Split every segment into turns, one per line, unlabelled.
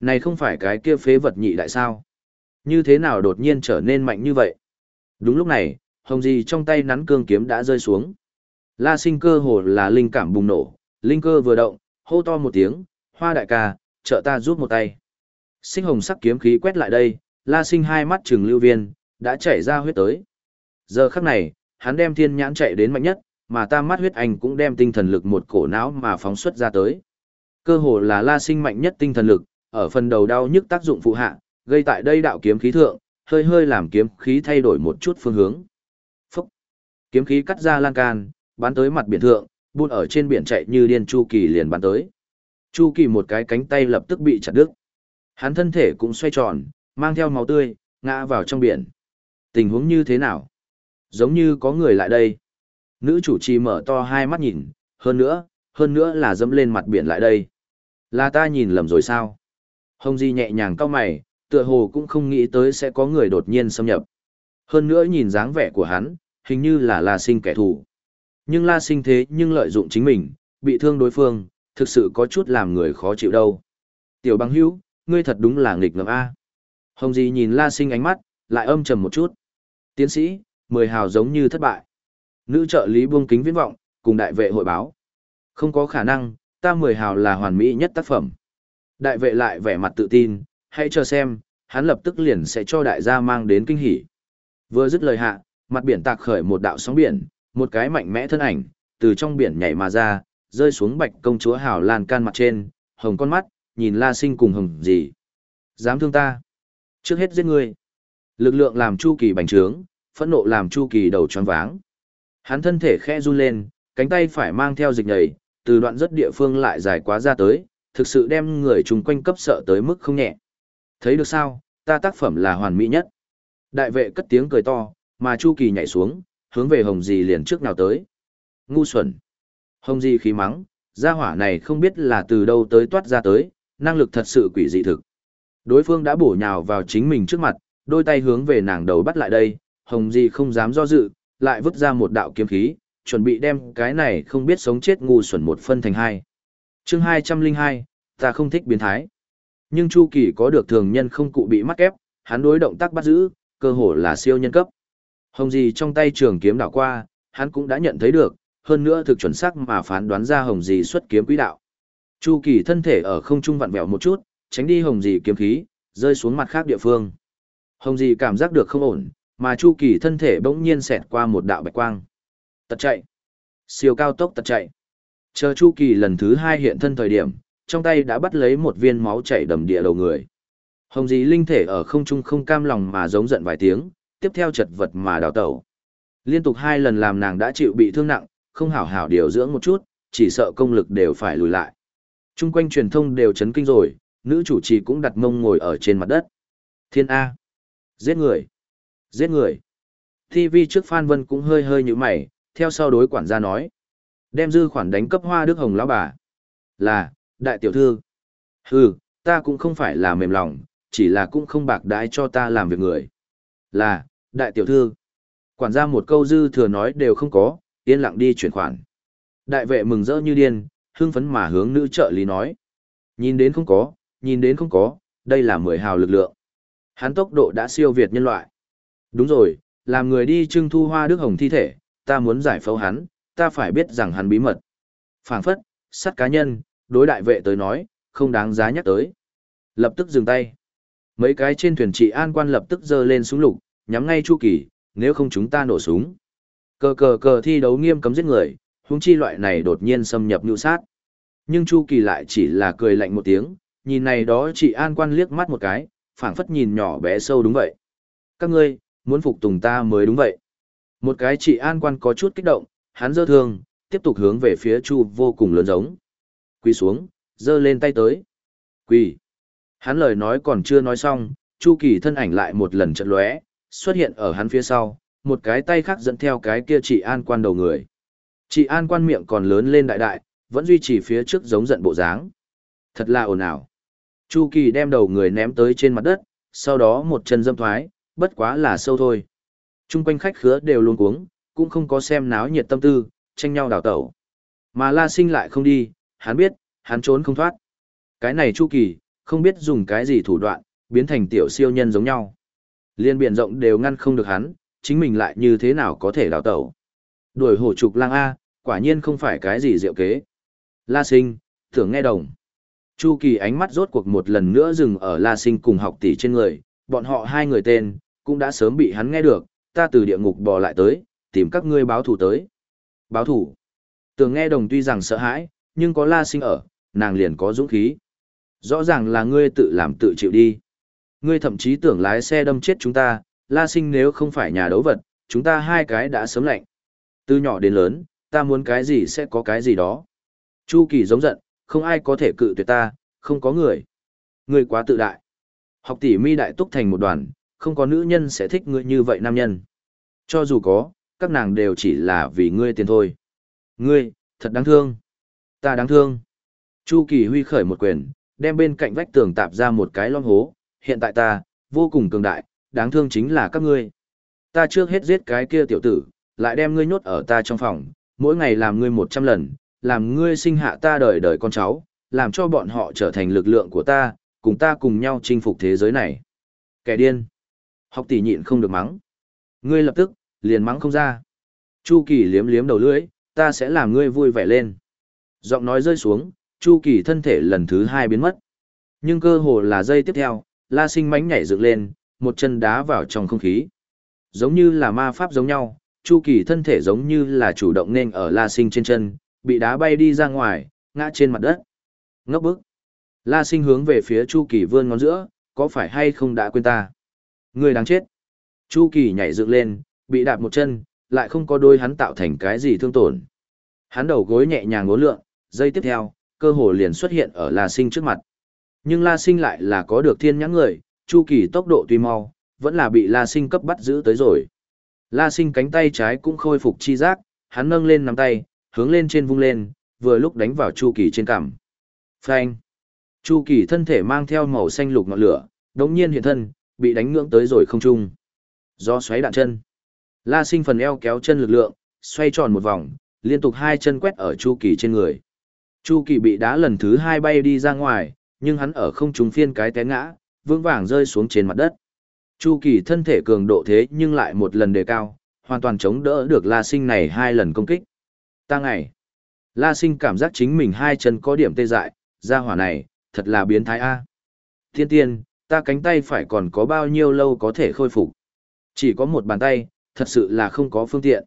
Này không phải cái kia phế vật nhị đại sao? Như thế nào đột nhiên trở nên mạnh như vậy? Đúng lúc này, hồng gì trong tay nắn cương kiếm đã rơi xuống. La sinh cơ hồ là linh cảm bùng nổ, linh cơ vừa động, hô to một tiếng, hoa đại ca, trợ ta giúp một tay. Sinh hồng sắc kiếm khí quét lại đây, la sinh hai mắt trừng lưu viên, đã chảy ra huyết tới. Giờ khắc này, hắn đem thiên nhãn chạy đến mạnh nhất, mà ta mắt huyết anh cũng đem tinh thần lực một cổ não mà phóng xuất ra tới. Cơ hồ là la sinh mạnh nhất tinh thần lực, ở phần đầu đau nhức tác dụng phụ hạ, gây tại đây đạo kiếm khí thượng, hơi hơi làm kiếm khí thay đổi một chút phương hướng. Phúc! Kiếm khí cắt ra lan can, bắn tới mặt biển thượng, buôn ở trên biển chạy như điên Chu Kỳ liền bắn tới. Chu Kỳ một cái cánh tay lập tức bị chặt đứt. Hắn thân thể cũng xoay tròn, mang theo máu tươi, ngã vào trong biển. Tình huống như thế nào? Giống như có người lại đây. Nữ chủ trì mở to hai mắt nhìn, hơn nữa, hơn nữa là dẫm lên mặt biển lại đây. Là ta nhìn lầm rồi sao? Hồng Di nhẹ nhàng cau mày, tựa hồ cũng không nghĩ tới sẽ có người đột nhiên xâm nhập. Hơn nữa nhìn dáng vẻ của hắn, hình như là La Sinh kẻ thù. Nhưng La Sinh thế nhưng lợi dụng chính mình, bị thương đối phương, thực sự có chút làm người khó chịu đâu. Tiểu băng hữu, ngươi thật đúng là nghịch ngợm A. Hồng Di nhìn La Sinh ánh mắt, lại âm trầm một chút. Tiến sĩ, mười hào giống như thất bại. Nữ trợ lý buông kính viễn vọng, cùng đại vệ hội báo. Không có khả năng, ta mười hào là hoàn mỹ nhất tác phẩm. Đại vệ lại vẻ mặt tự tin, hãy chờ xem, hắn lập tức liền sẽ cho đại gia mang đến kinh hỉ. Vừa dứt lời hạ, mặt biển tạc khởi một đạo sóng biển, một cái mạnh mẽ thân ảnh, từ trong biển nhảy mà ra, rơi xuống bạch công chúa hào lan can mặt trên, hồng con mắt, nhìn la sinh cùng hồng gì. Dám thương ta. Trước hết giết ngươi. Lực lượng làm chu kỳ bành trướng, phẫn nộ làm chu kỳ đầu tròn váng. Hắn thân thể khẽ run lên, cánh tay phải mang theo dịch nhảy, từ đoạn rất địa phương lại dài quá ra tới, thực sự đem người chung quanh cấp sợ tới mức không nhẹ. Thấy được sao, ta tác phẩm là hoàn mỹ nhất. Đại vệ cất tiếng cười to, mà Chu Kỳ nhảy xuống, hướng về Hồng Dì liền trước nào tới. Ngu xuẩn. Hồng Dì khí mắng, gia hỏa này không biết là từ đâu tới toát ra tới, năng lực thật sự quỷ dị thực. Đối phương đã bổ nhào vào chính mình trước mặt, đôi tay hướng về nàng đầu bắt lại đây, Hồng Di không dám do dự, lại vứt ra một đạo kiếm khí, chuẩn bị đem cái này không biết sống chết ngu xuẩn một phân thành hai chương 202, ta không thích biến thái. Nhưng Chu Kỳ có được thường nhân không cụ bị mắc ép, hắn đối động tác bắt giữ, cơ hồ là siêu nhân cấp. Hồng gì trong tay trường kiếm đảo qua, hắn cũng đã nhận thấy được, hơn nữa thực chuẩn xác mà phán đoán ra hồng gì xuất kiếm quỹ đạo. Chu Kỳ thân thể ở không trung vặn vẹo một chút, tránh đi hồng gì kiếm khí, rơi xuống mặt khác địa phương. Hồng gì cảm giác được không ổn, mà Chu Kỳ thân thể bỗng nhiên xẹt qua một đạo bạch quang. Tật chạy. Siêu cao tốc tật chạy. Chờ Chu Kỳ lần thứ hai hiện thân thời điểm, trong tay đã bắt lấy một viên máu chảy đầm địa đầu người. Hồng dí linh thể ở không trung không cam lòng mà giống giận vài tiếng, tiếp theo chật vật mà đào tẩu. Liên tục hai lần làm nàng đã chịu bị thương nặng, không hảo hảo điều dưỡng một chút, chỉ sợ công lực đều phải lùi lại. Trung quanh truyền thông đều chấn kinh rồi, nữ chủ trì cũng đặt mông ngồi ở trên mặt đất. Thiên A. Giết người. Giết người. TV trước Phan Vân cũng hơi hơi như mày, theo sau đối quản gia nói. Đem dư khoản đánh cấp hoa đức hồng lão bà. Là, đại tiểu thư. Hừ, ta cũng không phải là mềm lòng, chỉ là cũng không bạc đãi cho ta làm việc người. Là, đại tiểu thư. Quản gia một câu dư thừa nói đều không có, yên lặng đi chuyển khoản. Đại vệ mừng rỡ như điên, hưng phấn mà hướng nữ trợ lý nói. Nhìn đến không có, nhìn đến không có, đây là mười hào lực lượng. Hắn tốc độ đã siêu việt nhân loại. Đúng rồi, làm người đi trưng thu hoa đức hồng thi thể, ta muốn giải phẫu hắn, ta phải biết rằng hắn bí mật. phảng phất, sát cá nhân, đối đại vệ tới nói, không đáng giá nhắc tới. Lập tức dừng tay. Mấy cái trên thuyền trị an quan lập tức giơ lên súng lục, nhắm ngay Chu Kỳ, nếu không chúng ta nổ súng. Cờ cờ cờ thi đấu nghiêm cấm giết người, huống chi loại này đột nhiên xâm nhập nhu sát. Nhưng Chu Kỳ lại chỉ là cười lạnh một tiếng, nhìn này đó chị an quan liếc mắt một cái, phảng phất nhìn nhỏ bé sâu đúng vậy. Các ngươi, muốn phục tùng ta mới đúng vậy. Một cái chị an quan có chút kích động, hắn dơ thương, tiếp tục hướng về phía Chu vô cùng lớn giống. Quỳ xuống, giơ lên tay tới. Quỳ. Hắn lời nói còn chưa nói xong, Chu Kỳ thân ảnh lại một lần chợt lóe, xuất hiện ở hắn phía sau, một cái tay khác dẫn theo cái kia chị an quan đầu người. Chị an quan miệng còn lớn lên đại đại, vẫn duy trì phía trước giống giận bộ dáng. Thật là ồn ào. Chu Kỳ đem đầu người ném tới trên mặt đất, sau đó một chân dâm thoái, bất quá là sâu thôi. Trung quanh khách khứa đều luôn cuống, cũng không có xem náo nhiệt tâm tư, tranh nhau đào tẩu. Mà La Sinh lại không đi, hắn biết, hắn trốn không thoát. Cái này Chu Kỳ, Không biết dùng cái gì thủ đoạn, biến thành tiểu siêu nhân giống nhau. Liên biển rộng đều ngăn không được hắn, chính mình lại như thế nào có thể đào tẩu. Đuổi hổ trục lang A, quả nhiên không phải cái gì diệu kế. La sinh, tưởng nghe đồng. Chu Kỳ ánh mắt rốt cuộc một lần nữa dừng ở La Sinh cùng học tỷ trên người, bọn họ hai người tên, cũng đã sớm bị hắn nghe được, ta từ địa ngục bò lại tới, tìm các ngươi báo thủ tới. Báo thủ. Tưởng nghe đồng tuy rằng sợ hãi, nhưng có La Sinh ở, nàng liền có dũng khí. Rõ ràng là ngươi tự làm tự chịu đi. Ngươi thậm chí tưởng lái xe đâm chết chúng ta, La Sinh nếu không phải nhà đấu vật, chúng ta hai cái đã sớm lạnh. Từ nhỏ đến lớn, ta muốn cái gì sẽ có cái gì đó. Chu Kỳ giống giận, không ai có thể cự tuyệt ta, không có người. Ngươi quá tự đại. Học tỷ mi đại túc thành một đoàn, không có nữ nhân sẽ thích ngươi như vậy nam nhân. Cho dù có, các nàng đều chỉ là vì ngươi tiền thôi. Ngươi, thật đáng thương. Ta đáng thương. Chu Kỳ Huy khởi một quyền, đem bên cạnh vách tường tạp ra một cái lõm hố. Hiện tại ta, vô cùng cường đại, đáng thương chính là các ngươi. Ta trước hết giết cái kia tiểu tử, lại đem ngươi nhốt ở ta trong phòng, mỗi ngày làm ngươi một trăm lần, làm ngươi sinh hạ ta đời đời con cháu, làm cho bọn họ trở thành lực lượng của ta, cùng ta cùng nhau chinh phục thế giới này. Kẻ điên. Học tỷ nhịn không được mắng. Ngươi lập tức, liền mắng không ra. Chu Kỳ liếm liếm đầu lưỡi, ta sẽ làm ngươi vui vẻ lên. Giọng nói rơi xuống, Chu Kỳ thân thể lần thứ hai biến mất. Nhưng cơ hồ là giây tiếp theo, La Sinh mánh nhảy dựng lên, một chân đá vào trong không khí. Giống như là ma pháp giống nhau, Chu Kỳ thân thể giống như là chủ động nên ở La Sinh trên chân, bị đá bay đi ra ngoài, ngã trên mặt đất. Ngốc bức. La Sinh hướng về phía Chu Kỳ vươn ngón giữa, có phải hay không đã quên ta? Người đáng chết. Chu Kỳ nhảy dựng lên, bị đạp một chân, lại không có đôi hắn tạo thành cái gì thương tổn. Hắn đầu gối nhẹ nhàng ngốn lượn, giây tiếp theo, cơ hồ liền xuất hiện ở La Sinh trước mặt. Nhưng La Sinh lại là có được thiên nhãn người, Chu Kỳ tốc độ tuy mau, vẫn là bị La Sinh cấp bắt giữ tới rồi. La Sinh cánh tay trái cũng khôi phục chi giác, hắn nâng lên nắm tay, hướng lên trên vung lên, vừa lúc đánh vào Chu Kỳ trên cằm. Phanh! Chu Kỳ thân thể mang theo màu xanh lục ngọn lửa, đống nhiên hiện thân, bị đánh ngưỡng tới rồi không trung. Do xoáy đạn chân. La Sinh phần eo kéo chân lực lượng, xoay tròn một vòng, liên tục hai chân quét ở Chu Kỳ trên người. Chu Kỳ bị đá lần thứ hai bay đi ra ngoài, nhưng hắn ở không trung phiên cái té ngã, vững vàng rơi xuống trên mặt đất. Chu Kỳ thân thể cường độ thế nhưng lại một lần đề cao, hoàn toàn chống đỡ được La Sinh này hai lần công kích. Ta ngày. La Sinh cảm giác chính mình hai chân có điểm tê dại, ra hỏa này, thật là biến thái A. Thiên tiên, ta cánh tay phải còn có bao nhiêu lâu có thể khôi phục. Chỉ có một bàn tay, thật sự là không có phương tiện.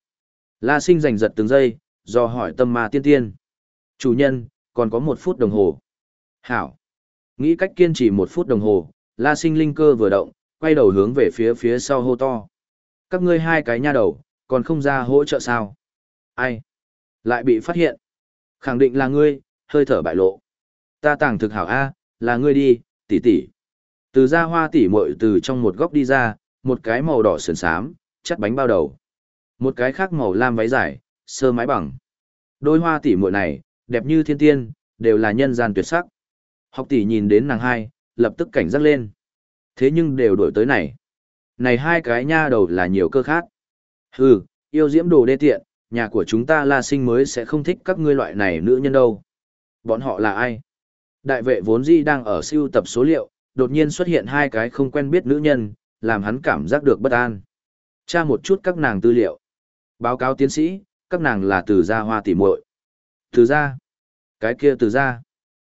La Sinh giành giật từng giây, do hỏi tâm ma tiên tiên. Chủ nhân, còn có một phút đồng hồ. Hảo. Nghĩ cách kiên trì một phút đồng hồ, La Sinh linh cơ vừa động, quay đầu hướng về phía phía sau hô to. Các ngươi hai cái nha đầu, còn không ra hỗ trợ sao? Ai? Lại bị phát hiện. Khẳng định là ngươi, hơi thở bại lộ. Ta tàng thực hảo A, là ngươi đi, tỷ tỷ. Từ ra hoa tỷ muội từ trong một góc đi ra, một cái màu đỏ sườn xám, chắt bánh bao đầu. Một cái khác màu lam váy dài, sơ mái bằng. Đôi hoa tỷ muội này, đẹp như thiên tiên, đều là nhân gian tuyệt sắc. Học tỷ nhìn đến nàng hai, lập tức cảnh giác lên. Thế nhưng đều đổi tới này. Này hai cái nha đầu là nhiều cơ khác. Hừ, yêu diễm đồ đê tiện, nhà của chúng ta la sinh mới sẽ không thích các ngươi loại này nữ nhân đâu. Bọn họ là ai? Đại vệ vốn di đang ở siêu tập số liệu, đột nhiên xuất hiện hai cái không quen biết nữ nhân, làm hắn cảm giác được bất an. Tra một chút các nàng tư liệu. Báo cáo tiến sĩ, các nàng là từ gia hoa tỉ muội. Từ gia? Cái kia từ gia.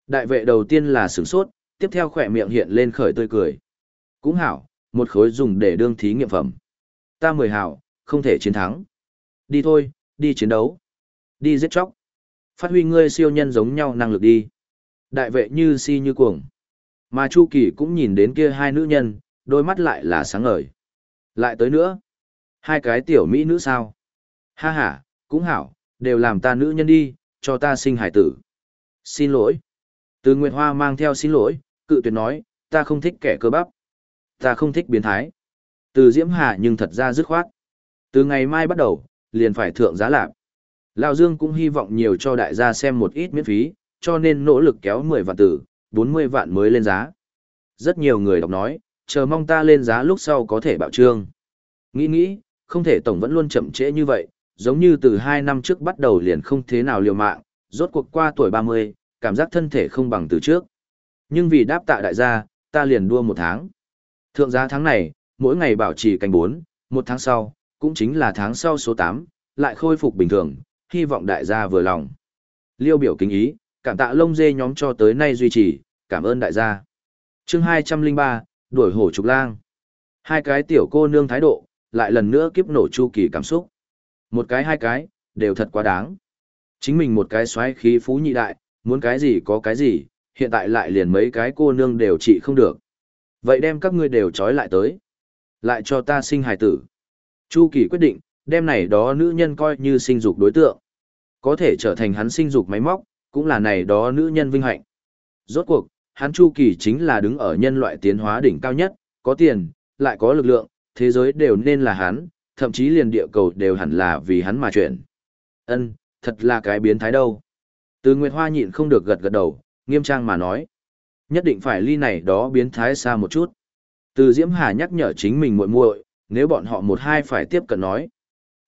Đại vệ đầu tiên là sửng sốt, tiếp theo khỏe miệng hiện lên khởi tươi cười. Cũng hảo, một khối dùng để đương thí nghiệm phẩm. Ta mười hảo, không thể chiến thắng. Đi thôi, đi chiến đấu. Đi giết chóc. Phát huy ngươi siêu nhân giống nhau năng lực đi. Đại vệ như si như cuồng. Mà Chu Kỳ cũng nhìn đến kia hai nữ nhân, đôi mắt lại là sáng ngời. Lại tới nữa. Hai cái tiểu mỹ nữ sao? Ha ha, cũng hảo, đều làm ta nữ nhân đi, cho ta sinh hải tử. Xin lỗi. Từ Nguyệt Hoa mang theo xin lỗi, cự tuyệt nói, ta không thích kẻ cơ bắp. Ta không thích biến thái. Từ Diễm Hà nhưng thật ra dứt khoát. Từ ngày mai bắt đầu, liền phải thượng giá lạc. Lão Dương cũng hy vọng nhiều cho đại gia xem một ít miễn phí, cho nên nỗ lực kéo 10 vạn tử, 40 vạn mới lên giá. Rất nhiều người đọc nói, chờ mong ta lên giá lúc sau có thể bạo trương. Nghĩ nghĩ, không thể tổng vẫn luôn chậm trễ như vậy, giống như từ 2 năm trước bắt đầu liền không thế nào liều mạng, rốt cuộc qua tuổi 30, cảm giác thân thể không bằng từ trước. Nhưng vì đáp tạ đại gia, ta liền đua một tháng. Thượng giá tháng này, mỗi ngày bảo trì canh 4, một tháng sau, cũng chính là tháng sau số 8, lại khôi phục bình thường, hy vọng đại gia vừa lòng. Liêu biểu kính ý, cảm tạ lông dê nhóm cho tới nay duy trì, cảm ơn đại gia. chương 203, đuổi hổ trục lang. Hai cái tiểu cô nương thái độ, lại lần nữa kiếp nổ chu kỳ cảm xúc. Một cái hai cái, đều thật quá đáng. Chính mình một cái xoáy khí phú nhị đại, muốn cái gì có cái gì, hiện tại lại liền mấy cái cô nương đều trị không được. Vậy đem các ngươi đều trói lại tới. Lại cho ta sinh hài tử. Chu Kỳ quyết định, đem này đó nữ nhân coi như sinh dục đối tượng. Có thể trở thành hắn sinh dục máy móc, cũng là này đó nữ nhân vinh hạnh. Rốt cuộc, hắn Chu Kỳ chính là đứng ở nhân loại tiến hóa đỉnh cao nhất, có tiền, lại có lực lượng, thế giới đều nên là hắn, thậm chí liền địa cầu đều hẳn là vì hắn mà chuyển. Ân, thật là cái biến thái đâu. Từ Nguyệt Hoa nhịn không được gật gật đầu, nghiêm trang mà nói. Nhất định phải ly này đó biến thái xa một chút. Từ Diễm Hà nhắc nhở chính mình muội muội, nếu bọn họ một hai phải tiếp cận nói.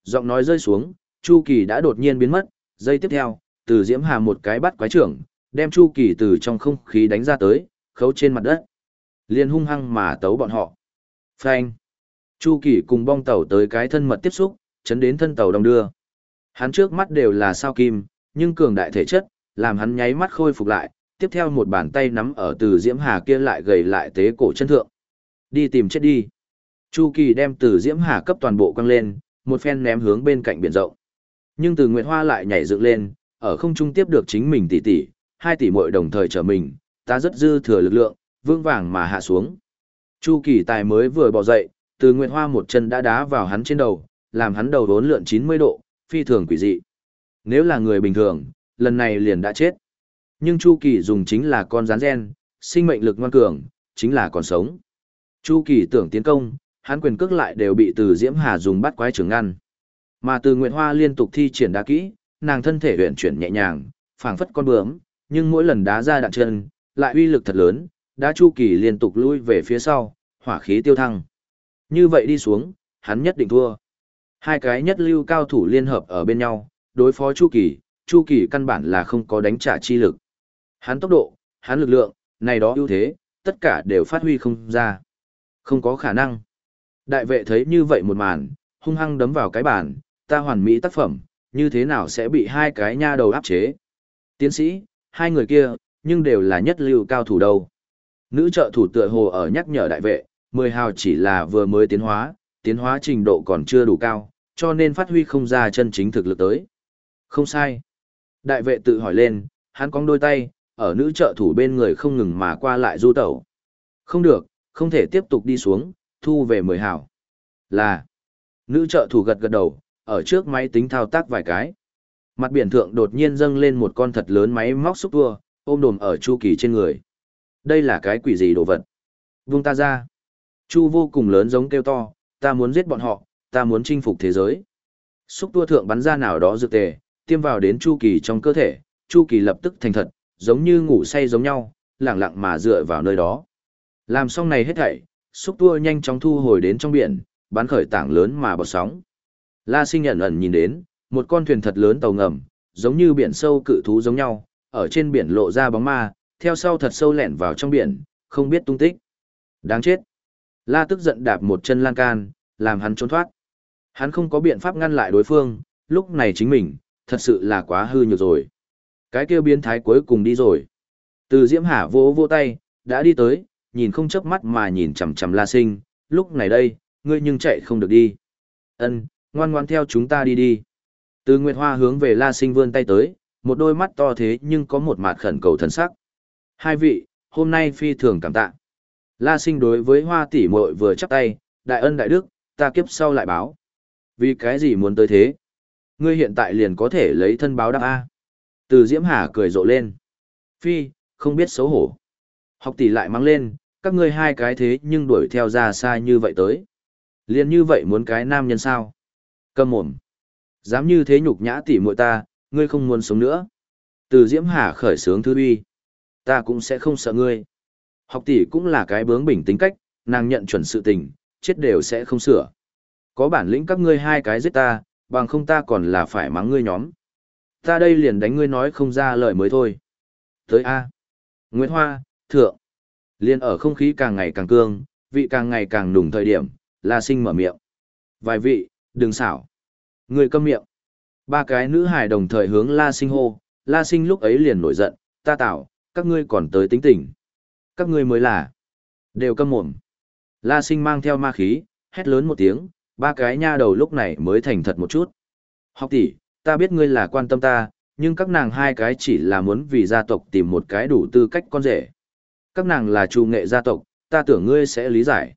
Giọng nói rơi xuống, Chu Kỳ đã đột nhiên biến mất, giây tiếp theo, từ Diễm Hà một cái bắt quái trưởng, đem Chu Kỳ từ trong không khí đánh ra tới, khấu trên mặt đất. Liên hung hăng mà tấu bọn họ. Phanh. Chu Kỳ cùng bong tàu tới cái thân mật tiếp xúc, chấn đến thân tàu đồng đưa. Hắn trước mắt đều là sao kim, nhưng cường đại thể chất, làm hắn nháy mắt khôi phục lại, tiếp theo một bàn tay nắm ở từ Diễm Hà kia lại gầy lại tế cổ chân thượng. Đi tìm chết đi. Chu Kỳ đem từ Diễm Hà cấp toàn bộ quăng lên, một phen ném hướng bên cạnh biển rộng. Nhưng từ Nguyệt Hoa lại nhảy dựng lên, ở không trung tiếp được chính mình tỷ tỷ, hai tỷ muội đồng thời trở mình, ta rất dư thừa lực lượng, vương vàng mà hạ xuống. Chu Kỳ tài mới vừa bò dậy, từ Nguyệt Hoa một chân đã đá vào hắn trên đầu, làm hắn đầu vốn lượn 90 độ, phi thường quỷ dị. Nếu là người bình thường, lần này liền đã chết. Nhưng Chu Kỳ dùng chính là con rắn gen, sinh mệnh lực ngoan cường, chính là còn sống. Chu Kỳ tưởng tiến công, hắn quyền cước lại đều bị từ Diễm Hà dùng bắt quái trường ngăn. Mà từ Nguyệt Hoa liên tục thi triển đá kỹ, nàng thân thể huyện chuyển nhẹ nhàng, phảng phất con bướm, nhưng mỗi lần đá ra đạn chân, lại uy lực thật lớn, đá Chu Kỳ liên tục lui về phía sau, hỏa khí tiêu thăng. Như vậy đi xuống, hắn nhất định thua. Hai cái nhất lưu cao thủ liên hợp ở bên nhau, đối phó Chu Kỳ, Chu Kỳ căn bản là không có đánh trả chi lực. Hắn tốc độ, hắn lực lượng, này đó ưu thế, tất cả đều phát huy không ra. Không có khả năng. Đại vệ thấy như vậy một màn, hung hăng đấm vào cái bàn, ta hoàn mỹ tác phẩm, như thế nào sẽ bị hai cái nha đầu áp chế. Tiến sĩ, hai người kia, nhưng đều là nhất lưu cao thủ đâu. Nữ trợ thủ tựa hồ ở nhắc nhở đại vệ, mười hào chỉ là vừa mới tiến hóa, tiến hóa trình độ còn chưa đủ cao, cho nên phát huy không ra chân chính thực lực tới. Không sai. Đại vệ tự hỏi lên, hắn cong đôi tay, ở nữ trợ thủ bên người không ngừng mà qua lại du tẩu. Không được, không thể tiếp tục đi xuống, thu về mười hào. Là. Nữ trợ thủ gật gật đầu, ở trước máy tính thao tác vài cái. Mặt biển thượng đột nhiên dâng lên một con thật lớn máy móc xúc tua, ôm đồm ở Chu Kỳ trên người. Đây là cái quỷ gì đồ vật? Vung ta ra. Chu vô cùng lớn giống kêu to, ta muốn giết bọn họ, ta muốn chinh phục thế giới. Xúc tua thượng bắn ra nào đó dược tề, tiêm vào đến Chu Kỳ trong cơ thể, Chu Kỳ lập tức thành thật, giống như ngủ say giống nhau, lặng lặng mà dựa vào nơi đó. Làm xong này hết thảy, xúc tua nhanh chóng thu hồi đến trong biển, bắn khởi tảng lớn mà bọt sóng. La Sinh nhận ẩn nhìn đến, một con thuyền thật lớn tàu ngầm, giống như biển sâu cự thú giống nhau, ở trên biển lộ ra bóng ma, theo sau thật sâu lẻn vào trong biển, không biết tung tích. Đáng chết. La tức giận đạp một chân lan can, làm hắn trốn thoát. Hắn không có biện pháp ngăn lại đối phương, lúc này chính mình, thật sự là quá hư nhược rồi. Cái kia biến thái cuối cùng đi rồi. Từ Diễm Hà vỗ vỗ tay, đã đi tới, nhìn không chớp mắt mà nhìn chằm chằm La Sinh, lúc này đây, ngươi nhưng chạy không được đi. Ân, ngoan ngoan theo chúng ta đi đi. Từ Nguyệt Hoa hướng về La Sinh vươn tay tới, một đôi mắt to thế nhưng có một mặt khẩn cầu thần sắc. Hai vị, hôm nay phi thường cảm tạ. La Sinh đối với Hoa tỷ muội vừa chắp tay, đại ân đại đức, ta kiếp sau lại báo. Vì cái gì muốn tới thế? Ngươi hiện tại liền có thể lấy thân báo đáp A. Từ Diễm Hà cười rộ lên. Phi, không biết xấu hổ. Học tỷ lại mang lên, các ngươi hai cái thế nhưng đuổi theo ra xa như vậy tới. liền như vậy muốn cái nam nhân sao? Cầm mồm. Dám như thế nhục nhã tỷ muội ta, ngươi không muốn sống nữa. Từ Diễm Hà khởi sướng thư uy. Ta cũng sẽ không sợ ngươi. Học tỷ cũng là cái bướng bỉnh tính cách, nàng nhận chuẩn sự tình, chết đều sẽ không sửa. Có bản lĩnh các ngươi hai cái giết ta, bằng không ta còn là phải mắng ngươi nhóm. Ta đây liền đánh ngươi nói không ra lời mới thôi. Tới A. Nguyễn Hoa, thượng. Liên ở không khí càng ngày càng cương, vị càng ngày càng nùng thời điểm, La Sinh mở miệng. Vài vị, đừng xảo. Người câm miệng. Ba cái nữ hài đồng thời hướng La Sinh hô, La Sinh lúc ấy liền nổi giận, ta tạo, các ngươi còn tới tính tình. Các ngươi mới là, đều câm mồm. La Sinh mang theo ma khí, hét lớn một tiếng, ba cái nha đầu lúc này mới thành thật một chút. Học tỷ, ta biết ngươi là quan tâm ta, nhưng các nàng hai cái chỉ là muốn vì gia tộc tìm một cái đủ tư cách con rể. Các nàng là trù nghệ gia tộc, ta tưởng ngươi sẽ lý giải.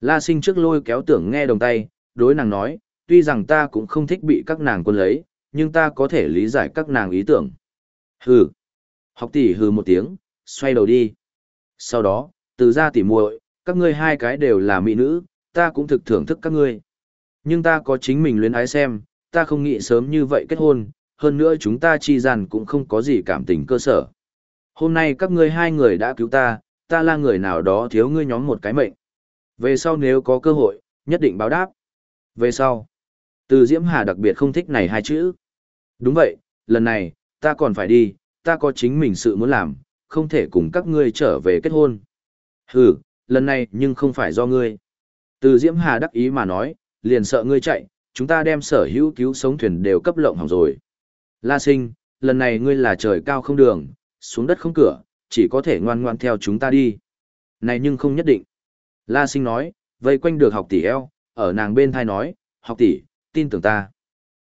La sinh trước lôi kéo tưởng nghe đồng tay, đối nàng nói, tuy rằng ta cũng không thích bị các nàng quân lấy, nhưng ta có thể lý giải các nàng ý tưởng. Hừ. Học tỷ hừ một tiếng, xoay đầu đi. Sau đó, từ ra tỉ muội, các ngươi hai cái đều là mỹ nữ, ta cũng thực thưởng thức các ngươi. Nhưng ta có chính mình luyến ái xem, ta không nghĩ sớm như vậy kết hôn, hơn nữa chúng ta chi dàn cũng không có gì cảm tình cơ sở. Hôm nay các ngươi hai người đã cứu ta, ta là người nào đó thiếu ngươi nhóm một cái mệnh. Về sau nếu có cơ hội, nhất định báo đáp. Về sau, từ Diễm Hà đặc biệt không thích này hai chữ. Đúng vậy, lần này, ta còn phải đi, ta có chính mình sự muốn làm, không thể cùng các ngươi trở về kết hôn. Hừ, lần này nhưng không phải do ngươi. Từ Diễm Hà đắc ý mà nói, liền sợ ngươi chạy, chúng ta đem sở hữu cứu sống thuyền đều cấp lộng hỏng rồi. La sinh, lần này ngươi là trời cao không đường, xuống đất không cửa, chỉ có thể ngoan ngoan theo chúng ta đi. Này nhưng không nhất định. La sinh nói, vây quanh được học tỷ eo, ở nàng bên thai nói, học tỷ, tin tưởng ta.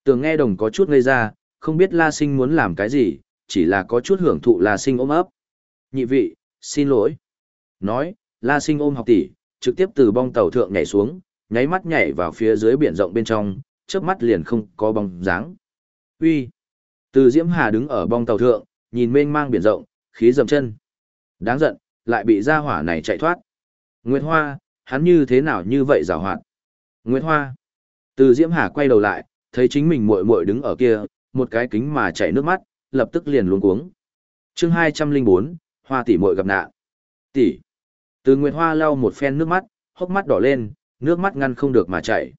Tường nghe đồng có chút ngây ra, không biết La sinh muốn làm cái gì, chỉ là có chút hưởng thụ La sinh ôm ấp. Nhị vị, xin lỗi. Nói, La sinh ôm học tỷ, trực tiếp từ bong tàu thượng nhảy xuống, nháy mắt nhảy vào phía dưới biển rộng bên trong, chớp mắt liền không có bóng dáng. Uy. Từ Diễm Hà đứng ở bong tàu thượng, nhìn mênh mang biển rộng, khí dầm chân. Đáng giận, lại bị gia hỏa này chạy thoát. Nguyệt Hoa, hắn như thế nào như vậy giàu hoạt. Nguyệt Hoa. Từ Diễm Hà quay đầu lại, thấy chính mình muội muội đứng ở kia, một cái kính mà chảy nước mắt, lập tức liền luống cuống. Chương 204, Hoa tỷ muội gặp nạn. Tỷ. Từ Nguyệt Hoa lau một phen nước mắt, hốc mắt đỏ lên, nước mắt ngăn không được mà chảy.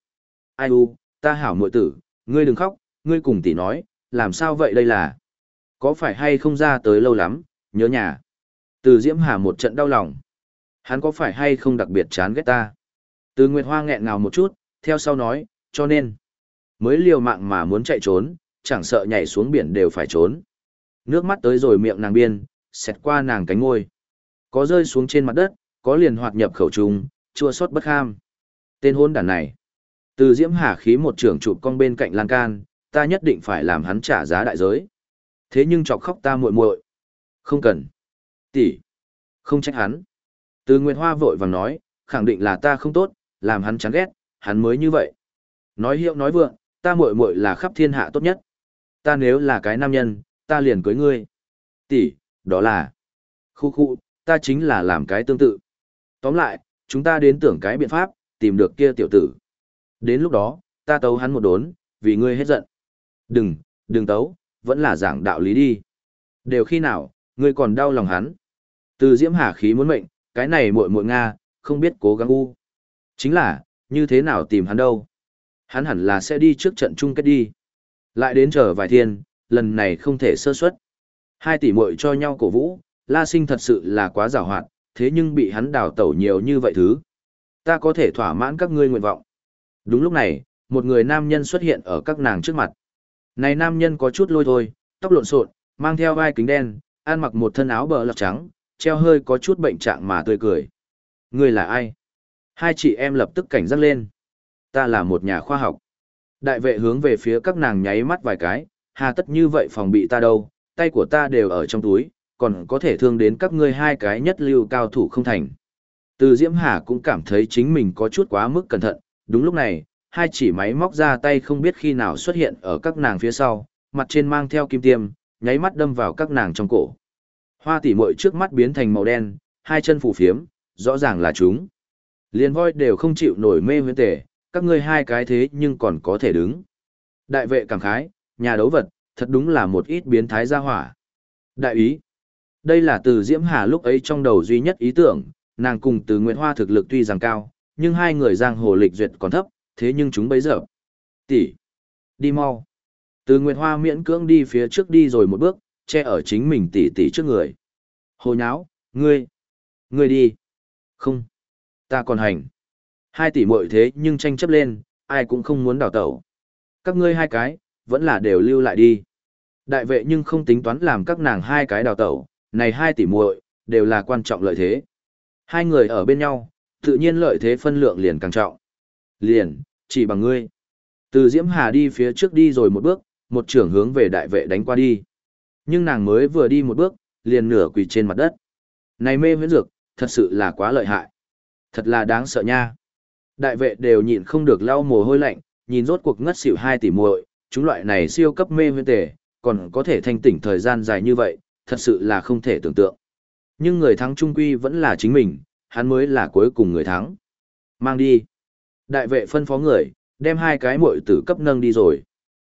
Ai u, ta hảo muội tử, ngươi đừng khóc, ngươi cùng tỷ nói, làm sao vậy đây là? Có phải hay không ra tới lâu lắm, nhớ nhà? Từ Diễm Hà một trận đau lòng. Hắn có phải hay không đặc biệt chán ghét ta? Từ Nguyệt Hoa nghẹn ngào một chút, theo sau nói, cho nên, mới liều mạng mà muốn chạy trốn, chẳng sợ nhảy xuống biển đều phải trốn. Nước mắt tới rồi miệng nàng biên, xẹt qua nàng cánh ngôi. Có rơi xuống trên mặt đất, có liền hoạt nhập khẩu trùng, chua xót bất ham. Tên hôn đàn này. Từ Diễm Hà khí một trưởng chụp con bên cạnh lan can, ta nhất định phải làm hắn trả giá đại giới. Thế nhưng chọc khóc ta muội muội. Không cần. Tỷ. Không trách hắn. Từ Nguyệt Hoa vội vàng nói, khẳng định là ta không tốt, làm hắn chán ghét, hắn mới như vậy. Nói hiệu nói vượng, ta muội muội là khắp thiên hạ tốt nhất. Ta nếu là cái nam nhân, ta liền cưới ngươi. Tỷ, đó là. Khu khu, ta chính là làm cái tương tự. Tóm lại, chúng ta đến tưởng cái biện pháp, tìm được kia tiểu tử. Đến lúc đó, ta tấu hắn một đốn, vì ngươi hết giận. Đừng, đừng tấu, vẫn là giảng đạo lý đi. Đều khi nào, ngươi còn đau lòng hắn. Từ diễm hà khí muốn mệnh, cái này muội muội Nga, không biết cố gắng u. Chính là, như thế nào tìm hắn đâu. Hắn hẳn là sẽ đi trước trận chung kết đi. Lại đến chờ vài thiên, lần này không thể sơ suất. Hai tỷ muội cho nhau cổ vũ, La Sinh thật sự là quá giàu hoạt, thế nhưng bị hắn đào tẩu nhiều như vậy thứ. Ta có thể thỏa mãn các ngươi nguyện vọng. Đúng lúc này, một người nam nhân xuất hiện ở các nàng trước mặt. Này nam nhân có chút lôi thôi, tóc lộn xộn, mang theo vai kính đen, ăn mặc một thân áo bờ lọc trắng, treo hơi có chút bệnh trạng mà tươi cười. Người là ai? Hai chị em lập tức cảnh giác lên. Ta là một nhà khoa học. Đại vệ hướng về phía các nàng nháy mắt vài cái, hà tất như vậy phòng bị ta đâu, tay của ta đều ở trong túi, còn có thể thương đến các ngươi hai cái nhất lưu cao thủ không thành. Từ Diễm Hà cũng cảm thấy chính mình có chút quá mức cẩn thận, đúng lúc này, hai chỉ máy móc ra tay không biết khi nào xuất hiện ở các nàng phía sau, mặt trên mang theo kim tiêm, nháy mắt đâm vào các nàng trong cổ. Hoa tỉ muội trước mắt biến thành màu đen, hai chân phủ phiếm, rõ ràng là chúng. Liên voi đều không chịu nổi mê huyễn tể, các ngươi hai cái thế nhưng còn có thể đứng. Đại vệ cảm khái, nhà đấu vật, thật đúng là một ít biến thái gia hỏa. Đại ý. Đây là từ Diễm Hà lúc ấy trong đầu duy nhất ý tưởng, nàng cùng từ Nguyễn Hoa thực lực tuy rằng cao, nhưng hai người giang hồ lịch duyệt còn thấp, thế nhưng chúng bấy giờ. Tỷ. Đi mau. Từ Nguyệt Hoa miễn cưỡng đi phía trước đi rồi một bước, che ở chính mình tỷ tỷ trước người. Hồ nháo, ngươi. Ngươi đi. Không. Ta còn hành. Hai tỷ muội thế nhưng tranh chấp lên, ai cũng không muốn đào tẩu. Các ngươi hai cái, vẫn là đều lưu lại đi. Đại vệ nhưng không tính toán làm các nàng hai cái đào tẩu, này hai tỷ muội đều là quan trọng lợi thế. Hai người ở bên nhau, tự nhiên lợi thế phân lượng liền càng trọng. Liền, chỉ bằng ngươi. Từ Diễm Hà đi phía trước đi rồi một bước, một trưởng hướng về đại vệ đánh qua đi. Nhưng nàng mới vừa đi một bước, liền nửa quỳ trên mặt đất. Này mê huyễn dược, thật sự là quá lợi hại. Thật là đáng sợ nha. Đại vệ đều nhịn không được lau mồ hôi lạnh, nhìn rốt cuộc ngất xỉu hai tỷ muội, chúng loại này siêu cấp mê huyễn tề, còn có thể thanh tỉnh thời gian dài như vậy, thật sự là không thể tưởng tượng. Nhưng người thắng trung quy vẫn là chính mình, hắn mới là cuối cùng người thắng. Mang đi. Đại vệ phân phó người, đem hai cái muội tử cấp nâng đi rồi.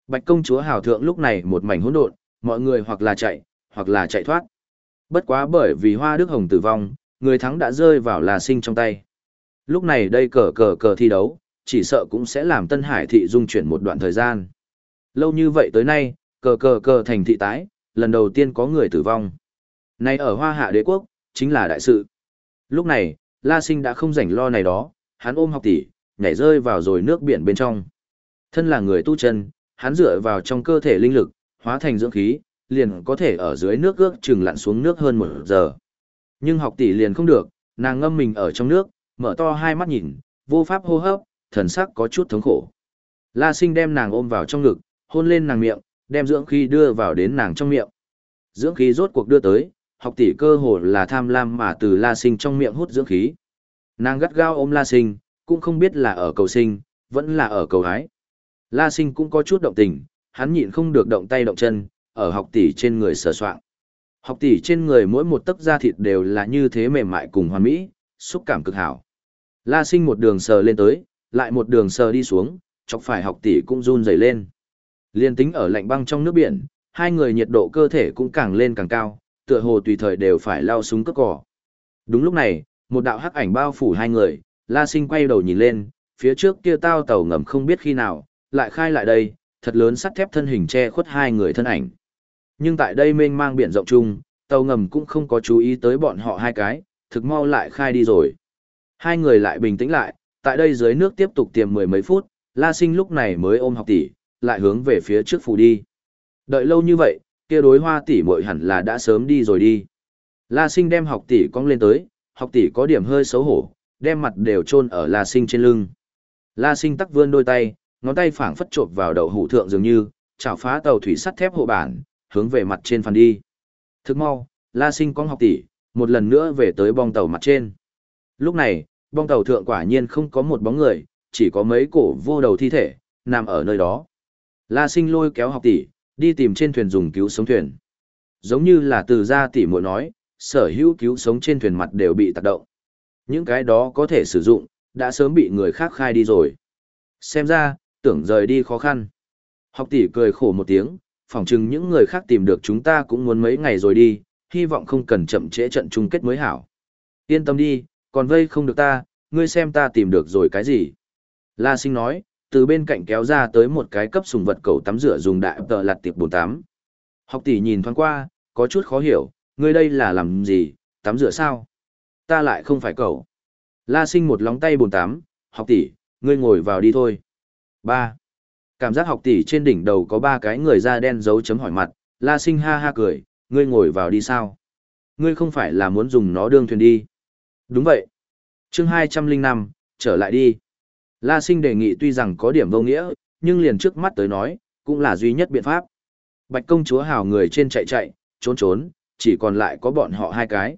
Bạch công chúa hào thượng lúc này một mảnh hỗn độn, mọi người hoặc là chạy, hoặc là chạy thoát. Bất quá bởi vì hoa đức hồng tử vong, người thắng đã rơi vào là sinh trong tay. Lúc này đây cờ cờ cờ thi đấu, chỉ sợ cũng sẽ làm Tân Hải thị dung chuyển một đoạn thời gian. Lâu như vậy tới nay, cờ cờ cờ thành thị tái, lần đầu tiên có người tử vong. Nay ở hoa hạ đế quốc, chính là đại sự. Lúc này, La Sinh đã không rảnh lo này đó, hắn ôm học tỷ, nhảy rơi vào rồi nước biển bên trong. Thân là người tu chân, hắn dựa vào trong cơ thể linh lực, hóa thành dưỡng khí, liền có thể ở dưới nước ước chừng lặn xuống nước hơn một giờ. Nhưng học tỷ liền không được, nàng ngâm mình ở trong nước, mở to hai mắt nhìn, vô pháp hô hấp, thần sắc có chút thống khổ. La sinh đem nàng ôm vào trong ngực, hôn lên nàng miệng, đem dưỡng khí đưa vào đến nàng trong miệng. Dưỡng khí rốt cuộc đưa tới, học tỷ cơ hồ là tham lam mà từ la sinh trong miệng hút dưỡng khí. Nàng gắt gao ôm la sinh, cũng không biết là ở cầu sinh, vẫn là ở cầu hái. La sinh cũng có chút động tình, hắn nhịn không được động tay động chân, ở học tỷ trên người sờ soạng. Học tỷ trên người mỗi một tấc da thịt đều là như thế mềm mại cùng hoàn mỹ, xúc cảm cực hảo. La sinh một đường sờ lên tới, lại một đường sờ đi xuống, chọc phải học tỷ cũng run rẩy lên. Liên tính ở lạnh băng trong nước biển, hai người nhiệt độ cơ thể cũng càng lên càng cao, tựa hồ tùy thời đều phải lao súng cất cỏ. Đúng lúc này, một đạo hắc ảnh bao phủ hai người, La Sinh quay đầu nhìn lên, phía trước kia tao tàu ngầm không biết khi nào, lại khai lại đây, thật lớn sắt thép thân hình che khuất hai người thân ảnh. Nhưng tại đây mênh mang biển rộng chung, tàu ngầm cũng không có chú ý tới bọn họ hai cái, thực mau lại khai đi rồi. Hai người lại bình tĩnh lại, tại đây dưới nước tiếp tục tiềm mười mấy phút, La Sinh lúc này mới ôm học tỷ, lại hướng về phía trước phủ đi. Đợi lâu như vậy, kia đối hoa tỷ muội hẳn là đã sớm đi rồi đi. La Sinh đem học tỷ cong lên tới, học tỷ có điểm hơi xấu hổ, đem mặt đều chôn ở La Sinh trên lưng. La Sinh tắc vươn đôi tay, ngón tay phảng phất chộp vào đầu hủ thượng dường như, chảo phá tàu thủy sắt thép hộ bản, hướng về mặt trên phàn đi. Thức mau, La Sinh con học tỷ, một lần nữa về tới bong tàu mặt trên. Lúc này, bong tàu thượng quả nhiên không có một bóng người, chỉ có mấy cổ vô đầu thi thể, nằm ở nơi đó. La Sinh lôi kéo học tỷ, đi tìm trên thuyền dùng cứu sống thuyền. Giống như là từ gia tỷ muội nói, sở hữu cứu sống trên thuyền mặt đều bị tác động. Những cái đó có thể sử dụng, đã sớm bị người khác khai đi rồi. Xem ra, tưởng rời đi khó khăn. Học tỷ cười khổ một tiếng, phỏng chừng những người khác tìm được chúng ta cũng muốn mấy ngày rồi đi, hy vọng không cần chậm trễ trận chung kết mới hảo. Yên tâm đi, còn vây không được ta, ngươi xem ta tìm được rồi cái gì. La sinh nói, từ bên cạnh kéo ra tới một cái cấp sùng vật cầu tắm rửa dùng đại tờ lặt tiệp bồn tắm. Học tỷ nhìn thoáng qua, có chút khó hiểu, ngươi đây là làm gì, tắm rửa sao? Ta lại không phải cậu. La sinh một lóng tay bồn tắm, học tỷ, ngươi ngồi vào đi thôi. Ba. Cảm giác học tỷ trên đỉnh đầu có ba cái người da đen dấu chấm hỏi mặt, la sinh ha ha cười, ngươi ngồi vào đi sao? Ngươi không phải là muốn dùng nó đương thuyền đi. Đúng vậy. chương hai trăm linh năm trở lại đi. La sinh đề nghị tuy rằng có điểm vô nghĩa, nhưng liền trước mắt tới nói, cũng là duy nhất biện pháp. Bạch công chúa hào người trên chạy chạy, trốn trốn, chỉ còn lại có bọn họ hai cái.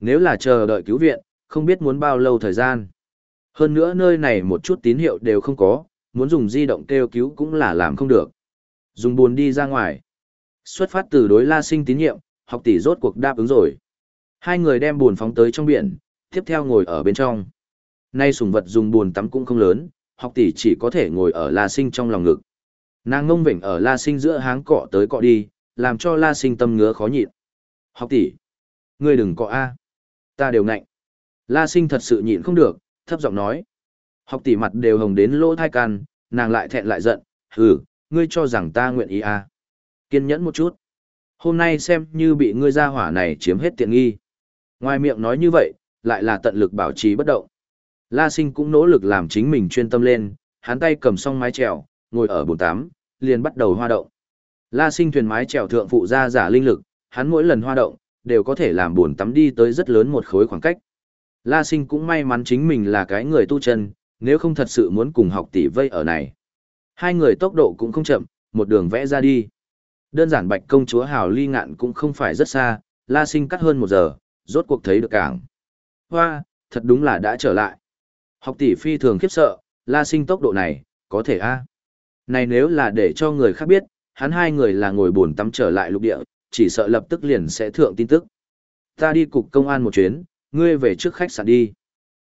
Nếu là chờ đợi cứu viện, không biết muốn bao lâu thời gian. Hơn nữa nơi này một chút tín hiệu đều không có, muốn dùng di động kêu cứu cũng là làm không được. Dùng buồn đi ra ngoài. Xuất phát từ đối la sinh tín nhiệm, học tỷ rốt cuộc đáp ứng rồi. Hai người đem buồn phóng tới trong biển, tiếp theo ngồi ở bên trong. Nay sùng vật dùng buồn tắm cũng không lớn, học tỷ chỉ có thể ngồi ở la sinh trong lòng ngực. Nàng ngông vỉnh ở la sinh giữa háng cọ tới cọ đi, làm cho la sinh tâm ngứa khó nhịn. Học tỷ, ngươi đừng cọ A. Ta đều ngạnh. La sinh thật sự nhịn không được, thấp giọng nói. Học tỷ mặt đều hồng đến lỗ thai can, nàng lại thẹn lại giận, hừ, ngươi cho rằng ta nguyện ý à. Kiên nhẫn một chút. Hôm nay xem như bị ngươi ra hỏa này chiếm hết tiện nghi. Ngoài miệng nói như vậy, lại là tận lực bảo trì bất động. La Sinh cũng nỗ lực làm chính mình chuyên tâm lên, hắn tay cầm song mái chèo, ngồi ở bồn tắm, liền bắt đầu hoa động. La Sinh thuyền mái chèo thượng phụ ra giả linh lực, hắn mỗi lần hoa động, đều có thể làm bồn tắm đi tới rất lớn một khối khoảng cách. La Sinh cũng may mắn chính mình là cái người tu chân, nếu không thật sự muốn cùng học tỷ vây ở này. Hai người tốc độ cũng không chậm, một đường vẽ ra đi. Đơn giản bạch công chúa Hào Ly ngạn cũng không phải rất xa, La Sinh cắt hơn một giờ, rốt cuộc thấy được cảng. Hoa, thật đúng là đã trở lại. Học tỷ phi thường khiếp sợ, La Sinh tốc độ này, có thể a Này nếu là để cho người khác biết, hắn hai người là ngồi buồn tắm trở lại lục địa, chỉ sợ lập tức liền sẽ thượng tin tức. Ta đi cục công an một chuyến, ngươi về trước khách sạn đi.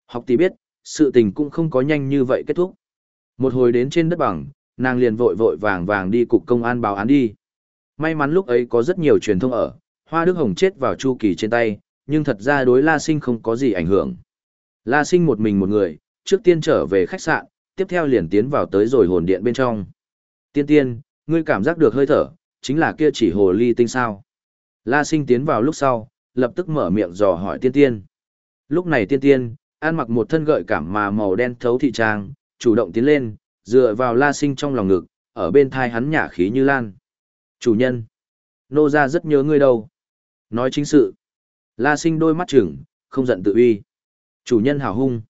Học tỷ biết, sự tình cũng không có nhanh như vậy kết thúc. Một hồi đến trên đất bằng, nàng liền vội vội vàng vàng đi cục công an báo án đi. May mắn lúc ấy có rất nhiều truyền thông ở, Hoa Đức Hồng chết vào Chu Kỳ trên tay, nhưng thật ra đối La Sinh không có gì ảnh hưởng. La Sinh một mình một người, trước tiên trở về khách sạn, tiếp theo liền tiến vào tới rồi hồn điện bên trong. Tiên tiên, ngươi cảm giác được hơi thở, chính là kia chỉ hồ ly tinh sao. La Sinh tiến vào lúc sau, lập tức mở miệng dò hỏi tiên tiên. Lúc này tiên tiên, ăn mặc một thân gợi cảm mà màu đen thấu thị trang, chủ động tiến lên, dựa vào La Sinh trong lòng ngực, ở bên thai hắn nhả khí như lan. Chủ nhân, nô ra rất nhớ ngươi đâu. Nói chính sự. La Sinh đôi mắt chừng, không giận tự uy. Chủ nhân hào hung.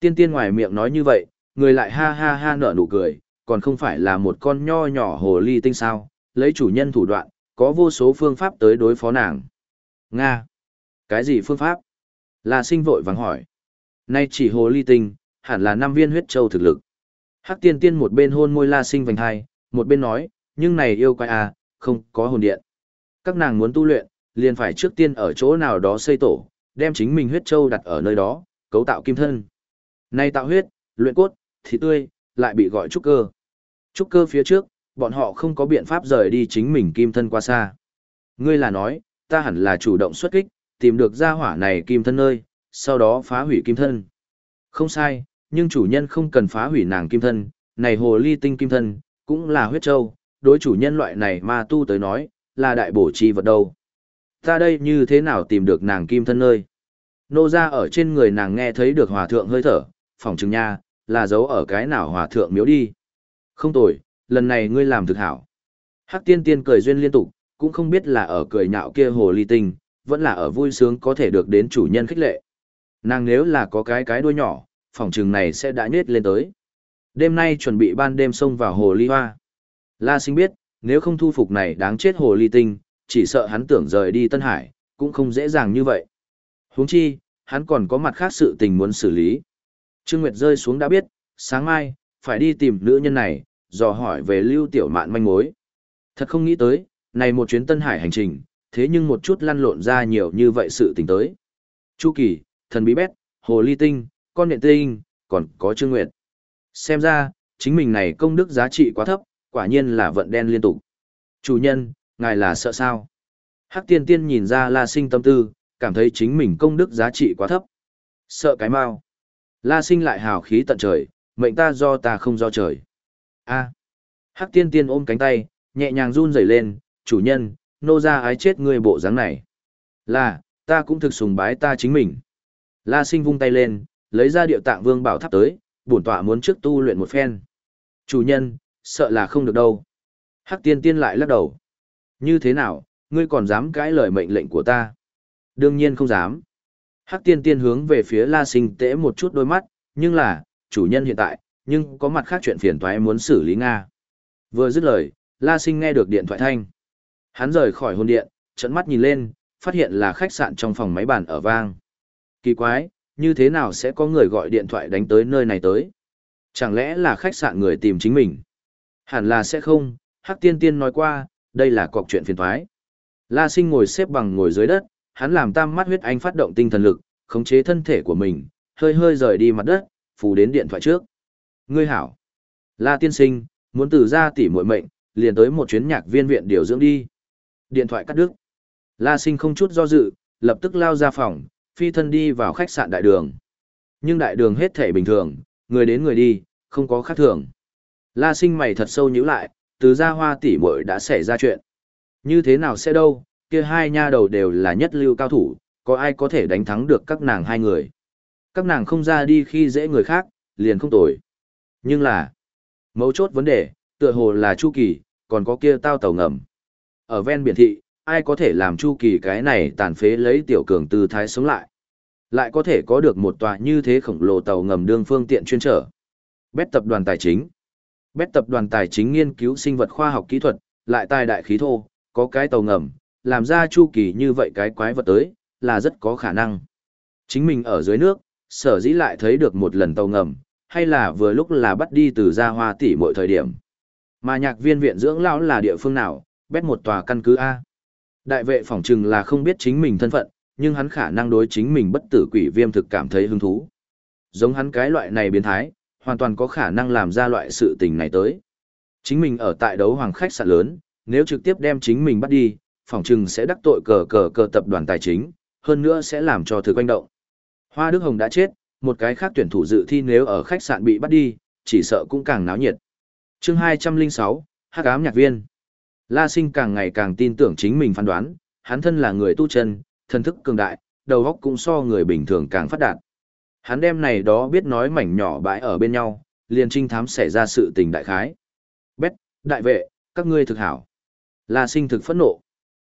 Tiên tiên ngoài miệng nói như vậy, người lại ha ha ha nở nụ cười, còn không phải là một con nho nhỏ hồ ly tinh sao, lấy chủ nhân thủ đoạn, có vô số phương pháp tới đối phó nàng. Nga. Cái gì phương pháp? Là sinh vội vàng hỏi. Nay chỉ hồ ly tinh, hẳn là năm viên huyết châu thực lực. Hắc tiên tiên một bên hôn môi la sinh vành hai, một bên nói, nhưng này yêu quái à, không có hồn điện. Các nàng muốn tu luyện, liền phải trước tiên ở chỗ nào đó xây tổ, đem chính mình huyết châu đặt ở nơi đó, cấu tạo kim thân. Nay tạo huyết, luyện cốt, thì tươi, lại bị gọi trúc cơ. Trúc cơ phía trước, bọn họ không có biện pháp rời đi chính mình kim thân qua xa. Ngươi là nói, ta hẳn là chủ động xuất kích, tìm được gia hỏa này kim thân nơi, sau đó phá hủy kim thân. Không sai, nhưng chủ nhân không cần phá hủy nàng kim thân, này hồ ly tinh kim thân, cũng là huyết châu, đối chủ nhân loại này mà tu tới nói, là đại bổ chi vật đâu. Ta đây như thế nào tìm được nàng kim thân nơi? Nô ra ở trên người nàng nghe thấy được hòa thượng hơi thở, phòng trừng nha, là giấu ở cái nào hòa thượng miếu đi. Không tồi, lần này ngươi làm thực hảo. Hắc tiên tiên cười duyên liên tục, cũng không biết là ở cười nhạo kia hồ ly tinh, vẫn là ở vui sướng có thể được đến chủ nhân khích lệ. Nàng nếu là có cái cái đuôi nhỏ, phòng trừng này sẽ đã nhết lên tới. Đêm nay chuẩn bị ban đêm xông vào hồ ly hoa. La sinh biết, nếu không thu phục này đáng chết hồ ly tinh, chỉ sợ hắn tưởng rời đi Tân Hải, cũng không dễ dàng như vậy. huống chi, hắn còn có mặt khác sự tình muốn xử lý. Trương Nguyệt rơi xuống đã biết, sáng mai, phải đi tìm nữ nhân này, dò hỏi về lưu tiểu mạn manh mối. Thật không nghĩ tới, này một chuyến Tân Hải hành trình, thế nhưng một chút lăn lộn ra nhiều như vậy sự tình tới. Chu Kỳ, thần bí bét, hồ ly tinh, con nhện tinh, còn có Trương Nguyệt. Xem ra, chính mình này công đức giá trị quá thấp, quả nhiên là vận đen liên tục. Chủ nhân, ngài là sợ sao? Hắc tiên tiên nhìn ra La Sinh tâm tư, cảm thấy chính mình công đức giá trị quá thấp. Sợ cái mau. La Sinh lại hào khí tận trời, mệnh ta do ta không do trời. A. Hắc tiên tiên ôm cánh tay, nhẹ nhàng run rẩy lên, chủ nhân, nô ra ái chết ngươi bộ dáng này. Là, ta cũng thực sùng bái ta chính mình. La sinh vung tay lên, lấy ra điệu tạng vương bảo tháp tới, bổn tọa muốn trước tu luyện một phen. Chủ nhân, sợ là không được đâu. Hắc tiên tiên lại lắc đầu. Như thế nào, ngươi còn dám cãi lời mệnh lệnh của ta? Đương nhiên không dám. Hắc tiên tiên hướng về phía la sinh tễ một chút đôi mắt, nhưng là, chủ nhân hiện tại, nhưng có mặt khác chuyện phiền toái muốn xử lý Nga. Vừa dứt lời, la sinh nghe được điện thoại thanh. Hắn rời khỏi hôn điện, trận mắt nhìn lên, phát hiện là khách sạn trong phòng máy bàn ở vang. Kỳ quái, như thế nào sẽ có người gọi điện thoại đánh tới nơi này tới? Chẳng lẽ là khách sạn người tìm chính mình? Hẳn là sẽ không, Hắc Tiên Tiên nói qua, đây là cọc chuyện phiền thoái. La Sinh ngồi xếp bằng ngồi dưới đất, hắn làm tam mắt huyết anh phát động tinh thần lực, khống chế thân thể của mình, hơi hơi rời đi mặt đất, phủ đến điện thoại trước. Ngươi hảo. La Tiên Sinh, muốn từ ra tỉ muội mệnh, liền tới một chuyến nhạc viên viện điều dưỡng đi. Điện thoại cắt đứt. La Sinh không chút do dự, lập tức lao ra phòng, phi thân đi vào khách sạn đại đường. Nhưng đại đường hết thể bình thường, người đến người đi, không có khác thường. La Sinh mày thật sâu nhíu lại, từ ra hoa tỷ muội đã xảy ra chuyện. Như thế nào sẽ đâu, kia hai nha đầu đều là nhất lưu cao thủ, có ai có thể đánh thắng được các nàng hai người. Các nàng không ra đi khi dễ người khác, liền không tồi. Nhưng là, mấu chốt vấn đề, tựa hồ là Chu Kỳ, còn có kia tao tàu ngầm. Ở ven biển thị, ai có thể làm Chu Kỳ cái này tàn phế lấy tiểu cường tư thái sống lại. Lại có thể có được một tòa như thế khổng lồ tàu ngầm đương phương tiện chuyên trở. Bét tập đoàn tài chính. Bét tập đoàn tài chính nghiên cứu sinh vật khoa học kỹ thuật, lại tài đại khí thô, có cái tàu ngầm, làm ra Chu Kỳ như vậy cái quái vật tới, là rất có khả năng. Chính mình ở dưới nước, sở dĩ lại thấy được một lần tàu ngầm, hay là vừa lúc là bắt đi từ gia hoa tỷ mọi thời điểm. Mà nhạc viên viện dưỡng lão là địa phương nào, bét một tòa căn cứ A. Đại vệ phỏng chừng là không biết chính mình thân phận, nhưng hắn khả năng đối chính mình bất tử quỷ viêm thực cảm thấy hứng thú. Giống hắn cái loại này biến thái, hoàn toàn có khả năng làm ra loại sự tình này tới. Chính mình ở tại đấu hoàng khách sạn lớn, nếu trực tiếp đem chính mình bắt đi, phỏng chừng sẽ đắc tội cờ cờ cờ tập đoàn tài chính, hơn nữa sẽ làm cho thực quanh động. Hoa Đức Hồng đã chết, một cái khác tuyển thủ dự thi nếu ở khách sạn bị bắt đi, chỉ sợ cũng càng náo nhiệt. Chương 206, Hắc ám nhạc viên. La Sinh càng ngày càng tin tưởng chính mình phán đoán, hắn thân là người tu chân, thân thức cường đại, đầu óc cũng so người bình thường càng phát đạt. Hắn đem này đó biết nói mảnh nhỏ bãi ở bên nhau, liền trinh thám xảy ra sự tình đại khái. Bét, đại vệ, các ngươi thực hảo. La Sinh thực phẫn nộ.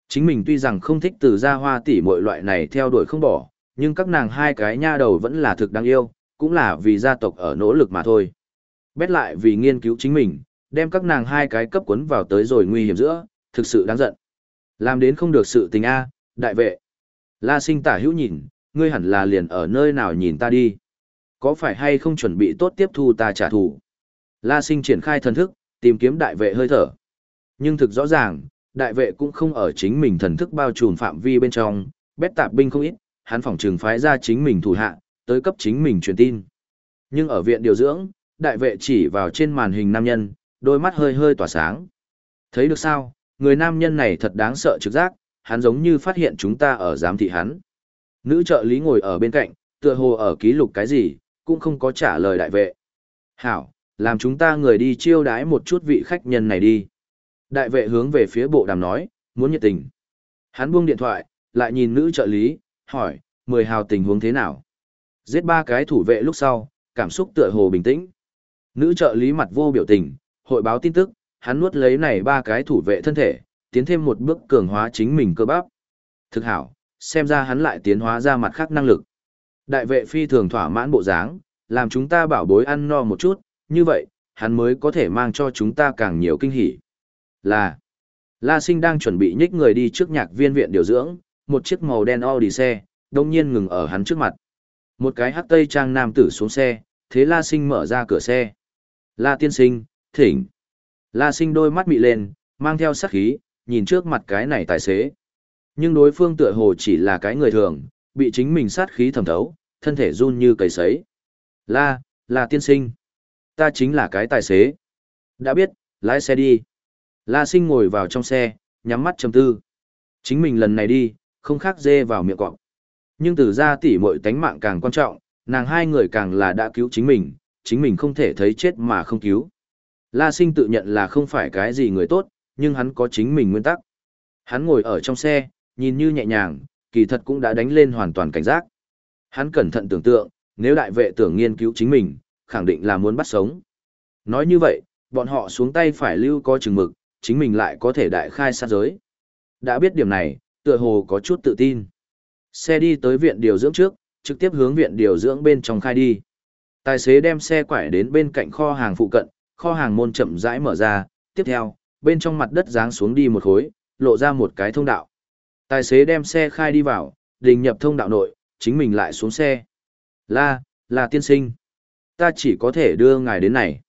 Chính mình tuy rằng không thích từ gia hoa tỷ mọi loại này theo đuổi không bỏ, nhưng các nàng hai cái nha đầu vẫn là thực đáng yêu, cũng là vì gia tộc ở nỗ lực mà thôi. Bét lại vì nghiên cứu chính mình, đem các nàng hai cái cấp quấn vào tới rồi nguy hiểm giữa, thực sự đáng giận. Làm đến không được sự tình A, đại vệ. La sinh tả hữu nhìn, ngươi hẳn là liền ở nơi nào nhìn ta đi. Có phải hay không chuẩn bị tốt tiếp thu ta trả thù? La sinh triển khai thần thức, tìm kiếm đại vệ hơi thở. Nhưng thực rõ ràng, đại vệ cũng không ở chính mình thần thức bao trùm phạm vi bên trong, bét tạp binh không ít, hắn phỏng trường phái ra chính mình thủ hạ, tới cấp chính mình truyền tin. Nhưng ở viện điều dưỡng, đại vệ chỉ vào trên màn hình nam nhân, đôi mắt hơi hơi tỏa sáng. Thấy được sao, người nam nhân này thật đáng sợ trực giác, hắn giống như phát hiện chúng ta ở giám thị hắn. Nữ trợ lý ngồi ở bên cạnh, tựa hồ ở ký lục cái gì, cũng không có trả lời đại vệ. Hảo, làm chúng ta người đi chiêu đái một chút vị khách nhân này đi. Đại vệ hướng về phía bộ đàm nói, muốn nhiệt tình. Hắn buông điện thoại, lại nhìn nữ trợ lý, hỏi, mười hào tình huống thế nào? Giết ba cái thủ vệ lúc sau, cảm xúc tựa hồ bình tĩnh. Nữ trợ lý mặt vô biểu tình, hội báo tin tức, hắn nuốt lấy này ba cái thủ vệ thân thể, tiến thêm một bước cường hóa chính mình cơ bắp. Thực hảo, xem ra hắn lại tiến hóa ra mặt khác năng lực. Đại vệ phi thường thỏa mãn bộ dáng, làm chúng ta bảo bối ăn no một chút, như vậy, hắn mới có thể mang cho chúng ta càng nhiều kinh hỉ. Là, La Sinh đang chuẩn bị nhích người đi trước nhạc viên viện điều dưỡng, một chiếc màu đen Audi xe, đông nhiên ngừng ở hắn trước mặt. Một cái hắc tây trang nam tử xuống xe, thế La Sinh mở ra cửa xe. La tiên sinh, thỉnh. La Sinh đôi mắt mị lên, mang theo sắc khí, nhìn trước mặt cái này tài xế. Nhưng đối phương tựa hồ chỉ là cái người thường, bị chính mình sát khí thẩm thấu, thân thể run như cầy sấy. La, La tiên sinh. Ta chính là cái tài xế. Đã biết, lái xe đi. La Sinh ngồi vào trong xe, nhắm mắt trầm tư. Chính mình lần này đi, không khác dê vào miệng cọp. Nhưng từ ra tỷ muội tánh mạng càng quan trọng, nàng hai người càng là đã cứu chính mình, chính mình không thể thấy chết mà không cứu. La sinh tự nhận là không phải cái gì người tốt, nhưng hắn có chính mình nguyên tắc. Hắn ngồi ở trong xe, nhìn như nhẹ nhàng, kỳ thật cũng đã đánh lên hoàn toàn cảnh giác. Hắn cẩn thận tưởng tượng, nếu đại vệ tưởng nghiên cứu chính mình, khẳng định là muốn bắt sống. Nói như vậy, bọn họ xuống tay phải lưu có chừng mực, chính mình lại có thể đại khai sát giới. Đã biết điểm này, tựa hồ có chút tự tin. Xe đi tới viện điều dưỡng trước, trực tiếp hướng viện điều dưỡng bên trong khai đi. Tài xế đem xe quải đến bên cạnh kho hàng phụ cận, kho hàng môn chậm rãi mở ra, tiếp theo, bên trong mặt đất giáng xuống đi một khối, lộ ra một cái thông đạo. Tài xế đem xe khai đi vào, đình nhập thông đạo nội, chính mình lại xuống xe. La, là tiên sinh. Ta chỉ có thể đưa ngài đến này.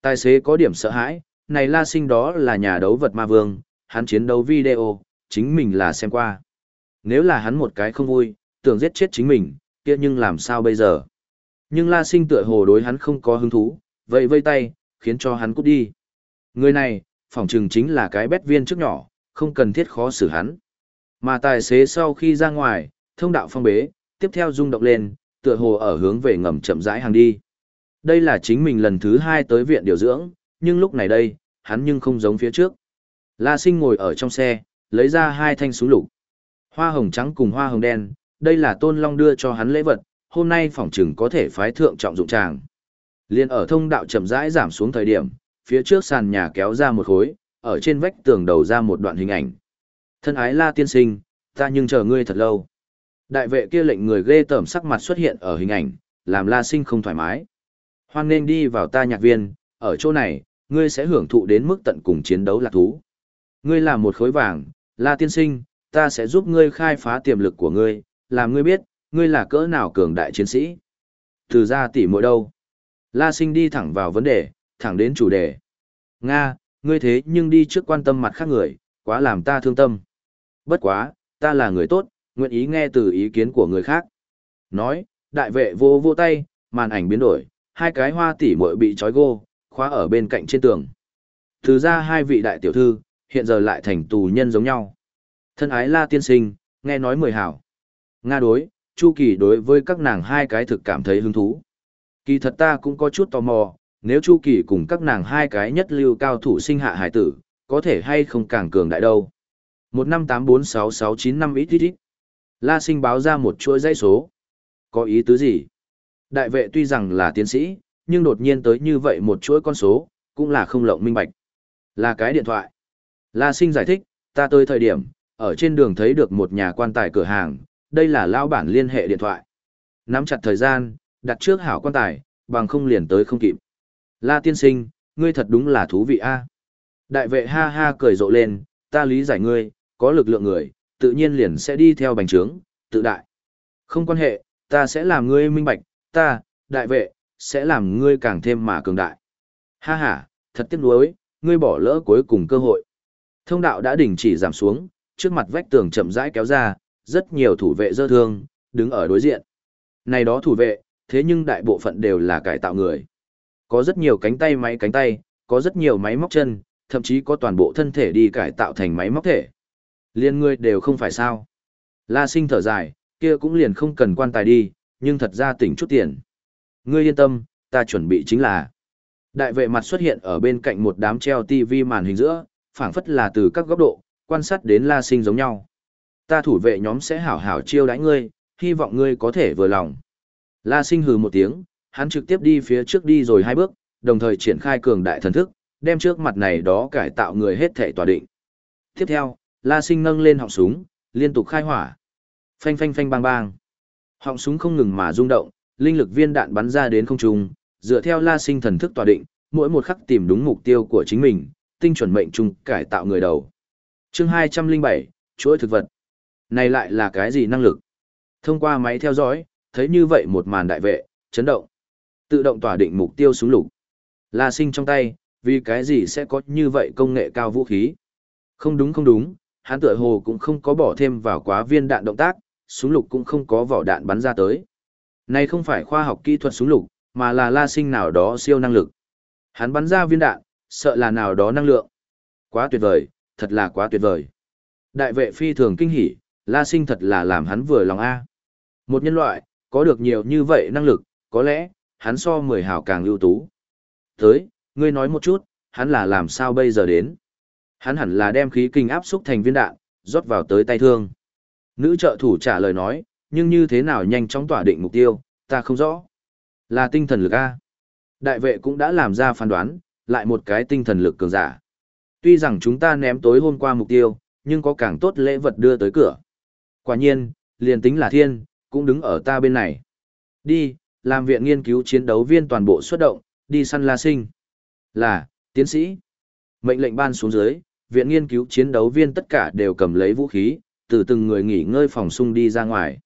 Tài xế có điểm sợ hãi, này la sinh đó là nhà đấu vật ma vương, hắn chiến đấu video, chính mình là xem qua. Nếu là hắn một cái không vui, tưởng giết chết chính mình, kia nhưng làm sao bây giờ? Nhưng La Sinh tựa hồ đối hắn không có hứng thú, vậy vây tay, khiến cho hắn cút đi. Người này, phỏng chừng chính là cái bét viên trước nhỏ, không cần thiết khó xử hắn. Mà tài xế sau khi ra ngoài, thông đạo phong bế, tiếp theo rung động lên, tựa hồ ở hướng về ngầm chậm rãi hàng đi. Đây là chính mình lần thứ hai tới viện điều dưỡng, nhưng lúc này đây, hắn nhưng không giống phía trước. La Sinh ngồi ở trong xe, lấy ra hai thanh súng lục. Hoa hồng trắng cùng hoa hồng đen, đây là Tôn Long đưa cho hắn lễ vật, hôm nay phỏng chừng có thể phái thượng trọng dụng tràng. Liên ở thông đạo chậm rãi giảm xuống thời điểm, phía trước sàn nhà kéo ra một khối, ở trên vách tường đầu ra một đoạn hình ảnh. Thân ái La tiên sinh, ta nhưng chờ ngươi thật lâu. Đại vệ kia lệnh người ghê tởm sắc mặt xuất hiện ở hình ảnh, làm La Sinh không thoải mái. Hoan nên đi vào ta nhạc viên, ở chỗ này, ngươi sẽ hưởng thụ đến mức tận cùng chiến đấu lạc thú. Ngươi là một khối vàng, La tiên sinh, ta sẽ giúp ngươi khai phá tiềm lực của ngươi, làm ngươi biết, ngươi là cỡ nào cường đại chiến sĩ. Từ ra tỉ mỗi đâu. La sinh đi thẳng vào vấn đề, thẳng đến chủ đề. Nga, ngươi thế nhưng đi trước quan tâm mặt khác người, quá làm ta thương tâm. Bất quá, ta là người tốt, nguyện ý nghe từ ý kiến của người khác. Nói, đại vệ vô vô tay, màn ảnh biến đổi, hai cái hoa tỉ muội bị trói gô, khóa ở bên cạnh trên tường. Từ ra hai vị đại tiểu thư, hiện giờ lại thành tù nhân giống nhau. Thân ái la tiên sinh, nghe nói mười hảo. Nga đối, Chu Kỳ đối với các nàng hai cái thực cảm thấy hứng thú. Kỳ thật ta cũng có chút tò mò, nếu Chu Kỳ cùng các nàng hai cái nhất lưu cao thủ sinh hạ hải tử, có thể hay không càng cường đại đâu. Một năm tám bốn sáu sáu chín năm ít ít ít. La sinh báo ra một chuỗi dãy số. Có ý tứ gì? Đại vệ tuy rằng là tiến sĩ, nhưng đột nhiên tới như vậy một chuỗi con số, cũng là không lộng minh bạch. Là cái điện thoại. La sinh giải thích, ta tới thời điểm, ở trên đường thấy được một nhà quan tài cửa hàng, đây là lao bản liên hệ điện thoại. Nắm chặt thời gian, đặt trước hảo quan tài, bằng không liền tới không kịp. La tiên sinh, ngươi thật đúng là thú vị a. Đại vệ ha ha cười rộ lên, ta lý giải ngươi, có lực lượng người, tự nhiên liền sẽ đi theo bành trướng, tự đại. Không quan hệ, ta sẽ làm ngươi minh bạch, ta, đại vệ, sẽ làm ngươi càng thêm mà cường đại. Ha ha, thật tiếc nuối, ngươi bỏ lỡ cuối cùng cơ hội. Thông đạo đã đình chỉ giảm xuống, trước mặt vách tường chậm rãi kéo ra, rất nhiều thủ vệ dơ thương, đứng ở đối diện. Này đó thủ vệ, thế nhưng đại bộ phận đều là cải tạo người. Có rất nhiều cánh tay máy cánh tay, có rất nhiều máy móc chân, thậm chí có toàn bộ thân thể đi cải tạo thành máy móc thể. Liên ngươi đều không phải sao. La sinh thở dài, kia cũng liền không cần quan tài đi, nhưng thật ra tỉnh chút tiền. Ngươi yên tâm, ta chuẩn bị chính là. Đại vệ mặt xuất hiện ở bên cạnh một đám treo TV màn hình giữa, phảng phất là từ các góc độ, quan sát đến la sinh giống nhau. Ta thủ vệ nhóm sẽ hảo hảo chiêu đãi ngươi, hy vọng ngươi có thể vừa lòng. La sinh hừ một tiếng, hắn trực tiếp đi phía trước đi rồi hai bước, đồng thời triển khai cường đại thần thức, đem trước mặt này đó cải tạo người hết thể tỏa định. Tiếp theo, La sinh nâng lên họng súng, liên tục khai hỏa. Phanh phanh phanh bang bang. Họng súng không ngừng mà rung động, linh lực viên đạn bắn ra đến không trung, dựa theo La sinh thần thức tòa định, mỗi một khắc tìm đúng mục tiêu của chính mình, tinh chuẩn mệnh trung cải tạo người đầu. Chương 207, chuỗi thực vật. Này lại là cái gì năng lực? Thông qua máy theo dõi, thấy như vậy một màn đại vệ, chấn động. Tự động tỏa định mục tiêu xuống lục. La sinh trong tay, vì cái gì sẽ có như vậy công nghệ cao vũ khí? Không đúng không đúng, hắn tựa hồ cũng không có bỏ thêm vào quá viên đạn động tác, súng lục cũng không có vỏ đạn bắn ra tới. Này không phải khoa học kỹ thuật súng lục, mà là la sinh nào đó siêu năng lực. Hắn bắn ra viên đạn, sợ là nào đó năng lượng. Quá tuyệt vời, thật là quá tuyệt vời. Đại vệ phi thường kinh hỉ, La Sinh thật là làm hắn vừa lòng A. Một nhân loại, có được nhiều như vậy năng lực, có lẽ, hắn so mười hảo càng ưu tú. Tới, ngươi nói một chút, hắn là làm sao bây giờ đến? Hắn hẳn là đem khí kinh áp xúc thành viên đạn, rót vào tới tay thương. Nữ trợ thủ trả lời nói, nhưng như thế nào nhanh chóng tỏa định mục tiêu, ta không rõ. Là tinh thần lực A. Đại vệ cũng đã làm ra phán đoán, lại một cái tinh thần lực cường giả. Tuy rằng chúng ta ném tối hôm qua mục tiêu, nhưng có càng tốt lễ vật đưa tới cửa. Quả nhiên, liền tính là thiên, cũng đứng ở ta bên này. Đi, làm viện nghiên cứu chiến đấu viên toàn bộ xuất động, đi săn la sinh. Là, tiến sĩ. Mệnh lệnh ban xuống dưới, viện nghiên cứu chiến đấu viên tất cả đều cầm lấy vũ khí, từ từng người nghỉ ngơi phòng sung đi ra ngoài.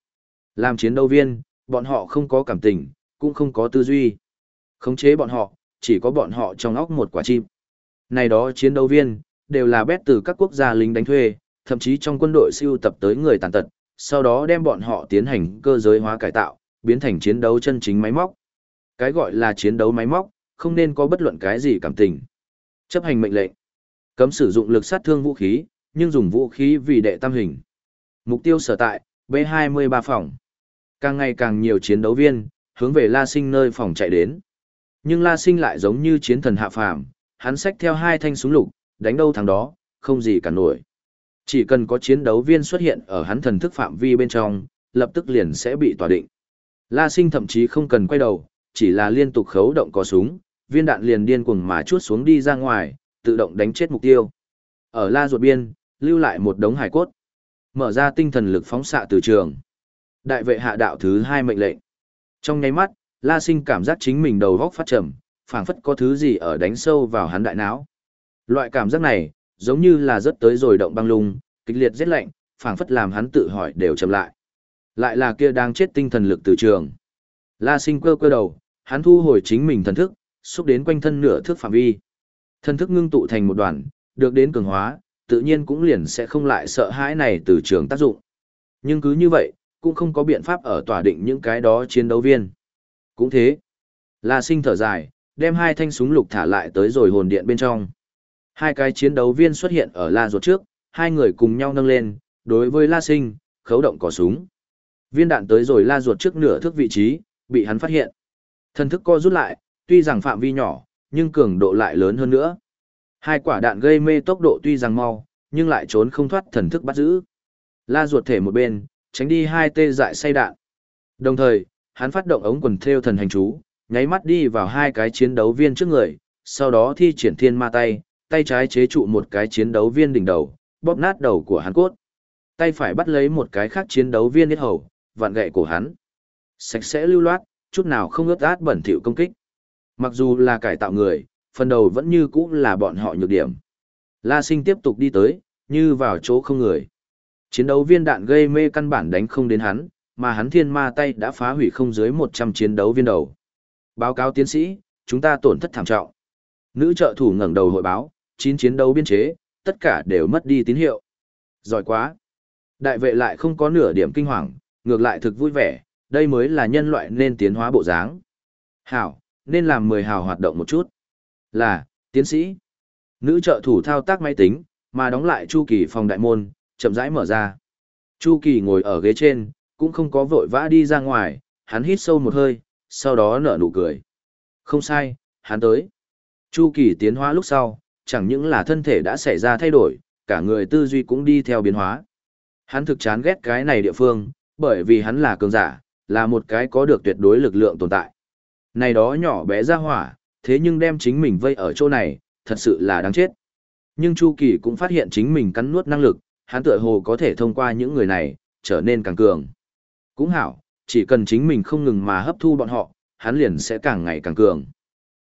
Làm chiến đấu viên, bọn họ không có cảm tình, cũng không có tư duy. Khống chế bọn họ, chỉ có bọn họ trong óc một quả chim. Này đó chiến đấu viên, đều là bét từ các quốc gia lính đánh thuê, thậm chí trong quân đội siêu tập tới người tàn tật, sau đó đem bọn họ tiến hành cơ giới hóa cải tạo, biến thành chiến đấu chân chính máy móc. Cái gọi là chiến đấu máy móc, không nên có bất luận cái gì cảm tình. Chấp hành mệnh lệnh. Cấm sử dụng lực sát thương vũ khí, nhưng dùng vũ khí vì đệ tam hình. Mục tiêu sở tại, B23 phòng. Càng ngày càng nhiều chiến đấu viên, hướng về La Sinh nơi phòng chạy đến. Nhưng La Sinh lại giống như chiến thần hạ phàm, hắn xách theo hai thanh súng lục, đánh đâu thằng đó, không gì cả nổi. Chỉ cần có chiến đấu viên xuất hiện ở hắn thần thức phạm vi bên trong, lập tức liền sẽ bị tỏa định. La sinh thậm chí không cần quay đầu, chỉ là liên tục khấu động có súng, viên đạn liền điên cuồng mà chuốt xuống đi ra ngoài, tự động đánh chết mục tiêu. Ở la ruột biên, lưu lại một đống hải cốt. Mở ra tinh thần lực phóng xạ từ trường. Đại vệ hạ đạo thứ hai mệnh lệnh. Trong nháy mắt, La Sinh cảm giác chính mình đầu góc phát trầm, phảng phất có thứ gì ở đánh sâu vào hắn đại não. Loại cảm giác này, giống như là rất tới rồi động băng lung, kịch liệt rét lạnh, phảng phất làm hắn tự hỏi đều chậm lại. Lại là kia đang chết tinh thần lực từ trường. La Sinh cơ cơ đầu, hắn thu hồi chính mình thần thức, xúc đến quanh thân nửa thước phạm vi. Thần thức ngưng tụ thành một đoàn, được đến cường hóa, tự nhiên cũng liền sẽ không lại sợ hãi này từ trường tác dụng. Nhưng cứ như vậy, cũng không có biện pháp ở tỏa định những cái đó chiến đấu viên. Cũng thế. La sinh thở dài, đem hai thanh súng lục thả lại tới rồi hồn điện bên trong. Hai cái chiến đấu viên xuất hiện ở la ruột trước, hai người cùng nhau nâng lên, đối với la sinh, khấu động cò súng. Viên đạn tới rồi la ruột trước nửa thước vị trí, bị hắn phát hiện. Thần thức co rút lại, tuy rằng phạm vi nhỏ, nhưng cường độ lại lớn hơn nữa. Hai quả đạn gây mê tốc độ tuy rằng mau, nhưng lại trốn không thoát thần thức bắt giữ. La ruột thể một bên, tránh đi hai tê dại say đạn. Đồng thời, hắn phát động ống quần theo thần hành chú, nháy mắt đi vào hai cái chiến đấu viên trước người, sau đó thi triển thiên ma tay, tay trái chế trụ một cái chiến đấu viên đỉnh đầu, bóp nát đầu của hắn cốt. Tay phải bắt lấy một cái khác chiến đấu viên hết hầu, vặn gậy của hắn. Sạch sẽ lưu loát, chút nào không ướt át bẩn thỉu công kích. Mặc dù là cải tạo người, phần đầu vẫn như cũ là bọn họ nhược điểm. La sinh tiếp tục đi tới, như vào chỗ không người. Chiến đấu viên đạn gây mê căn bản đánh không đến hắn, mà hắn thiên ma tay đã phá hủy không dưới 100 chiến đấu viên đầu. Báo cáo tiến sĩ, chúng ta tổn thất thảm trọng. Nữ trợ thủ ngẩng đầu hội báo, 9 chiến đấu biên chế, tất cả đều mất đi tín hiệu. Giỏi quá. Đại vệ lại không có nửa điểm kinh hoàng, ngược lại thực vui vẻ, đây mới là nhân loại nên tiến hóa bộ dáng. Hảo, nên làm 10 hào hoạt động một chút. Là, tiến sĩ. Nữ trợ thủ thao tác máy tính, mà đóng lại chu kỳ phòng đại môn, chậm rãi mở ra. Chu kỳ ngồi ở ghế trên, cũng không có vội vã đi ra ngoài, hắn hít sâu một hơi, sau đó nở nụ cười. Không sai, hắn tới. Chu kỳ tiến hóa lúc sau, chẳng những là thân thể đã xảy ra thay đổi, cả người tư duy cũng đi theo biến hóa. Hắn thực chán ghét cái này địa phương, bởi vì hắn là cường giả, là một cái có được tuyệt đối lực lượng tồn tại. Này đó nhỏ bé ra hỏa, thế nhưng đem chính mình vây ở chỗ này, thật sự là đáng chết. Nhưng Chu Kỳ cũng phát hiện chính mình cắn nuốt năng lực, hắn tựa hồ có thể thông qua những người này, trở nên càng cường. Cũng hảo, chỉ cần chính mình không ngừng mà hấp thu bọn họ, hắn liền sẽ càng ngày càng cường.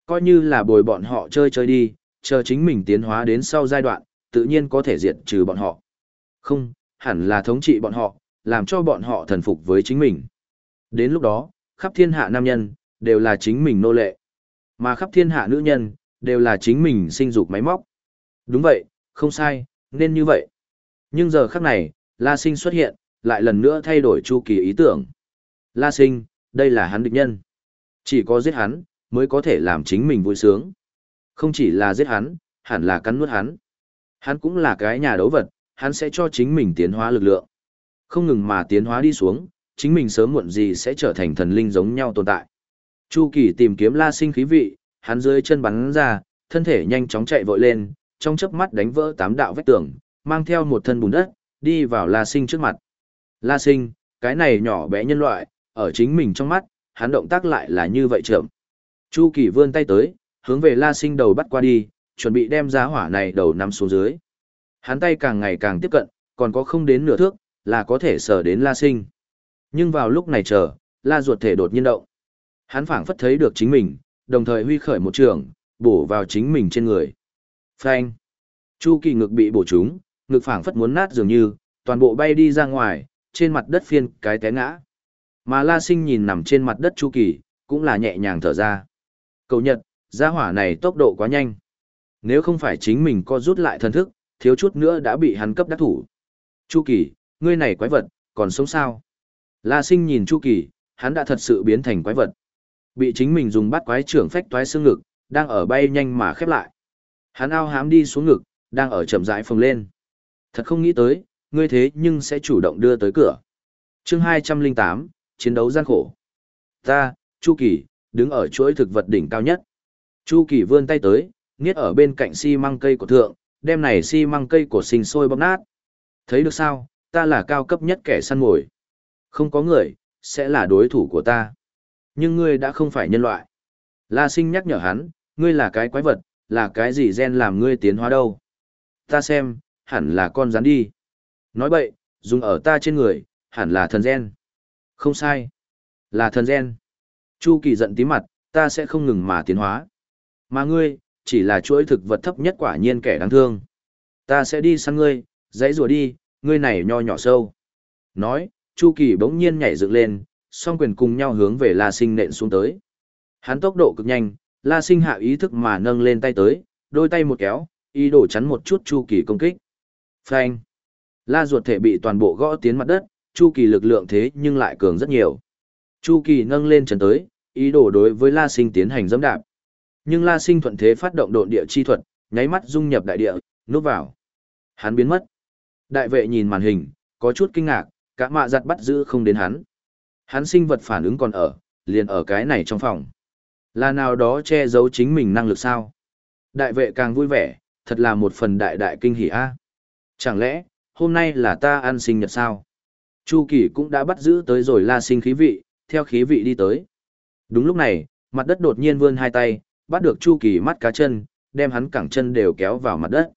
Coi như là bồi bọn họ chơi chơi đi, chờ chính mình tiến hóa đến sau giai đoạn, tự nhiên có thể diệt trừ bọn họ. Không, hẳn là thống trị bọn họ, làm cho bọn họ thần phục với chính mình. Đến lúc đó, khắp thiên hạ nam nhân, đều là chính mình nô lệ. Mà khắp thiên hạ nữ nhân, đều là chính mình sinh dục máy móc. Đúng vậy, không sai, nên như vậy. Nhưng giờ khắc này, La Sinh xuất hiện, lại lần nữa thay đổi chu kỳ ý tưởng. La Sinh, đây là hắn địch nhân. Chỉ có giết hắn, mới có thể làm chính mình vui sướng. Không chỉ là giết hắn, hẳn là cắn nuốt hắn. Hắn cũng là cái nhà đấu vật, hắn sẽ cho chính mình tiến hóa lực lượng. Không ngừng mà tiến hóa đi xuống, chính mình sớm muộn gì sẽ trở thành thần linh giống nhau tồn tại. Chu Kỳ tìm kiếm La Sinh khí vị, hắn dưới chân bắn ra, thân thể nhanh chóng chạy vội lên, trong chớp mắt đánh vỡ tám đạo vách tường, mang theo một thân bùn đất, đi vào La Sinh trước mặt. La Sinh, cái này nhỏ bé nhân loại, ở chính mình trong mắt, hắn động tác lại là như vậy chậm. Chu Kỳ vươn tay tới, hướng về La Sinh đầu bắt qua đi, chuẩn bị đem giá hỏa này đầu nằm xuống dưới. Hắn tay càng ngày càng tiếp cận, còn có không đến nửa thước, là có thể sờ đến La Sinh. Nhưng vào lúc này chờ, La ruột thể đột nhiên động. Hắn phảng phất thấy được chính mình, đồng thời huy khởi một trường, bổ vào chính mình trên người. Phanh. Chu kỳ ngực bị bổ trúng, ngực phảng phất muốn nát dường như, toàn bộ bay đi ra ngoài, trên mặt đất phiên cái té ngã. Mà La Sinh nhìn nằm trên mặt đất Chu kỳ, cũng là nhẹ nhàng thở ra. Cầu nhật, gia hỏa này tốc độ quá nhanh. Nếu không phải chính mình co rút lại thân thức, thiếu chút nữa đã bị hắn cấp đắc thủ. Chu kỳ, ngươi này quái vật, còn sống sao? La Sinh nhìn Chu kỳ, hắn đã thật sự biến thành quái vật. Bị chính mình dùng bắt quái trưởng phách toái xương ngực, đang ở bay nhanh mà khép lại. Hắn ao hám đi xuống ngực, đang ở chậm rãi phồng lên. Thật không nghĩ tới, ngươi thế nhưng sẽ chủ động đưa tới cửa. chương 208, chiến đấu gian khổ. Ta, Chu Kỳ, đứng ở chuỗi thực vật đỉnh cao nhất. Chu Kỳ vươn tay tới, nghiết ở bên cạnh xi măng cây của thượng, đem này xi măng cây của sinh sôi bóp nát. Thấy được sao, ta là cao cấp nhất kẻ săn mồi. Không có người, sẽ là đối thủ của ta. Nhưng ngươi đã không phải nhân loại. La sinh nhắc nhở hắn, ngươi là cái quái vật, là cái gì gen làm ngươi tiến hóa đâu. Ta xem, hẳn là con rắn đi. Nói bậy, dùng ở ta trên người, hẳn là thần gen. Không sai. Là thần gen. Chu kỳ giận tí mặt, ta sẽ không ngừng mà tiến hóa. Mà ngươi, chỉ là chuỗi thực vật thấp nhất quả nhiên kẻ đáng thương. Ta sẽ đi săn ngươi, dãy rùa đi, ngươi này nho nhỏ sâu. Nói, Chu Kỳ bỗng nhiên nhảy dựng lên, song quyền cùng nhau hướng về La Sinh nện xuống tới. Hắn tốc độ cực nhanh, La Sinh hạ ý thức mà nâng lên tay tới, đôi tay một kéo, ý đồ chắn một chút Chu Kỳ công kích. Phanh! La ruột thể bị toàn bộ gõ tiến mặt đất, Chu Kỳ lực lượng thế nhưng lại cường rất nhiều. Chu Kỳ nâng lên chân tới, ý đồ đối với La Sinh tiến hành dẫm đạp. Nhưng La Sinh thuận thế phát động độn địa chi thuật, nháy mắt dung nhập đại địa, núp vào. Hắn biến mất. Đại vệ nhìn màn hình, có chút kinh ngạc, cả mạ giặt bắt giữ không đến hắn. Hắn sinh vật phản ứng còn ở, liền ở cái này trong phòng. Là nào đó che giấu chính mình năng lực sao? Đại vệ càng vui vẻ, thật là một phần đại đại kinh hỉ a. Chẳng lẽ, hôm nay là ta ăn sinh nhật sao? Chu Kỳ cũng đã bắt giữ tới rồi la sinh khí vị, theo khí vị đi tới. Đúng lúc này, mặt đất đột nhiên vươn hai tay, bắt được Chu Kỳ mắt cá chân, đem hắn cẳng chân đều kéo vào mặt đất.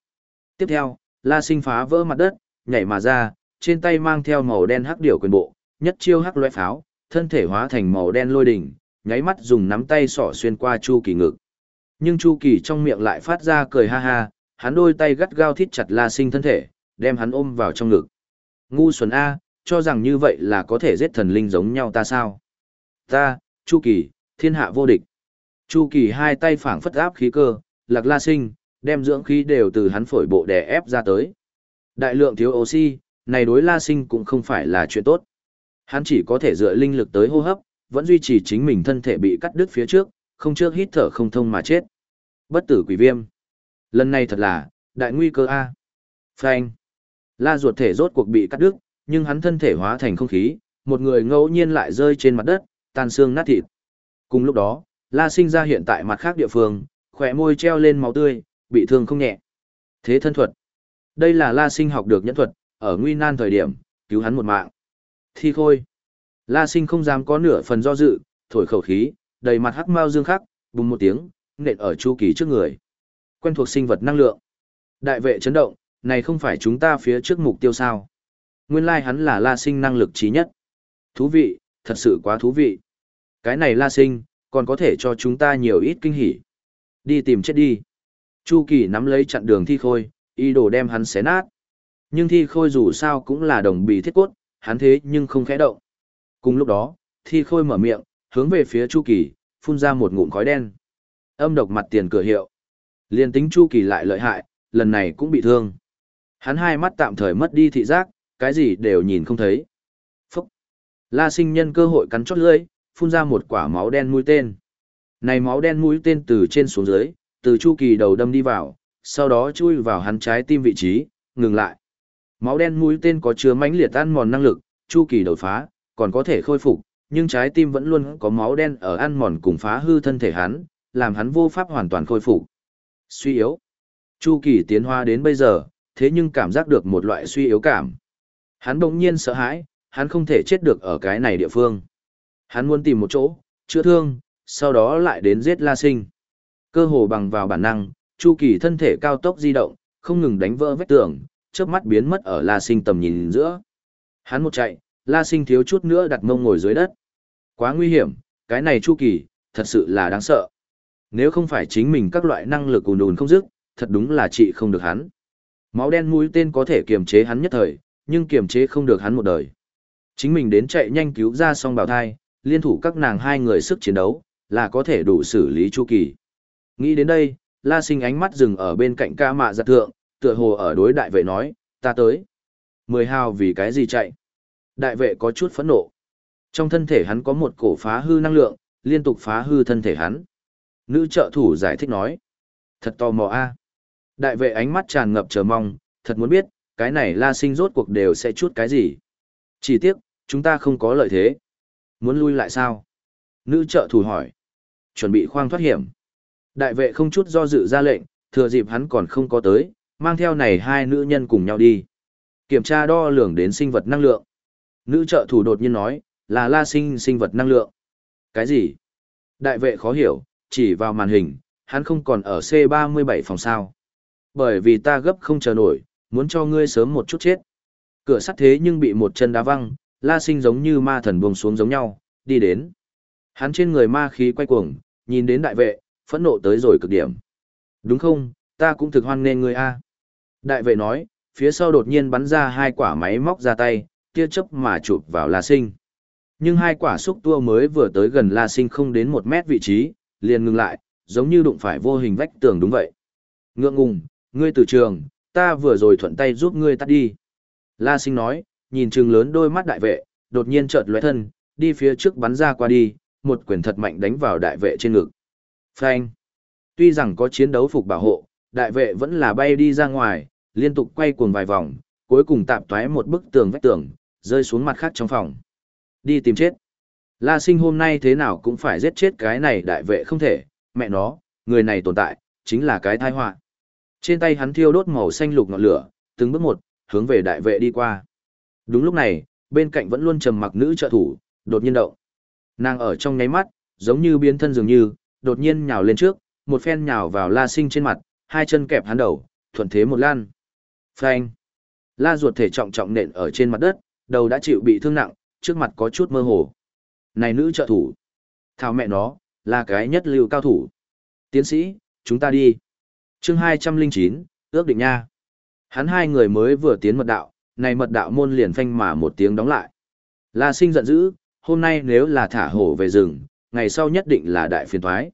Tiếp theo, la sinh phá vỡ mặt đất, nhảy mà ra, trên tay mang theo màu đen hắc điểu quyền bộ, nhất chiêu hắc loe pháo, thân thể hóa thành màu đen lôi đỉnh, nháy mắt dùng nắm tay sỏ xuyên qua Chu Kỳ ngực. Nhưng Chu Kỳ trong miệng lại phát ra cười ha ha, hắn đôi tay gắt gao thít chặt La Sinh thân thể, đem hắn ôm vào trong ngực. Ngu xuẩn A, cho rằng như vậy là có thể giết thần linh giống nhau ta sao? Ta, Chu Kỳ, thiên hạ vô địch. Chu Kỳ hai tay phảng phất áp khí cơ, lạc La Sinh, đem dưỡng khí đều từ hắn phổi bộ đè ép ra tới. Đại lượng thiếu oxy, này đối La Sinh cũng không phải là chuyện tốt. Hắn chỉ có thể dựa linh lực tới hô hấp, vẫn duy trì chính mình thân thể bị cắt đứt phía trước, không trước hít thở không thông mà chết. Bất tử quỷ viêm. Lần này thật là, đại nguy cơ A. Frank. La ruột thể rốt cuộc bị cắt đứt, nhưng hắn thân thể hóa thành không khí, một người ngẫu nhiên lại rơi trên mặt đất, tan xương nát thịt. Cùng lúc đó, La sinh ra hiện tại mặt khác địa phương, khỏe môi treo lên máu tươi, bị thương không nhẹ. Thế thân thuật. Đây là La sinh học được nhẫn thuật, ở nguy nan thời điểm, cứu hắn một mạng. Thi khôi. La sinh không dám có nửa phần do dự, thổi khẩu khí, đầy mặt hắc mau dương khắc, bùng một tiếng, nện ở chu kỳ trước người. Quen thuộc sinh vật năng lượng. Đại vệ chấn động, này không phải chúng ta phía trước mục tiêu sao. Nguyên lai like hắn là la sinh năng lực trí nhất. Thú vị, thật sự quá thú vị. Cái này la sinh, còn có thể cho chúng ta nhiều ít kinh hỉ. Đi tìm chết đi. Chu kỳ nắm lấy chặn đường thi khôi, ý đồ đem hắn xé nát. Nhưng thi khôi dù sao cũng là đồng bì thiết cốt, hắn thế nhưng không khẽ động. Cùng lúc đó, thi khôi mở miệng, hướng về phía Chu Kỳ, phun ra một ngụm khói đen. Âm độc mặt tiền cửa hiệu. Liên tính Chu Kỳ lại lợi hại, lần này cũng bị thương. Hắn hai mắt tạm thời mất đi thị giác, cái gì đều nhìn không thấy. Phúc! La sinh nhân cơ hội cắn chót lưỡi, phun ra một quả máu đen mũi tên. Này máu đen mũi tên từ trên xuống dưới, từ Chu Kỳ đầu đâm đi vào, sau đó chui vào hắn trái tim vị trí, ngừng lại. Máu đen mũi tên có chứa mãnh liệt ăn mòn năng lực, Chu Kỳ đột phá, còn có thể khôi phục, nhưng trái tim vẫn luôn có máu đen ở ăn mòn cùng phá hư thân thể hắn, làm hắn vô pháp hoàn toàn khôi phục. Suy yếu. Chu kỳ tiến hóa đến bây giờ, thế nhưng cảm giác được một loại suy yếu cảm. Hắn bỗng nhiên sợ hãi, hắn không thể chết được ở cái này địa phương. Hắn muốn tìm một chỗ, chữa thương, sau đó lại đến giết La Sinh. Cơ hồ bằng vào bản năng, Chu Kỳ thân thể cao tốc di động, không ngừng đánh vỡ vách tường, chớp mắt biến mất ở La Sinh tầm nhìn giữa. Hắn một chạy, La Sinh thiếu chút nữa đặt mông ngồi dưới đất. Quá nguy hiểm, cái này chu kỳ, thật sự là đáng sợ. Nếu không phải chính mình các loại năng lực ùn ùn không dứt, thật đúng là trị không được hắn. Máu đen mũi tên có thể kiềm chế hắn nhất thời, nhưng kiềm chế không được hắn một đời. Chính mình đến chạy nhanh cứu ra song bào thai, liên thủ các nàng hai người sức chiến đấu, là có thể đủ xử lý chu kỳ. Nghĩ đến đây, La Sinh ánh mắt dừng ở bên cạnh ca mạ giặt thượng, tựa hồ ở đối đại vệ nói, ta tới. Mười hào vì cái gì chạy? Đại vệ có chút phẫn nộ. Trong thân thể hắn có một cổ phá hư năng lượng, liên tục phá hư thân thể hắn. Nữ trợ thủ giải thích nói. Thật tò mò a. Đại vệ ánh mắt tràn ngập chờ mong, thật muốn biết, cái này la sinh rốt cuộc đều sẽ chút cái gì. Chỉ tiếc, chúng ta không có lợi thế. Muốn lui lại sao? Nữ trợ thủ hỏi. Chuẩn bị khoang thoát hiểm. Đại vệ không chút do dự ra lệnh, thừa dịp hắn còn không có tới, mang theo này hai nữ nhân cùng nhau đi. Kiểm tra đo lường đến sinh vật năng lượng. Nữ trợ thủ đột nhiên nói, là la sinh sinh vật năng lượng. Cái gì? Đại vệ khó hiểu, chỉ vào màn hình, hắn không còn ở C37 phòng sao. Bởi vì ta gấp không chờ nổi, muốn cho ngươi sớm một chút chết. Cửa sắt thế nhưng bị một chân đá văng, la sinh giống như ma thần buông xuống giống nhau, đi đến. Hắn trên người ma khí quay cuồng, nhìn đến đại vệ, phẫn nộ tới rồi cực điểm. Đúng không, ta cũng thực hoan nên ngươi a. Đại vệ nói, phía sau đột nhiên bắn ra hai quả máy móc ra tay, tia chớp mà chụp vào La Sinh. Nhưng hai quả xúc tua mới vừa tới gần La Sinh không đến một mét vị trí, liền ngừng lại, giống như đụng phải vô hình vách tường đúng vậy. Ngượng ngùng, ngươi từ trường, ta vừa rồi thuận tay giúp ngươi tắt đi. La Sinh nói, nhìn trừng lớn đôi mắt đại vệ, đột nhiên chợt lóe thân, đi phía trước bắn ra qua đi, một quyền thật mạnh đánh vào đại vệ trên ngực. Phanh. Tuy rằng có chiến đấu phục bảo hộ, đại vệ vẫn là bay đi ra ngoài, liên tục quay cuồng vài vòng, cuối cùng tạm toái một bức tường vách tường, rơi xuống mặt khác trong phòng. Đi tìm chết. La sinh hôm nay thế nào cũng phải giết chết cái này đại vệ không thể, mẹ nó, người này tồn tại, chính là cái tai họa. Trên tay hắn thiêu đốt màu xanh lục ngọn lửa, từng bước một, hướng về đại vệ đi qua. Đúng lúc này, bên cạnh vẫn luôn trầm mặc nữ trợ thủ, đột nhiên động. Nàng ở trong nháy mắt, giống như biến thân dường như, đột nhiên nhào lên trước, một phen nhào vào La Sinh trên mặt, hai chân kẹp hắn đầu, thuận thế một lan. Phanh. La ruột thể trọng trọng nện ở trên mặt đất, đầu đã chịu bị thương nặng, trước mặt có chút mơ hồ. Này nữ trợ thủ. Thảo mẹ nó, là cái nhất lưu cao thủ. Tiến sĩ, chúng ta đi chương 209, ước định nha. Hắn hai người mới vừa tiến mật đạo, này mật đạo môn liền phanh mà một tiếng đóng lại. La sinh giận dữ, hôm nay nếu là thả hổ về rừng, ngày sau nhất định là đại phiền thoái.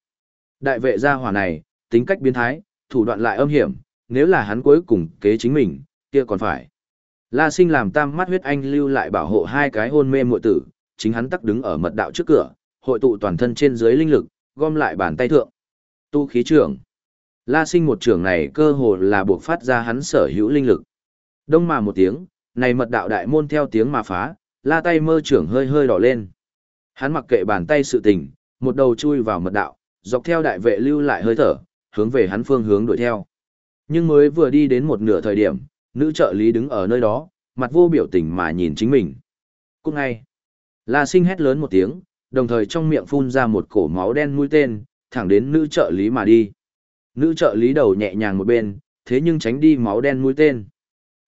Đại vệ gia hỏa này, tính cách biến thái, thủ đoạn lại âm hiểm, nếu là hắn cuối cùng kế chính mình, kia còn phải. La sinh làm tam mắt huyết anh lưu lại bảo hộ hai cái hôn mê muội tử, chính hắn tắc đứng ở mật đạo trước cửa, hội tụ toàn thân trên dưới linh lực, gom lại bàn tay thượng. Tu khí trưởng. La sinh một trưởng này cơ hồ là buộc phát ra hắn sở hữu linh lực. Đông mà một tiếng, này mật đạo đại môn theo tiếng mà phá, la tay mơ trưởng hơi hơi đỏ lên. Hắn mặc kệ bàn tay sự tình, một đầu chui vào mật đạo, dọc theo đại vệ lưu lại hơi thở, hướng về hắn phương hướng đuổi theo. Nhưng mới vừa đi đến một nửa thời điểm, nữ trợ lý đứng ở nơi đó, mặt vô biểu tình mà nhìn chính mình. Cũng ngay, La Sinh hét lớn một tiếng, đồng thời trong miệng phun ra một cổ máu đen mũi tên, thẳng đến nữ trợ lý mà đi. Nữ trợ lý đầu nhẹ nhàng một bên, thế nhưng tránh đi máu đen mũi tên.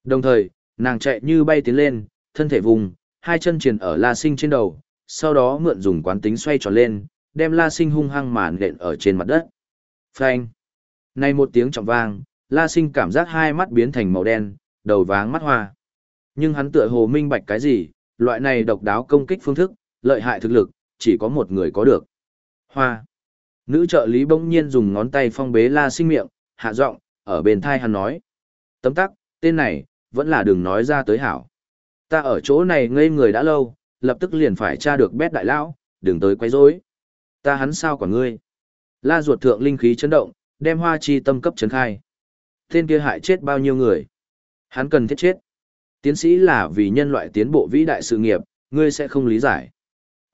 Đồng thời, nàng chạy như bay tiến lên, thân thể vùng, hai chân triền ở La Sinh trên đầu, sau đó mượn dùng quán tính xoay tròn lên, đem La Sinh hung hăng màn nện ở trên mặt đất. Phanh! Này một tiếng trọng vang, La Sinh cảm giác hai mắt biến thành màu đen, đầu váng mắt hoa. Nhưng hắn tựa hồ minh bạch cái gì, loại này độc đáo công kích phương thức, lợi hại thực lực, chỉ có một người có được. Hoa! Nữ trợ lý bỗng nhiên dùng ngón tay phong bế La Sinh miệng, hạ giọng, ở bên thai hắn nói. Tấm tắc, tên này, vẫn là đừng nói ra tới hảo. Ta ở chỗ này ngây người đã lâu, lập tức liền phải tra được bét đại lão, đừng tới quấy rối. Ta hắn sao quả ngươi? La ruột thượng linh khí chấn động, đem hoa chi tâm cấp chấn khai. Tên kia hại chết bao nhiêu người? Hắn cần thiết chết. Tiến sĩ là vì nhân loại tiến bộ vĩ đại sự nghiệp, ngươi sẽ không lý giải.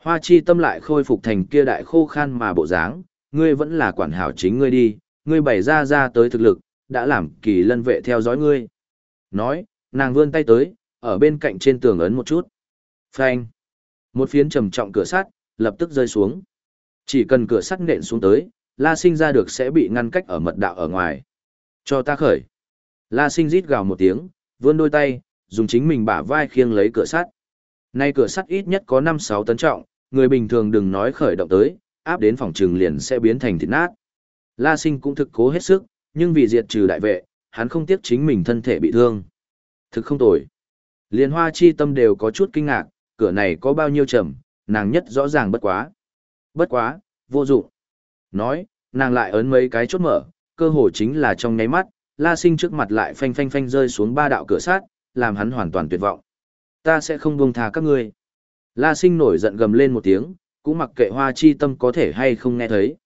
Hoa chi tâm lại khôi phục thành kia đại khô khan mà bộ dáng, ngươi vẫn là quản hảo chính ngươi đi, ngươi bày ra ra tới thực lực, đã làm kỳ lân vệ theo dõi ngươi. Nói, nàng vươn tay tới, ở bên cạnh trên tường ấn một chút. Phanh. Một phiến trầm trọng cửa sắt, lập tức rơi xuống. Chỉ cần cửa sắt nện xuống tới, La Sinh ra được sẽ bị ngăn cách ở mật đạo ở ngoài. Cho ta khởi. La Sinh rít gào một tiếng, vươn đôi tay, dùng chính mình bả vai khiêng lấy cửa sắt. Nay cửa sắt ít nhất có 5-6 tấn trọng, người bình thường đừng nói khởi động tới, áp đến phòng trường liền sẽ biến thành thịt nát. La Sinh cũng thực cố hết sức, nhưng vì diệt trừ đại vệ, hắn không tiếc chính mình thân thể bị thương. Thực không tồi. Liên hoa chi tâm đều có chút kinh ngạc, cửa này có bao nhiêu trầm, nàng nhất rõ ràng bất quá. Bất quá, vô dụng. Nói, nàng lại ấn mấy cái chốt mở, cơ hồ chính là trong nháy mắt, la sinh trước mặt lại phanh phanh phanh rơi xuống ba đạo cửa sát, làm hắn hoàn toàn tuyệt vọng. Ta sẽ không buông tha các ngươi. La sinh nổi giận gầm lên một tiếng, cũng mặc kệ hoa chi tâm có thể hay không nghe thấy.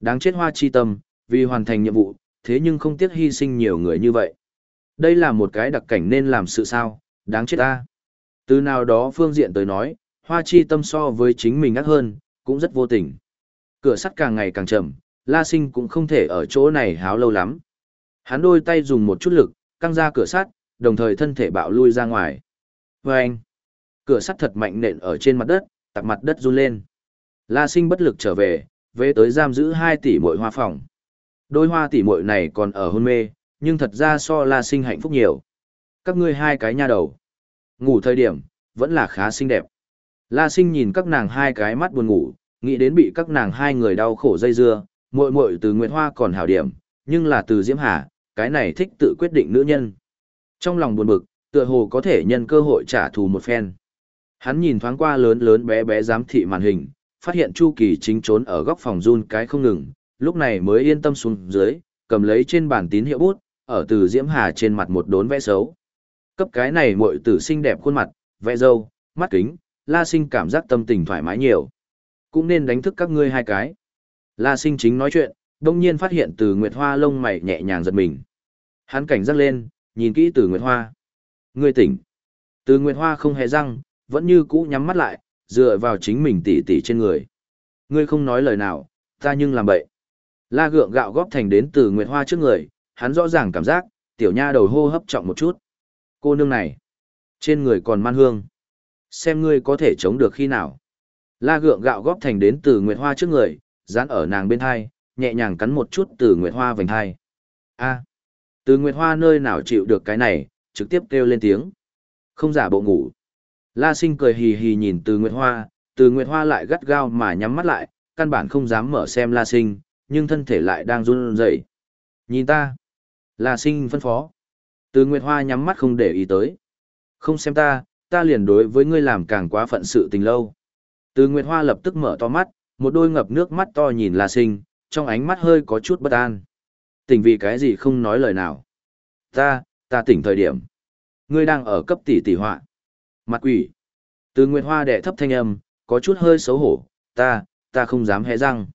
Đáng chết hoa chi tâm, vì hoàn thành nhiệm vụ, thế nhưng không tiếc hy sinh nhiều người như vậy. Đây là một cái đặc cảnh nên làm sự sao, đáng chết ta. Từ nào đó phương diện tới nói, hoa chi tâm so với chính mình ác hơn, cũng rất vô tình. Cửa sắt càng ngày càng chậm, La Sinh cũng không thể ở chỗ này háo lâu lắm. Hắn đôi tay dùng một chút lực, căng ra cửa sắt, đồng thời thân thể bạo lui ra ngoài. Vâng! anh, Cửa sắt thật mạnh nện ở trên mặt đất, tạc mặt đất run lên. La sinh bất lực trở về, về tới giam giữ 2 tỷ muội hoa phòng. Đôi hoa tỷ muội này còn ở hôn mê, nhưng thật ra so la sinh hạnh phúc nhiều. Các ngươi hai cái nha đầu. Ngủ thời điểm, vẫn là khá xinh đẹp. La sinh nhìn các nàng hai cái mắt buồn ngủ, nghĩ đến bị các nàng hai người đau khổ dây dưa, muội muội từ Nguyệt Hoa còn hảo điểm, nhưng là từ Diễm Hà, cái này thích tự quyết định nữ nhân. Trong lòng buồn bực, tựa hồ có thể nhân cơ hội trả thù một phen. Hắn nhìn thoáng qua lớn lớn bé bé giám thị màn hình, phát hiện Chu Kỳ chính trốn ở góc phòng run cái không ngừng, lúc này mới yên tâm xuống dưới, cầm lấy trên bàn tín hiệu bút, ở từ Diễm Hà trên mặt một đốn vẽ xấu. Cấp cái này muội tử xinh đẹp khuôn mặt, vẽ dâu mắt kính, La Sinh cảm giác tâm tình thoải mái nhiều. Cũng nên đánh thức các ngươi hai cái. La Sinh chính nói chuyện, đông nhiên phát hiện từ Nguyệt Hoa lông mày nhẹ nhàng giật mình. Hắn cảnh giác lên, nhìn kỹ từ Nguyệt Hoa. Ngươi tỉnh. Từ Nguyệt Hoa không hề răng, vẫn như cũ nhắm mắt lại, dựa vào chính mình tỉ tỉ trên người. Ngươi không nói lời nào, ta nhưng làm bậy. La gượng gạo góp thành đến từ Nguyệt Hoa trước người, hắn rõ ràng cảm giác, tiểu nha đầu hô hấp trọng một chút. Cô nương này, trên người còn man hương. Xem ngươi có thể chống được khi nào. La gượng gạo góp thành đến từ Nguyệt Hoa trước người, dán ở nàng bên hai, nhẹ nhàng cắn một chút từ Nguyệt Hoa vành hai. A, từ Nguyệt Hoa nơi nào chịu được cái này, trực tiếp kêu lên tiếng. Không giả bộ ngủ. La sinh cười hì hì nhìn từ Nguyệt Hoa, từ Nguyệt Hoa lại gắt gao mà nhắm mắt lại, căn bản không dám mở xem La sinh, nhưng thân thể lại đang run rẩy. Nhìn ta. La sinh phân phó. Từ Nguyệt Hoa nhắm mắt không để ý tới. Không xem ta, ta liền đối với ngươi làm càng quá phận sự tình lâu. Từ Nguyệt Hoa lập tức mở to mắt, một đôi ngập nước mắt to nhìn La Sinh, trong ánh mắt hơi có chút bất an. Tỉnh vì cái gì không nói lời nào. Ta, ta tỉnh thời điểm. Ngươi đang ở cấp tỷ tỷ họa. Mặt quỷ. Từ Nguyệt Hoa đẻ thấp thanh âm, có chút hơi xấu hổ. Ta, ta không dám hé răng.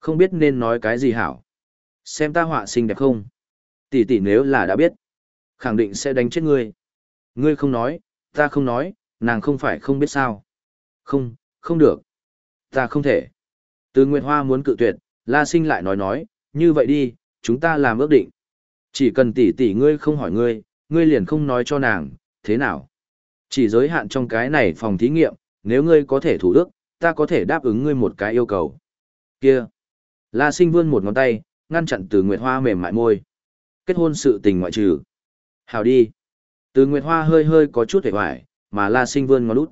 Không biết nên nói cái gì hảo. Xem ta họa xinh đẹp không? Tỷ tỷ nếu là đã biết, khẳng định sẽ đánh chết ngươi. Ngươi không nói, ta không nói, nàng không phải không biết sao. Không, không được. Ta không thể. Từ Nguyệt Hoa muốn cự tuyệt, La Sinh lại nói nói, như vậy đi, chúng ta làm ước định. Chỉ cần tỷ tỷ ngươi không hỏi ngươi, ngươi liền không nói cho nàng, thế nào? Chỉ giới hạn trong cái này phòng thí nghiệm, nếu ngươi có thể thủ đức, ta có thể đáp ứng ngươi một cái yêu cầu. Kia. La Sinh vươn một ngón tay, ngăn chặn Từ Nguyệt Hoa mềm mại môi. Kết hôn sự tình ngoại trừ. Hào đi. Từ Nguyệt Hoa hơi hơi có chút hề hoài, mà La Sinh vươn ngón út.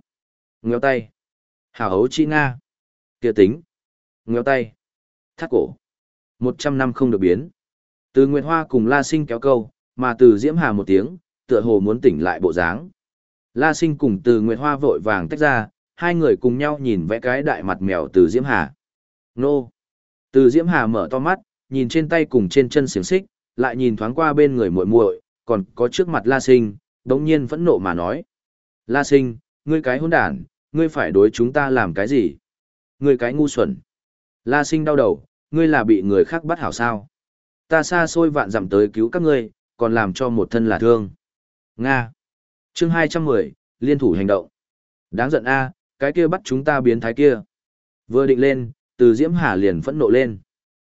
Ngheo tay. Hào hấu chi Nga. Kia tính. Ngheo tay. Thắt cổ. Một trăm năm không được biến. Từ Nguyệt Hoa cùng La Sinh kéo câu, mà từ Diễm Hà một tiếng, tựa hồ muốn tỉnh lại bộ dáng. La Sinh cùng từ Nguyệt Hoa vội vàng tách ra, hai người cùng nhau nhìn vẽ cái đại mặt mèo từ Diễm Hà. Nô! Từ Diễm Hà mở to mắt, nhìn trên tay cùng trên chân xiềng xích, lại nhìn thoáng qua bên người muội muội, còn có trước mặt La Sinh, đống nhiên vẫn nộ mà nói. La Sinh, ngươi cái hỗn đản, ngươi phải đối chúng ta làm cái gì? Ngươi cái ngu xuẩn. La Sinh đau đầu, ngươi là bị người khác bắt hảo sao? Ta xa xôi vạn dặm tới cứu các ngươi, còn làm cho một thân là thương. Nga. Chương 210, liên thủ hành động. Đáng giận a, cái kia bắt chúng ta biến thái kia. Vừa định lên, từ Diễm Hà liền phẫn nộ lên.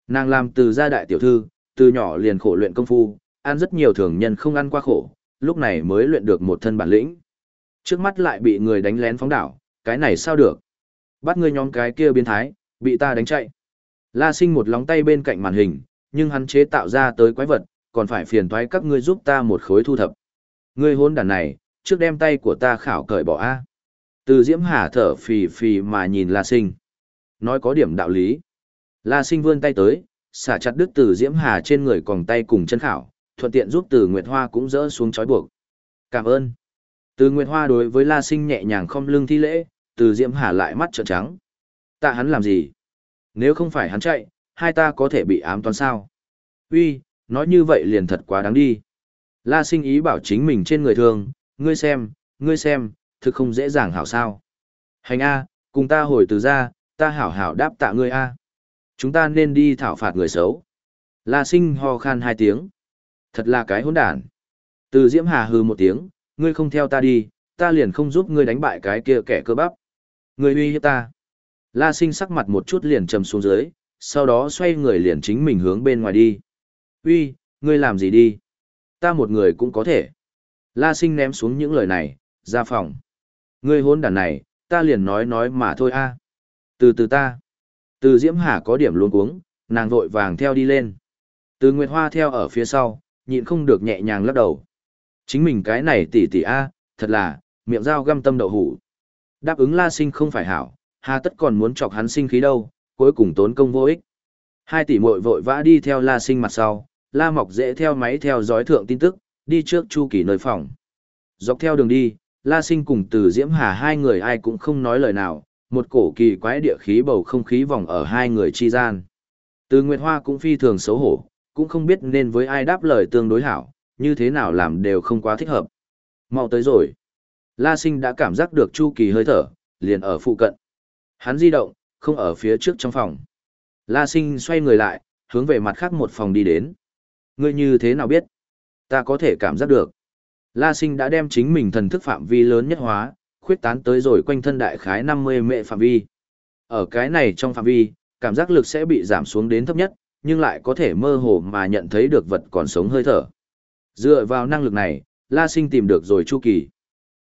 Nàng làm từ gia đại tiểu thư, từ nhỏ liền khổ luyện công phu, ăn rất nhiều thường nhân không ăn qua khổ, lúc này mới luyện được một thân bản lĩnh. Trước mắt lại bị người đánh lén phóng đảo, cái này sao được? Bắt ngươi nhóm cái kia biến thái, bị ta đánh chạy. La sinh một lóng tay bên cạnh màn hình, nhưng hắn chế tạo ra tới quái vật, còn phải phiền toái các ngươi giúp ta một khối thu thập. Ngươi hôn đàn này, trước đem tay của ta khảo cởi bỏ a. Từ Diễm Hà thở phì phì mà nhìn La Sinh. Nói có điểm đạo lý. La Sinh vươn tay tới, xả chặt đứt từ Diễm Hà trên người còn tay cùng chân khảo, thuận tiện giúp Từ Nguyệt Hoa cũng dỡ xuống trói buộc. Cảm ơn. Từ Nguyệt Hoa đối với La Sinh nhẹ nhàng không lưng thi lễ, Từ Diễm Hà lại mắt trợn trắng. Tạ hắn làm gì? Nếu không phải hắn chạy, hai ta có thể bị ám toán sao? Uy, nói như vậy liền thật quá đáng đi. La Sinh ý bảo chính mình trên người thường, ngươi xem, ngươi xem, thực không dễ dàng hảo sao. Hành A, cùng ta hồi từ ra, ta hảo hảo đáp tạ ngươi A. Chúng ta nên đi thảo phạt người xấu. La Sinh ho khan hai tiếng. Thật là cái hỗn đản. Từ Diễm Hà hừ một tiếng, ngươi không theo ta đi, ta liền không giúp ngươi đánh bại cái kia kẻ cơ bắp. Ngươi uy hiếp ta. La Sinh sắc mặt một chút liền trầm xuống dưới, sau đó xoay người liền chính mình hướng bên ngoài đi. Uy, ngươi làm gì đi? Ta một người cũng có thể. La Sinh ném xuống những lời này, ra phòng. Ngươi hôn đàn này, ta liền nói nói mà thôi a. Từ từ ta. Từ Diễm Hà có điểm luống cuống, nàng vội vàng theo đi lên. Từ Nguyệt Hoa theo ở phía sau, nhịn không được nhẹ nhàng lắc đầu. Chính mình cái này tỷ tỷ a, thật là, miệng dao găm tâm đậu hủ. Đáp ứng La Sinh không phải hảo, hà tất còn muốn chọc hắn sinh khí đâu, cuối cùng tốn công vô ích. Hai tỷ muội vội vã đi theo La Sinh mặt sau, La Mọc dễ theo máy theo dõi thượng tin tức, đi trước Chu Kỳ nơi phòng. Dọc theo đường đi, La Sinh cùng Từ Diễm Hà hai người ai cũng không nói lời nào, một cổ kỳ quái địa khí bầu không khí vòng ở hai người chi gian. Từ Nguyệt Hoa cũng phi thường xấu hổ, cũng không biết nên với ai đáp lời tương đối hảo, như thế nào làm đều không quá thích hợp. Mau tới rồi. La Sinh đã cảm giác được Chu Kỳ hơi thở, liền ở phụ cận. Hắn di động, không ở phía trước trong phòng. La Sinh xoay người lại, hướng về mặt khác một phòng đi đến. Ngươi như thế nào biết? Ta có thể cảm giác được. La Sinh đã đem chính mình thần thức phạm vi lớn nhất hóa, khuyết tán tới rồi quanh thân đại khái 50 mệ phạm vi. Ở cái này trong phạm vi, cảm giác lực sẽ bị giảm xuống đến thấp nhất, nhưng lại có thể mơ hồ mà nhận thấy được vật còn sống hơi thở. Dựa vào năng lực này, La Sinh tìm được rồi Chu Kỳ.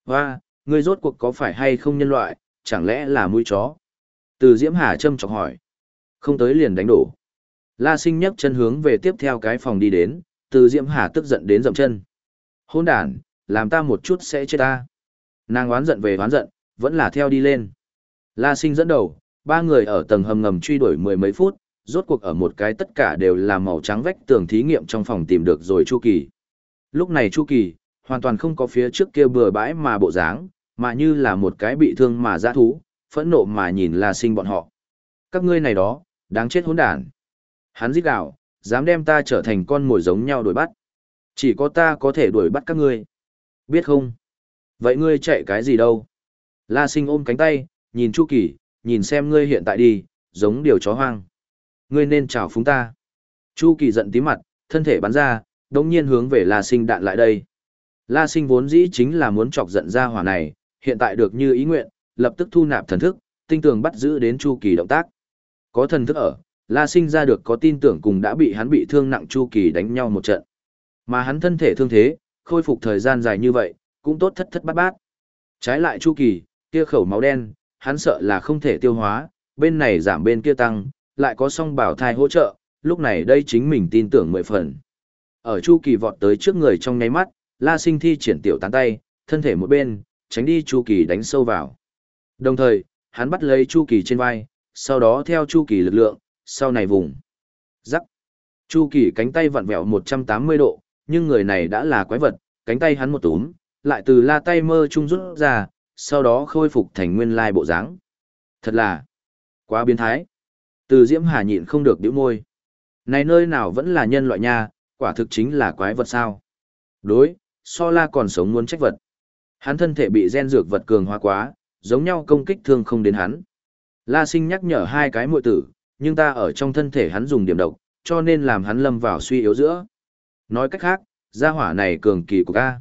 Hoa, ngươi rốt cuộc có phải hay không nhân loại, chẳng lẽ là mũi chó? Từ Diễm Hà châm chọc hỏi. Không tới liền đánh đổ. La Sinh nhấc chân hướng về tiếp theo cái phòng đi đến, từ Diễm Hà tức giận đến dậm chân. Hôn đàn, làm ta một chút sẽ chết ta. Nàng oán giận về oán giận, vẫn là theo đi lên. La Sinh dẫn đầu, ba người ở tầng hầm ngầm truy đuổi mười mấy phút, rốt cuộc ở một cái tất cả đều là màu trắng vách tường thí nghiệm trong phòng tìm được rồi Chu Kỳ. Lúc này Chu Kỳ, hoàn toàn không có phía trước kia bừa bãi mà bộ dáng, mà như là một cái bị thương mà dã thú, phẫn nộ mà nhìn La Sinh bọn họ. Các ngươi này đó, đáng chết hỗn đản. Hắn giết gào, dám đem ta trở thành con mồi giống nhau đuổi bắt. Chỉ có ta có thể đuổi bắt các ngươi. Biết không? Vậy ngươi chạy cái gì đâu? La Sinh ôm cánh tay, nhìn Chu Kỳ, nhìn xem ngươi hiện tại đi, giống điều chó hoang. Ngươi nên chào phúng ta. Chu Kỳ giận tí mặt, thân thể bắn ra, đồng nhiên hướng về La Sinh đạn lại đây. La Sinh vốn dĩ chính là muốn chọc giận ra hỏa này, hiện tại được như ý nguyện, lập tức thu nạp thần thức, tinh tường bắt giữ đến Chu Kỳ động tác. Có thần thức ở, La Sinh ra được có tin tưởng cùng đã bị hắn bị thương nặng Chu Kỳ đánh nhau một trận. Mà hắn thân thể thương thế, khôi phục thời gian dài như vậy, cũng tốt thất thất bát bát. Trái lại Chu Kỳ, kia khẩu máu đen, hắn sợ là không thể tiêu hóa, bên này giảm bên kia tăng, lại có song bảo thai hỗ trợ, lúc này đây chính mình tin tưởng mười phần. Ở Chu Kỳ vọt tới trước người trong nháy mắt, La Sinh thi triển tiểu tán tay, thân thể một bên, tránh đi Chu Kỳ đánh sâu vào. Đồng thời, hắn bắt lấy Chu Kỳ trên vai, sau đó theo Chu Kỳ lực lượng, sau này vùng. Rắc. Chu Kỳ cánh tay vặn vẹo 180 độ, nhưng người này đã là quái vật, cánh tay hắn một túm, lại từ la tay mơ trung rút ra, sau đó khôi phục thành nguyên lai bộ dáng. Thật là quá biến thái. Từ Diễm Hà nhịn không được bĩu môi. Này nơi nào vẫn là nhân loại nha, quả thực chính là quái vật sao? Đối, so la còn sống muốn trách vật. Hắn thân thể bị gen dược vật cường hóa quá, giống nhau công kích thương không đến hắn. La sinh nhắc nhở hai cái muội tử, nhưng ta ở trong thân thể hắn dùng điểm độc, cho nên làm hắn lâm vào suy yếu giữa. Nói cách khác, gia hỏa này cường kỳ của ca.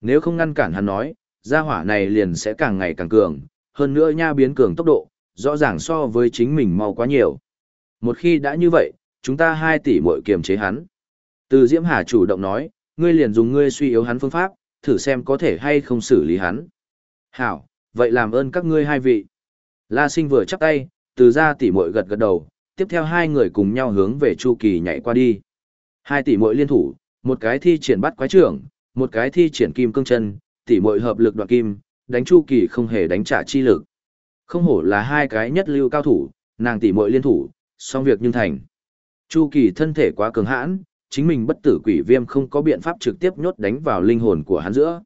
Nếu không ngăn cản hắn nói, gia hỏa này liền sẽ càng ngày càng cường, hơn nữa nha biến cường tốc độ, rõ ràng so với chính mình mau quá nhiều. Một khi đã như vậy, chúng ta hai tỷ muội kiềm chế hắn. Từ Diễm Hà chủ động nói, ngươi liền dùng ngươi suy yếu hắn phương pháp, thử xem có thể hay không xử lý hắn. Hảo, vậy làm ơn các ngươi hai vị. La sinh vừa chắp tay, từ ra tỷ muội gật gật đầu, tiếp theo hai người cùng nhau hướng về Chu Kỳ nhảy qua đi. Hai tỷ muội liên thủ, một cái thi triển bắt quái trưởng, một cái thi triển kim cương chân, tỷ muội hợp lực đoạn kim, đánh Chu Kỳ không hề đánh trả chi lực. Không hổ là hai cái nhất lưu cao thủ, nàng tỷ muội liên thủ, xong việc nhưng thành. Chu Kỳ thân thể quá cường hãn, chính mình bất tử quỷ viêm không có biện pháp trực tiếp nhốt đánh vào linh hồn của hắn giữa.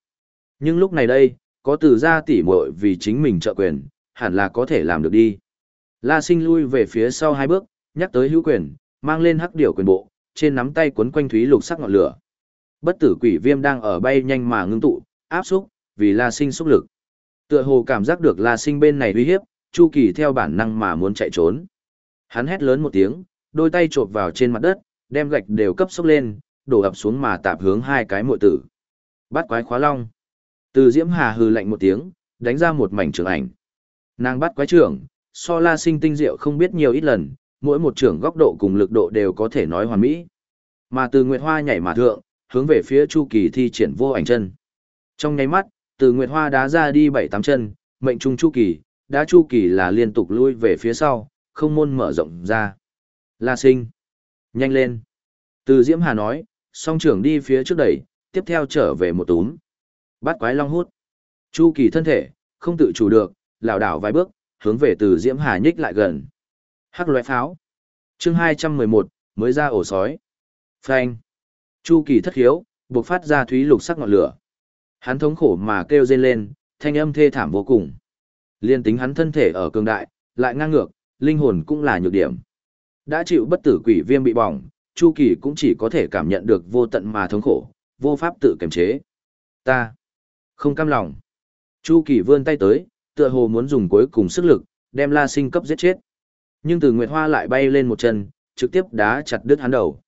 Nhưng lúc này đây, có từ ra tỷ muội vì chính mình trợ quyền, hẳn là có thể làm được đi. La sinh lui về phía sau hai bước, nhắc tới hữu quyền, mang lên hắc điểu quyền bộ, trên nắm tay quấn quanh thúy lục sắc ngọn lửa. Bất tử quỷ viêm đang ở bay nhanh mà ngưng tụ, áp xúc, vì La sinh xúc lực. Tựa hồ cảm giác được La sinh bên này uy hiếp, Chu Kỳ theo bản năng mà muốn chạy trốn. Hắn hét lớn một tiếng, đôi tay chộp vào trên mặt đất, đem gạch đều cấp xúc lên, đổ ập xuống mà tạp hướng hai cái muội tử. Bắt quái khóa long. Từ Diễm Hà hừ lạnh một tiếng, đánh ra một mảnh trường ảnh. Nàng bắt quái trưởng, so la sinh tinh diệu không biết nhiều ít lần, mỗi một trưởng góc độ cùng lực độ đều có thể nói hoàn mỹ. Mà từ Nguyệt Hoa nhảy mà thượng, hướng về phía Chu Kỳ thi triển vô ảnh chân. Trong nháy mắt, Từ Nguyệt Hoa đá ra đi bảy tám chân, mệnh trung chu kỳ, đá chu kỳ là liên tục lui về phía sau, không môn mở rộng ra. La sinh. Nhanh lên. Từ Diễm Hà nói, song trưởng đi phía trước đẩy, tiếp theo trở về một túm. Bắt quái long hút. Chu kỳ thân thể, không tự chủ được, lảo đảo vài bước, hướng về từ Diễm Hà nhích lại gần. Hắc loại pháo. chương 211, mới ra ổ sói. Phanh. Chu kỳ thất hiếu, buộc phát ra thúy lục sắc ngọn lửa. Hắn thống khổ mà kêu rên lên, thanh âm thê thảm vô cùng. Liên tính hắn thân thể ở cường đại, lại ngang ngược, linh hồn cũng là nhược điểm. Đã chịu bất tử quỷ viêm bị bỏng, Chu Kỳ cũng chỉ có thể cảm nhận được vô tận mà thống khổ, vô pháp tự kiềm chế. Ta không cam lòng. Chu Kỳ vươn tay tới, tựa hồ muốn dùng cuối cùng sức lực, đem La Sinh cấp giết chết. Nhưng Từ Nguyệt Hoa lại bay lên một chân, trực tiếp đá chặt đứt hắn đầu.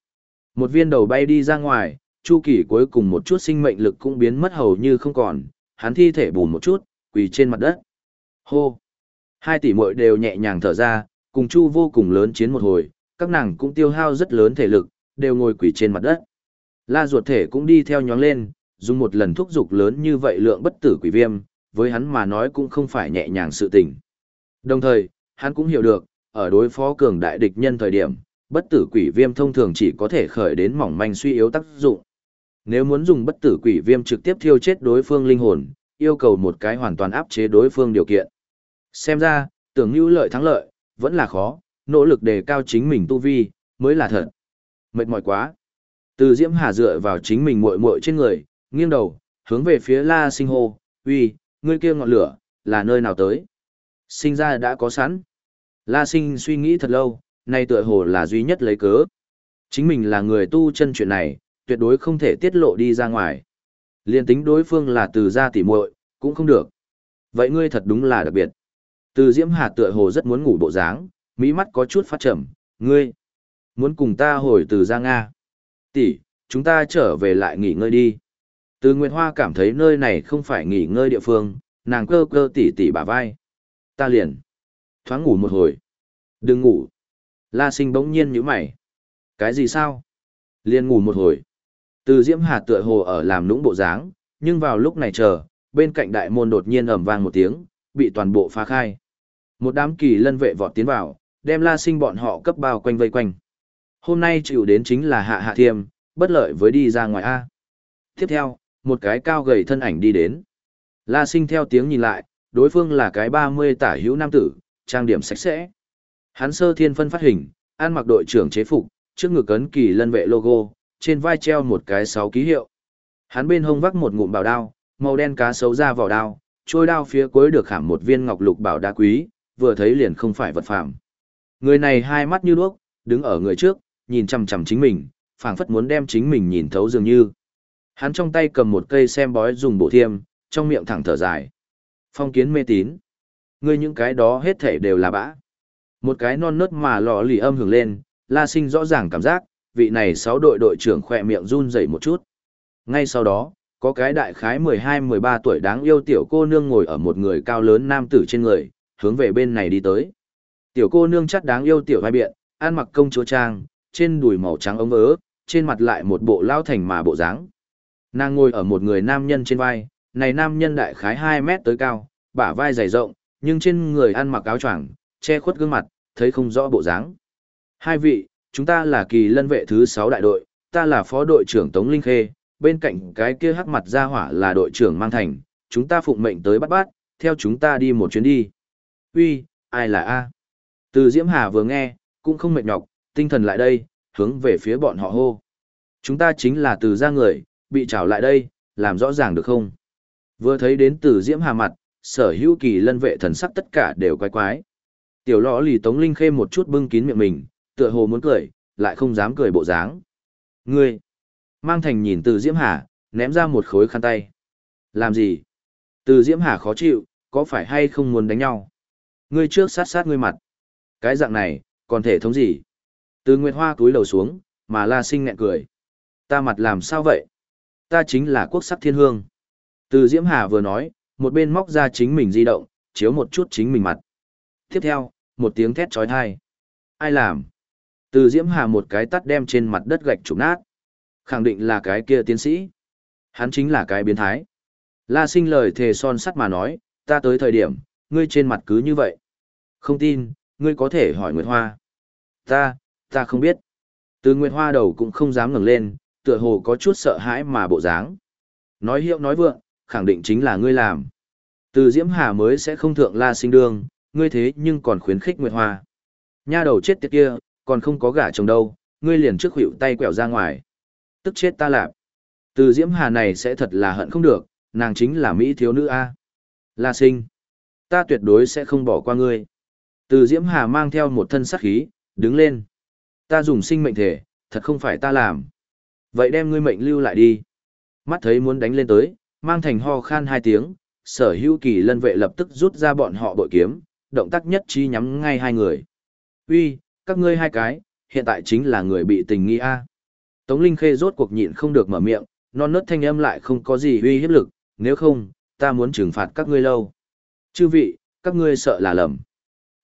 Một viên đầu bay đi ra ngoài, Chu Kỳ cuối cùng một chút sinh mệnh lực cũng biến mất hầu như không còn, hắn thi thể bùn một chút, quỳ trên mặt đất. Hô! Hai tỷ muội đều nhẹ nhàng thở ra, cùng Chu vô cùng lớn chiến một hồi, các nàng cũng tiêu hao rất lớn thể lực, đều ngồi quỳ trên mặt đất. La ruột thể cũng đi theo nhóng lên, dùng một lần thúc dục lớn như vậy lượng bất tử quỷ viêm, với hắn mà nói cũng không phải nhẹ nhàng sự tình. Đồng thời, hắn cũng hiểu được, ở đối phó cường đại địch nhân thời điểm, bất tử quỷ viêm thông thường chỉ có thể khởi đến mỏng manh suy yếu tác dụng. Nếu muốn dùng bất tử quỷ viêm trực tiếp thiêu chết đối phương linh hồn, yêu cầu một cái hoàn toàn áp chế đối phương điều kiện. Xem ra, tưởng như lợi thắng lợi, vẫn là khó, nỗ lực đề cao chính mình tu vi, mới là thật. Mệt mỏi quá. Từ Diễm Hà dựa vào chính mình muội muội trên người, nghiêng đầu, hướng về phía La Sinh hô, uy, ngươi kia ngọn lửa, là nơi nào tới? Sinh ra đã có sẵn. La Sinh suy nghĩ thật lâu, nay tựa hồ là duy nhất lấy cớ. Chính mình là người tu chân chuyện này, tuyệt đối không thể tiết lộ đi ra ngoài. Liên tính đối phương là từ gia tỉ muội, cũng không được. Vậy ngươi thật đúng là đặc biệt. Từ Diễm Hà tựa hồ rất muốn ngủ bộ dáng, mỹ mắt có chút phát trầm, ngươi muốn cùng ta hồi từ gia Nga. Tỷ, chúng ta trở về lại nghỉ ngơi đi. Từ Nguyệt Hoa cảm thấy nơi này không phải nghỉ ngơi địa phương, nàng cơ cơ tỉ tỉ bả vai. Ta liền. Thoáng ngủ một hồi. Đừng ngủ. La sinh bỗng nhiên nhíu mày. Cái gì sao? Liền ngủ một hồi. Từ Diễm Hà tựa hồ ở làm lũng bộ dáng, nhưng vào lúc này chờ, bên cạnh đại môn đột nhiên ầm vang một tiếng, bị toàn bộ phá khai. Một đám kỳ lân vệ vọt tiến vào, đem La Sinh bọn họ cấp bao quanh vây quanh. Hôm nay chịu đến chính là Hạ Hạ Thiêm, bất lợi với đi ra ngoài A. Tiếp theo, một cái cao gầy thân ảnh đi đến. La Sinh theo tiếng nhìn lại, đối phương là cái 30 tả hữu nam tử, trang điểm sạch sẽ. Hắn sơ thiên phân phát hình, ăn mặc đội trưởng chế phục, trước ngực cấn kỳ lân vệ logo, trên vai treo một cái sáu ký hiệu. Hắn bên hông vác một ngụm bảo đao, màu đen cá sấu ra vỏ đao, trôi đao phía cuối được khảm một viên ngọc lục bảo đá quý, vừa thấy liền không phải vật phàm. Người này hai mắt như đuốc, đứng ở người trước, nhìn chằm chằm chính mình, phảng phất muốn đem chính mình nhìn thấu dường như. Hắn trong tay cầm một cây xem bói dùng bộ thiêm, trong miệng thẳng thở dài. Phong kiến mê tín. Ngươi những cái đó hết thể đều là bã. Một cái non nớt mà lò lì âm hưởng lên, la sinh rõ ràng cảm giác, vị này sáu đội đội trưởng khỏe miệng run rẩy một chút. Ngay sau đó, có cái đại khái 12-13 tuổi đáng yêu tiểu cô nương ngồi ở một người cao lớn nam tử trên người, hướng về bên này đi tới. Tiểu cô nương chắc đáng yêu tiểu vai biện, ăn mặc công chúa trang, trên đùi màu trắng ống ớ, trên mặt lại một bộ lao thành mà bộ dáng. Nàng ngồi ở một người nam nhân trên vai, này nam nhân đại khái 2 mét tới cao, bả vai dày rộng, nhưng trên người ăn mặc áo choàng, che khuất gương mặt, thấy không rõ bộ dáng. Hai vị, chúng ta là kỳ lân vệ thứ 6 đại đội, ta là phó đội trưởng Tống Linh Khê, bên cạnh cái kia hắc mặt ra hỏa là đội trưởng Mang Thành, chúng ta phụng mệnh tới bắt bắt, theo chúng ta đi một chuyến đi. Uy, ai là A? Từ Diễm Hà vừa nghe, cũng không mệt nhọc, tinh thần lại đây, hướng về phía bọn họ hô. Chúng ta chính là từ gia người, bị trảo lại đây, làm rõ ràng được không? Vừa thấy đến từ Diễm Hà mặt, sở hữu kỳ lân vệ thần sắc tất cả đều quái quái. Tiểu lõ lì Tống Linh Khê một chút bưng kín miệng mình, tựa hồ muốn cười, lại không dám cười bộ dáng. Ngươi! Mang thành nhìn từ Diễm Hà, ném ra một khối khăn tay. Làm gì? Từ Diễm Hà khó chịu, có phải hay không muốn đánh nhau? Ngươi trước sát sát ngươi mặt. Cái dạng này, còn thể thống gì? Từ Nguyệt Hoa túi đầu xuống, mà La Sinh nghẹn cười. Ta mặt làm sao vậy? Ta chính là quốc sắc thiên hương. Từ Diễm Hà vừa nói, một bên móc ra chính mình di động, chiếu một chút chính mình mặt. Tiếp theo, một tiếng thét trói thai. Ai làm? Từ Diễm Hà một cái tắt đem trên mặt đất gạch trục nát. Khẳng định là cái kia tiến sĩ. Hắn chính là cái biến thái. La sinh lời thề son sắt mà nói, ta tới thời điểm, ngươi trên mặt cứ như vậy. Không tin, ngươi có thể hỏi Nguyệt Hoa. Ta, ta không biết. Từ Nguyệt Hoa đầu cũng không dám ngẩng lên, tựa hồ có chút sợ hãi mà bộ dáng. Nói hiệu nói vượng, khẳng định chính là ngươi làm. Từ Diễm Hà mới sẽ không thượng la sinh đương, ngươi thế nhưng còn khuyến khích Nguyệt Hoa. Nha đầu chết tiệt kia, còn không có gả chồng đâu, ngươi liền trước hữu tay quẹo ra ngoài. Tức chết ta lạp. Từ Diễm Hà này sẽ thật là hận không được, nàng chính là Mỹ thiếu nữ A. La sinh. Ta tuyệt đối sẽ không bỏ qua ngươi. Từ Diễm Hà mang theo một thân sát khí, đứng lên. Ta dùng sinh mệnh thể, thật không phải ta làm. Vậy đem ngươi mệnh lưu lại đi. Mắt thấy muốn đánh lên tới, mang thành ho khan hai tiếng, sở hữu kỳ lân vệ lập tức rút ra bọn họ bội kiếm, động tác nhất chi nhắm ngay hai người. Uy, các ngươi hai cái, hiện tại chính là người bị tình nghi a. Tống Linh Khê rốt cuộc nhịn không được mở miệng, non nớt thanh âm lại không có gì uy hiếp lực, nếu không, ta muốn trừng phạt các ngươi lâu. Chư vị, các ngươi sợ là lầm.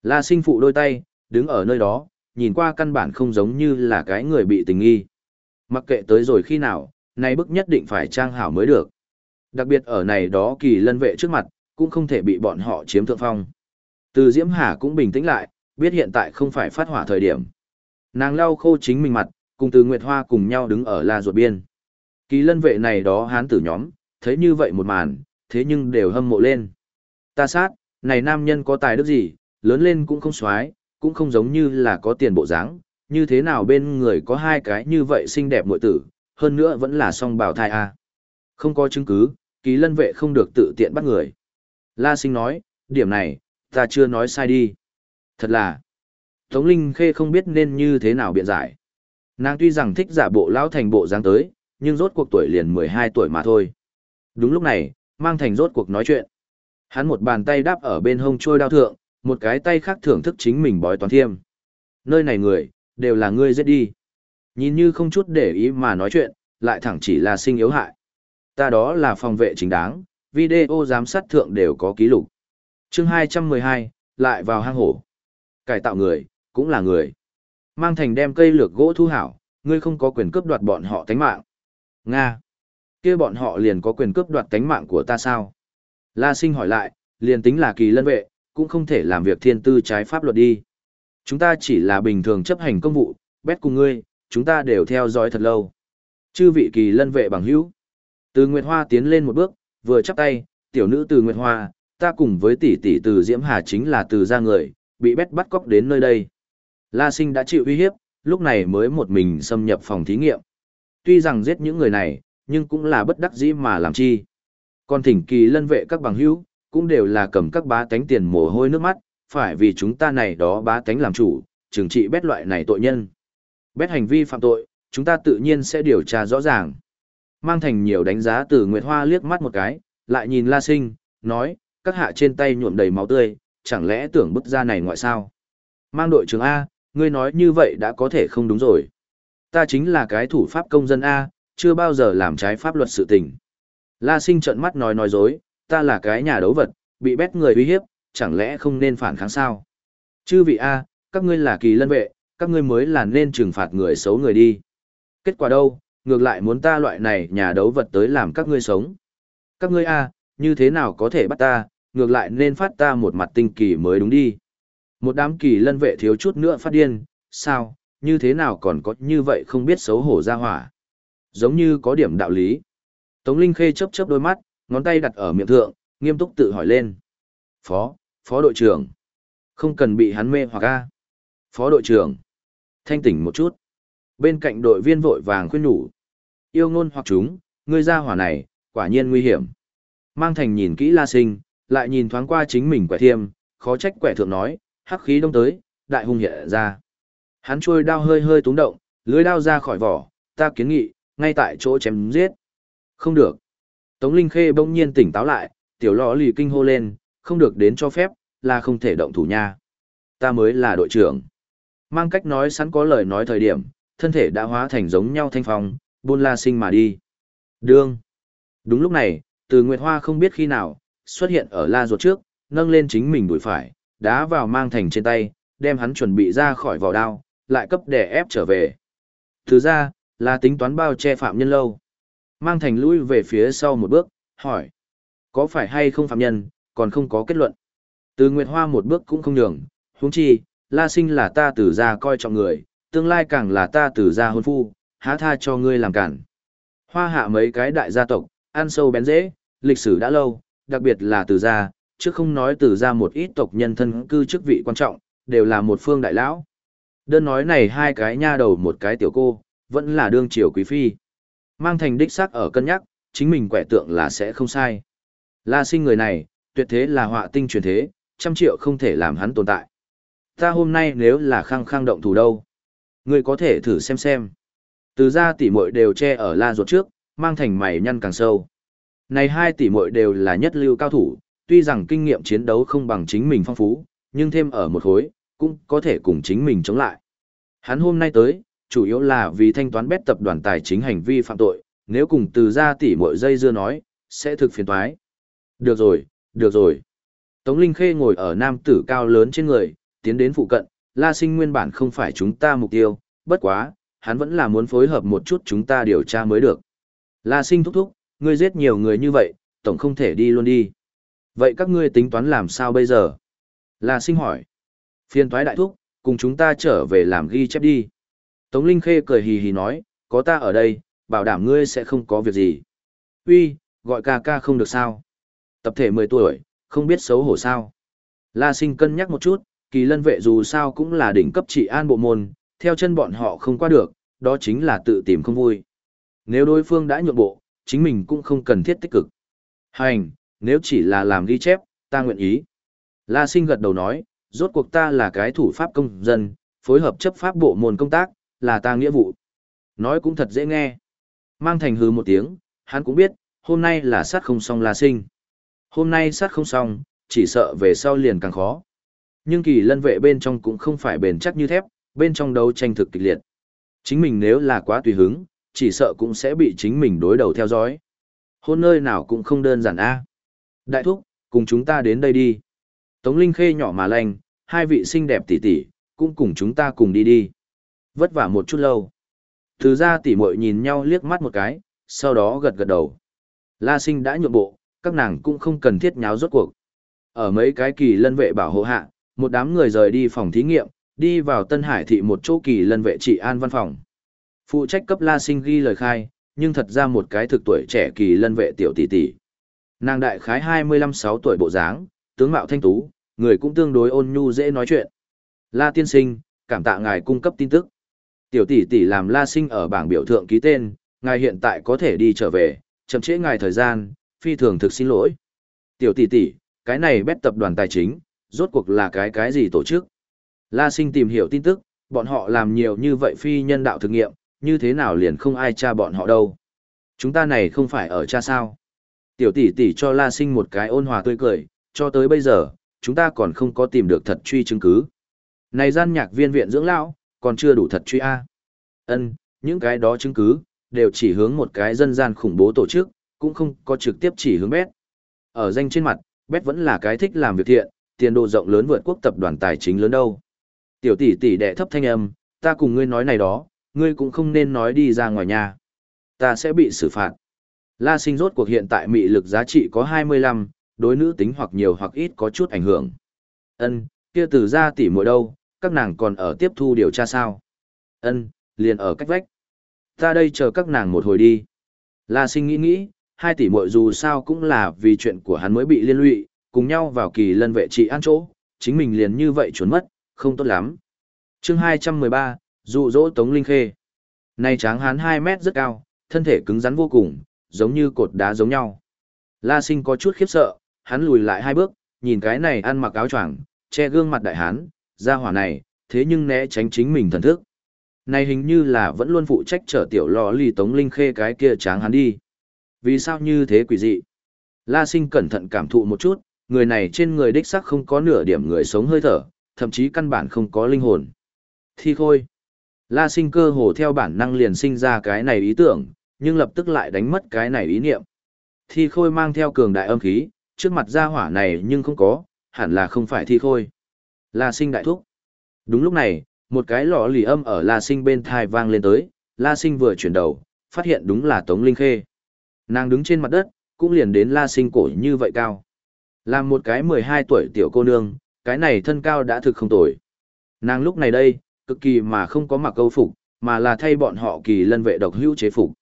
La sinh phụ đôi tay, đứng ở nơi đó, nhìn qua căn bản không giống như là cái người bị tình nghi. Mặc kệ tới rồi khi nào, nay bức nhất định phải trang hảo mới được. Đặc biệt ở này đó kỳ lân vệ trước mặt, cũng không thể bị bọn họ chiếm thượng phong. Từ Diễm Hà cũng bình tĩnh lại, biết hiện tại không phải phát hỏa thời điểm. Nàng lau khô chính mình mặt, cùng từ Nguyệt Hoa cùng nhau đứng ở la ruột biên. Kỳ lân vệ này đó hán tử nhóm, thấy như vậy một màn, thế nhưng đều hâm mộ lên. Ta sát, này nam nhân có tài đức gì, lớn lên cũng không xoái, cũng không giống như là có tiền bộ dáng, như thế nào bên người có hai cái như vậy xinh đẹp muội tử, hơn nữa vẫn là song bào thai a. Không có chứng cứ, kỳ lân vệ không được tự tiện bắt người. La sinh nói, điểm này, ta chưa nói sai đi. Thật là, Tống Linh Khê không biết nên như thế nào biện giải. Nàng tuy rằng thích giả bộ lão thành bộ dáng tới, nhưng rốt cuộc tuổi liền 12 tuổi mà thôi. Đúng lúc này, mang thành rốt cuộc nói chuyện. Hắn một bàn tay đáp ở bên hông trôi đao thượng, một cái tay khác thưởng thức chính mình bói toán thiêm. Nơi này người, đều là ngươi giết đi. Nhìn như không chút để ý mà nói chuyện, lại thẳng chỉ là sinh yếu hại. Ta đó là phòng vệ chính đáng, video giám sát thượng đều có ký lục. chương 212, lại vào hang hổ. Cải tạo người, cũng là người. Mang thành đem cây lược gỗ thu hảo, ngươi không có quyền cướp đoạt bọn họ tánh mạng. Nga. kia bọn họ liền có quyền cướp đoạt tánh mạng của ta sao? La sinh hỏi lại, liền tính là kỳ lân vệ, cũng không thể làm việc thiên tư trái pháp luật đi. Chúng ta chỉ là bình thường chấp hành công vụ, bét cùng ngươi, chúng ta đều theo dõi thật lâu. Chư vị kỳ lân vệ bằng hữu. Từ Nguyệt Hoa tiến lên một bước, vừa chắp tay, tiểu nữ từ Nguyệt Hoa, ta cùng với tỷ tỷ từ Diễm Hà chính là từ gia người, bị bét bắt cóc đến nơi đây. La Sinh đã chịu uy hiếp, lúc này mới một mình xâm nhập phòng thí nghiệm. Tuy rằng giết những người này, nhưng cũng là bất đắc dĩ mà làm chi. Còn thỉnh kỳ lân vệ các bằng hữu, cũng đều là cầm các bá tánh tiền mồ hôi nước mắt, phải vì chúng ta này đó bá tánh làm chủ, trừng trị bét loại này tội nhân. Bét hành vi phạm tội, chúng ta tự nhiên sẽ điều tra rõ ràng. Mang thành nhiều đánh giá từ Nguyệt Hoa liếc mắt một cái, lại nhìn La Sinh, nói, các hạ trên tay nhuộm đầy máu tươi, chẳng lẽ tưởng bức ra này ngoại sao? Mang đội trưởng A, ngươi nói như vậy đã có thể không đúng rồi. Ta chính là cái thủ pháp công dân A, chưa bao giờ làm trái pháp luật sự tình. La sinh trợn mắt nói nói dối, ta là cái nhà đấu vật, bị bét người uy hiếp, chẳng lẽ không nên phản kháng sao? Chư vị A, các ngươi là kỳ lân vệ, các ngươi mới là nên trừng phạt người xấu người đi. Kết quả đâu, ngược lại muốn ta loại này nhà đấu vật tới làm các ngươi sống. Các ngươi A, như thế nào có thể bắt ta, ngược lại nên phát ta một mặt tinh kỳ mới đúng đi. Một đám kỳ lân vệ thiếu chút nữa phát điên, sao, như thế nào còn có như vậy không biết xấu hổ ra hỏa. Giống như có điểm đạo lý. Tống Linh Khê chớp chớp đôi mắt, ngón tay đặt ở miệng thượng, nghiêm túc tự hỏi lên. Phó, phó đội trưởng. Không cần bị hắn mê hoặc a. Phó đội trưởng. Thanh tỉnh một chút. Bên cạnh đội viên vội vàng khuyên nhủ. Yêu ngôn hoặc chúng, ngươi ra hỏa này, quả nhiên nguy hiểm. Mang thành nhìn kỹ la sinh, lại nhìn thoáng qua chính mình quẻ thiêm, khó trách quẻ thượng nói, hắc khí đông tới, đại hung hiện ra. Hắn trôi đao hơi hơi túng động, lưới đao ra khỏi vỏ, ta kiến nghị, ngay tại chỗ chém giết. Không được. Tống Linh Khê bỗng nhiên tỉnh táo lại, tiểu lọ lì kinh hô lên, không được đến cho phép, là không thể động thủ nha. Ta mới là đội trưởng. Mang cách nói sẵn có lời nói thời điểm, thân thể đã hóa thành giống nhau thanh phong, buôn la sinh mà đi. Đương. Đúng lúc này, từ Nguyệt Hoa không biết khi nào, xuất hiện ở la ruột trước, nâng lên chính mình đuổi phải, đá vào mang thành trên tay, đem hắn chuẩn bị ra khỏi vỏ đao, lại cấp để ép trở về. Thứ ra, là tính toán bao che phạm nhân lâu. Mang thành lui về phía sau một bước, hỏi. Có phải hay không phạm nhân, còn không có kết luận. Từ Nguyệt Hoa một bước cũng không nhường, huống chi, La Sinh là ta tử gia coi trọng người, tương lai càng là ta tử gia hôn phu, há tha cho ngươi làm cản. Hoa hạ mấy cái đại gia tộc, ăn sâu bén dễ, lịch sử đã lâu, đặc biệt là tử gia, chứ không nói tử gia một ít tộc nhân thân cư chức vị quan trọng, đều là một phương đại lão. Đơn nói này hai cái nha đầu một cái tiểu cô, vẫn là đương triều quý phi. Mang thành đích xác ở cân nhắc, chính mình quẻ tượng là sẽ không sai. La sinh người này, tuyệt thế là họa tinh truyền thế, trăm triệu không thể làm hắn tồn tại. Ta hôm nay nếu là khăng khăng động thủ đâu? Ngươi có thể thử xem xem. Từ ra tỷ muội đều che ở la ruột trước, mang thành mày nhăn càng sâu. Này hai tỷ muội đều là nhất lưu cao thủ, tuy rằng kinh nghiệm chiến đấu không bằng chính mình phong phú, nhưng thêm ở một khối, cũng có thể cùng chính mình chống lại. Hắn hôm nay tới, chủ yếu là vì thanh toán bét tập đoàn tài chính hành vi phạm tội, nếu cùng từ ra tỷ muội dây dưa nói, sẽ thực phiền toái. Được rồi, được rồi. Tống Linh Khê ngồi ở nam tử cao lớn trên người, tiến đến phụ cận, La Sinh nguyên bản không phải chúng ta mục tiêu, bất quá, hắn vẫn là muốn phối hợp một chút chúng ta điều tra mới được. La Sinh thúc thúc, ngươi giết nhiều người như vậy, tổng không thể đi luôn đi. Vậy các ngươi tính toán làm sao bây giờ? La Sinh hỏi. Phiên toái đại thúc, cùng chúng ta trở về làm ghi chép đi. Tống Linh Khê cười hì hì nói, có ta ở đây, bảo đảm ngươi sẽ không có việc gì. Uy, gọi ca ca không được sao. Tập thể 10 tuổi, không biết xấu hổ sao. La sinh cân nhắc một chút, kỳ lân vệ dù sao cũng là đỉnh cấp trị an bộ môn, theo chân bọn họ không qua được, đó chính là tự tìm không vui. Nếu đối phương đã nhượng bộ, chính mình cũng không cần thiết tích cực. Hành, nếu chỉ là làm ghi chép, ta nguyện ý. La sinh gật đầu nói, rốt cuộc ta là cái thủ pháp công dân, phối hợp chấp pháp bộ môn công tác, là ta nghĩa vụ. Nói cũng thật dễ nghe. Mang thành hư một tiếng, hắn cũng biết, hôm nay là sát không xong La sinh. Hôm nay sát không xong, chỉ sợ về sau liền càng khó. Nhưng kỳ lân vệ bên trong cũng không phải bền chắc như thép, bên trong đấu tranh thực kịch liệt. Chính mình nếu là quá tùy hứng, chỉ sợ cũng sẽ bị chính mình đối đầu theo dõi. Hôn nơi nào cũng không đơn giản a. Đại thúc, cùng chúng ta đến đây đi. Tống Linh Khê nhỏ mà lành, hai vị xinh đẹp tỷ tỷ, cũng cùng chúng ta cùng đi đi. Vất vả một chút lâu. Từ ra tỷ muội nhìn nhau liếc mắt một cái, sau đó gật gật đầu. La sinh đã nhượng bộ, các nàng cũng không cần thiết nháo rốt cuộc. Ở mấy cái kỳ lân vệ bảo hộ hạ, một đám người rời đi phòng thí nghiệm, đi vào Tân Hải thị một chỗ kỳ lân vệ trị an văn phòng. Phụ trách cấp La Sinh ghi lời khai, nhưng thật ra một cái thực tuổi trẻ kỳ lân vệ tiểu tỷ tỷ. Nàng đại khái 25-6 tuổi bộ dáng, tướng mạo thanh tú, người cũng tương đối ôn nhu dễ nói chuyện. La tiên sinh, cảm tạ ngài cung cấp tin tức. Tiểu tỷ tỷ làm La Sinh ở bảng biểu thượng ký tên, ngài hiện tại có thể đi trở về, chậm trễ ngài thời gian, phi thường thực xin lỗi. Tiểu tỷ tỷ, cái này bét tập đoàn tài chính, rốt cuộc là cái cái gì tổ chức? La sinh tìm hiểu tin tức, bọn họ làm nhiều như vậy phi nhân đạo thực nghiệm, như thế nào liền không ai tra bọn họ đâu. Chúng ta này không phải ở cha sao. Tiểu tỷ tỷ cho La sinh một cái ôn hòa tươi cười, cho tới bây giờ, chúng ta còn không có tìm được thật truy chứng cứ. Này gian nhạc viên viện dưỡng lão, còn chưa đủ thật truy A. Ân, những cái đó chứng cứ, đều chỉ hướng một cái dân gian khủng bố tổ chức, cũng không có trực tiếp chỉ hướng bét. Ở danh trên mặt, bét vẫn là cái thích làm việc thiện, tiền đồ rộng lớn vượt quốc tập đoàn tài chính lớn đâu. Tiểu tỷ tỷ đệ thấp thanh âm, ta cùng ngươi nói này đó, ngươi cũng không nên nói đi ra ngoài nhà. Ta sẽ bị xử phạt. La sinh rốt cuộc hiện tại mị lực giá trị có 25, đối nữ tính hoặc nhiều hoặc ít có chút ảnh hưởng. Ân, kia từ ra tỷ muội đâu, các nàng còn ở tiếp thu điều tra sao? Ân, liền ở cách vách. Ta đây chờ các nàng một hồi đi. La sinh nghĩ nghĩ, hai tỷ muội dù sao cũng là vì chuyện của hắn mới bị liên lụy, cùng nhau vào kỳ lân vệ trị an chỗ, chính mình liền như vậy trốn mất, không tốt lắm. chương 213, dụ dỗ Tống Linh Khê. Này tráng hắn 2 mét rất cao, thân thể cứng rắn vô cùng, giống như cột đá giống nhau. La sinh có chút khiếp sợ, hắn lùi lại hai bước, nhìn cái này ăn mặc áo choàng, che gương mặt đại hán, ra hỏa này, thế nhưng né tránh chính mình thần thức. Này hình như là vẫn luôn phụ trách trở tiểu lò lì Tống Linh Khê cái kia tráng hắn đi. Vì sao như thế quỷ dị? La sinh cẩn thận cảm thụ một chút, người này trên người đích sắc không có nửa điểm người sống hơi thở, thậm chí căn bản không có linh hồn. Thi khôi. La sinh cơ hồ theo bản năng liền sinh ra cái này ý tưởng, nhưng lập tức lại đánh mất cái này ý niệm. Thi khôi mang theo cường đại âm khí, trước mặt gia hỏa này nhưng không có, hẳn là không phải thi khôi. La sinh đại thúc. Đúng lúc này, một cái lọ lì âm ở La sinh bên thai vang lên tới, La sinh vừa chuyển đầu, phát hiện đúng là Tống Linh Khê. Nàng đứng trên mặt đất, cũng liền đến la sinh cổ như vậy cao. Làm một cái 12 tuổi tiểu cô nương, cái này thân cao đã thực không tồi. Nàng lúc này đây, cực kỳ mà không có mặc câu phục, mà là thay bọn họ kỳ lân vệ độc hữu chế phục.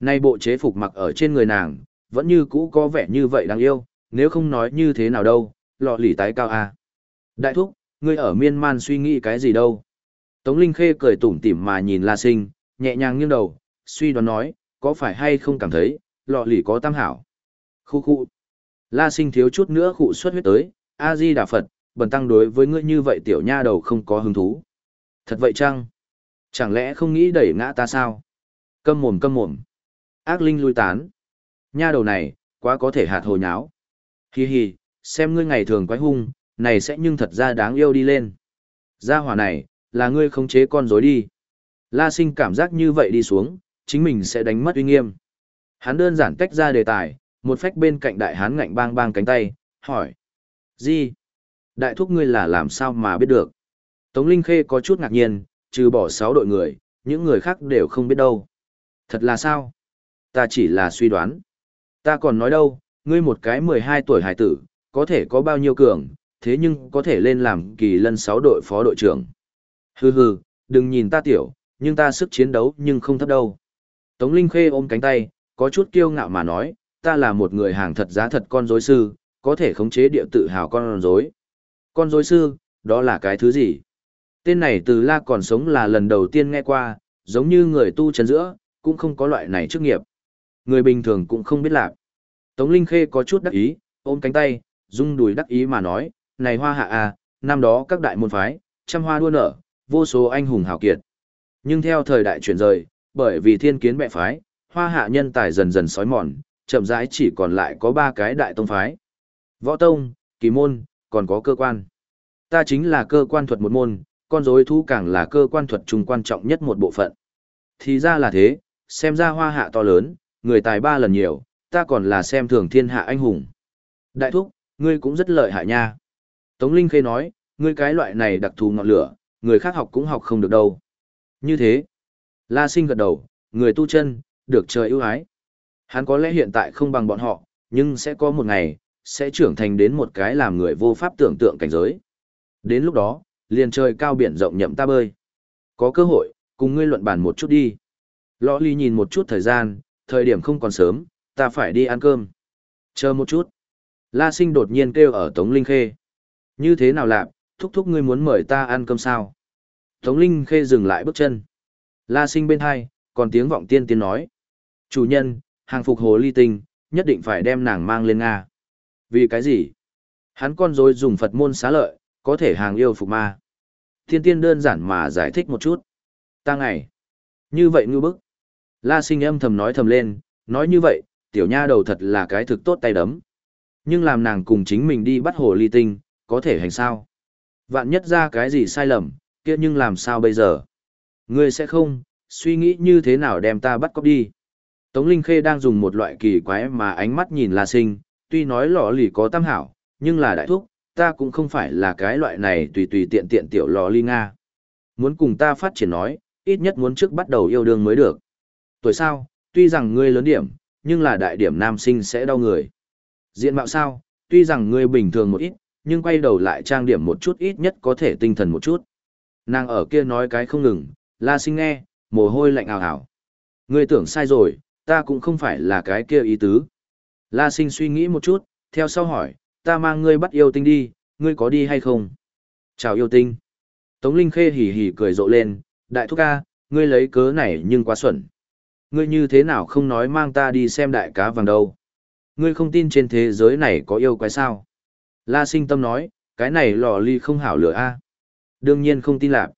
Nay bộ chế phục mặc ở trên người nàng, vẫn như cũ có vẻ như vậy đáng yêu, nếu không nói như thế nào đâu, lọ lì tái cao à. Đại thúc, ngươi ở miên man suy nghĩ cái gì đâu. Tống Linh Khê cười tủm tỉm mà nhìn La Sinh, nhẹ nhàng nghiêng đầu, suy đoán nói, có phải hay không cảm thấy, lọ lì có tam hảo. Khu khu. La Sinh thiếu chút nữa khụ xuất huyết tới, A-di Đà Phật, bần tăng đối với ngươi như vậy tiểu nha đầu không có hứng thú. Thật vậy chăng? Chẳng lẽ không nghĩ đẩy ngã ta sao? Câm mồm câm mồm. Ác linh lui tán. Nha đầu này, quá có thể hạt hồ nháo. Hi hi, xem ngươi ngày thường quái hung, này sẽ nhưng thật ra đáng yêu đi lên. Gia hỏa này, là ngươi khống chế con rối đi. La sinh cảm giác như vậy đi xuống, chính mình sẽ đánh mất uy nghiêm. Hắn đơn giản tách ra đề tài, một phách bên cạnh đại hán ngạnh bang bang cánh tay, hỏi. Gì? Đại thúc ngươi là làm sao mà biết được? Tống Linh Khê có chút ngạc nhiên, trừ bỏ sáu đội người, những người khác đều không biết đâu. Thật là sao? Ta chỉ là suy đoán. Ta còn nói đâu, ngươi một cái 12 tuổi hải tử, có thể có bao nhiêu cường, thế nhưng có thể lên làm kỳ lân 6 đội phó đội trưởng. Hừ hừ, đừng nhìn ta tiểu, nhưng ta sức chiến đấu nhưng không thấp đâu. Tống Linh Khê ôm cánh tay, có chút kiêu ngạo mà nói, ta là một người hàng thật giá thật con rối sư, có thể khống chế địa tự hào con rối. Con rối sư, đó là cái thứ gì? Tên này từ la còn sống là lần đầu tiên nghe qua, giống như người tu chân giữa, cũng không có loại này chức nghiệp. Người bình thường cũng không biết làm. Tống Linh Khê có chút đắc ý, ôm cánh tay, rung đùi đắc ý mà nói, này hoa hạ à, năm đó các đại môn phái, trăm hoa đua nở, vô số anh hùng hào kiệt. Nhưng theo thời đại chuyển rời, bởi vì thiên kiến bệ phái, hoa hạ nhân tài dần dần sói mòn, chậm rãi chỉ còn lại có ba cái đại tông phái. Võ tông, kỳ môn, còn có cơ quan. Ta chính là cơ quan thuật một môn, con rối thú càng là cơ quan thuật trung quan trọng nhất một bộ phận. Thì ra là thế, xem ra hoa hạ to lớn, người tài ba lần nhiều, ta còn là xem thường thiên hạ anh hùng. Đại thúc, ngươi cũng rất lợi hại nha. Tống Linh Khê nói, ngươi cái loại này đặc thù ngọn lửa, người khác học cũng học không được đâu. Như thế, La Sinh gật đầu, người tu chân, được trời ưu ái. Hắn có lẽ hiện tại không bằng bọn họ, nhưng sẽ có một ngày, sẽ trưởng thành đến một cái làm người vô pháp tưởng tượng cảnh giới. Đến lúc đó, liền trời cao biển rộng nhậm ta bơi. Có cơ hội, cùng ngươi luận bàn một chút đi. Lõ ly nhìn một chút thời gian, thời điểm không còn sớm, ta phải đi ăn cơm. Chờ một chút. La sinh đột nhiên kêu ở Tống Linh Khê. Như thế nào lạp, thúc thúc ngươi muốn mời ta ăn cơm sao? Tống Linh Khê dừng lại bước chân. La sinh bên hai, còn tiếng vọng tiên tiên nói. Chủ nhân, hàng phục hồ ly tinh, nhất định phải đem nàng mang lên Nga. Vì cái gì? Hắn con rồi dùng Phật môn xá lợi, có thể hàng yêu phục ma. Thiên tiên đơn giản mà giải thích một chút. Ta ngày. Như vậy ngư bức. La sinh âm thầm nói thầm lên, nói như vậy, tiểu nha đầu thật là cái thực tốt tay đấm. Nhưng làm nàng cùng chính mình đi bắt hồ ly tinh, có thể hành sao? Vạn nhất ra cái gì sai lầm, kia nhưng làm sao bây giờ? Ngươi sẽ không, suy nghĩ như thế nào đem ta bắt cóc đi. Tống Linh Khê đang dùng một loại kỳ quái mà ánh mắt nhìn La Sinh, tuy nói lọ lì có tam hảo, nhưng là đại thúc, ta cũng không phải là cái loại này tùy tùy tiện tiện tiểu lọ ly Nga. Muốn cùng ta phát triển nói, ít nhất muốn trước bắt đầu yêu đương mới được. Tuổi sao, tuy rằng ngươi lớn điểm, nhưng là đại điểm nam sinh sẽ đau người. Diện mạo sao, tuy rằng ngươi bình thường một ít, nhưng quay đầu lại trang điểm một chút ít nhất có thể tinh thần một chút. Nàng ở kia nói cái không ngừng, la sinh nghe, mồ hôi lạnh ảo ảo. Ngươi tưởng sai rồi, ta cũng không phải là cái kia ý tứ. La sinh suy nghĩ một chút, theo sau hỏi, ta mang ngươi bắt yêu tinh đi, ngươi có đi hay không? Chào yêu tinh. Tống Linh Khê hỉ hỉ cười rộ lên, đại thúc ca, ngươi lấy cớ này nhưng quá xuẩn. Ngươi như thế nào không nói mang ta đi xem đại cá vàng đâu? Ngươi không tin trên thế giới này có yêu quái sao? La sinh tâm nói, cái này lò ly không hảo lửa a. Đương nhiên không tin lạc.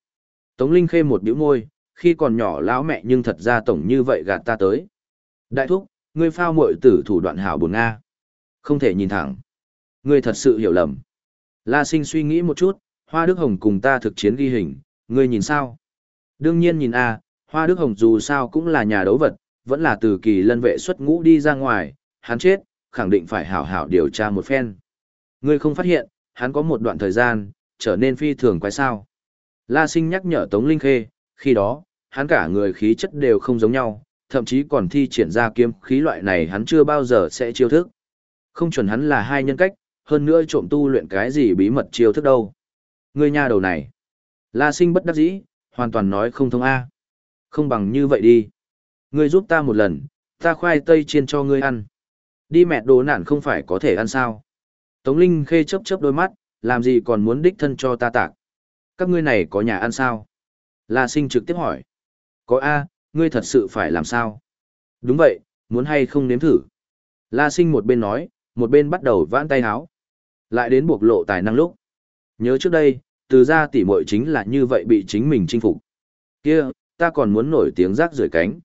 Tống Linh Khê một biểu môi, khi còn nhỏ lão mẹ nhưng thật ra tổng như vậy gạt ta tới. Đại thúc, ngươi phao muội tử thủ đoạn hảo buồn nga, Không thể nhìn thẳng. Ngươi thật sự hiểu lầm. La sinh suy nghĩ một chút, Hoa Đức Hồng cùng ta thực chiến ghi hình, ngươi nhìn sao? Đương nhiên nhìn a, Hoa Đức Hồng dù sao cũng là nhà đấu vật, vẫn là từ kỳ lân vệ xuất ngũ đi ra ngoài, hắn chết, khẳng định phải hảo hảo điều tra một phen. Ngươi không phát hiện, hắn có một đoạn thời gian, trở nên phi thường quái sao. La sinh nhắc nhở Tống Linh Khê, khi đó, hắn cả người khí chất đều không giống nhau, thậm chí còn thi triển ra kiếm khí loại này hắn chưa bao giờ sẽ chiêu thức. Không chuẩn hắn là hai nhân cách, hơn nữa trộm tu luyện cái gì bí mật chiêu thức đâu. Ngươi nha đầu này. La sinh bất đắc dĩ, hoàn toàn nói không thông A. Không bằng như vậy đi. Ngươi giúp ta một lần, ta khoai tây chiên cho ngươi ăn. Đi mẹ đồ nản không phải có thể ăn sao. Tống Linh khê chớp chớp đôi mắt, làm gì còn muốn đích thân cho ta tạc. Các ngươi này có nhà ăn sao? La sinh trực tiếp hỏi. Có A, ngươi thật sự phải làm sao? Đúng vậy, muốn hay không nếm thử. La sinh một bên nói, một bên bắt đầu vãn tay háo. Lại đến buộc lộ tài năng lúc. Nhớ trước đây, từ ra tỉ muội chính là như vậy bị chính mình chinh phục. Kia, ta còn muốn nổi tiếng rác rưởi cánh.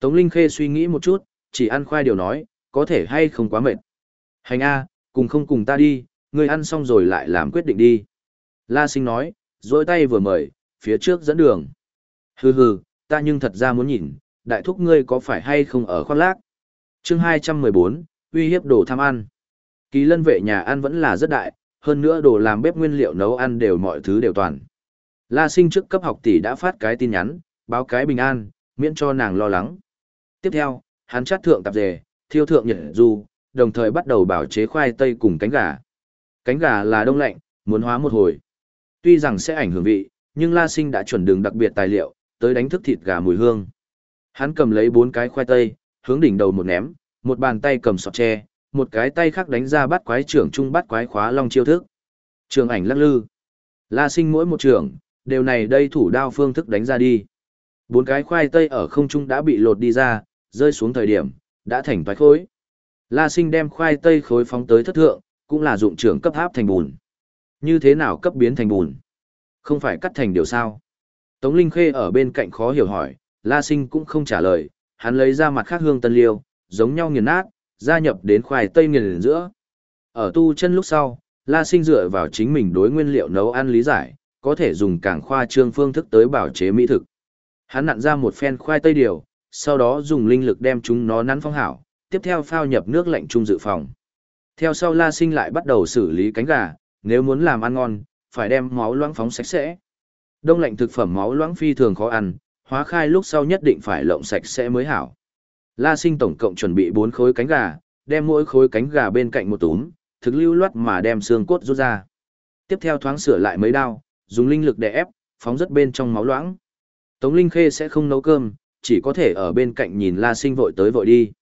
Tống Linh Khê suy nghĩ một chút, chỉ ăn khoai điều nói, có thể hay không quá mệt. Hành A, cùng không cùng ta đi, ngươi ăn xong rồi lại làm quyết định đi. La sinh nói, dối tay vừa mời, phía trước dẫn đường. Hừ hừ, ta nhưng thật ra muốn nhìn, đại thúc ngươi có phải hay không ở khoác lác. chương 214, uy hiếp đồ tham ăn. Kỳ lân vệ nhà ăn vẫn là rất đại, hơn nữa đồ làm bếp nguyên liệu nấu ăn đều mọi thứ đều toàn. La sinh trước cấp học tỷ đã phát cái tin nhắn, báo cái bình an, miễn cho nàng lo lắng. Tiếp theo, hắn chát thượng tạp dề, thiêu thượng nhật du, đồng thời bắt đầu bảo chế khoai tây cùng cánh gà. Cánh gà là đông lạnh, muốn hóa một hồi. Tuy rằng sẽ ảnh hưởng vị, nhưng La Sinh đã chuẩn đường đặc biệt tài liệu, tới đánh thức thịt gà mùi hương. Hắn cầm lấy bốn cái khoai tây, hướng đỉnh đầu một ném, một bàn tay cầm sọt tre, một cái tay khác đánh ra bắt quái trưởng trung bắt quái khóa long chiêu thức. Trường ảnh lắc lư. La Sinh mỗi một trường, đều này đây thủ đao phương thức đánh ra đi. Bốn cái khoai tây ở không trung đã bị lột đi ra, rơi xuống thời điểm, đã thành toái khối. La Sinh đem khoai tây khối phóng tới thất thượng, cũng là dụng trưởng cấp háp thành bùn. Như thế nào cấp biến thành bùn? Không phải cắt thành điều sao? Tống Linh Khê ở bên cạnh khó hiểu hỏi, La Sinh cũng không trả lời, hắn lấy ra mặt khác hương tân liêu, giống nhau nghiền nát, gia nhập đến khoai tây nghiền giữa. Ở tu chân lúc sau, La Sinh dựa vào chính mình đối nguyên liệu nấu ăn lý giải, có thể dùng càng khoa trương phương thức tới bảo chế mỹ thực. Hắn nặn ra một phen khoai tây điều, sau đó dùng linh lực đem chúng nó nắn phong hảo, tiếp theo phao nhập nước lạnh trung dự phòng. Theo sau La Sinh lại bắt đầu xử lý cánh gà, nếu muốn làm ăn ngon, phải đem máu loãng phóng sạch sẽ. Đông lạnh thực phẩm máu loãng phi thường khó ăn, hóa khai lúc sau nhất định phải lộng sạch sẽ mới hảo. La Sinh tổng cộng chuẩn bị 4 khối cánh gà, đem mỗi khối cánh gà bên cạnh một túm, thực lưu loát mà đem xương cốt rút ra. Tiếp theo thoáng sửa lại mấy đao, dùng linh lực để ép, phóng rất bên trong máu loãng. Tống Linh Khê sẽ không nấu cơm, chỉ có thể ở bên cạnh nhìn La Sinh vội tới vội đi.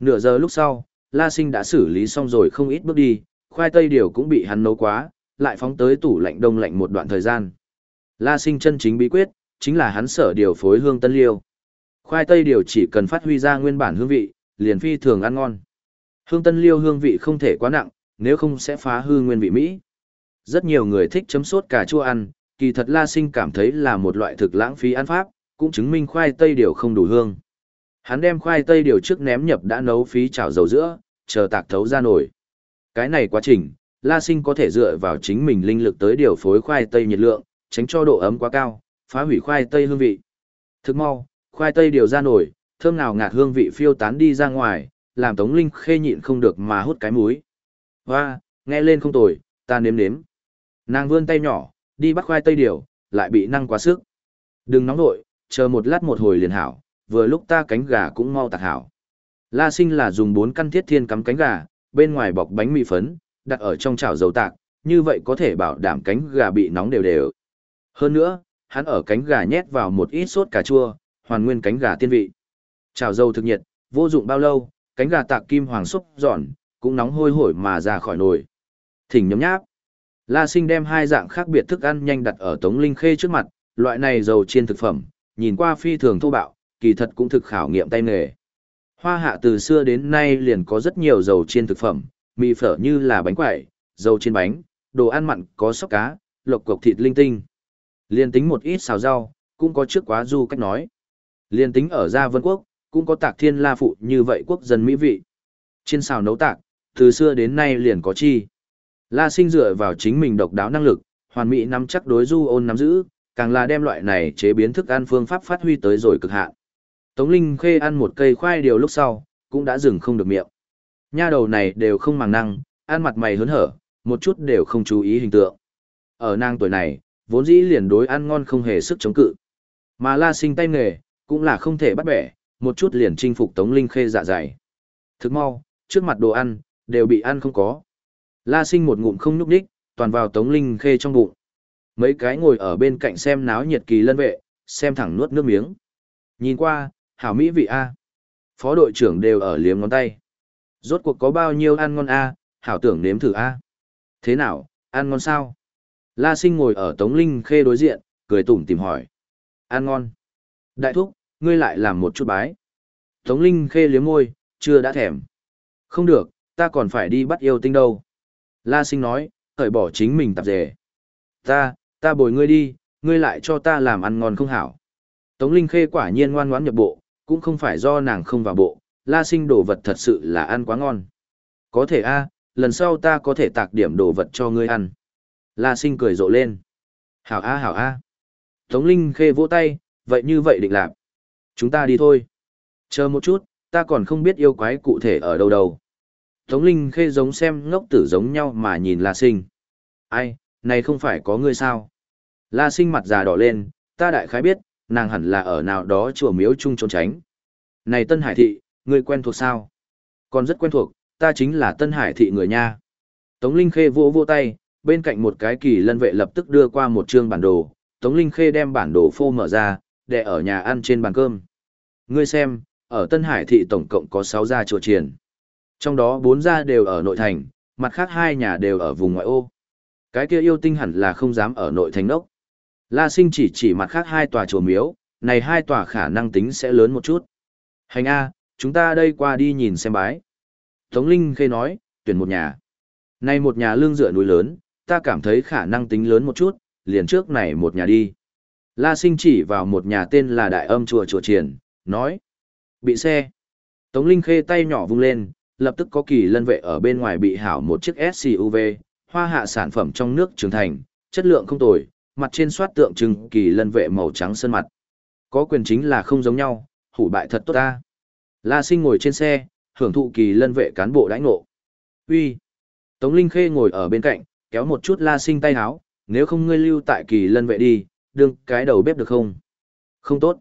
Nửa giờ lúc sau, La Sinh đã xử lý xong rồi không ít bước đi, khoai tây điều cũng bị hắn nấu quá, lại phóng tới tủ lạnh đông lạnh một đoạn thời gian. La Sinh chân chính bí quyết, chính là hắn sở điều phối hương tân liêu. Khoai tây điều chỉ cần phát huy ra nguyên bản hương vị, liền phi thường ăn ngon. Hương tân liêu hương vị không thể quá nặng, nếu không sẽ phá hư nguyên vị Mỹ. Rất nhiều người thích chấm sốt cà chua ăn, kỳ thật La Sinh cảm thấy là một loại thực lãng phí ăn pháp, cũng chứng minh khoai tây điều không đủ hương. Hắn đem khoai tây điều trước ném nhập đã nấu phí chảo dầu giữa, chờ tạc thấu ra nổi. Cái này quá trình, La Sinh có thể dựa vào chính mình linh lực tới điều phối khoai tây nhiệt lượng, tránh cho độ ấm quá cao, phá hủy khoai tây hương vị. Thức mau, khoai tây điều ra nổi, thơm nào ngạt hương vị phiêu tán đi ra ngoài, làm Tống Linh khê nhịn không được mà hút cái múi. Hoa, nghe lên không tồi, ta nếm nếm. Nàng vươn tay nhỏ, đi bắt khoai tây điều, lại bị năng quá sức. Đừng nóng nội, chờ một lát một hồi liền hảo, vừa lúc ta cánh gà cũng mau tạc hảo. La sinh là dùng bốn căn thiết thiên cắm cánh gà, bên ngoài bọc bánh mì phấn, đặt ở trong chảo dầu tạc, như vậy có thể bảo đảm cánh gà bị nóng đều đều. Hơn nữa, hắn ở cánh gà nhét vào một ít sốt cà chua, hoàn nguyên cánh gà tiên vị. Chảo dầu thực nhiệt, vô dụng bao lâu, cánh gà tạc kim hoàng xúc giòn, cũng nóng hôi hổi mà ra khỏi nồi. Thỉnh nhấm nháp. La Sinh đem hai dạng khác biệt thức ăn nhanh đặt ở Tống Linh Khê trước mặt, loại này dầu chiên thực phẩm, nhìn qua phi thường thô bạo, kỳ thật cũng thực khảo nghiệm tay nghề. Hoa hạ từ xưa đến nay liền có rất nhiều dầu chiên thực phẩm, mì phở như là bánh quẩy, dầu chiên bánh, đồ ăn mặn có sóc cá, lộc cục thịt linh tinh. Liên tính một ít xào rau, cũng có trước quá du cách nói. Liên tính ở gia vân quốc, cũng có tạc thiên la phụ như vậy quốc dân mỹ vị. Trên xào nấu tạc, từ xưa đến nay liền có chi. La sinh dựa vào chính mình độc đáo năng lực, hoàn mỹ nắm chắc đối du ôn nắm giữ, càng là đem loại này chế biến thức ăn phương pháp phát huy tới rồi cực hạn. Tống Linh Khê ăn một cây khoai điều lúc sau, cũng đã dừng không được miệng. Nha đầu này đều không màng năng, ăn mặt mày hớn hở, một chút đều không chú ý hình tượng. Ở nàng tuổi này, vốn dĩ liền đối ăn ngon không hề sức chống cự. Mà la sinh tay nghề, cũng là không thể bắt bẻ, một chút liền chinh phục Tống Linh Khê dạ dày. Thức mau, trước mặt đồ ăn, đều bị ăn không có. La sinh một ngụm không nhúc đích, toàn vào Tống Linh Khê trong bụng. Mấy cái ngồi ở bên cạnh xem náo nhiệt kỳ lân vệ, xem thẳng nuốt nước miếng. Nhìn qua, hảo mỹ vị A. Phó đội trưởng đều ở liếm ngón tay. Rốt cuộc có bao nhiêu ăn ngon A, hảo tưởng nếm thử A. Thế nào, ăn ngon sao? La sinh ngồi ở Tống Linh Khê đối diện, cười tủm tìm hỏi. Ăn ngon. Đại thúc, ngươi lại làm một chút bái. Tống Linh Khê liếm môi, chưa đã thèm. Không được, ta còn phải đi bắt yêu tinh đâu. La sinh nói, cởi bỏ chính mình tạp dề. Ta, ta bồi ngươi đi, ngươi lại cho ta làm ăn ngon không hảo. Tống Linh Khê quả nhiên ngoan ngoãn nhập bộ, cũng không phải do nàng không vào bộ, la sinh đồ vật thật sự là ăn quá ngon. Có thể a, lần sau ta có thể tạc điểm đồ vật cho ngươi ăn. La sinh cười rộ lên. Hảo a hảo a. Tống Linh Khê vỗ tay, vậy như vậy định làm. Chúng ta đi thôi. Chờ một chút, ta còn không biết yêu quái cụ thể ở đâu đâu. Tống Linh Khê giống xem ngốc tử giống nhau mà nhìn La Sinh. Ai, này không phải có ngươi sao? La Sinh mặt già đỏ lên, ta đại khái biết, nàng hẳn là ở nào đó chùa miếu chung trốn tránh. Này Tân Hải Thị, ngươi quen thuộc sao? Còn rất quen thuộc, ta chính là Tân Hải Thị người nha. Tống Linh Khê vỗ vỗ tay, bên cạnh một cái kỳ lân vệ lập tức đưa qua một chương bản đồ. Tống Linh Khê đem bản đồ phô mở ra, để ở nhà ăn trên bàn cơm. Ngươi xem, ở Tân Hải Thị tổng cộng có 6 gia chùa triển. Trong đó 4 gia đều ở nội thành, mặt khác hai nhà đều ở vùng ngoại ô. Cái kia yêu tinh hẳn là không dám ở nội thành đốc. La sinh chỉ chỉ mặt khác hai tòa chùa miếu, này hai tòa khả năng tính sẽ lớn một chút. Hành A, chúng ta đây qua đi nhìn xem bái. Tống Linh khê nói, tuyển một nhà. Này một nhà lương dựa núi lớn, ta cảm thấy khả năng tính lớn một chút, liền trước này một nhà đi. La sinh chỉ vào một nhà tên là Đại âm chùa chùa triển, nói. Bị xe. Tống Linh khê tay nhỏ vung lên, lập tức có kỳ lân vệ ở bên ngoài bị hảo một chiếc SUV, hoa hạ sản phẩm trong nước trưởng thành, chất lượng không tồi, mặt trên soát tượng trưng kỳ lân vệ màu trắng sơn mặt. Có quyền chính là không giống nhau, hủ bại thật tốt ta. La sinh ngồi trên xe, hưởng thụ kỳ lân vệ cán bộ đãi ngộ. Uy, Tống Linh Khê ngồi ở bên cạnh, kéo một chút la sinh tay háo, nếu không ngươi lưu tại kỳ lân vệ đi, đương cái đầu bếp được không? Không tốt.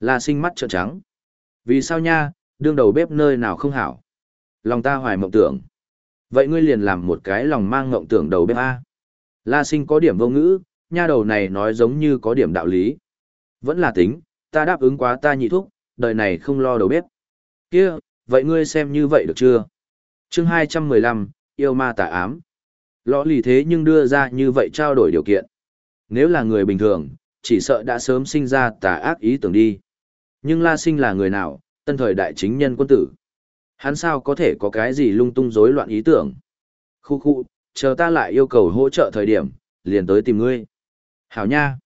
La sinh mắt trợn trắng. Vì sao nha, đương đầu bếp nơi nào không hảo? Lòng ta hoài mộng tưởng. Vậy ngươi liền làm một cái lòng mang mộng tưởng đầu bếp A. La sinh có điểm vô ngữ, nha đầu này nói giống như có điểm đạo lý. Vẫn là tính, ta đáp ứng quá ta nhị thúc, đời này không lo đầu bếp. Kia, vậy ngươi xem như vậy được chưa? chương 215, yêu ma tà ám. Lõ lì thế nhưng đưa ra như vậy trao đổi điều kiện. Nếu là người bình thường, chỉ sợ đã sớm sinh ra tà ác ý tưởng đi. Nhưng La Sinh là người nào, tân thời đại chính nhân quân tử. Hắn sao có thể có cái gì lung tung rối loạn ý tưởng? Khu khu, chờ ta lại yêu cầu hỗ trợ thời điểm, liền tới tìm ngươi. Hảo nha.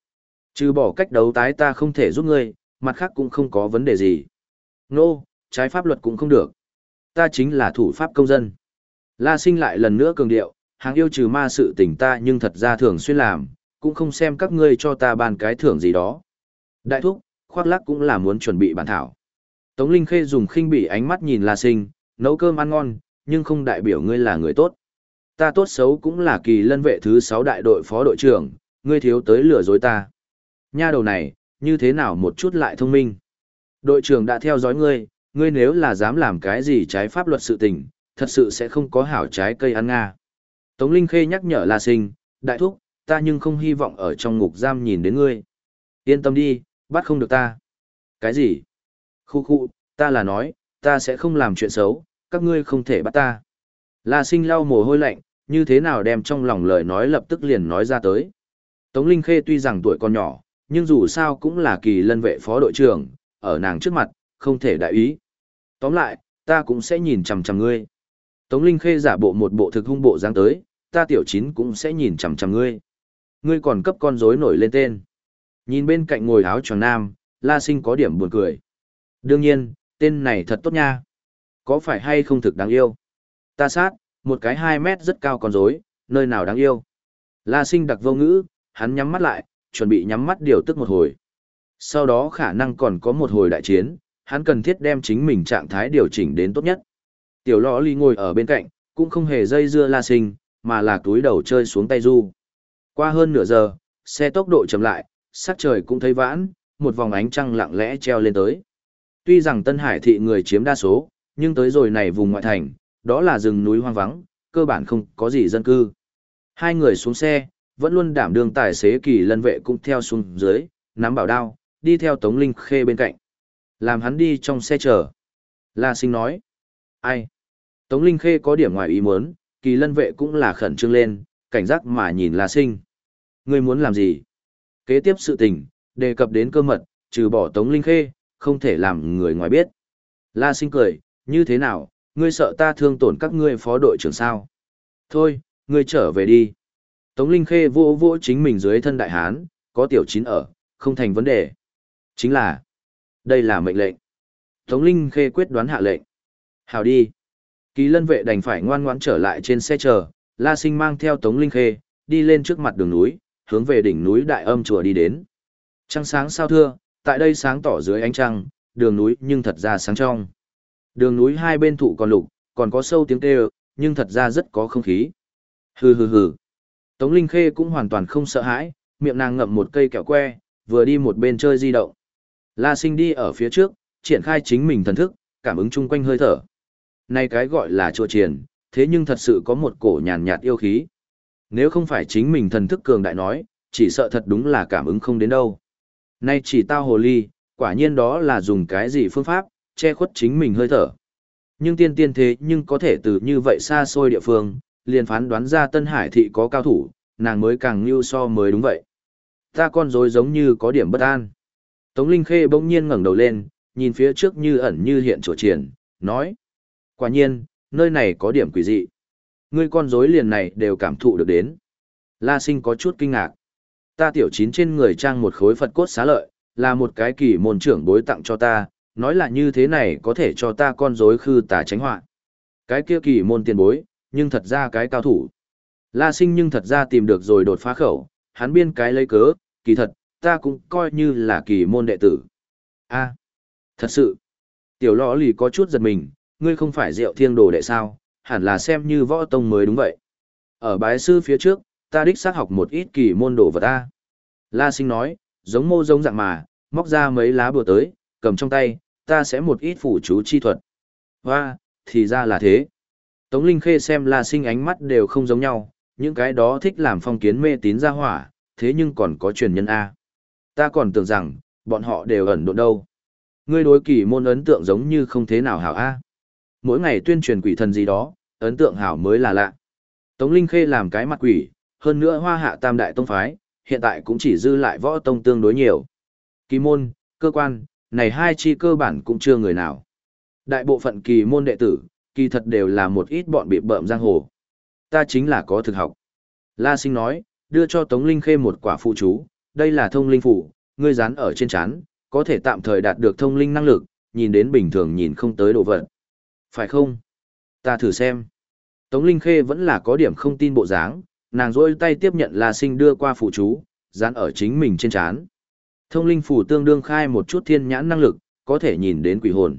Trừ bỏ cách đấu tái ta không thể giúp ngươi, mặt khác cũng không có vấn đề gì. Nô, no, trái pháp luật cũng không được. Ta chính là thủ pháp công dân. La sinh lại lần nữa cường điệu, hàng yêu trừ ma sự tình ta nhưng thật ra thường xuyên làm, cũng không xem các ngươi cho ta bàn cái thưởng gì đó. Đại thúc, khoác lắc cũng là muốn chuẩn bị bản thảo. Tống Linh Khê dùng khinh bỉ ánh mắt nhìn La Sinh, nấu cơm ăn ngon, nhưng không đại biểu ngươi là người tốt. Ta tốt xấu cũng là kỳ lân vệ thứ 6 đại đội phó đội trưởng, ngươi thiếu tới lừa dối ta. Nha đầu này, như thế nào một chút lại thông minh. Đội trưởng đã theo dõi ngươi, ngươi nếu là dám làm cái gì trái pháp luật sự tình, thật sự sẽ không có hảo trái cây ăn nga. Tống Linh Khê nhắc nhở La Sinh, đại thúc, ta nhưng không hy vọng ở trong ngục giam nhìn đến ngươi. Yên tâm đi, bắt không được ta. Cái gì? Khu khu, ta là nói, ta sẽ không làm chuyện xấu, các ngươi không thể bắt ta. La Sinh lau mồ hôi lạnh, như thế nào đem trong lòng lời nói lập tức liền nói ra tới. Tống Linh Khê tuy rằng tuổi còn nhỏ, nhưng dù sao cũng là kỳ lân vệ phó đội trưởng, ở nàng trước mặt, không thể đại ý. Tóm lại, ta cũng sẽ nhìn chằm chằm ngươi. Tống Linh Khê giả bộ một bộ thực hung bộ dáng tới, ta tiểu chín cũng sẽ nhìn chằm chằm ngươi. Ngươi còn cấp con rối nổi lên tên. Nhìn bên cạnh ngồi áo tròn nam, La Sinh có điểm buồn cười. Đương nhiên, tên này thật tốt nha. Có phải hay không thực đáng yêu? Ta sát, một cái 2 mét rất cao con rối, nơi nào đáng yêu? La Sinh đặc vô ngữ, hắn nhắm mắt lại, chuẩn bị nhắm mắt điều tức một hồi. Sau đó khả năng còn có một hồi đại chiến, hắn cần thiết đem chính mình trạng thái điều chỉnh đến tốt nhất. Tiểu lõ ly ngồi ở bên cạnh, cũng không hề dây dưa la sinh, mà là túi đầu chơi xuống tay du. Qua hơn nửa giờ, xe tốc độ chậm lại, sắc trời cũng thấy vãn, một vòng ánh trăng lặng lẽ treo lên tới. Tuy rằng Tân Hải thị người chiếm đa số, nhưng tới rồi này vùng ngoại thành, đó là rừng núi hoang vắng, cơ bản không có gì dân cư. Hai người xuống xe, vẫn luôn đảm đương tài xế kỳ lân vệ cũng theo xuống dưới, nắm bảo đao, đi theo Tống Linh Khê bên cạnh. Làm hắn đi trong xe chờ. La sinh nói. Ai? Tống Linh Khê có điểm ngoài ý muốn, kỳ lân vệ cũng là khẩn trương lên, cảnh giác mà nhìn La sinh. Ngươi muốn làm gì? Kế tiếp sự tình, đề cập đến cơ mật, trừ bỏ Tống Linh Khê, không thể làm người ngoài biết. La sinh cười, như thế nào, ngươi sợ ta thương tổn các ngươi phó đội trưởng sao? Thôi, ngươi trở về đi. Tống Linh Khê vô vô chính mình dưới thân đại hán, có tiểu chín ở, không thành vấn đề. Chính là, đây là mệnh lệnh. Tống Linh Khê quyết đoán hạ lệnh. Hào đi. Kỳ lân vệ đành phải ngoan ngoãn trở lại trên xe chờ, La Sinh mang theo Tống Linh Khê, đi lên trước mặt đường núi, hướng về đỉnh núi Đại Âm chùa đi đến. Trăng sáng sao thưa, tại đây sáng tỏ dưới ánh trăng, đường núi nhưng thật ra sáng trong. Đường núi hai bên thụ còn lục, còn có sâu tiếng kêu, nhưng thật ra rất có không khí. Hừ hừ hừ. Tống Linh Khê cũng hoàn toàn không sợ hãi, miệng nàng ngậm một cây kẹo que, vừa đi một bên chơi di động. La Sinh đi ở phía trước, triển khai chính mình thần thức, cảm ứng chung quanh hơi thở nay cái gọi là chùa triển, thế nhưng thật sự có một cổ nhàn nhạt yêu khí. Nếu không phải chính mình thần thức cường đại nói, chỉ sợ thật đúng là cảm ứng không đến đâu. Nay chỉ tao hồ ly, quả nhiên đó là dùng cái gì phương pháp, che khuất chính mình hơi thở. Nhưng tiên tiên thế nhưng có thể từ như vậy xa xôi địa phương, liền phán đoán ra Tân Hải thị có cao thủ, nàng mới càng như so mới đúng vậy. Ta con rối giống như có điểm bất an. Tống Linh Khê bỗng nhiên ngẩng đầu lên, nhìn phía trước như ẩn như hiện chỗ triển, nói. Quả nhiên, nơi này có điểm quỷ dị. Ngươi con rối liền này đều cảm thụ được đến. La sinh có chút kinh ngạc. Ta tiểu chín trên người trang một khối Phật cốt xá lợi, là một cái kỳ môn trưởng bối tặng cho ta, nói là như thế này có thể cho ta con rối khư tà tránh họa. Cái kia kỳ môn tiền bối, nhưng thật ra cái cao thủ. La sinh nhưng thật ra tìm được rồi đột phá khẩu, hắn biên cái lấy cớ, kỳ thật, ta cũng coi như là kỳ môn đệ tử. a thật sự, tiểu lõ lì có chút giật mình, ngươi không phải diệu thiên đồ đệ sao, hẳn là xem như võ tông mới đúng vậy. Ở bái sư phía trước, ta đích xác học một ít kỳ môn đồ vật ta. La sinh nói, giống mô giống dạng mà, móc ra mấy lá bùa tới, cầm trong tay, ta sẽ một ít phủ chú chi thuật. Và, thì ra là thế. Tống Linh Khê xem La Sinh ánh mắt đều không giống nhau, những cái đó thích làm phong kiến mê tín ra hỏa, thế nhưng còn có truyền nhân A. Ta còn tưởng rằng, bọn họ đều ẩn độn đâu. Ngươi đối kỳ môn ấn tượng giống như không thế nào hảo A. Mỗi ngày tuyên truyền quỷ thần gì đó, ấn tượng hảo mới là lạ. Tống Linh Khê làm cái mặt quỷ, hơn nữa hoa hạ tam đại tông phái, hiện tại cũng chỉ dư lại võ tông tương đối nhiều. Kỳ môn, cơ quan, này hai chi cơ bản cũng chưa người nào. Đại bộ phận kỳ môn đệ tử, kỳ thật đều là một ít bọn bị bợm giang hồ. Ta chính là có thực học. La sinh nói, đưa cho Tống Linh Khê một quả phụ chú, đây là thông linh phủ, ngươi dán ở trên chán, có thể tạm thời đạt được thông linh năng lực, nhìn đến bình thường nhìn không tới đồ vật. Phải không? Ta thử xem. Tống Linh Khê vẫn là có điểm không tin bộ dáng, nàng rôi tay tiếp nhận La Sinh đưa qua phụ chú, dán ở chính mình trên chán. Thông linh phủ tương đương khai một chút thiên nhãn năng lực, có thể nhìn đến quỷ hồn.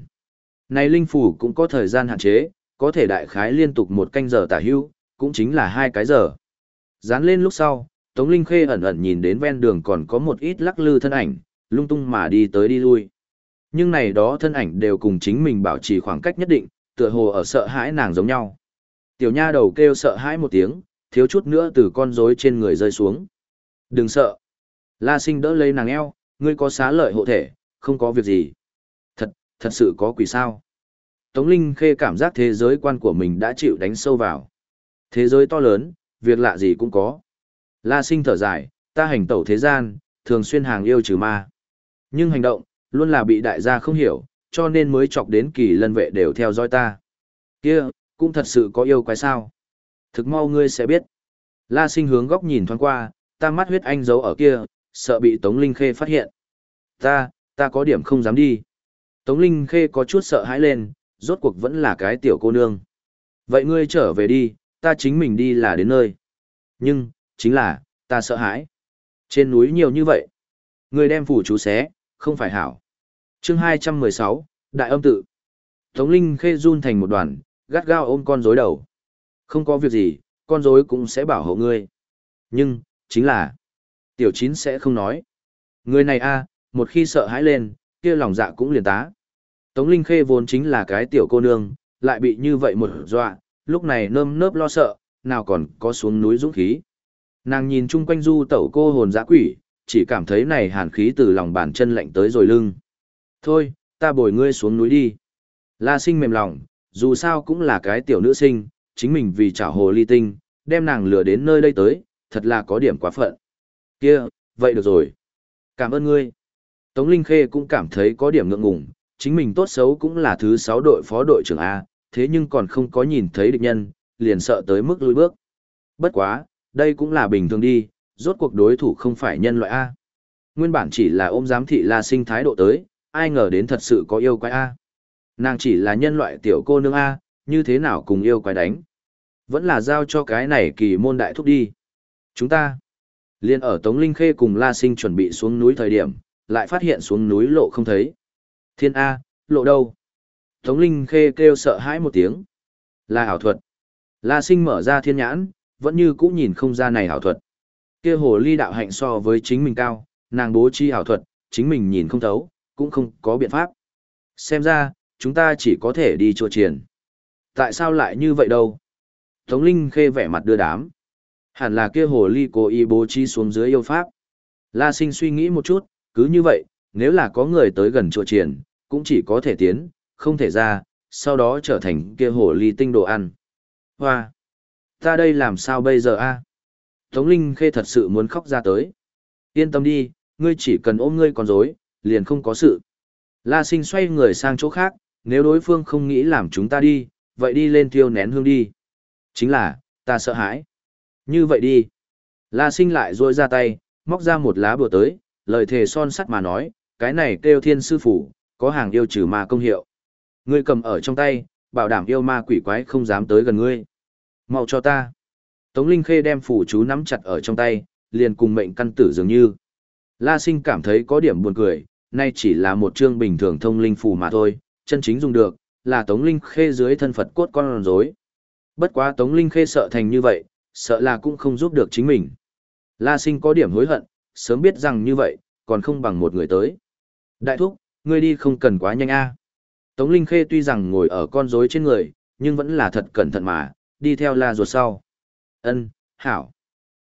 Này linh phủ cũng có thời gian hạn chế, có thể đại khái liên tục một canh giờ tả hưu, cũng chính là hai cái giờ. Dán lên lúc sau, Tống Linh Khê ẩn ẩn nhìn đến ven đường còn có một ít lắc lư thân ảnh, lung tung mà đi tới đi lui. Nhưng này đó thân ảnh đều cùng chính mình bảo trì khoảng cách nhất định, tựa hồ ở sợ hãi nàng giống nhau. Tiểu nha đầu kêu sợ hãi một tiếng, thiếu chút nữa từ con rối trên người rơi xuống. Đừng sợ. La sinh đỡ lấy nàng eo, ngươi có xá lợi hộ thể, không có việc gì. Thật, thật sự có quỷ sao. Tống Linh Khê cảm giác thế giới quan của mình đã chịu đánh sâu vào. Thế giới to lớn, việc lạ gì cũng có. La sinh thở dài, ta hành tẩu thế gian, thường xuyên hàng yêu trừ ma. Nhưng hành động, luôn là bị đại gia không hiểu, cho nên mới chọc đến kỳ lân vệ đều theo dõi ta. Kia, cũng thật sự có yêu quái sao. Thực mau ngươi sẽ biết. La sinh hướng góc nhìn thoáng qua, ta mắt huyết anh giấu ở kia, sợ bị Tống Linh Khê phát hiện. Ta, ta có điểm không dám đi. Tống Linh Khê có chút sợ hãi lên, rốt cuộc vẫn là cái tiểu cô nương. Vậy ngươi trở về đi, ta chính mình đi là đến nơi. Nhưng, chính là, ta sợ hãi. Trên núi nhiều như vậy. Ngươi đem phủ chú xé, không phải hảo chương 216, Đại âm tự. Tống Linh Khê run thành một đoàn, gắt gao ôm con rối đầu. Không có việc gì, con rối cũng sẽ bảo hộ ngươi. Nhưng, chính là, tiểu chín sẽ không nói. Người này a, một khi sợ hãi lên, kia lòng dạ cũng liền tá. Tống Linh Khê vốn chính là cái tiểu cô nương, lại bị như vậy một dọa, lúc này nơm nớp lo sợ, nào còn có xuống núi dũng khí. Nàng nhìn chung quanh du tẩu cô hồn dã quỷ, chỉ cảm thấy này hàn khí từ lòng bàn chân lạnh tới rồi lưng. Thôi, ta bồi ngươi xuống núi đi. La sinh mềm lòng, dù sao cũng là cái tiểu nữ sinh, chính mình vì trả hồ ly tinh, đem nàng lừa đến nơi đây tới, thật là có điểm quá phận. Kia, vậy được rồi. Cảm ơn ngươi. Tống Linh Khê cũng cảm thấy có điểm ngượng ngùng, chính mình tốt xấu cũng là thứ 6 đội phó đội trưởng A, thế nhưng còn không có nhìn thấy địch nhân, liền sợ tới mức lùi bước. Bất quá, đây cũng là bình thường đi, rốt cuộc đối thủ không phải nhân loại A. Nguyên bản chỉ là ôm giám thị la sinh thái độ tới, ai ngờ đến thật sự có yêu quái A. Nàng chỉ là nhân loại tiểu cô nương A, như thế nào cùng yêu quái đánh. Vẫn là giao cho cái này kỳ môn đại thúc đi. Chúng ta, liền ở Tống Linh Khê cùng La Sinh chuẩn bị xuống núi thời điểm, lại phát hiện xuống núi lộ không thấy. Thiên A, lộ đâu? Tống Linh Khê kêu sợ hãi một tiếng. Là ảo thuật. La Sinh mở ra thiên nhãn, vẫn như cũ nhìn không ra này ảo thuật. Kia hồ ly đạo hạnh so với chính mình cao, nàng bố trí ảo thuật, chính mình nhìn không thấu, cũng không có biện pháp. Xem ra, chúng ta chỉ có thể đi chùa triển. Tại sao lại như vậy đâu? Tống Linh Khê vẻ mặt đưa đám. Hẳn là kia hồ ly cố ý bố trí xuống dưới yêu pháp. La Sinh suy nghĩ một chút, cứ như vậy, nếu là có người tới gần chùa triển, cũng chỉ có thể tiến, không thể ra, sau đó trở thành kia hồ ly tinh đồ ăn. Hoa! Ta đây làm sao bây giờ a? Tống Linh Khê thật sự muốn khóc ra tới. Yên tâm đi, ngươi chỉ cần ôm ngươi con rối, liền không có sự. La Sinh xoay người sang chỗ khác, nếu đối phương không nghĩ làm chúng ta đi, vậy đi lên thiêu nén hương đi. Chính là, ta sợ hãi. Như vậy đi. La Sinh lại rôi ra tay, móc ra một lá bùa tới, lời thề son sắt mà nói, cái này kêu thiên sư phủ, có hàng yêu trừ ma công hiệu. Ngươi cầm ở trong tay, bảo đảm yêu ma quỷ quái không dám tới gần ngươi. Mau cho ta. Tống Linh Khê đem phủ chú nắm chặt ở trong tay, liền cùng mệnh căn tử dường như. La Sinh cảm thấy có điểm buồn cười, nay chỉ là một chương bình thường thông linh phù mà thôi, chân chính dùng được, là Tống Linh Khê dưới thân Phật cốt con rối. Bất quá Tống Linh Khê sợ thành như vậy, sợ là cũng không giúp được chính mình. La Sinh có điểm hối hận, sớm biết rằng như vậy, còn không bằng một người tới. Đại thúc, ngươi đi không cần quá nhanh a. Tống Linh Khê tuy rằng ngồi ở con rối trên người, nhưng vẫn là thật cẩn thận mà, đi theo La ruột sau. Ân, hảo.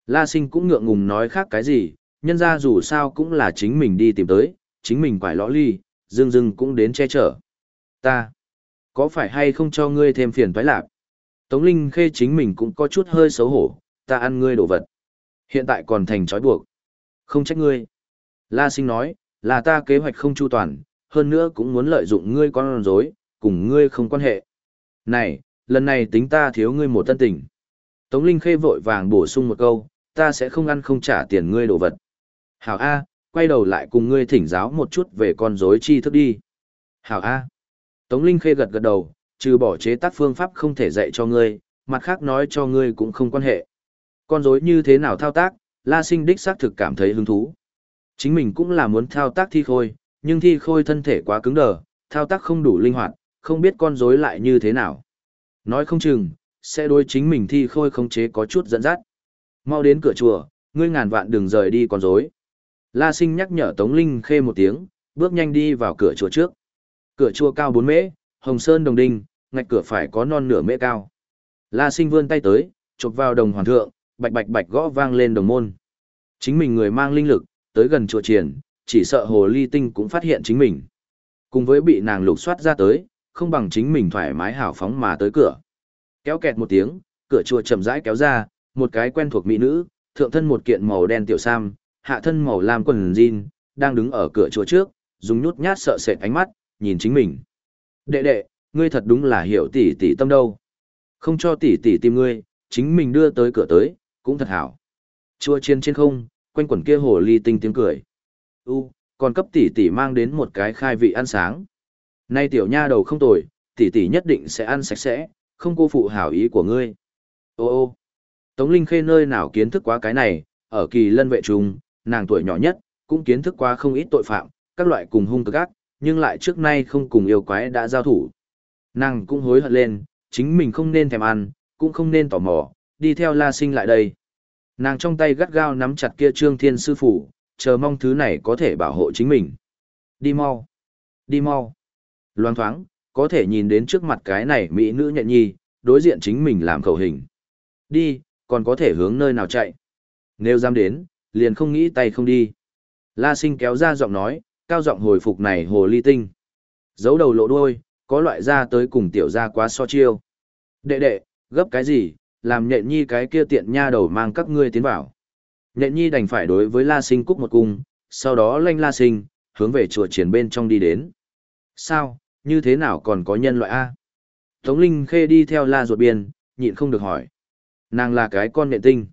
La Sinh cũng ngượng ngùng nói khác cái gì, nhân ra dù sao cũng là chính mình đi tìm tới, chính mình quải lõ ly, dưng dưng cũng đến che chở. Ta, có phải hay không cho ngươi thêm phiền toái lạc? Tống Linh Khê chính mình cũng có chút hơi xấu hổ, ta ăn ngươi đồ vật. Hiện tại còn thành trói buộc. Không trách ngươi. La Sinh nói, là ta kế hoạch không chu toàn, hơn nữa cũng muốn lợi dụng ngươi con rối, cùng ngươi không quan hệ. Này, lần này tính ta thiếu ngươi một tân tình. Tống Linh Khê vội vàng bổ sung một câu, ta sẽ không ăn không trả tiền ngươi đồ vật. Hảo A, quay đầu lại cùng ngươi thỉnh giáo một chút về con rối chi thức đi. Hảo A. Tống Linh Khê gật gật đầu, trừ bỏ chế tác phương pháp không thể dạy cho ngươi, mặt khác nói cho ngươi cũng không quan hệ. Con rối như thế nào thao tác, La Sinh đích xác thực cảm thấy hứng thú. Chính mình cũng là muốn thao tác thi khôi, nhưng thi khôi thân thể quá cứng đờ, thao tác không đủ linh hoạt, không biết con rối lại như thế nào. Nói không chừng, sẽ đối chính mình thi khôi không chế có chút dẫn dắt. Mau đến cửa chùa, ngươi ngàn vạn đừng rời đi con rối. La Sinh nhắc nhở Tống Linh Khê một tiếng, bước nhanh đi vào cửa chùa trước. Cửa chùa cao 4 mễ, hồng sơn đồng đinh, ngạch cửa phải có non nửa mễ cao. La Sinh vươn tay tới, chụp vào đồng hoàn thượng, bạch bạch bạch gõ vang lên đồng môn. Chính mình người mang linh lực, tới gần chùa triển, chỉ sợ hồ ly tinh cũng phát hiện chính mình. Cùng với bị nàng lục soát ra tới, không bằng chính mình thoải mái hào phóng mà tới cửa. Kéo kẹt một tiếng, cửa chùa chậm rãi kéo ra, một cái quen thuộc mỹ nữ, thượng thân một kiện màu đen tiểu sam, hạ thân màu lam quần jean, đang đứng ở cửa chùa trước, dùng nhút nhát sợ sệt ánh mắt, nhìn chính mình. Đệ đệ, ngươi thật đúng là hiểu tỷ tỷ tâm đâu. Không cho tỷ tỷ tìm ngươi, chính mình đưa tới cửa tới, cũng thật hảo. Chùa trên trên không, quanh quẩn kia hồ ly tinh tiếng cười. U, còn cấp tỷ tỷ mang đến một cái khai vị ăn sáng. Nay tiểu nha đầu không tồi, tỷ tỷ nhất định sẽ ăn sạch sẽ, không cô phụ hảo ý của ngươi. Ô ô, Tống Linh Khê nơi nào kiến thức quá cái này, ở kỳ lân vệ trùng, nàng tuổi nhỏ nhất, cũng kiến thức qua không ít tội phạm, các loại cùng hung cực ác, nhưng lại trước nay không cùng yêu quái đã giao thủ. Nàng cũng hối hận lên, chính mình không nên thèm ăn, cũng không nên tò mò, đi theo La Sinh lại đây. Nàng trong tay gắt gao nắm chặt kia Trương Thiên sư phụ, chờ mong thứ này có thể bảo hộ chính mình. Đi mau. Đi mau. loan thoáng, có thể nhìn đến trước mặt cái này mỹ nữ nhện nhi, đối diện chính mình làm khẩu hình. Đi, còn có thể hướng nơi nào chạy. Nếu dám đến, liền không nghĩ tay không đi. La sinh kéo ra giọng nói, cao giọng hồi phục này hồ ly tinh. Giấu đầu lộ đuôi, có loại ra tới cùng tiểu ra quá so chiêu. Đệ đệ, gấp cái gì, làm nhện nhi cái kia tiện nha đầu mang các ngươi tiến vào. Nhện nhi đành phải đối với la sinh cúc một cung, sau đó lanh la sinh, hướng về chùa triển bên trong đi đến. Sao, như thế nào còn có nhân loại A? Tống Linh Khê đi theo la ruột biên, nhịn không được hỏi. Nàng là cái con nhện tinh.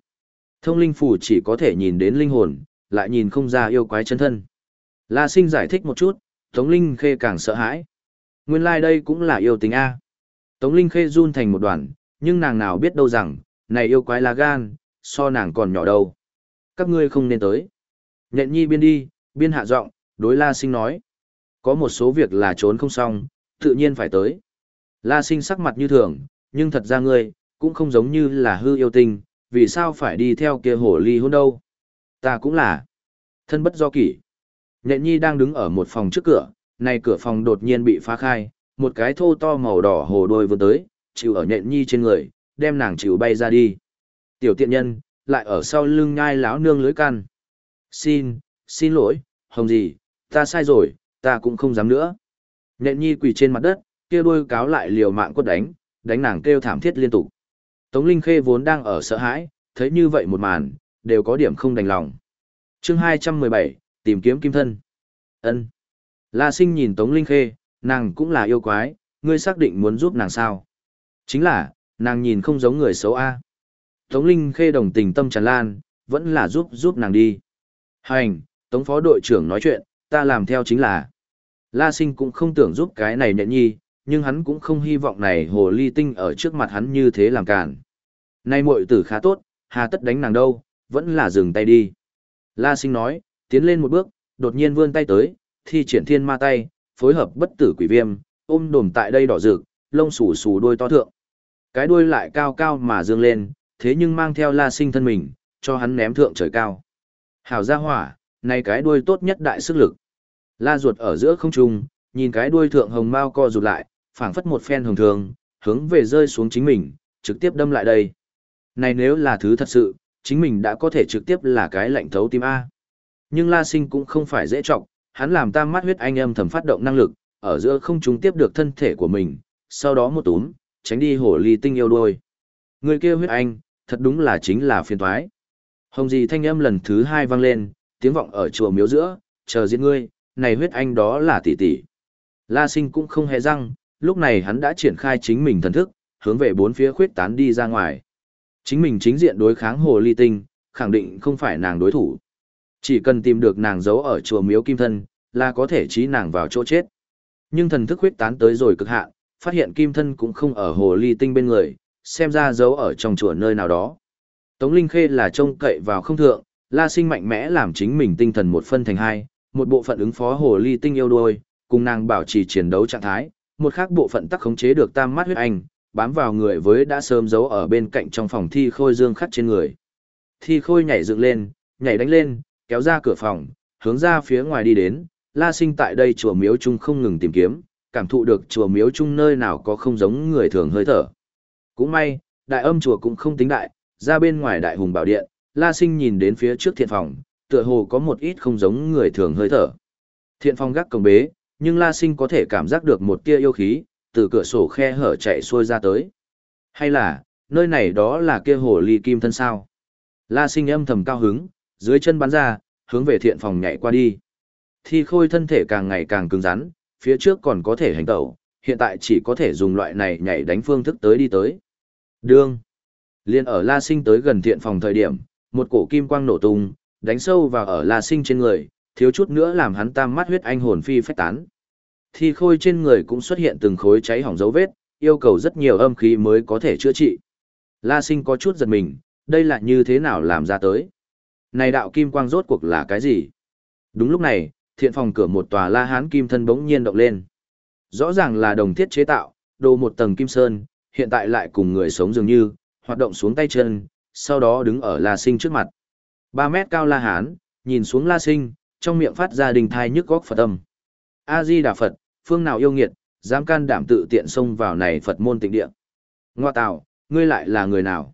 Thông linh phủ chỉ có thể nhìn đến linh hồn, lại nhìn không ra yêu quái chân thân. La sinh giải thích một chút, Tống Linh Khê càng sợ hãi. Nguyên lai like đây cũng là yêu tình A. Tống Linh Khê run thành một đoàn, nhưng nàng nào biết đâu rằng, này yêu quái là gan, so nàng còn nhỏ đâu. Các ngươi không nên tới. Nhện nhi biên đi, biên hạ giọng, đối La Sinh nói. Có một số việc là trốn không xong, tự nhiên phải tới. La Sinh sắc mặt như thường, nhưng thật ra ngươi, cũng không giống như là hư yêu tình vì sao phải đi theo kia hổ ly hôn đâu. Ta cũng là. Thân bất do kỷ. Nhện nhi đang đứng ở một phòng trước cửa, này cửa phòng đột nhiên bị phá khai, một cái thô to màu đỏ hồ đôi vươn tới, chịu ở nhện nhi trên người, đem nàng chịu bay ra đi. Tiểu tiện nhân, lại ở sau lưng nhai láo nương lưới căn. Xin, xin lỗi, hồng gì, ta sai rồi, ta cũng không dám nữa. Nhện nhi quỳ trên mặt đất, kia đôi cáo lại liều mạng quất đánh, đánh nàng kêu thảm thiết liên tục. Tống Linh Khê vốn đang ở sợ hãi, thấy như vậy một màn, đều có điểm không đành lòng. chương 217, tìm kiếm kim thân. ân La sinh nhìn Tống Linh Khê, nàng cũng là yêu quái, ngươi xác định muốn giúp nàng sao? Chính là, nàng nhìn không giống người xấu A. Tống Linh Khê đồng tình tâm tràn lan, vẫn là giúp giúp nàng đi. Hành, Tống Phó đội trưởng nói chuyện, ta làm theo chính là. La sinh cũng không tưởng giúp cái này nhện nhi, nhưng hắn cũng không hy vọng này hồ ly tinh ở trước mặt hắn như thế làm cản. Nay muội tử khá tốt, hà tất đánh nàng đâu, vẫn là dừng tay đi. La sinh nói, tiến lên một bước, đột nhiên vươn tay tới, thi triển thiên ma tay, phối hợp bất tử quỷ viêm, ôm đồm tại đây đỏ rực, lông xù xù đôi to thượng. Cái đuôi lại cao cao mà dương lên, thế nhưng mang theo la sinh thân mình, cho hắn ném thượng trời cao. Hảo gia hỏa, này cái đuôi tốt nhất đại sức lực. La ruột ở giữa không trung, nhìn cái đuôi thượng hồng mau co rụt lại, phảng phất một phen hồng thường, hướng về rơi xuống chính mình, trực tiếp đâm lại đây. Này nếu là thứ thật sự, chính mình đã có thể trực tiếp là cái lạnh thấu tim A. Nhưng La Sinh cũng không phải dễ trọng, hắn làm tam mắt huyết anh âm thầm phát động năng lực, ở giữa không chúng tiếp được thân thể của mình, sau đó một túm, tránh đi hổ ly tinh yêu đôi. Người kia huyết anh, thật đúng là chính là phiền toái. Hồng gì thanh âm lần thứ hai vang lên, tiếng vọng ở chùa miếu giữa, chờ diễn ngươi, này huyết anh đó là tỷ tỷ. La sinh cũng không hề răng, lúc này hắn đã triển khai chính mình thần thức, hướng về bốn phía khuyết tán đi ra ngoài. Chính mình chính diện đối kháng hồ ly tinh, khẳng định không phải nàng đối thủ. Chỉ cần tìm được nàng giấu ở chùa miếu kim thân, là có thể trí nàng vào chỗ chết. Nhưng thần thức huyết tán tới rồi cực hạn, phát hiện kim thân cũng không ở hồ ly tinh bên người, xem ra giấu ở trong chùa nơi nào đó. Tống Linh Khê là trông cậy vào không thượng, la sinh mạnh mẽ làm chính mình tinh thần một phân thành hai, một bộ phận ứng phó hồ ly tinh yêu đuôi, cùng nàng bảo trì chiến đấu trạng thái, một khác bộ phận tắc khống chế được tam mắt huyết anh, bám vào người với đã sớm giấu ở bên cạnh trong phòng thi khôi dương khắc trên người. Thi khôi nhảy dựng lên, nhảy đánh lên, kéo ra cửa phòng, hướng ra phía ngoài đi đến, la sinh tại đây chùa miếu trung không ngừng tìm kiếm, cảm thụ được chùa miếu trung nơi nào có không giống người thường hơi thở. Cũng may, đại âm chùa cũng không tính đại, ra bên ngoài đại hùng bảo điện, la sinh nhìn đến phía trước thiện phòng, tựa hồ có một ít không giống người thường hơi thở. Thiện phòng gác cổng bế, nhưng la sinh có thể cảm giác được một tia yêu khí, từ cửa sổ khe hở chạy xuôi ra tới. Hay là, nơi này đó là kia hồ ly kim thân sao? La sinh âm thầm cao hứng, dưới chân bắn ra, hướng về thiện phòng nhảy qua đi. Thi khôi thân thể càng ngày càng cứng rắn, phía trước còn có thể hành tẩu, hiện tại chỉ có thể dùng loại này nhảy đánh phương thức tới đi tới. Đương. Liên ở La Sinh tới gần thiện phòng thời điểm, một cổ kim quang nổ tung, đánh sâu vào ở La Sinh trên người, thiếu chút nữa làm hắn tam mắt huyết anh hồn phi phách tán. Thi khôi trên người cũng xuất hiện từng khối cháy hỏng dấu vết, yêu cầu rất nhiều âm khí mới có thể chữa trị. La Sinh có chút giật mình, đây là như thế nào làm ra tới? Này đạo kim quang rốt cuộc là cái gì? Đúng lúc này, thiện phòng cửa một tòa la hán kim thân bỗng nhiên động lên. Rõ ràng là đồng thiết chế tạo, đồ một tầng kim sơn, hiện tại lại cùng người sống dường như, hoạt động xuống tay chân, sau đó đứng ở La Sinh trước mặt. 3 mét cao La Hán, nhìn xuống La Sinh, trong miệng phát ra đình thai nhức góc Phật âm. A-di Đà Phật, phương nào yêu nghiệt, dám can đảm tự tiện xông vào này Phật môn tịnh địa. Ngoa tạo, ngươi lại là người nào?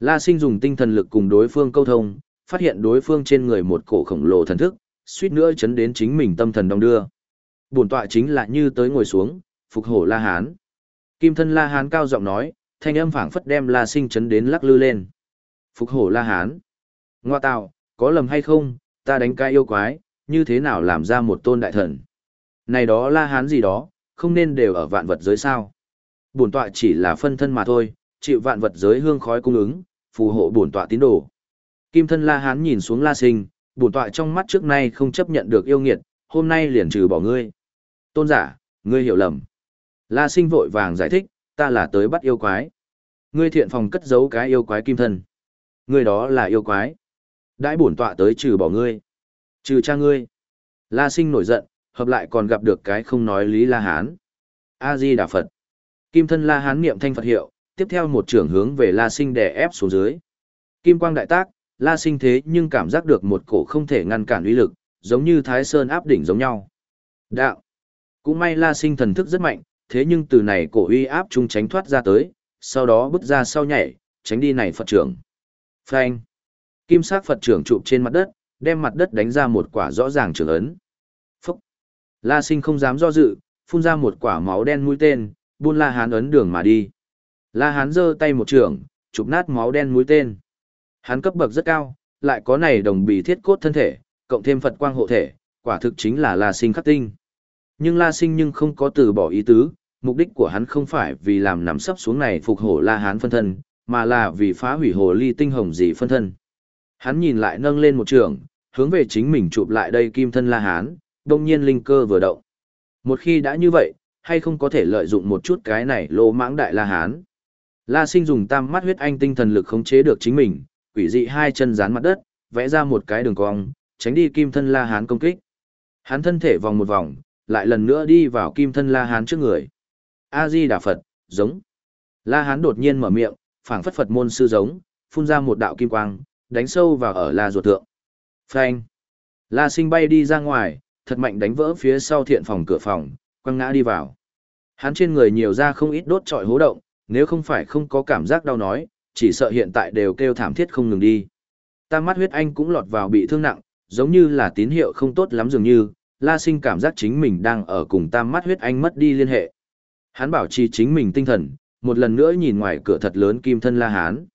La sinh dùng tinh thần lực cùng đối phương câu thông, phát hiện đối phương trên người một cổ khổng lồ thần thức, suýt nữa chấn đến chính mình tâm thần đông đưa. Bổn tọa chính là như tới ngồi xuống, phục hổ La Hán. Kim thân La Hán cao giọng nói, thanh âm phảng phất đem La sinh chấn đến lắc lư lên. Phục hổ La Hán. Ngoa tạo, có lầm hay không, ta đánh cái yêu quái, như thế nào làm ra một tôn đại thần. Này đó La Hán gì đó, không nên đều ở vạn vật giới sao. Bổn tọa chỉ là phân thân mà thôi, chịu vạn vật giới hương khói cung ứng, phù hộ bổn tọa tín đồ. Kim thân La Hán nhìn xuống La Sinh, bổn tọa trong mắt trước nay không chấp nhận được yêu nghiệt, hôm nay liền trừ bỏ ngươi. Tôn giả, ngươi hiểu lầm. La Sinh vội vàng giải thích, ta là tới bắt yêu quái. Ngươi thiện phòng cất giấu cái yêu quái kim thân. Ngươi đó là yêu quái. Đãi bổn tọa tới trừ bỏ ngươi. Trừ cha ngươi. La Sinh nổi giận, hợp lại còn gặp được cái không nói lý La Hán. A-di Đà Phật. Kim thân La Hán niệm thanh Phật hiệu, tiếp theo một trưởng hướng về La Sinh đè ép xuống dưới. Kim quang đại tác, La Sinh thế nhưng cảm giác được một cổ không thể ngăn cản uy lực, giống như Thái Sơn áp đỉnh giống nhau. Đạo. Cũng may La Sinh thần thức rất mạnh, thế nhưng từ này cổ uy áp trung tránh thoát ra tới, sau đó bước ra sau nhảy, tránh đi này Phật trưởng. Phanh. Kim sắc Phật trưởng chụp trên mặt đất, đem mặt đất đánh ra một quả rõ ràng trường ấn. Phúc. La Sinh không dám do dự, phun ra một quả máu đen mũi tên, buôn La Hán ấn đường mà đi. La Hán giơ tay một trường, chụp nát máu đen mũi tên. Hán cấp bậc rất cao, lại có này đồng bì thiết cốt thân thể, cộng thêm Phật quang hộ thể, quả thực chính là La Sinh khắc tinh. Nhưng La Sinh nhưng không có từ bỏ ý tứ, mục đích của hắn không phải vì làm nằm sấp xuống này phục hổ La Hán phân thân, mà là vì phá hủy hồ ly tinh hồng gì phân thân. Hắn nhìn lại nâng lên một trường, hướng về chính mình chụp lại đây kim thân La Hán, đông nhiên linh cơ vừa động. Một khi đã như vậy, hay không có thể lợi dụng một chút cái này lô mãng đại La Hán. La sinh dùng tam mắt huyết anh tinh thần lực khống chế được chính mình, quỷ dị hai chân dán mặt đất, vẽ ra một cái đường cong, tránh đi kim thân La Hán công kích. Hắn thân thể vòng một vòng, lại lần nữa đi vào kim thân La Hán trước người. A-di Đà Phật, giống. La Hán đột nhiên mở miệng, phảng phất Phật môn sư giống, phun ra một đạo kim quang, đánh sâu vào ở La ruột thượng. Phanh. La sinh bay đi ra ngoài, thật mạnh đánh vỡ phía sau thiện phòng cửa phòng, quăng ngã đi vào. Hắn trên người nhiều ra không ít đốt trọi hố động, nếu không phải không có cảm giác đau nói, chỉ sợ hiện tại đều kêu thảm thiết không ngừng đi. Tam mắt huyết anh cũng lọt vào bị thương nặng, giống như là tín hiệu không tốt lắm dường như, La Sinh cảm giác chính mình đang ở cùng tam mắt huyết anh mất đi liên hệ. Hắn bảo trì chính mình tinh thần, một lần nữa nhìn ngoài cửa thật lớn kim thân La Hán.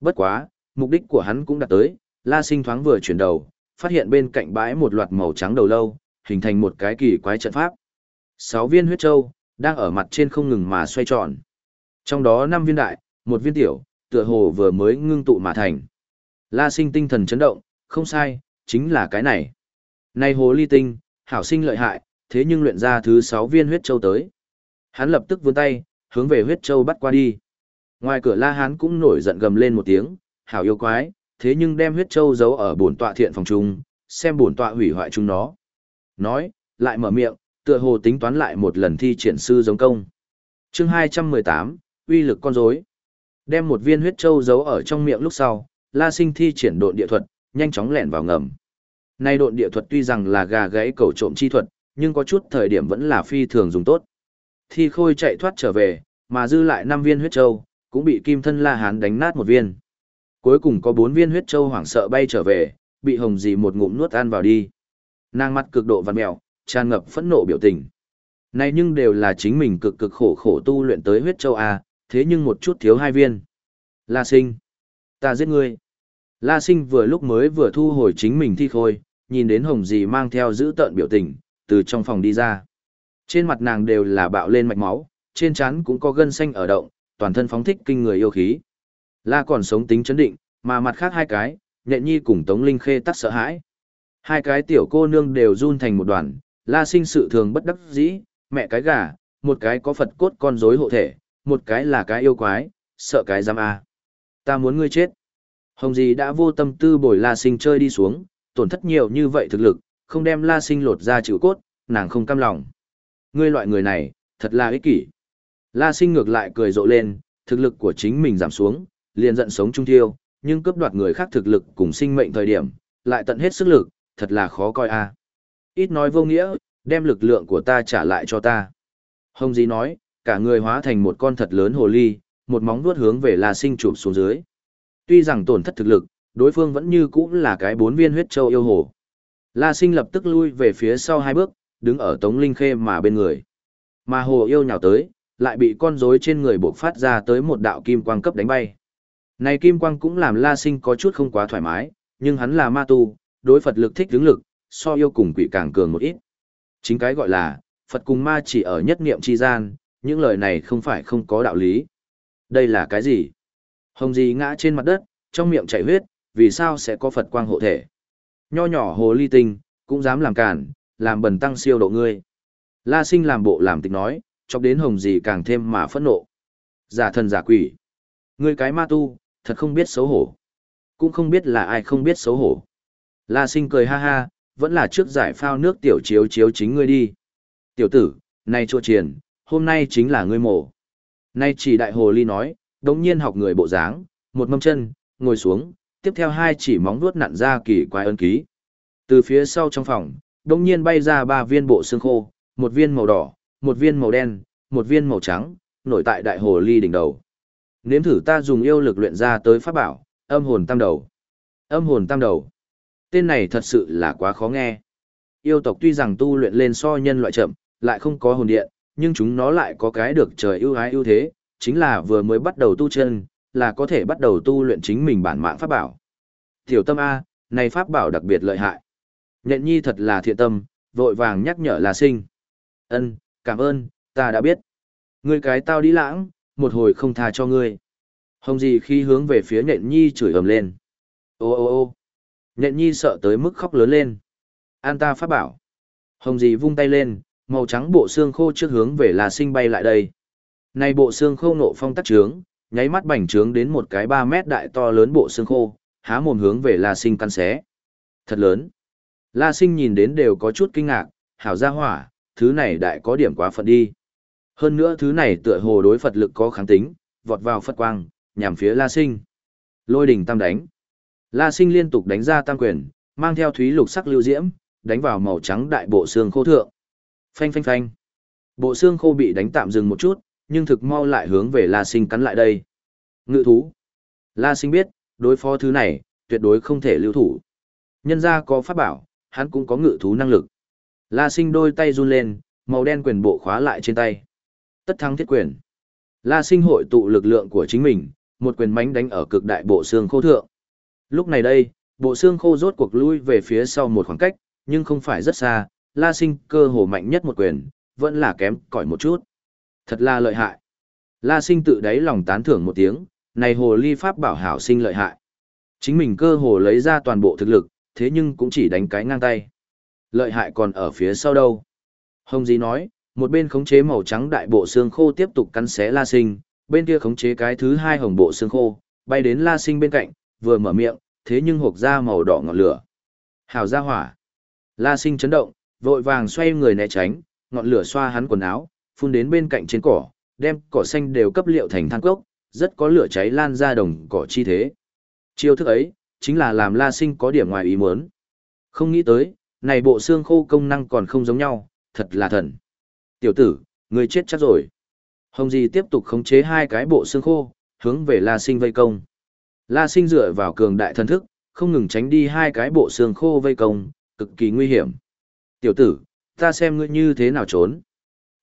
Bất quá, mục đích của hắn cũng đạt tới, La Sinh thoáng vừa chuyển đầu, phát hiện bên cạnh bãi một loạt màu trắng đầu lâu, hình thành một cái kỳ quái trận pháp. Sáu viên huyết châu, đang ở mặt trên không ngừng mà xoay tròn. Trong đó năm viên đại, một viên tiểu, tựa hồ vừa mới ngưng tụ mà thành. La sinh tinh thần chấn động, không sai, chính là cái này. Này hồ ly tinh, hảo sinh lợi hại, thế nhưng luyện ra thứ sáu viên huyết châu tới. Hắn lập tức vươn tay, hướng về huyết châu bắt qua đi. Ngoài cửa La Hán cũng nổi giận gầm lên một tiếng, hảo yêu quái, thế nhưng đem huyết châu giấu ở bổn tọa thiện phòng trung, xem bổn tọa hủy hoại chúng nó. Nói, lại mở miệng, tựa hồ tính toán lại một lần thi triển sư giống công. Chương 218, uy lực con rối. Đem một viên huyết châu giấu ở trong miệng lúc sau, La Sinh thi triển độn địa thuật, nhanh chóng lẻn vào ngầm. Nay độn địa thuật tuy rằng là gà gãy cầu trộm chi thuật, nhưng có chút thời điểm vẫn là phi thường dùng tốt. Thi Khôi chạy thoát trở về, mà dư lại 5 viên huyết châu, cũng bị Kim Thân La Hán đánh nát một viên. Cuối cùng có bốn viên huyết châu hoảng sợ bay trở về, bị Hồng Dì một ngụm nuốt ăn vào đi. Nàng mặt cực độ văn mèo, tràn ngập phẫn nộ biểu tình. Này nhưng đều là chính mình cực cực khổ khổ tu luyện tới huyết châu A, à, thế nhưng một chút thiếu hai viên. La sinh. Ta giết ngươi. La sinh vừa lúc mới vừa thu hồi chính mình thi khôi, nhìn đến hồng dì mang theo giữ tợn biểu tình, từ trong phòng đi ra. Trên mặt nàng đều là bạo lên mạch máu, trên trán cũng có gân xanh ở động, toàn thân phóng thích kinh người yêu khí. La còn sống tính chấn định, mà mặt khác hai cái, nhện nhi cùng Tống Linh Khê tắc sợ hãi. Hai cái tiểu cô nương đều run thành một đoàn, la sinh sự thường bất đắc dĩ, mẹ cái gà, một cái có Phật cốt con rối hộ thể, một cái là cái yêu quái, sợ cái giam a. Ta muốn ngươi chết. Hồng Dì đã vô tâm tư bồi La Sinh chơi đi xuống, tổn thất nhiều như vậy thực lực, không đem La Sinh lột ra chịu cốt, nàng không cam lòng. Ngươi loại người này, thật là ích kỷ. La Sinh ngược lại cười rộ lên, thực lực của chính mình giảm xuống, liền giận sống trung thiêu, nhưng cướp đoạt người khác thực lực cùng sinh mệnh thời điểm, lại tận hết sức lực, thật là khó coi a. Ít nói vô nghĩa, đem lực lượng của ta trả lại cho ta. Hồng Di nói, cả người hóa thành một con thật lớn hồ ly, một móng vuốt hướng về La Sinh chụp xuống dưới. Tuy rằng tổn thất thực lực, đối phương vẫn như cũ là cái bốn viên huyết châu yêu hồ. La Sinh lập tức lui về phía sau hai bước, đứng ở Tống Linh Khê mà bên người. Mà hồ yêu nhào tới, lại bị con rối trên người bộc phát ra tới một đạo kim quang cấp đánh bay. Này kim quang cũng làm La Sinh có chút không quá thoải mái, nhưng hắn là ma tu, đối Phật lực thích hướng lực, so yêu cùng quỷ càng cường một ít. Chính cái gọi là, Phật cùng ma chỉ ở nhất niệm chi gian, những lời này không phải không có đạo lý. Đây là cái gì? Hồng gì ngã trên mặt đất, trong miệng chảy huyết, vì sao sẽ có Phật quang hộ thể? Nho nhỏ hồ ly tinh, cũng dám làm cản, làm bẩn tăng siêu độ ngươi. La sinh làm bộ làm tịch nói, chọc đến hồng gì càng thêm mà phẫn nộ. Giả thần giả quỷ. Ngươi cái ma tu, thật không biết xấu hổ. Cũng không biết là ai không biết xấu hổ. La sinh cười ha ha, vẫn là trước giải phao nước tiểu chiếu chiếu chính ngươi đi. Tiểu tử, nay chua triền, hôm nay chính là ngươi mổ. Nay chỉ đại hồ ly nói, đống nhiên học người bộ dáng, một mâm chân, ngồi xuống, tiếp theo hai chỉ móng vuốt nặn ra kỳ quái ân ký. Từ phía sau trong phòng, đống nhiên bay ra ba viên bộ xương khô, một viên màu đỏ, một viên màu đen, một viên màu trắng, nổi tại đại hồ ly đỉnh đầu. Nếm thử ta dùng yêu lực luyện ra tới pháp bảo, âm hồn tam đầu. Âm hồn tam đầu. Tên này thật sự là quá khó nghe. Yêu tộc tuy rằng tu luyện lên so nhân loại chậm, lại không có hồn điện, nhưng chúng nó lại có cái được trời ưu ái ưu thế, chính là vừa mới bắt đầu tu chân, là có thể bắt đầu tu luyện chính mình bản mạng pháp bảo. Tiểu tâm A, này pháp bảo đặc biệt lợi hại. Nhện nhi thật là thiện tâm, vội vàng nhắc nhở là sinh. Ân, cảm ơn, ta đã biết. Ngươi cái tao đi lãng, một hồi không tha cho ngươi. Hồng gì khi hướng về phía nhện nhi chửi ầm lên. Ô ô ô nhện nhi sợ tới mức khóc lớn lên. An ta phát bảo. Hồng gì vung tay lên, màu trắng bộ xương khô trước hướng về là sinh bay lại đây. Này bộ xương khô nộ phong tắc trướng, nháy mắt bành trướng đến một cái 3 mét đại to lớn bộ xương khô, há mồm hướng về La Sinh căn xé. Thật lớn. La Sinh nhìn đến đều có chút kinh ngạc, hảo gia hỏa, thứ này đại có điểm quá phận đi. Hơn nữa thứ này tựa hồ đối Phật lực có kháng tính, vọt vào Phật quang, nhằm phía La Sinh. Lôi đỉnh tam đánh. La Sinh liên tục đánh ra tam quyền, mang theo thúy lục sắc lưu diễm, đánh vào màu trắng đại bộ xương khô thượng. Phanh phanh phanh. Bộ xương khô bị đánh tạm dừng một chút, nhưng thực mau lại hướng về La Sinh cắn lại đây. Ngự thú. La Sinh biết, đối phó thứ này, tuyệt đối không thể lưu thủ. Nhân ra có pháp bảo, hắn cũng có ngự thú năng lực. La Sinh đôi tay run lên, màu đen quyền bộ khóa lại trên tay. Tất thắng thiết quyền. La Sinh hội tụ lực lượng của chính mình, một quyền mánh đánh ở cực đại bộ xương khô thượng. Lúc này đây, bộ xương khô rốt cuộc lui về phía sau một khoảng cách, nhưng không phải rất xa, La Sinh cơ hồ mạnh nhất một quyền, vẫn là kém cỏi một chút. Thật là lợi hại. La Sinh tự đáy lòng tán thưởng một tiếng, này hồ ly pháp bảo hảo sinh lợi hại. Chính mình cơ hồ lấy ra toàn bộ thực lực, thế nhưng cũng chỉ đánh cái ngang tay. Lợi hại còn ở phía sau đâu. Hồng Di nói, một bên khống chế màu trắng đại bộ xương khô tiếp tục cắn xé La Sinh, bên kia khống chế cái thứ hai hồng bộ xương khô, bay đến La Sinh bên cạnh, vừa mở miệng, thế nhưng hộp ra màu đỏ ngọn lửa. hào ra hỏa. La Sinh chấn động, vội vàng xoay người né tránh, ngọn lửa xoa hắn quần áo, phun đến bên cạnh trên cỏ, đem cỏ xanh đều cấp liệu thành than cốc, rất có lửa cháy lan ra đồng cỏ chi thế. Chiêu thức ấy, chính là làm La Sinh có điểm ngoài ý muốn. Không nghĩ tới, này bộ xương khô công năng còn không giống nhau, thật là thần. Tiểu tử, người chết chắc rồi. Hồng Di tiếp tục khống chế hai cái bộ xương khô, hướng về La Sinh vây công. La Sinh dựa vào cường đại thần thức, không ngừng tránh đi hai cái bộ xương khô vây công, cực kỳ nguy hiểm. Tiểu tử, ta xem ngươi như thế nào trốn.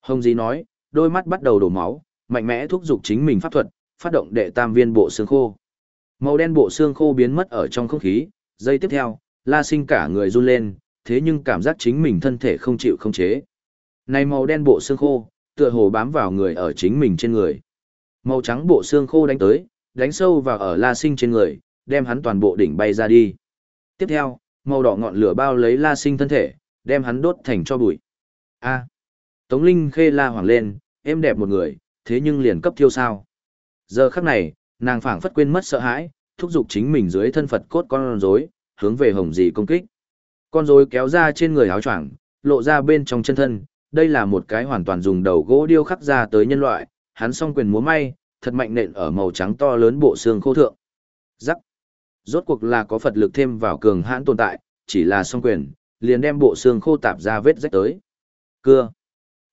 Hồng Di nói, đôi mắt bắt đầu đổ máu, mạnh mẽ thúc giục chính mình pháp thuật, phát động đệ tam viên bộ xương khô. Màu đen bộ xương khô biến mất ở trong không khí, giây tiếp theo, La Sinh cả người run lên, thế nhưng cảm giác chính mình thân thể không chịu không chế. Này màu đen bộ xương khô, tựa hồ bám vào người ở chính mình trên người. Màu trắng bộ xương khô đánh tới, đánh sâu vào ở La Sinh trên người, đem hắn toàn bộ đỉnh bay ra đi. Tiếp theo, màu đỏ ngọn lửa bao lấy La Sinh thân thể, đem hắn đốt thành cho bụi. A. Tống Linh khê la hoàng lên, em đẹp một người, thế nhưng liền cấp thiêu sao. Giờ khắc này, nàng phảng phất quên mất sợ hãi, thúc giục chính mình dưới thân Phật cốt con rối, hướng về hồng dì công kích. Con rối kéo ra trên người áo choàng, lộ ra bên trong chân thân, đây là một cái hoàn toàn dùng đầu gỗ điêu khắc ra tới nhân loại, hắn song quyền múa may, thật mạnh nện ở màu trắng to lớn bộ xương khô thượng. Rắc. Rốt cuộc là có Phật lực thêm vào cường hãn tồn tại, chỉ là song quyền, liền đem bộ xương khô tạp ra vết rách tới. Cưa.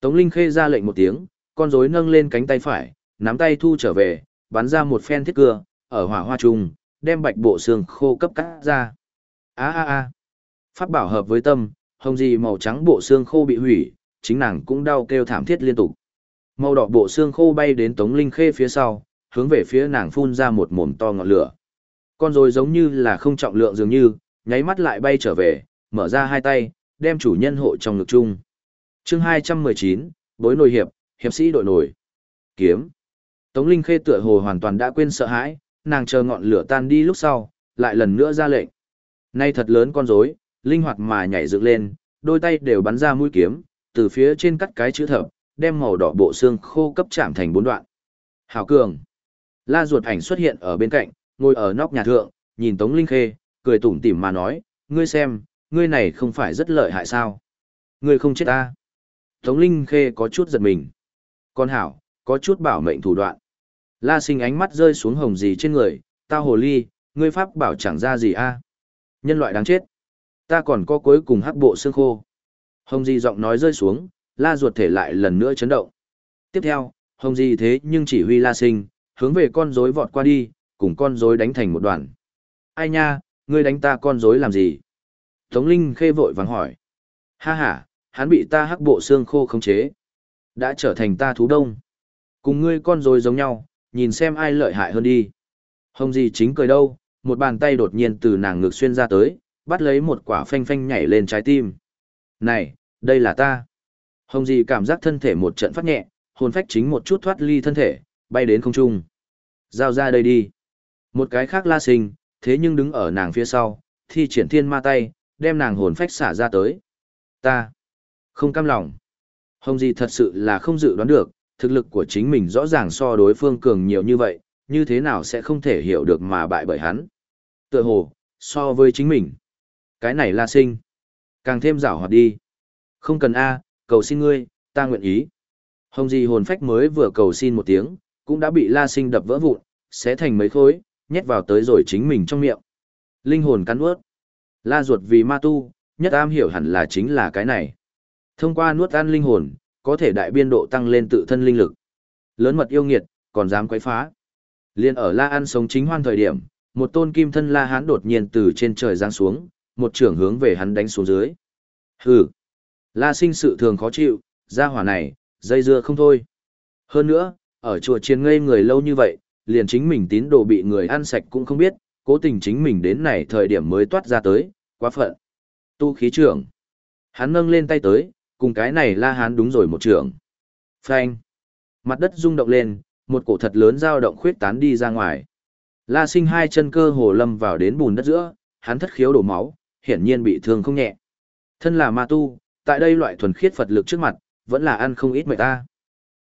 Tống Linh Khê ra lệnh một tiếng, con rối nâng lên cánh tay phải, nắm tay thu trở về, bắn ra một phen thiết cưa, ở hỏa hoa trùng, đem bạch bộ xương khô cấp cắt ra. A a a. Pháp bảo hợp với tâm, hồng gì màu trắng bộ xương khô bị hủy, chính nàng cũng đau kêu thảm thiết liên tục. Màu đỏ bộ xương khô bay đến Tống Linh Khê phía sau, hướng về phía nàng phun ra một mồm to ngọn lửa. Con rồi giống như là không trọng lượng dường như, nháy mắt lại bay trở về, mở ra hai tay, đem chủ nhân hộ trong ngực chung. Chương 219, bối nổi hiệp, hiệp sĩ đội nổi. Kiếm. Tống Linh Khê tựa hồ hoàn toàn đã quên sợ hãi, nàng chờ ngọn lửa tan đi lúc sau, lại lần nữa ra lệnh. Nay thật lớn con rối, linh hoạt mà nhảy dựng lên, đôi tay đều bắn ra mũi kiếm, từ phía trên cắt cái chữ thập, đem màu đỏ bộ xương khô cấp chạm thành bốn đoạn. Hảo cường. La ruột ảnh xuất hiện ở bên cạnh, ngồi ở nóc nhà thượng, nhìn Tống Linh Khê, cười tủm tỉm mà nói, ngươi xem, ngươi này không phải rất lợi hại sao? Ngươi không chết ta. Tống Linh Khê có chút giật mình. Con hảo, có chút bảo mệnh thủ đoạn. La sinh ánh mắt rơi xuống hồng gì trên người, tao hồ ly, ngươi pháp bảo chẳng ra gì a Nhân loại đáng chết. Ta còn có cuối cùng hắc bộ xương khô. Hồng Di giọng nói rơi xuống, la ruột thể lại lần nữa chấn động. Tiếp theo, hồng Di thế nhưng chỉ huy la sinh, hướng về con rối vọt qua đi, cùng con rối đánh thành một đoàn. Ai nha, ngươi đánh ta con rối làm gì? Tống Linh khê vội vàng hỏi. Ha ha, hắn bị ta hắc bộ xương khô khống chế. Đã trở thành ta thú đông. Cùng ngươi con rối giống nhau, nhìn xem ai lợi hại hơn đi. Hồng Di chính cười đâu, một bàn tay đột nhiên từ nàng ngực xuyên ra tới, bắt lấy một quả phanh phanh nhảy lên trái tim. Này, đây là ta. Hồng Dị cảm giác thân thể một trận phát nhẹ, hồn phách chính một chút thoát ly thân thể, bay đến không trung. Giao ra đây đi. Một cái khác la sinh, thế nhưng đứng ở nàng phía sau, thi triển thiên ma tay, đem nàng hồn phách xả ra tới. Ta. Không cam lòng. Hồng Dị thật sự là không dự đoán được, thực lực của chính mình rõ ràng so đối phương cường nhiều như vậy, như thế nào sẽ không thể hiểu được mà bại bởi hắn. Tựa hồ, so với chính mình. Cái này la sinh. Càng thêm rảo hoạt đi. Không cần A, cầu xin ngươi, ta nguyện ý. Hồng di hồn phách mới vừa cầu xin một tiếng, cũng đã bị la sinh đập vỡ vụn, xé thành mấy khối, nhét vào tới rồi chính mình trong miệng. Linh hồn cắn nuốt, La ruột vì ma tu, nhất am hiểu hẳn là chính là cái này. Thông qua nuốt ăn linh hồn, có thể đại biên độ tăng lên tự thân linh lực. Lớn mật yêu nghiệt, còn dám quấy phá. Liên ở La An sống chính hoan thời điểm, một tôn kim thân La Hán đột nhiên từ trên trời giáng xuống, một trưởng hướng về hắn đánh xuống dưới. Hừ. La sinh sự thường khó chịu, ra hỏa này, dây dưa không thôi. Hơn nữa, ở chùa chiến ngây người lâu như vậy, liền chính mình tín đồ bị người ăn sạch cũng không biết, cố tình chính mình đến này thời điểm mới toát ra tới, quá phận. Tu khí trưởng. Hắn nâng lên tay tới, cùng cái này la hán đúng rồi một trưởng. Phanh. Mặt đất rung động lên, một cổ thật lớn dao động khuyết tán đi ra ngoài. La sinh hai chân cơ hồ lâm vào đến bùn đất giữa, hắn thất khiếu đổ máu, hiển nhiên bị thương không nhẹ. Thân là ma tu, tại đây loại thuần khiết Phật lực trước mặt, vẫn là ăn không ít mệt ta.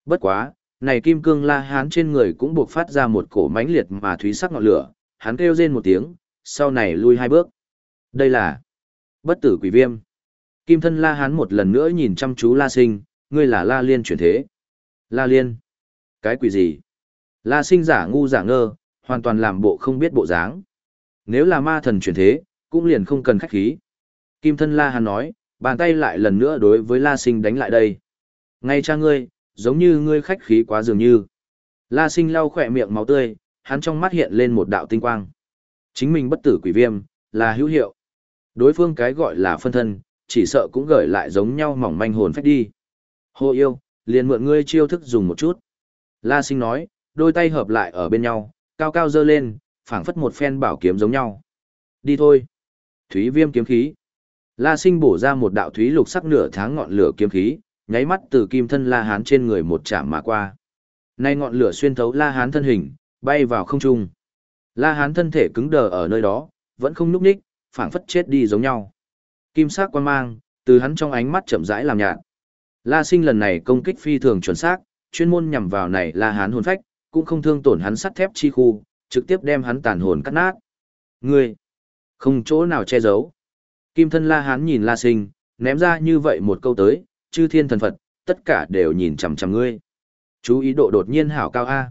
Bất quá, này kim cương la hán trên người cũng buộc phát ra một cổ mãnh liệt mà thúy sắc ngọn lửa, hắn kêu rên một tiếng, sau này lui hai bước. Đây là bất tử quỷ viêm. Kim thân la hán một lần nữa nhìn chăm chú la sinh, ngươi là la liên chuyển thế. La liên? Cái quỷ gì? La sinh giả ngu giả ngơ, hoàn toàn làm bộ không biết bộ dáng. Nếu là ma thần chuyển thế, cũng liền không cần khách khí. Kim thân la hán nói, bàn tay lại lần nữa đối với la sinh đánh lại đây. Ngay cha ngươi, giống như ngươi khách khí quá dường như. La sinh lau khỏe miệng máu tươi, hắn trong mắt hiện lên một đạo tinh quang. Chính mình bất tử quỷ viêm, là hữu hiệu. Đối phương cái gọi là phân thân, chỉ sợ cũng gửi lại giống nhau mỏng manh hồn phách đi. Hồ yêu, liền mượn ngươi chiêu thức dùng một chút. La sinh nói, đôi tay hợp lại ở bên nhau, cao cao dơ lên, phảng phất một phen bảo kiếm giống nhau. Đi thôi. Thúy viêm kiếm khí. La sinh bổ ra một đạo thúy lục sắc nửa tháng ngọn lửa kiếm khí, nháy mắt từ kim thân La Hán trên người một chạm mà qua. Nay ngọn lửa xuyên thấu La Hán thân hình, bay vào không trung. La Hán thân thể cứng đờ ở nơi đó, vẫn không nhúc nhích, phảng phất chết đi giống nhau. Kim sắc quan mang, từ hắn trong ánh mắt chậm rãi làm nhạt. La Sinh lần này công kích phi thường chuẩn xác, chuyên môn nhằm vào này La Hán hồn phách, cũng không thương tổn hắn sắt thép chi khu, trực tiếp đem hắn tàn hồn cắt nát. Ngươi, không chỗ nào che giấu. Kim thân La Hán nhìn La Sinh, ném ra như vậy một câu tới, chư thiên thần Phật, tất cả đều nhìn chằm chằm ngươi. Chú ý độ đột nhiên hảo cao A.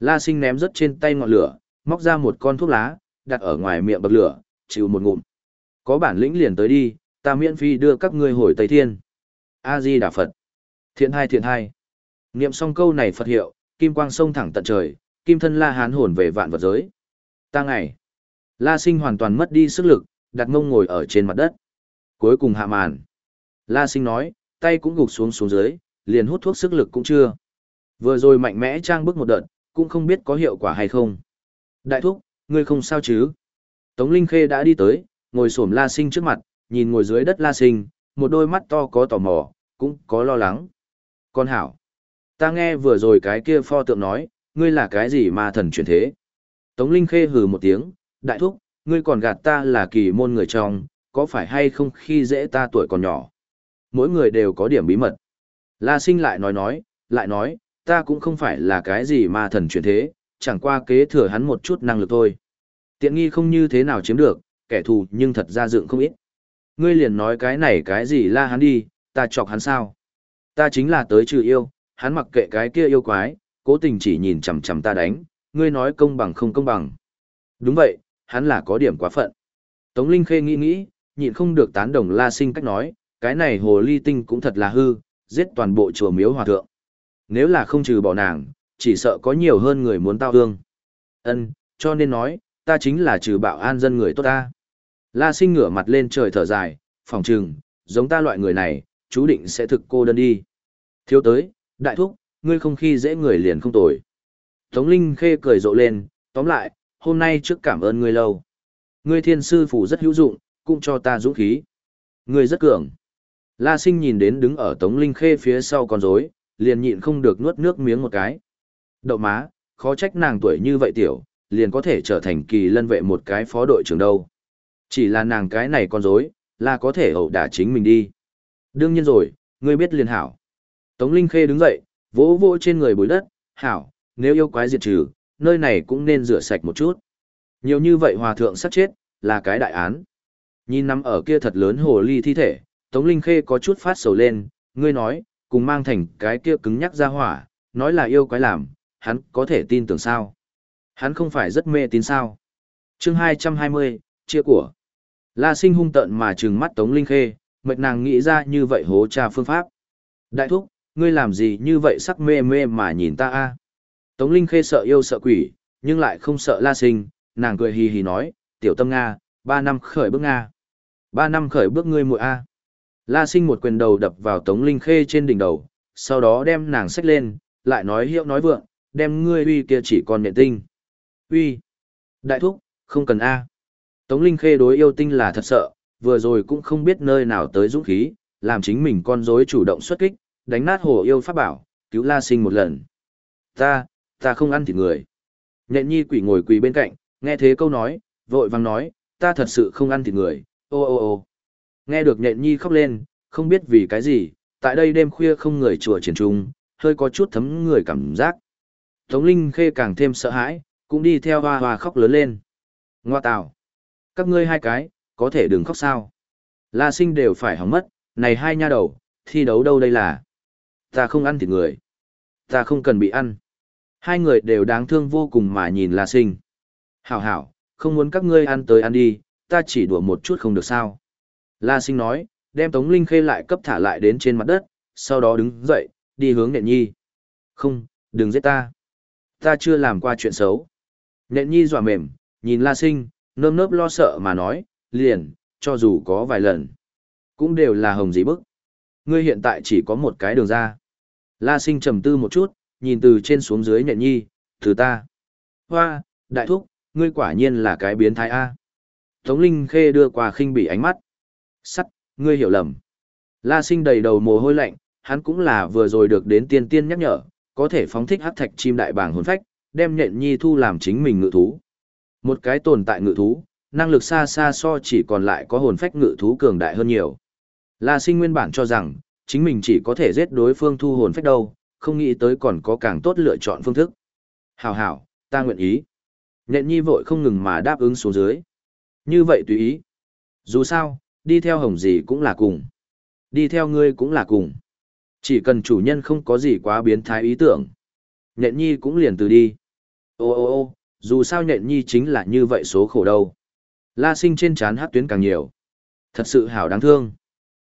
La sinh ném rất trên tay ngọn lửa, móc ra một con thuốc lá, đặt ở ngoài miệng bậc lửa, chịu một ngụm. Có bản lĩnh liền tới đi, ta miễn phí đưa các ngươi hồi Tây Thiên. A-di Đà Phật. Thiện hai thiện hai. Niệm xong câu này Phật hiệu, kim quang sông thẳng tận trời, kim thân la hán hồn về vạn vật giới. Ta ngày. La sinh hoàn toàn mất đi sức lực, đặt mông ngồi ở trên mặt đất. Cuối cùng hạ màn. La sinh nói, tay cũng gục xuống xuống dưới, liền hút thuốc sức lực cũng chưa. Vừa rồi mạnh mẽ trang bước một đợt, cũng không biết có hiệu quả hay không. Đại thúc, ngươi không sao chứ? Tống Linh Khê đã đi tới, ngồi xổm La Sinh trước mặt, nhìn ngồi dưới đất La Sinh, một đôi mắt to có tò mò, cũng có lo lắng. Con hảo, ta nghe vừa rồi cái kia pho tượng nói, ngươi là cái gì mà thần chuyển thế? Tống Linh Khê hừ một tiếng, đại thúc, ngươi còn gạt ta là kỳ môn người trong, có phải hay không khi dễ ta tuổi còn nhỏ? Mỗi người đều có điểm bí mật. La Sinh lại nói nói, lại nói, ta cũng không phải là cái gì mà thần chuyển thế, chẳng qua kế thừa hắn một chút năng lực thôi. Tiện nghi không như thế nào chiếm được, kẻ thù nhưng thật ra dựng không ít. Ngươi liền nói cái này cái gì la hắn đi, ta chọc hắn sao? Ta chính là tới trừ yêu, hắn mặc kệ cái kia yêu quái, cố tình chỉ nhìn chằm chằm ta đánh, ngươi nói công bằng không công bằng. Đúng vậy, hắn là có điểm quá phận. Tống Linh Khê nghĩ nghĩ, nhịn không được tán đồng La Sinh cách nói, cái này hồ ly tinh cũng thật là hư, giết toàn bộ chùa miếu hòa thượng. Nếu là không trừ bỏ nàng, chỉ sợ có nhiều hơn người muốn tao hương. Ân, cho nên nói, ta chính là trừ bạo an dân người tốt ta. La sinh ngửa mặt lên trời thở dài, phòng trừng, giống ta loại người này, chú định sẽ thực cô đơn đi. Thiếu tới, đại thúc, ngươi không khi dễ người liền không tồi. Tống Linh khê cười rộ lên, tóm lại, hôm nay trước cảm ơn ngươi lâu. Ngươi thiên sư phủ rất hữu dụng, cũng cho ta dũng khí. Ngươi rất cường. La sinh nhìn đến đứng ở Tống Linh khê phía sau con rối, liền nhịn không được nuốt nước miếng một cái. Đậu má, khó trách nàng tuổi như vậy tiểu, liền có thể trở thành kỳ lân vệ một cái phó đội trưởng đâu. Chỉ là nàng cái này con rối, là có thể ẩu đả chính mình đi. Đương nhiên rồi, ngươi biết liền hảo. Tống Linh Khê đứng dậy, vỗ vỗ trên người bụi đất, hảo, nếu yêu quái diệt trừ, nơi này cũng nên rửa sạch một chút. Nhiều như vậy hòa thượng sắp chết, là cái đại án. Nhìn nằm ở kia thật lớn hồ ly thi thể, Tống Linh Khê có chút phát sầu lên, ngươi nói, cùng mang thành cái kia cứng nhắc ra hỏa, nói là yêu quái làm, hắn có thể tin tưởng sao? Hắn không phải rất mê tín sao? chương 220, chia của. La sinh hung tận mà trừng mắt Tống Linh Khê, mệt nàng nghĩ ra như vậy hố trà phương pháp. Đại thúc, ngươi làm gì như vậy sắc mê mê mà nhìn ta a? Tống Linh Khê sợ yêu sợ quỷ, nhưng lại không sợ La sinh, nàng cười hì hì nói, tiểu tâm Nga, ba năm khởi bước Nga. Ba năm khởi bước ngươi muội a. La sinh một quyền đầu đập vào Tống Linh Khê trên đỉnh đầu, sau đó đem nàng xách lên, lại nói hiệu nói vượng, đem ngươi uy kia chỉ còn nhện tinh. Uy. Đại thúc, không cần A. Tống Linh Khê đối yêu tinh là thật sợ, vừa rồi cũng không biết nơi nào tới dũng khí, làm chính mình con rối chủ động xuất kích, đánh nát hồ yêu pháp bảo, cứu La Sinh một lần. Ta, ta không ăn thịt người. Nhện nhi quỷ ngồi quỳ bên cạnh, nghe thế câu nói, vội vàng nói, ta thật sự không ăn thịt người, ô ô ô. Nghe được nhện nhi khóc lên, không biết vì cái gì, tại đây đêm khuya không người chùa triển trung, hơi có chút thấm người cảm giác. Tống Linh Khê càng thêm sợ hãi, cũng đi theo hoa hoa khóc lớn lên. Ngoa tào. Các ngươi hai cái, có thể đừng khóc sao. La sinh đều phải hỏng mất, này hai nha đầu, thi đấu đâu đây là. Ta không ăn thịt người. Ta không cần bị ăn. Hai người đều đáng thương vô cùng mà nhìn La sinh. Hảo hảo, không muốn các ngươi ăn tới ăn đi, ta chỉ đùa một chút không được sao. La sinh nói, đem Tống Linh Khê lại cấp thả lại đến trên mặt đất, sau đó đứng dậy, đi hướng nện nhi. Không, đừng giết ta. Ta chưa làm qua chuyện xấu. Nện nhi dọa mềm, nhìn La Sinh, nơm nớp lo sợ mà nói, liền, cho dù có vài lần, cũng đều là hồng dí bức. Ngươi hiện tại chỉ có một cái đường ra. La Sinh trầm tư một chút, nhìn từ trên xuống dưới nhện nhi, từ ta. Hoa, đại thúc, ngươi quả nhiên là cái biến thái A. Tống Linh Khê đưa qua khinh bỉ ánh mắt. Sắt, ngươi hiểu lầm. La Sinh đầy đầu mồ hôi lạnh, hắn cũng là vừa rồi được đến tiên tiên nhắc nhở, có thể phóng thích hắc thạch chim đại bàng hồn phách, đem nhện nhi thu làm chính mình ngự thú. Một cái tồn tại ngự thú, năng lực xa xa so chỉ còn lại có hồn phách ngự thú cường đại hơn nhiều. La sinh nguyên bản cho rằng, chính mình chỉ có thể giết đối phương thu hồn phách đâu, không nghĩ tới còn có càng tốt lựa chọn phương thức. Hảo hảo, ta nguyện ý. Nhện nhi vội không ngừng mà đáp ứng xuống dưới. Như vậy tùy ý. Dù sao, đi theo hồng gì cũng là cùng. Đi theo ngươi cũng là cùng. Chỉ cần chủ nhân không có gì quá biến thái ý tưởng. Nhện nhi cũng liền từ đi. Ô ô ô, dù sao nhện nhi chính là như vậy số khổ đâu. La sinh trên chán hát tuyến càng nhiều. Thật sự hảo đáng thương.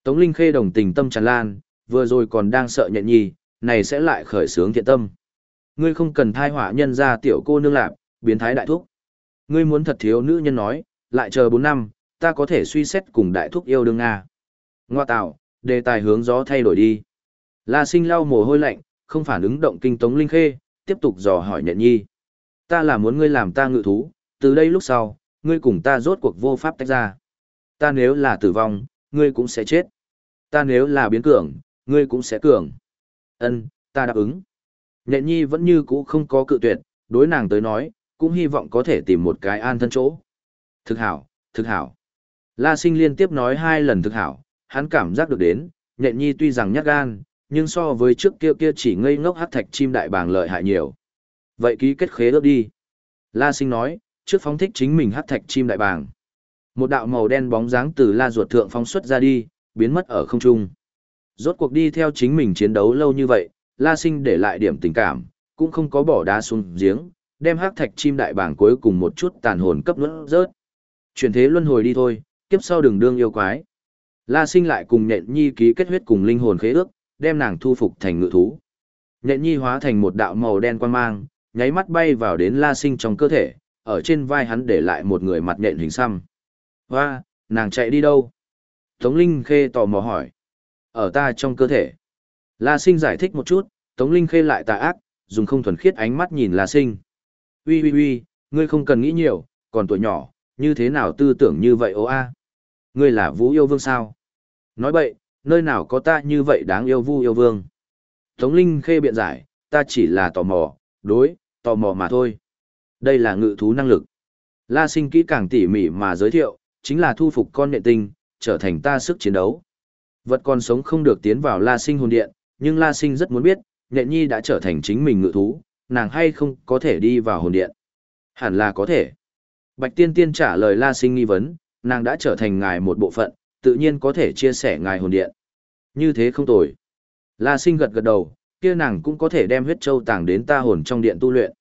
Tống Linh Khê đồng tình tâm tràn lan, vừa rồi còn đang sợ nhện nhi, này sẽ lại khởi sướng thiện tâm. Ngươi không cần thai họa nhân ra tiểu cô nương lạc, biến thái đại thúc. Ngươi muốn thật thiếu nữ nhân nói, lại chờ 4 năm, ta có thể suy xét cùng đại thúc yêu đương Nga. Ngoa tạo, đề tài hướng gió thay đổi đi. La sinh lau mồ hôi lạnh, không phản ứng động kinh tống linh khê, tiếp tục dò hỏi nhện nhi. Ta là muốn ngươi làm ta ngự thú, từ đây lúc sau, ngươi cùng ta rốt cuộc vô pháp tách ra. Ta nếu là tử vong, ngươi cũng sẽ chết. Ta nếu là biến cường, ngươi cũng sẽ cường. Ân, ta đáp ứng. Nhện nhi vẫn như cũ không có cự tuyệt, đối nàng tới nói, cũng hy vọng có thể tìm một cái an thân chỗ. Thực hảo, thực hảo. La sinh liên tiếp nói hai lần thực hảo, hắn cảm giác được đến, nhện nhi tuy rằng nhát gan, nhưng so với trước kia kia chỉ ngây ngốc hát thạch chim đại bàng lợi hại nhiều. Vậy ký kết khế ước đi. La sinh nói, trước phóng thích chính mình hát thạch chim đại bàng. Một đạo màu đen bóng dáng từ la ruột thượng phóng xuất ra đi, biến mất ở không trung. Rốt cuộc đi theo chính mình chiến đấu lâu như vậy, la sinh để lại điểm tình cảm, cũng không có bỏ đá xuống giếng, đem hắc thạch chim đại bàng cuối cùng một chút tàn hồn cấp nuốt rớt. Chuyển thế luân hồi đi thôi, kiếp sau đừng đương yêu quái. La sinh lại cùng nhện nhi ký kết huyết cùng linh hồn khế ước, đem nàng thu phục thành ngự thú. Nhện nhi hóa thành một đạo màu đen quan mang, nháy mắt bay vào đến la sinh trong cơ thể, ở trên vai hắn để lại một người mặt nhện hình xăm. Hoa, nàng chạy đi đâu? Tống Linh Khê tò mò hỏi. Ở ta trong cơ thể. La sinh giải thích một chút, Tống Linh Khê lại tà ác, dùng không thuần khiết ánh mắt nhìn La sinh. Ui ui ui, ngươi không cần nghĩ nhiều, còn tuổi nhỏ, như thế nào tư tưởng như vậy ô a? Ngươi là vũ yêu vương sao? Nói bậy, nơi nào có ta như vậy đáng yêu vu yêu vương? Tống Linh khê biện giải, ta chỉ là tò mò, đối, tò mò mà thôi. Đây là ngự thú năng lực. La sinh kỹ càng tỉ mỉ mà giới thiệu, chính là thu phục con nệ tinh, trở thành ta sức chiến đấu. Vật còn sống không được tiến vào La sinh hồn điện, nhưng La sinh rất muốn biết, nhện nhi đã trở thành chính mình ngự thú, nàng hay không có thể đi vào hồn điện. Hẳn là có thể. Bạch Tiên Tiên trả lời La Sinh nghi vấn, nàng đã trở thành ngài một bộ phận, tự nhiên có thể chia sẻ ngài hồn điện. Như thế không tồi. La Sinh gật gật đầu, kia nàng cũng có thể đem huyết châu tàng đến ta hồn trong điện tu luyện.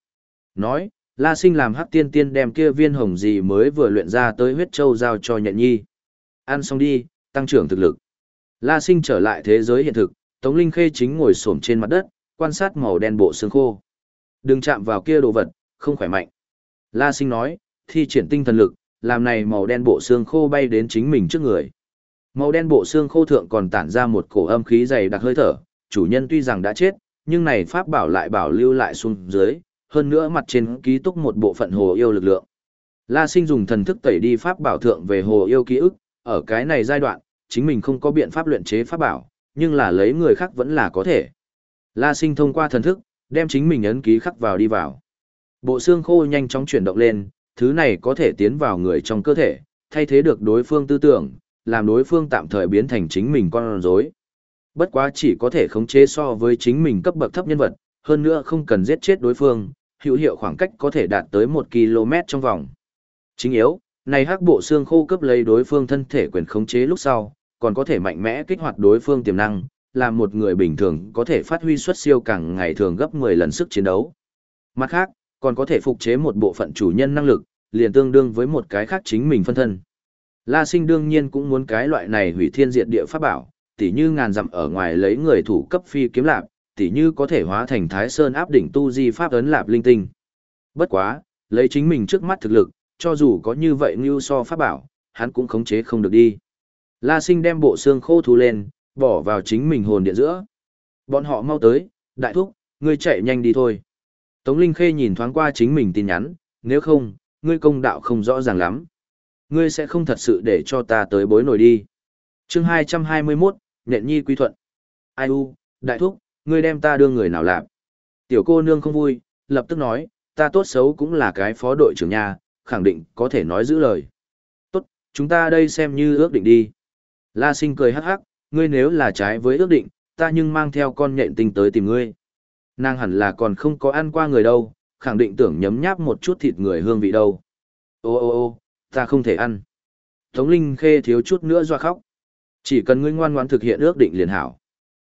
Nói, La Sinh làm hắc tiên tiên đem kia viên hồng gì mới vừa luyện ra tới huyết châu giao cho nhện nhi. Ăn xong đi, tăng trưởng thực lực. La Sinh trở lại thế giới hiện thực, Tống Linh Khê chính ngồi xổm trên mặt đất, quan sát màu đen bộ xương khô. Đừng chạm vào kia đồ vật, không khỏe mạnh. La Sinh nói, thi triển tinh thần lực, làm này màu đen bộ xương khô bay đến chính mình trước người. Màu đen bộ xương khô thượng còn tản ra một cổ âm khí dày đặc hơi thở, chủ nhân tuy rằng đã chết, nhưng này pháp bảo lại bảo lưu lại xuống dưới, hơn nữa mặt trên ký túc một bộ phận hồ yêu lực lượng. La Sinh dùng thần thức tẩy đi pháp bảo thượng về hồ yêu ký ức, ở cái này giai đoạn, chính mình không có biện pháp luyện chế pháp bảo, nhưng là lấy người khác vẫn là có thể. La Sinh thông qua thần thức, đem chính mình ấn ký khắc vào đi vào. Bộ xương khô nhanh chóng chuyển động lên, thứ này có thể tiến vào người trong cơ thể, thay thế được đối phương tư tưởng, làm đối phương tạm thời biến thành chính mình con rối. Bất quá chỉ có thể khống chế so với chính mình cấp bậc thấp nhân vật, hơn nữa không cần giết chết đối phương, hữu hiệu khoảng cách có thể đạt tới 1 km trong vòng. Chính yếu, này hắc bộ xương khô cấp lấy đối phương thân thể quyền khống chế lúc sau, còn có thể mạnh mẽ kích hoạt đối phương tiềm năng, làm một người bình thường có thể phát huy xuất siêu càng ngày thường gấp 10 lần sức chiến đấu. Mặt khác, còn có thể phục chế một bộ phận chủ nhân năng lực, liền tương đương với một cái khác chính mình phân thân. La Sinh đương nhiên cũng muốn cái loại này hủy thiên diệt địa pháp bảo, tỉ như ngàn dặm ở ngoài lấy người thủ cấp phi kiếm lạp, tỉ như có thể hóa thành Thái Sơn áp đỉnh tu di pháp ấn lạp linh tinh. Bất quá, lấy chính mình trước mắt thực lực, cho dù có như vậy như so pháp bảo, hắn cũng khống chế không được đi. La Sinh đem bộ xương khô thu lên, bỏ vào chính mình hồn điện giữa. Bọn họ mau tới, đại thúc, ngươi chạy nhanh đi thôi. Tống Linh Khê nhìn thoáng qua chính mình tin nhắn, nếu không, ngươi công đạo không rõ ràng lắm. Ngươi sẽ không thật sự để cho ta tới bối nổi đi. chương 221, Nện Nhi Quy Thuận. Ai u, đại thúc, ngươi đem ta đưa người nào làm. Tiểu cô nương không vui, lập tức nói, ta tốt xấu cũng là cái phó đội trưởng nhà, khẳng định có thể nói giữ lời. Tốt, chúng ta đây xem như ước định đi. La sinh cười hắc hắc, ngươi nếu là trái với ước định, ta nhưng mang theo con nhện tinh tới tìm ngươi. Nàng hẳn là còn không có ăn qua người đâu, khẳng định tưởng nhấm nháp một chút thịt người hương vị đâu. Ô ô ô, ta không thể ăn. Tống Linh Khê thiếu chút nữa doa khóc. Chỉ cần ngươi ngoan ngoãn thực hiện ước định liền hảo.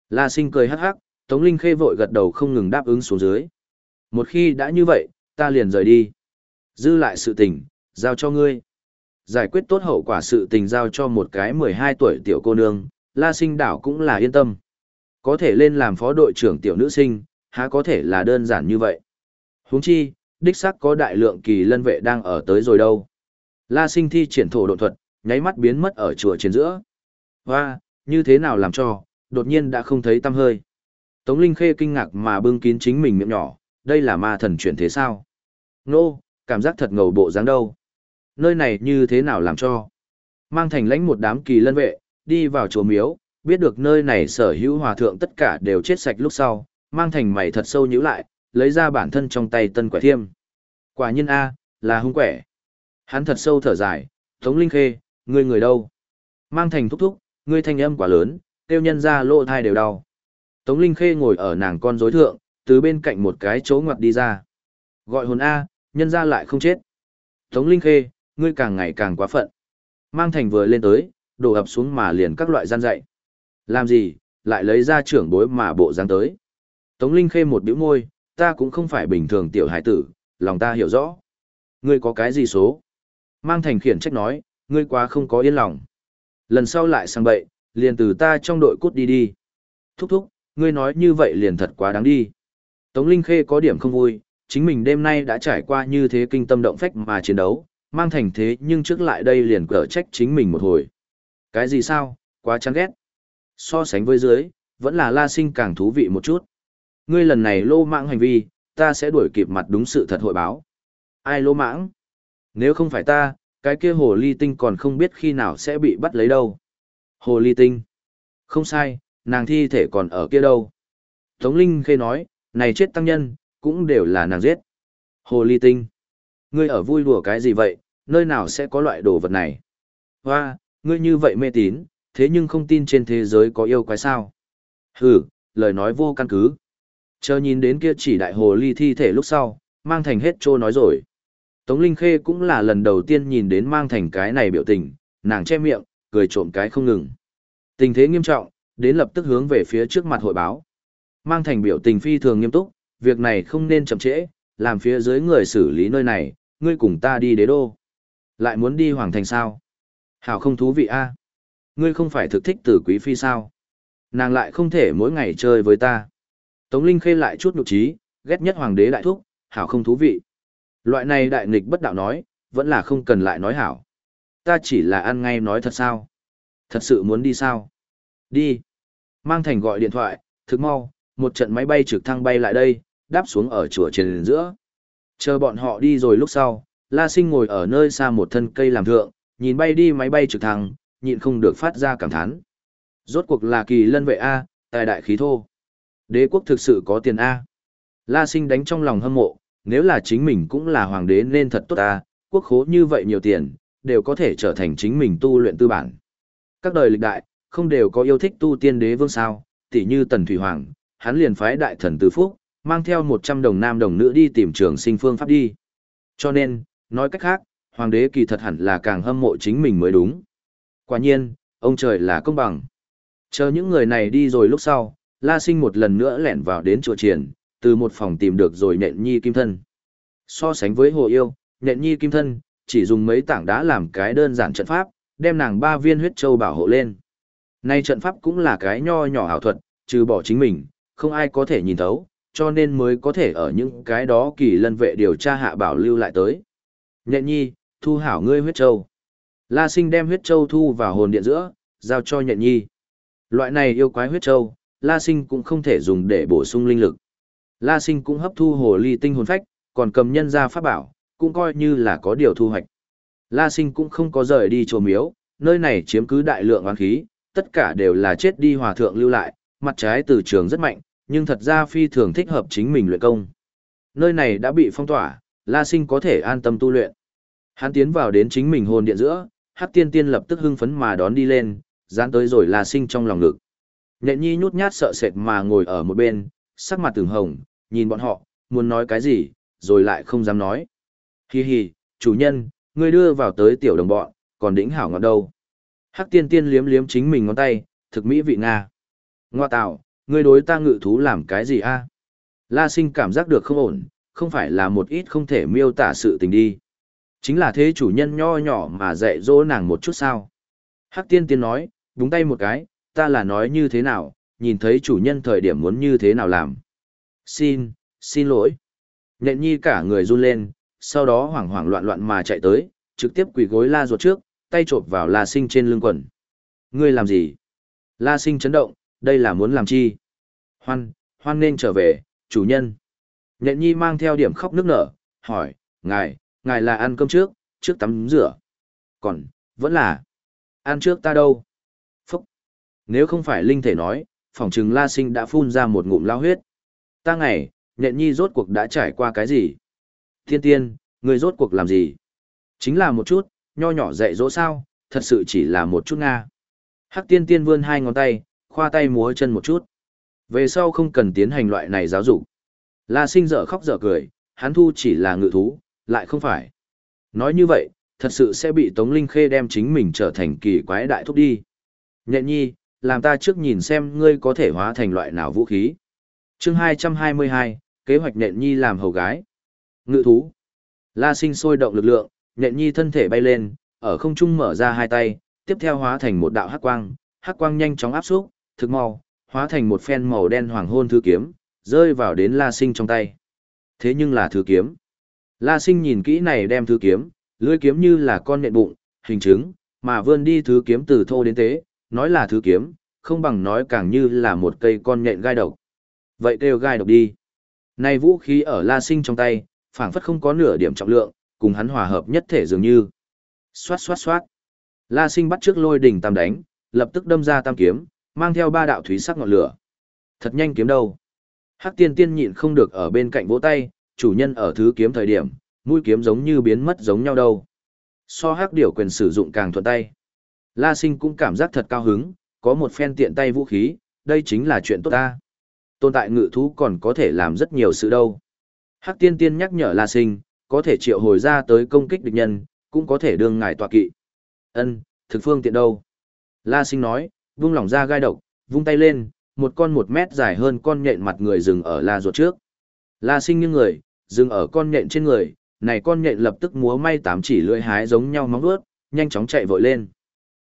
La Sinh cười hắc hắc, Tống Linh Khê vội gật đầu không ngừng đáp ứng xuống dưới. Một khi đã như vậy, ta liền rời đi. Dư lại sự tình, giao cho ngươi. Giải quyết tốt hậu quả sự tình giao cho một cái 12 tuổi tiểu cô nương, La Sinh đảo cũng là yên tâm. Có thể lên làm phó đội trưởng tiểu nữ sinh, há có thể là đơn giản như vậy. Huống chi, đích xác có đại lượng kỳ lân vệ đang ở tới rồi đâu. La sinh thi triển thổ độ thuật, nháy mắt biến mất ở chùa trên giữa. Và, như thế nào làm cho, đột nhiên đã không thấy tâm hơi. Tống Linh Khê kinh ngạc mà bưng kín chính mình miệng nhỏ, đây là ma thần chuyển thế sao? Nô, cảm giác thật ngầu bộ dáng đâu. Nơi này như thế nào làm cho? Mang thành lãnh một đám kỳ lân vệ, đi vào chùa miếu, biết được nơi này sở hữu hòa thượng tất cả đều chết sạch lúc sau, mang thành mày thật sâu nhíu lại, lấy ra bản thân trong tay tân quẻ thiêm. Quả nhân A, là hung quẻ. Hắn thật sâu thở dài, Tống Linh Khê, ngươi người đâu? Mang thành thúc thúc, ngươi thanh âm quả lớn, tiêu nhân ra lộ thai đều đau. Tống Linh Khê ngồi ở nàng con rối thượng, từ bên cạnh một cái chỗ ngoặt đi ra. Gọi hồn A, nhân ra lại không chết. Tống Linh Khê, ngươi càng ngày càng quá phận. Mang thành vừa lên tới, đổ ập xuống mà liền các loại gian dạy. Làm gì, lại lấy ra trưởng bối mà bộ dáng tới. Tống Linh Khê một biểu môi, ta cũng không phải bình thường tiểu hải tử, lòng ta hiểu rõ. Ngươi có cái gì số? Mang thành khiển trách nói, ngươi quá không có yên lòng. Lần sau lại sang bậy, liền từ ta trong đội cút đi đi. Thúc thúc, ngươi nói như vậy liền thật quá đáng đi. Tống Linh Khê có điểm không vui, chính mình đêm nay đã trải qua như thế kinh tâm động phách mà chiến đấu, mang thành thế nhưng trước lại đây liền cở trách chính mình một hồi. Cái gì sao, quá chán ghét. So sánh với dưới, vẫn là la sinh càng thú vị một chút. Ngươi lần này lô mạng hành vi, ta sẽ đuổi kịp mặt đúng sự thật hội báo. Ai lô mãng? Nếu không phải ta, cái kia hồ ly tinh còn không biết khi nào sẽ bị bắt lấy đâu. Hồ ly tinh. Không sai, nàng thi thể còn ở kia đâu. Tống Linh khê nói, này chết tăng nhân, cũng đều là nàng giết. Hồ ly tinh. Ngươi ở vui đùa cái gì vậy, nơi nào sẽ có loại đồ vật này? Hoa, ngươi như vậy mê tín, thế nhưng không tin trên thế giới có yêu quái sao? Hừ, lời nói vô căn cứ. Chờ nhìn đến kia chỉ đại hồ ly thi thể lúc sau, mang thành hết trô nói rồi. Tống Linh Khê cũng là lần đầu tiên nhìn đến mang thành cái này biểu tình, nàng che miệng, cười trộm cái không ngừng. Tình thế nghiêm trọng, đến lập tức hướng về phía trước mặt hội báo. Mang thành biểu tình phi thường nghiêm túc, việc này không nên chậm trễ, làm phía dưới người xử lý nơi này, ngươi cùng ta đi đế đô. Lại muốn đi hoàng thành sao? Hảo không thú vị a Ngươi không phải thực thích tử quý phi sao? Nàng lại không thể mỗi ngày chơi với ta. Tống Linh khê lại chút nhục trí, ghét nhất hoàng đế đại thúc, hảo không thú vị. Loại này đại nghịch bất đạo nói, vẫn là không cần lại nói hảo. Ta chỉ là ăn ngay nói thật sao? Thật sự muốn đi sao? Đi. Mang thành gọi điện thoại, thực mau, một trận máy bay trực thăng bay lại đây, đáp xuống ở chùa trên giữa. Chờ bọn họ đi rồi lúc sau, La Sinh ngồi ở nơi xa một thân cây làm thượng, nhìn bay đi máy bay trực thăng, nhịn không được phát ra cảm thán. Rốt cuộc là kỳ lân vệ A, tài đại khí thô. Đế quốc thực sự có tiền A. La Sinh đánh trong lòng hâm mộ, nếu là chính mình cũng là hoàng đế nên thật tốt A, quốc khố như vậy nhiều tiền, đều có thể trở thành chính mình tu luyện tư bản. Các đời lịch đại, không đều có yêu thích tu tiên đế vương sao, tỉ như Tần Thủy Hoàng, hắn liền phái đại thần Từ phúc, mang theo 100 đồng nam đồng nữ đi tìm trường sinh phương pháp đi. Cho nên, nói cách khác, hoàng đế kỳ thật hẳn là càng hâm mộ chính mình mới đúng. Quả nhiên, ông trời là công bằng. Chờ những người này đi rồi lúc sau, La Sinh một lần nữa lẻn vào đến chùa triển, từ một phòng tìm được rồi nện nhi kim thân. So sánh với hồ yêu, nện nhi kim thân, chỉ dùng mấy tảng đá làm cái đơn giản trận pháp, đem nàng ba viên huyết châu bảo hộ lên. Nay trận pháp cũng là cái nho nhỏ ảo thuật, trừ bỏ chính mình, không ai có thể nhìn thấu, cho nên mới có thể ở những cái đó kỳ lân vệ điều tra hạ bảo lưu lại tới. Nhện nhi, thu hảo ngươi huyết châu. La sinh đem huyết châu thu vào hồn điện giữa, giao cho nhện nhi. Loại này yêu quái huyết châu, La sinh cũng không thể dùng để bổ sung linh lực. La sinh cũng hấp thu hồ ly tinh hồn phách, còn cầm nhân ra pháp bảo, cũng coi như là có điều thu hoạch. La sinh cũng không có rời đi chùa miếu, nơi này chiếm cứ đại lượng oán khí, tất cả đều là chết đi hòa thượng lưu lại, mặt trái từ trường rất mạnh, nhưng thật ra phi thường thích hợp chính mình luyện công. Nơi này đã bị phong tỏa, La Sinh có thể an tâm tu luyện. Hắn tiến vào đến chính mình hồn điện giữa, Hắc Tiên Tiên lập tức hưng phấn mà đón đi lên, dán tới rồi La Sinh trong lòng ngực. Nhện Nhi nhút nhát sợ sệt mà ngồi ở một bên, sắc mặt từng hồng, nhìn bọn họ, muốn nói cái gì, rồi lại không dám nói. Hi hi, chủ nhân, ngươi đưa vào tới tiểu đồng bọn, còn đỉnh hảo ngọt đâu. Hắc Tiên Tiên liếm liếm chính mình ngón tay, thực mỹ vị Nga. Ngoa tạo, ngươi đối ta ngự thú làm cái gì a? La sinh cảm giác được không ổn, không phải là một ít không thể miêu tả sự tình đi. Chính là thế chủ nhân nho nhỏ mà dạy dỗ nàng một chút sao. Hắc tiên tiên nói, đúng tay một cái, ta là nói như thế nào, nhìn thấy chủ nhân thời điểm muốn như thế nào làm. Xin, xin lỗi. Nhện nhi cả người run lên, sau đó hoảng hoảng loạn loạn mà chạy tới, trực tiếp quỳ gối la ruột trước, tay trộn vào la sinh trên lưng quần. Ngươi làm gì? La sinh chấn động, đây là muốn làm chi? Hoan, hoan nên trở về, chủ nhân. Nhện nhi mang theo điểm khóc nước nở, hỏi, ngài, ngài là ăn cơm trước, trước tắm rửa. Còn, vẫn là, ăn trước ta đâu? Phúc. Nếu không phải linh thể nói, phỏng chừng la sinh đã phun ra một ngụm lao huyết. Ta ngày, nhện nhi rốt cuộc đã trải qua cái gì? Thiên tiên, người rốt cuộc làm gì? Chính là một chút, nho nhỏ dạy dỗ sao, thật sự chỉ là một chút Nga. Hắc tiên tiên vươn hai ngón tay, khoa tay múa chân một chút. Về sau không cần tiến hành loại này giáo dục. La sinh dở khóc dở cười, hắn thu chỉ là ngự thú, lại không phải. Nói như vậy, thật sự sẽ bị Tống Linh Khê đem chính mình trở thành kỳ quái đại thúc đi. Nhện nhi, làm ta trước nhìn xem ngươi có thể hóa thành loại nào vũ khí. chương 222, kế hoạch nhện nhi làm hầu gái. Ngự thú. La sinh sôi động lực lượng, nhện nhi thân thể bay lên, ở không trung mở ra hai tay, tiếp theo hóa thành một đạo hắc quang, hắc quang nhanh chóng áp xúc, thực mau, hóa thành một phen màu đen hoàng hôn thư kiếm, rơi vào đến La Sinh trong tay. Thế nhưng là thư kiếm. La Sinh nhìn kỹ này đem thư kiếm, lưỡi kiếm như là con nện bụng, hình chứng, mà vươn đi thứ kiếm từ thô đến tế, nói là thứ kiếm, không bằng nói càng như là một cây con nhện gai độc. Vậy kêu gai độc đi. Này vũ khí ở La Sinh trong tay, phảng phất không có nửa điểm trọng lượng, cùng hắn hòa hợp nhất thể dường như. Xoát xoát xoát. La Sinh bắt trước lôi đỉnh tam đánh, lập tức đâm ra tam kiếm, mang theo ba đạo thúy sắc ngọn lửa. Thật nhanh kiếm đâu. Hắc tiên tiên nhịn không được ở bên cạnh vỗ tay, chủ nhân ở thứ kiếm thời điểm, mũi kiếm giống như biến mất giống nhau đâu. So hắc điểu quyền sử dụng càng thuận tay. La sinh cũng cảm giác thật cao hứng, có một phen tiện tay vũ khí, đây chính là chuyện tốt ta. Tồn tại ngự thú còn có thể làm rất nhiều sự đâu. Hắc tiên tiên nhắc nhở La sinh, có thể triệu hồi ra tới công kích địch nhân, cũng có thể đương ngài tọa kỵ. Ân, thực phương tiện đâu. La sinh nói, vung lỏng ra gai độc, vung tay lên, một con một mét dài hơn con nhện mặt người dừng ở la ruột trước. La sinh như người, dừng ở con nhện trên người, này con nhện lập tức múa may tám chỉ lưỡi hái giống nhau móng vuốt, nhanh chóng chạy vội lên.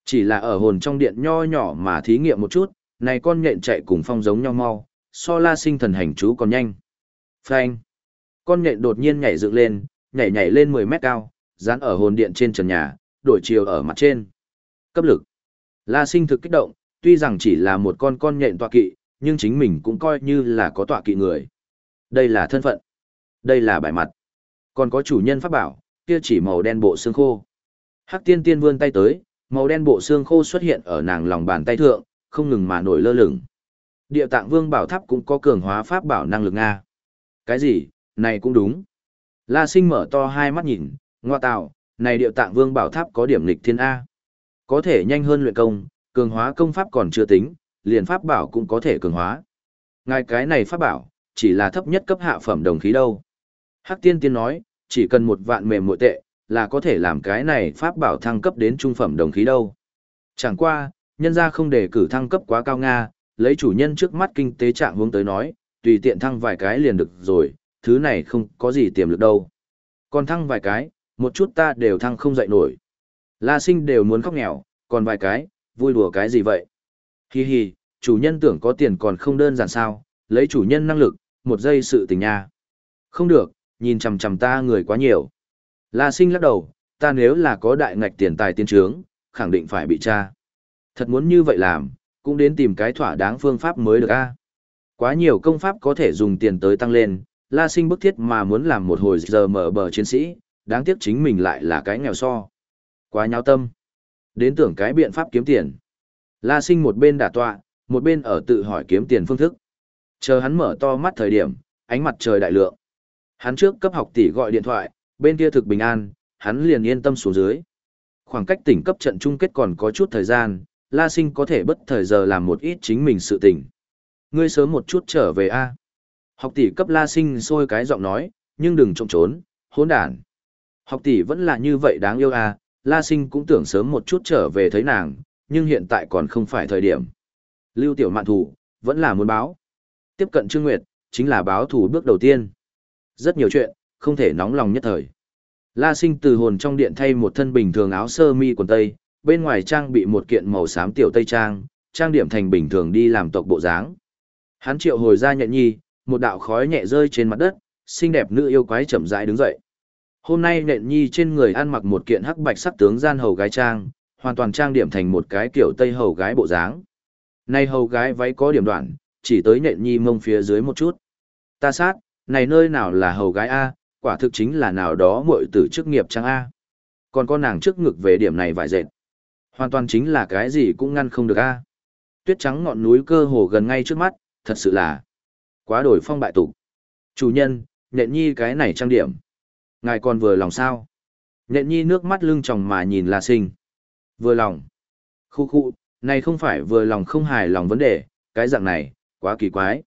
Chỉ là ở hồn trong điện nho nhỏ mà thí nghiệm một chút, này con nhện chạy cùng phong giống nhau mau, so la sinh thần hành chú còn nhanh. Phanh! Con nhện đột nhiên nhảy dựng lên, nhảy nhảy lên 10 mét cao, dán ở hồn điện trên trần nhà, đổi chiều ở mặt trên. Cấp lực! La sinh thực kích động, tuy rằng chỉ là một con con nhện tọa kỵ, nhưng chính mình cũng coi như là có tọa kỵ người. Đây là thân phận. Đây là bài mặt. Còn có chủ nhân pháp bảo, kia chỉ màu đen bộ xương khô. Hắc tiên tiên vươn tay tới, màu đen bộ xương khô xuất hiện ở nàng lòng bàn tay thượng, không ngừng mà nổi lơ lửng. Địa tạng vương bảo tháp cũng có cường hóa pháp bảo năng lực Nga. Cái gì, này cũng đúng. La sinh mở to hai mắt nhìn, ngoa tạo, này địa tạng vương bảo tháp có điểm lịch thiên A. Có thể nhanh hơn luyện công, cường hóa công pháp còn chưa tính, liền pháp bảo cũng có thể cường hóa. Ngài cái này pháp bảo, chỉ là thấp nhất cấp hạ phẩm đồng khí đâu. Hắc tiên tiên nói, chỉ cần một vạn mềm muội tệ, là có thể làm cái này pháp bảo thăng cấp đến trung phẩm đồng khí đâu. Chẳng qua, nhân ra không để cử thăng cấp quá cao Nga, lấy chủ nhân trước mắt kinh tế trạng hướng tới nói, tùy tiện thăng vài cái liền được rồi, thứ này không có gì tiềm lực đâu. Còn thăng vài cái, một chút ta đều thăng không dậy nổi. La sinh đều muốn khóc nghèo, còn vài cái, vui đùa cái gì vậy? Hi hi, chủ nhân tưởng có tiền còn không đơn giản sao, lấy chủ nhân năng lực, một giây sự tình nha. Không được, nhìn chằm chằm ta người quá nhiều. La sinh lắc đầu, ta nếu là có đại ngạch tiền tài tiên trướng, khẳng định phải bị tra. Thật muốn như vậy làm, cũng đến tìm cái thỏa đáng phương pháp mới được a. Quá nhiều công pháp có thể dùng tiền tới tăng lên, La Sinh bức thiết mà muốn làm một hồi giờ mở bờ chiến sĩ, đáng tiếc chính mình lại là cái nghèo so. Quá nháo tâm. Đến tưởng cái biện pháp kiếm tiền. La Sinh một bên đả tọa, một bên ở tự hỏi kiếm tiền phương thức. Chờ hắn mở to mắt thời điểm, ánh mặt trời đại lượng. Hắn trước cấp học tỷ gọi điện thoại, bên kia thực bình an, hắn liền yên tâm xuống dưới. Khoảng cách tỉnh cấp trận chung kết còn có chút thời gian, La Sinh có thể bất thời giờ làm một ít chính mình sự tỉnh. Ngươi sớm một chút trở về a. Học tỷ cấp La Sinh sôi cái giọng nói, nhưng đừng trộm trốn, hỗn đản. Học tỷ vẫn là như vậy đáng yêu a, La Sinh cũng tưởng sớm một chút trở về thấy nàng, nhưng hiện tại còn không phải thời điểm. Lưu Tiểu Mạn thủ, vẫn là muốn báo. Tiếp cận Trương Nguyệt, chính là báo thủ bước đầu tiên. Rất nhiều chuyện, không thể nóng lòng nhất thời. La Sinh từ hồn trong điện thay một thân bình thường áo sơ mi quần tây, bên ngoài trang bị một kiện màu xám tiểu tây trang, trang điểm thành bình thường đi làm tộc bộ dáng. Hắn triệu hồi ra nhện nhi, một đạo khói nhẹ rơi trên mặt đất, xinh đẹp nữ yêu quái chậm rãi đứng dậy. Hôm nay nện nhi trên người ăn mặc một kiện hắc bạch sắc tướng gian hầu gái trang, hoàn toàn trang điểm thành một cái kiểu tây hầu gái bộ dáng. Nay hầu gái váy có điểm đoạn, chỉ tới nện nhi mông phía dưới một chút. Ta sát, này nơi nào là hầu gái A, quả thực chính là nào đó muội tử chức nghiệp trang A. Còn con nàng trước ngực về điểm này vài dệt. Hoàn toàn chính là cái gì cũng ngăn không được A. Tuyết trắng ngọn núi cơ hồ gần ngay trước mắt, thật sự là quá đổi phong bại tục. Chủ nhân, nện nhi cái này trang điểm. Ngài còn vừa lòng sao? Nhện nhi nước mắt lưng tròng mà nhìn La Sinh. Vừa lòng. Khu khu, này không phải vừa lòng không hài lòng vấn đề, cái dạng này, quá kỳ quái.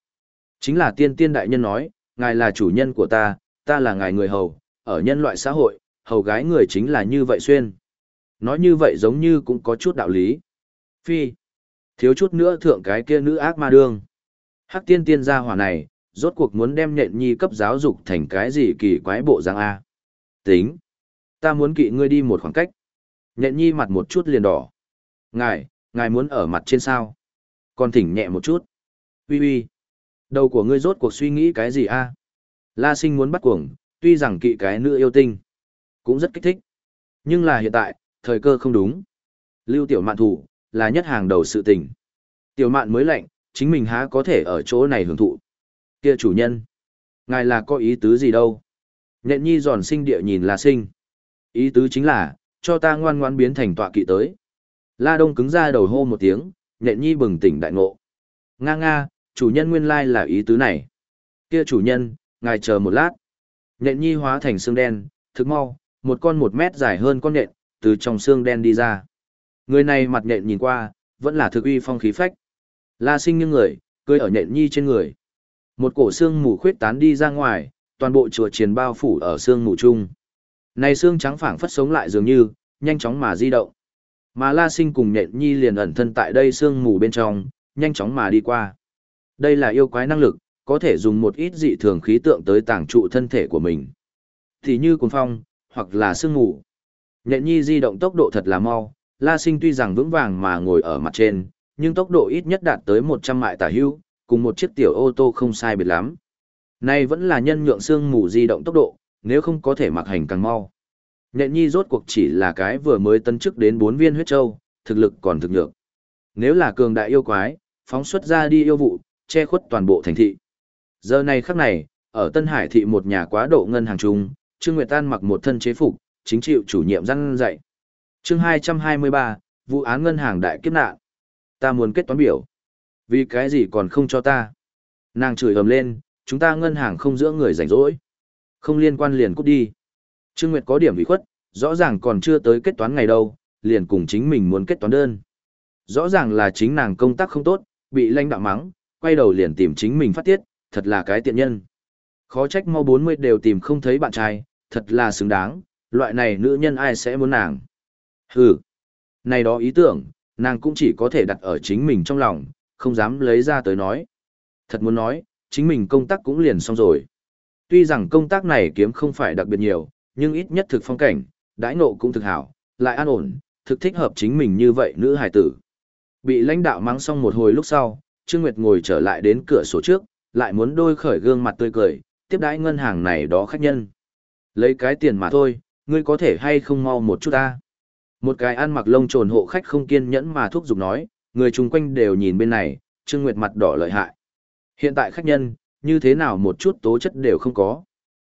Chính là tiên tiên đại nhân nói, ngài là chủ nhân của ta, ta là ngài người hầu, ở nhân loại xã hội, hầu gái người chính là như vậy xuyên. Nói như vậy giống như cũng có chút đạo lý. Phi, thiếu chút nữa thượng cái kia nữ ác ma đương. Hắc tiên tiên gia hỏa này, rốt cuộc muốn đem nhện nhi cấp giáo dục thành cái gì kỳ quái bộ dạng A. Tính, ta muốn kỵ ngươi đi một khoảng cách. Nhện nhi mặt một chút liền đỏ. Ngài, ngài muốn ở mặt trên sao? Còn thỉnh nhẹ một chút. Ui ui. Đầu của ngươi rốt cuộc suy nghĩ cái gì a? La sinh muốn bắt cuồng, tuy rằng kỵ cái nữ yêu tinh. Cũng rất kích thích. Nhưng là hiện tại, thời cơ không đúng. Lưu tiểu mạn thủ, là nhất hàng đầu sự tình. Tiểu mạn mới lạnh, chính mình há có thể ở chỗ này hưởng thụ. Kia chủ nhân. Ngài là có ý tứ gì đâu? Nhện nhi giòn sinh địa nhìn La sinh. Ý tứ chính là, cho ta ngoan ngoan biến thành tọa kỵ tới. La Đông cứng ra đầu hô một tiếng, nhện nhi bừng tỉnh đại ngộ. Nga nga, chủ nhân nguyên lai là ý tứ này. Kia chủ nhân, ngài chờ một lát. Nhện nhi hóa thành xương đen, thực mau, một con một mét dài hơn con nhện, từ trong xương đen đi ra. Người này mặt nhện nhìn qua, vẫn là thực uy phong khí phách. La sinh như người, cười ở nhện nhi trên người. Một cổ xương mù khuyết tán đi ra ngoài, toàn bộ chùa chiền bao phủ ở xương mù chung. Này xương trắng phảng phất sống lại dường như, nhanh chóng mà di động. Mà La Sinh cùng nhện nhi liền ẩn thân tại đây xương mù bên trong, nhanh chóng mà đi qua. Đây là yêu quái năng lực, có thể dùng một ít dị thường khí tượng tới tàng trụ thân thể của mình. Thì như cuồng phong, hoặc là sương mù. Nhện nhi di động tốc độ thật là mau, La Sinh tuy rằng vững vàng mà ngồi ở mặt trên, nhưng tốc độ ít nhất đạt tới 100 mại tả hưu, cùng một chiếc tiểu ô tô không sai biệt lắm. Nay vẫn là nhân nhượng xương mù di động tốc độ, nếu không có thể mặc hành càng mau. Nhện nhi rốt cuộc chỉ là cái vừa mới tân chức đến bốn viên huyết châu, thực lực còn thực nhược. Nếu là cường đại yêu quái, phóng xuất ra đi yêu vụ, che khuất toàn bộ thành thị. Giờ này khắc này, ở Tân Hải thị một nhà quá độ ngân hàng trung, Trương Nguyệt Tan mặc một thân chế phục, chính chịu chủ nhiệm răn dạy. Chương 223, vụ án ngân hàng đại kiếp nạn. Ta muốn kết toán biểu. Vì cái gì còn không cho ta? Nàng chửi ầm lên, chúng ta ngân hàng không giữa người rảnh rỗi. Không liên quan liền cút đi. Trương Nguyệt có điểm bị khuất, rõ ràng còn chưa tới kết toán ngày đâu, liền cùng chính mình muốn kết toán đơn. Rõ ràng là chính nàng công tác không tốt, bị lãnh đạo mắng, quay đầu liền tìm chính mình phát tiết, thật là cái tiện nhân. Khó trách mau 40 đều tìm không thấy bạn trai, thật là xứng đáng, loại này nữ nhân ai sẽ muốn nàng. Hừ, này đó ý tưởng, nàng cũng chỉ có thể đặt ở chính mình trong lòng, không dám lấy ra tới nói. Thật muốn nói, chính mình công tác cũng liền xong rồi. Tuy rằng công tác này kiếm không phải đặc biệt nhiều, nhưng ít nhất thực phong cảnh, đãi nộ cũng thực hảo, lại an ổn, thực thích hợp chính mình như vậy nữ hài tử. Bị lãnh đạo mắng xong một hồi lúc sau, Trương Nguyệt ngồi trở lại đến cửa sổ trước, lại muốn đôi khởi gương mặt tươi cười, tiếp đãi ngân hàng này đó khách nhân. Lấy cái tiền mà thôi, ngươi có thể hay không mau một chút ta. Một cái ăn mặc lông trồn hộ khách không kiên nhẫn mà thúc giục nói, người chung quanh đều nhìn bên này, Trương Nguyệt mặt đỏ lợi hại. Hiện tại khách nhân, như thế nào một chút tố chất đều không có.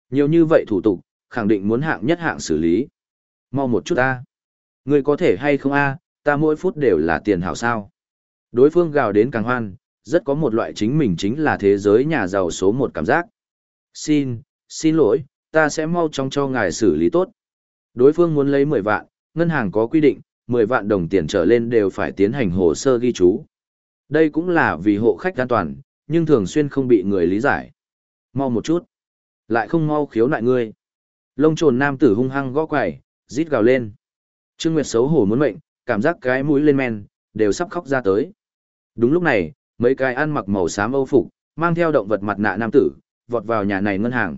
Nhiều như vậy thủ tục, khẳng định muốn hạng nhất hạng xử lý. Mau một chút ta. Ngươi có thể hay không a, ta mỗi phút đều là tiền hảo sao. Đối phương gào đến càng hoan, rất có một loại chính mình chính là thế giới nhà giàu số một cảm giác. Xin, xin lỗi, ta sẽ mau chóng cho ngài xử lý tốt. Đối phương muốn lấy 10 vạn, ngân hàng có quy định, 10 vạn đồng tiền trở lên đều phải tiến hành hồ sơ ghi chú. Đây cũng là vì hộ khách an toàn, nhưng thường xuyên không bị người lý giải. Mau một chút. Lại không mau khiếu nại ngươi. Lông trồn nam tử hung hăng gõ quẩy, rít gào lên. Trương Nguyệt xấu hổ muốn mệnh, cảm giác cái mũi lên men, đều sắp khóc ra tới. Đúng lúc này, mấy cái ăn mặc màu xám âu phục, mang theo động vật mặt nạ nam tử, vọt vào nhà này ngân hàng.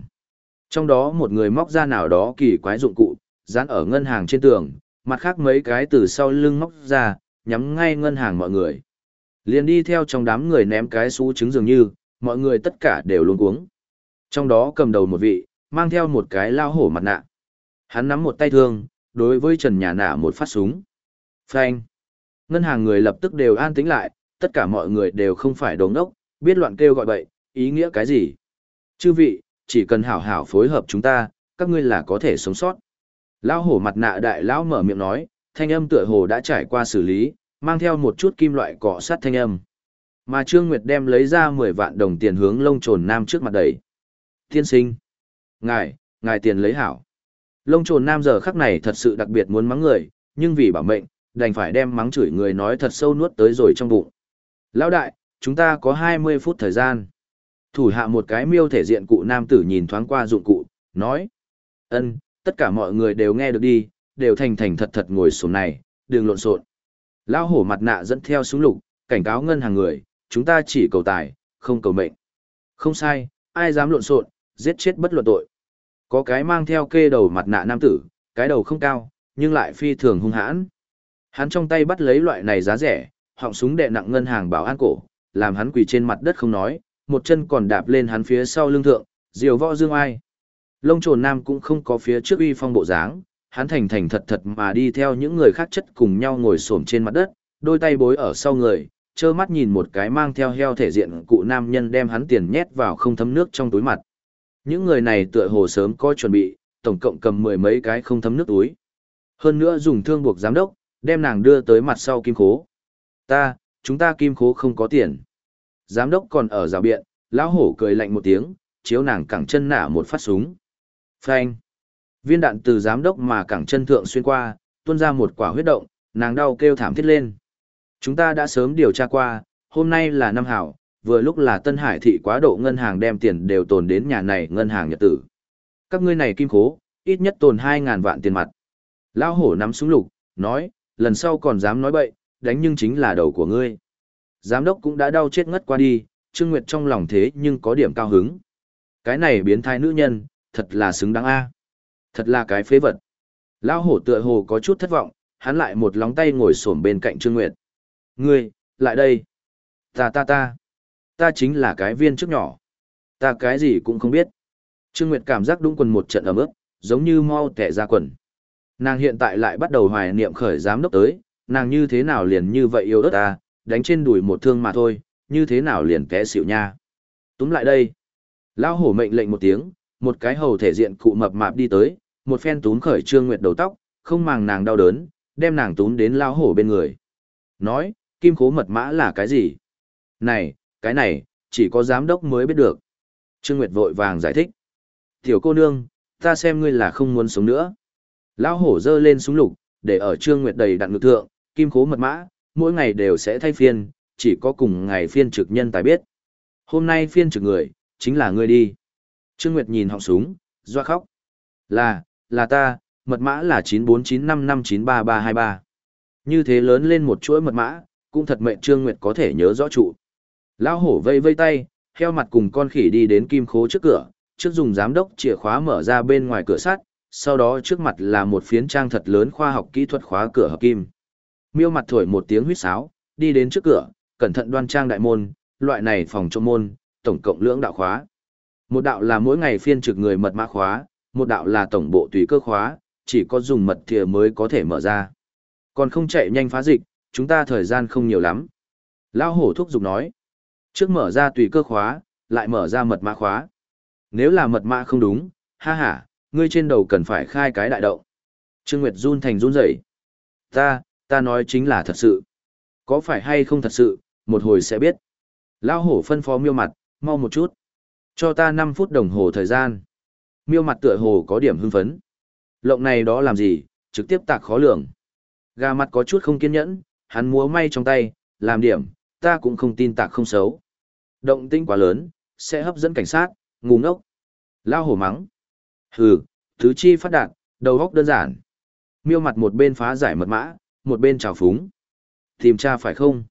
Trong đó một người móc ra nào đó kỳ quái dụng cụ, dán ở ngân hàng trên tường, mặt khác mấy cái từ sau lưng móc ra, nhắm ngay ngân hàng mọi người. Liền đi theo trong đám người ném cái xú trứng dường như, mọi người tất cả đều luống cuống. Trong đó cầm đầu một vị, mang theo một cái lao hổ mặt nạ. Hắn nắm một tay thương, đối với Trần Nhà Nạ một phát súng. Phanh. Ngân hàng người lập tức đều an tĩnh lại, tất cả mọi người đều không phải đồ ngốc, biết loạn kêu gọi bậy, ý nghĩa cái gì. Chư vị, chỉ cần hảo hảo phối hợp chúng ta, các ngươi là có thể sống sót. lao hổ mặt nạ đại lão mở miệng nói, thanh âm tựa hồ đã trải qua xử lý, mang theo một chút kim loại cọ sát thanh âm. Mà Trương Nguyệt đem lấy ra 10 vạn đồng tiền hướng lông trồn nam trước mặt đẩy. Thiên sinh. Ngài, ngài tiền lấy hảo. Lông trồn nam giờ khắc này thật sự đặc biệt muốn mắng người, nhưng vì bảo mệnh, đành phải đem mắng chửi người nói thật sâu nuốt tới rồi trong bụng. Lão đại, chúng ta có 20 phút thời gian. Thủ hạ một cái miêu thể diện cụ nam tử nhìn thoáng qua dụng cụ, nói. ân tất cả mọi người đều nghe được đi, đều thành thành thật thật ngồi xuống này, đừng lộn xộn. Lão hổ mặt nạ dẫn theo súng lục, cảnh cáo ngân hàng người, chúng ta chỉ cầu tài, không cầu mệnh. Không sai, ai dám lộn xộn, giết chết bất luận tội. Có cái mang theo kê đầu mặt nạ nam tử, cái đầu không cao, nhưng lại phi thường hung hãn. Hắn trong tay bắt lấy loại này giá rẻ, họng súng đè nặng ngân hàng bảo an cổ, làm hắn quỳ trên mặt đất không nói, một chân còn đạp lên hắn phía sau lưng thượng, diều võ dương ai. Lông trồn nam cũng không có phía trước uy phong bộ dáng, hắn thành thành thật thật mà đi theo những người khác chất cùng nhau ngồi xổm trên mặt đất, đôi tay bối ở sau người, trơ mắt nhìn một cái mang theo heo thể diện cụ nam nhân đem hắn tiền nhét vào không thấm nước trong túi mặt. Những người này tựa hồ sớm có chuẩn bị, tổng cộng cầm mười mấy cái không thấm nước túi. Hơn nữa dùng thương buộc giám đốc, đem nàng đưa tới mặt sau kim khố. Ta, chúng ta kim khố không có tiền. Giám đốc còn ở rào biện, lão hổ cười lạnh một tiếng, chiếu nàng cẳng chân nả một phát súng. Phanh. Viên đạn từ giám đốc mà cẳng chân thượng xuyên qua, tuôn ra một quả huyết động, nàng đau kêu thảm thiết lên. Chúng ta đã sớm điều tra qua, hôm nay là năm hảo, vừa lúc là Tân Hải thị quá độ ngân hàng đem tiền đều tồn đến nhà này ngân hàng nhật tử. Các ngươi này kim khố, ít nhất tồn 2.000 vạn tiền mặt. Lão hổ nắm súng lục, nói, lần sau còn dám nói bậy, đánh nhưng chính là đầu của ngươi. Giám đốc cũng đã đau chết ngất qua đi, Trương Nguyệt trong lòng thế nhưng có điểm cao hứng. Cái này biến thái nữ nhân, thật là xứng đáng a. Thật là cái phế vật. Lão hổ tựa hồ có chút thất vọng, hắn lại một lóng tay ngồi xổm bên cạnh Trương Nguyệt. Ngươi, lại đây. Ta ta ta. Ta chính là cái viên trước nhỏ. Ta cái gì cũng không biết. Trương Nguyệt cảm giác đúng quần một trận ấm ướp, giống như mau tẻ ra quần. Nàng hiện tại lại bắt đầu hoài niệm khởi giám đốc tới, nàng như thế nào liền như vậy yêu đất ta, đánh trên đùi một thương mà thôi, như thế nào liền té xỉu nha. Túm lại đây. Lão hổ mệnh lệnh một tiếng, một cái hầu thể diện cụ mập mạp đi tới, một phen túm khởi Trương Nguyệt đầu tóc, không màng nàng đau đớn, đem nàng túm đến lao hổ bên người. Nói, kim khố mật mã là cái gì? Này, cái này, chỉ có giám đốc mới biết được. Trương Nguyệt vội vàng giải thích. Tiểu cô nương, ta xem ngươi là không muốn sống nữa. Lão hổ giơ lên súng lục, để ở Trương Nguyệt đầy đặn ngực thượng, kim khố mật mã, mỗi ngày đều sẽ thay phiên, chỉ có cùng ngày phiên trực nhân tài biết. Hôm nay phiên trực người, chính là ngươi đi. Trương Nguyệt nhìn họng súng, doa khóc. Là, là ta, mật mã là 94955933323. Như thế lớn lên một chuỗi mật mã, cũng thật mệnh Trương Nguyệt có thể nhớ rõ trụ. Lão hổ vây vây tay, heo mặt cùng con khỉ đi đến kim khố trước cửa, trước dùng giám đốc chìa khóa mở ra bên ngoài cửa sắt, sau đó trước mặt là một phiến trang thật lớn khoa học kỹ thuật khóa cửa hợp kim. Miêu mặt thổi một tiếng huýt sáo, đi đến trước cửa, cẩn thận đoan trang đại môn, loại này phòng trong môn, tổng cộng lưỡng đạo khóa. Một đạo là mỗi ngày phiên trực người mật mã khóa, một đạo là tổng bộ tùy cơ khóa, chỉ có dùng mật thìa mới có thể mở ra. Còn không chạy nhanh phá dịch, chúng ta thời gian không nhiều lắm. Lao hổ thúc giục nói. Trước mở ra tùy cơ khóa, lại mở ra mật mã khóa. Nếu là mật mã không đúng, ha ha, ngươi trên đầu cần phải khai cái đại động. Trương Nguyệt run thành run rẩy. Ta, ta nói chính là thật sự. Có phải hay không thật sự, một hồi sẽ biết. Lao hổ phân phó miêu mặt, mau một chút. Cho ta 5 phút đồng hồ thời gian. Miêu mặt tựa hồ có điểm hưng phấn. Lộng này đó làm gì, trực tiếp tạc khó lường. Gà mặt có chút không kiên nhẫn, hắn múa may trong tay, làm điểm, ta cũng không tin tạc không xấu. Động tinh quá lớn, sẽ hấp dẫn cảnh sát, ngu ngốc. Lao hổ mắng. Hừ, thứ chi phát đạt, đầu góc đơn giản. Miêu mặt một bên phá giải mật mã, một bên trào phúng. Tìm tra phải không?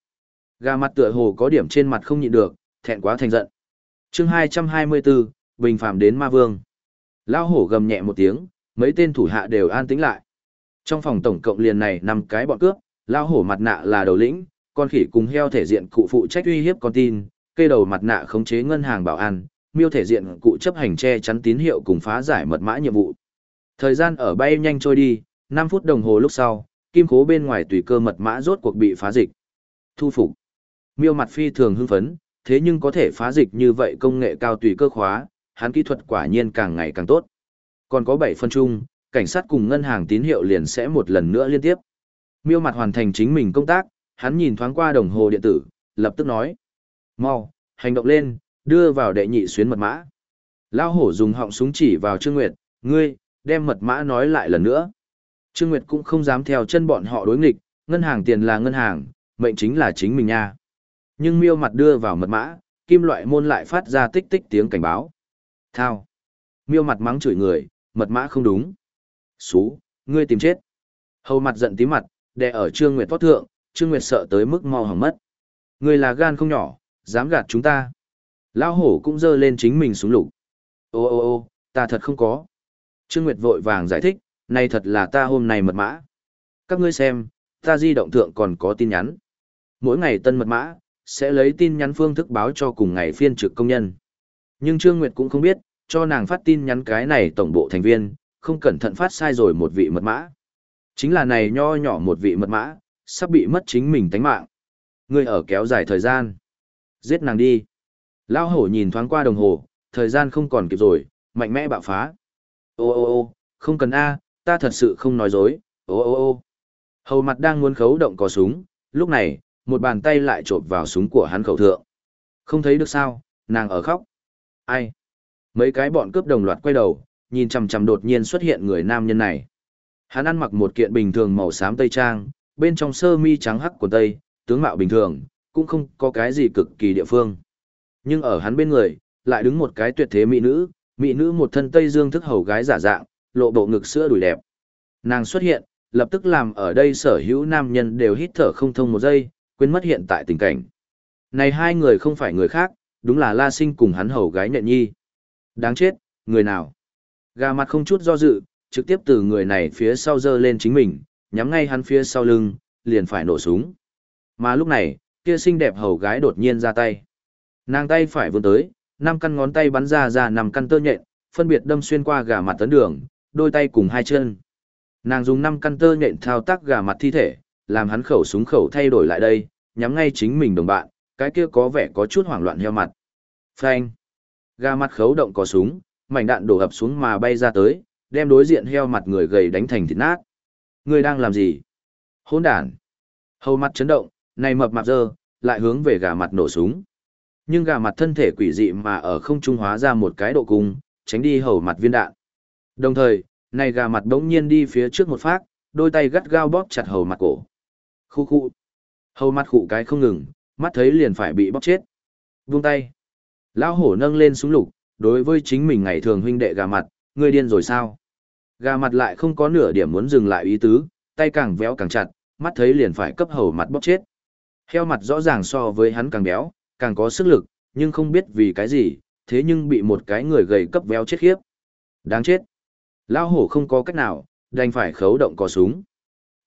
Gà mặt tựa hồ có điểm trên mặt không nhịn được, thẹn quá thành giận. chương 224, Bình Phạm đến Ma Vương. Lao hổ gầm nhẹ một tiếng, mấy tên thủ hạ đều an tĩnh lại. Trong phòng tổng cộng liền này năm cái bọn cướp, Lao hổ mặt nạ là đầu lĩnh, Con khỉ cùng heo thể diện cụ phụ trách uy hiếp con tin, cây đầu mặt nạ khống chế ngân hàng bảo an, miêu thể diện cụ chấp hành che chắn tín hiệu cùng phá giải mật mã nhiệm vụ. Thời gian ở bay nhanh trôi đi, 5 phút đồng hồ lúc sau, kim cố bên ngoài tùy cơ mật mã rốt cuộc bị phá dịch. Thu phục. Miêu mặt phi thường hưng phấn, thế nhưng có thể phá dịch như vậy công nghệ cao tùy cơ khóa, hắn kỹ thuật quả nhiên càng ngày càng tốt. Còn có 7 phân chung, cảnh sát cùng ngân hàng tín hiệu liền sẽ một lần nữa liên tiếp. Miêu mặt hoàn thành chính mình công tác, hắn nhìn thoáng qua đồng hồ điện tử, lập tức nói. Mau, hành động lên, đưa vào đệ nhị xuyến mật mã. Lao hổ dùng họng súng chỉ vào Trương Nguyệt, ngươi, đem mật mã nói lại lần nữa. Trương Nguyệt cũng không dám theo chân bọn họ đối nghịch, ngân hàng tiền là ngân hàng, mệnh chính là chính mình nha. Nhưng miêu mặt đưa vào mật mã, kim loại môn lại phát ra tích tích tiếng cảnh báo. Thao. Miêu mặt mắng chửi người, mật mã không đúng. Xú, ngươi tìm chết. Hầu mặt giận tí mặt, đè ở Trương Nguyệt thoát thượng, Trương Nguyệt sợ tới mức mau hỏng mất. Ngươi là gan không nhỏ, dám gạt chúng ta. Lão hổ cũng giơ lên chính mình xuống lục. Ô ô ô, ta thật không có. Trương Nguyệt vội vàng giải thích, này thật là ta hôm nay mật mã. Các ngươi xem, ta di động thượng còn có tin nhắn. Mỗi ngày tân mật mã, sẽ lấy tin nhắn phương thức báo cho cùng ngày phiên trực công nhân. Nhưng Trương Nguyệt cũng không biết, cho nàng phát tin nhắn cái này tổng bộ thành viên, không cẩn thận phát sai rồi một vị mật mã. Chính là này nho nhỏ một vị mật mã, sắp bị mất chính mình tánh mạng. Ngươi ở kéo dài thời gian. Giết nàng đi. Lao hổ nhìn thoáng qua đồng hồ, thời gian không còn kịp rồi, mạnh mẽ bạo phá. Ô ô ô, không cần A, ta thật sự không nói dối, ô ô ô. Hầu mặt đang muốn khấu động cò súng, lúc này, một bàn tay lại trộp vào súng của hắn khẩu thượng. Không thấy được sao, nàng ở khóc. Ai? Mấy cái bọn cướp đồng loạt quay đầu, nhìn chằm chằm đột nhiên xuất hiện người nam nhân này. Hắn ăn mặc một kiện bình thường màu xám tây trang, bên trong sơ mi trắng hắc của tây, tướng mạo bình thường, cũng không có cái gì cực kỳ địa phương. Nhưng ở hắn bên người, lại đứng một cái tuyệt thế mỹ nữ, mỹ nữ một thân tây dương thức hầu gái giả dạng, lộ bộ ngực sữa đùi đẹp. Nàng xuất hiện, lập tức làm ở đây sở hữu nam nhân đều hít thở không thông một giây, quên mất hiện tại tình cảnh. Này hai người không phải người khác, đúng là La Sinh cùng hắn hầu gái nhện nhi. Đáng chết, người nào? Gà mặt không chút do dự, trực tiếp từ người này phía sau dơ lên chính mình, nhắm ngay hắn phía sau lưng, liền phải nổ súng. Mà lúc này, kia xinh đẹp hầu gái đột nhiên ra tay. Nàng tay phải vươn tới, năm căn ngón tay bắn ra ra năm căn tơ nhện, phân biệt đâm xuyên qua gà mặt tấn đường, đôi tay cùng hai chân. Nàng dùng năm căn tơ nhện thao tác gà mặt thi thể, làm hắn khẩu súng khẩu thay đổi lại đây, nhắm ngay chính mình đồng bạn, cái kia có vẻ có chút hoảng loạn heo mặt. Phanh. Gà mặt khấu động có súng, mảnh đạn đổ ập xuống mà bay ra tới, đem đối diện heo mặt người gầy đánh thành thịt nát. Người đang làm gì? Hỗn đản. Hầu mặt chấn động, này mập mạp dơ, lại hướng về gà mặt nổ súng. Nhưng gà mặt thân thể quỷ dị mà ở không trung hóa ra một cái độ cung, tránh đi hầu mặt viên đạn. Đồng thời, này gà mặt bỗng nhiên đi phía trước một phát, đôi tay gắt gao bóp chặt hầu mặt cổ. Khu khu. Hầu mặt khụ cái không ngừng, mắt thấy liền phải bị bóp chết. Buông tay. Lão hổ nâng lên súng lục, đối với chính mình ngày thường huynh đệ gà mặt, ngươi điên rồi sao? Gà mặt lại không có nửa điểm muốn dừng lại ý tứ, tay càng véo càng chặt, mắt thấy liền phải cấp hầu mặt bóp chết. Heo mặt rõ ràng so với hắn càng béo, càng có sức lực, nhưng không biết vì cái gì, thế nhưng bị một cái người gầy cấp véo chết khiếp. Đáng chết. Lao hổ không có cách nào, đành phải khấu động cò súng.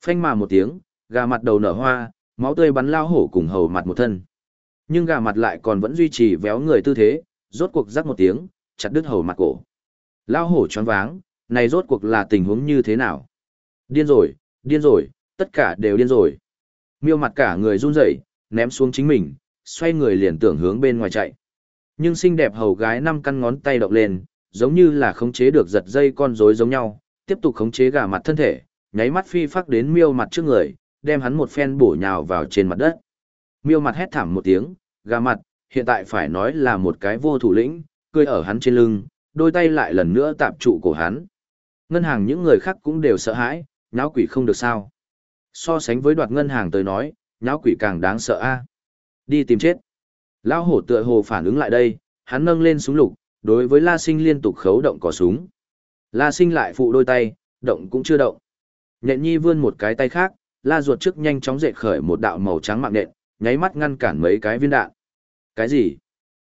Phanh mà một tiếng, gà mặt đầu nở hoa, máu tươi bắn lao hổ cùng hầu mặt một thân. Nhưng gà mặt lại còn vẫn duy trì véo người tư thế, rốt cuộc rắc một tiếng, chặt đứt hầu mặt cổ. Lao hổ choáng váng, này rốt cuộc là tình huống như thế nào? Điên rồi, điên rồi, tất cả đều điên rồi. Miêu mặt cả người run rẩy, ném xuống chính mình, xoay người liền tưởng hướng bên ngoài chạy. Nhưng xinh đẹp hầu gái năm căn ngón tay động lên, giống như là khống chế được giật dây con rối giống nhau, tiếp tục khống chế gà mặt thân thể, nháy mắt phi phác đến miêu mặt trước người, đem hắn một phen bổ nhào vào trên mặt đất. Miêu mặt hét thảm một tiếng, gà mặt, hiện tại phải nói là một cái vô thủ lĩnh, cười ở hắn trên lưng, đôi tay lại lần nữa tạm trụ cổ hắn. Ngân hàng những người khác cũng đều sợ hãi, nháo quỷ không được sao. So sánh với đoạt ngân hàng tới nói, nháo quỷ càng đáng sợ a. Đi tìm chết. Lão hổ tựa hồ phản ứng lại đây, hắn nâng lên súng lục, đối với La Sinh liên tục khấu động cò súng. La Sinh lại phụ đôi tay, động cũng chưa động. Nhện nhi vươn một cái tay khác, La ruột trước nhanh chóng dệt khởi một đạo màu trắng mạng nện, nháy mắt ngăn cản mấy cái viên đạn. Cái gì?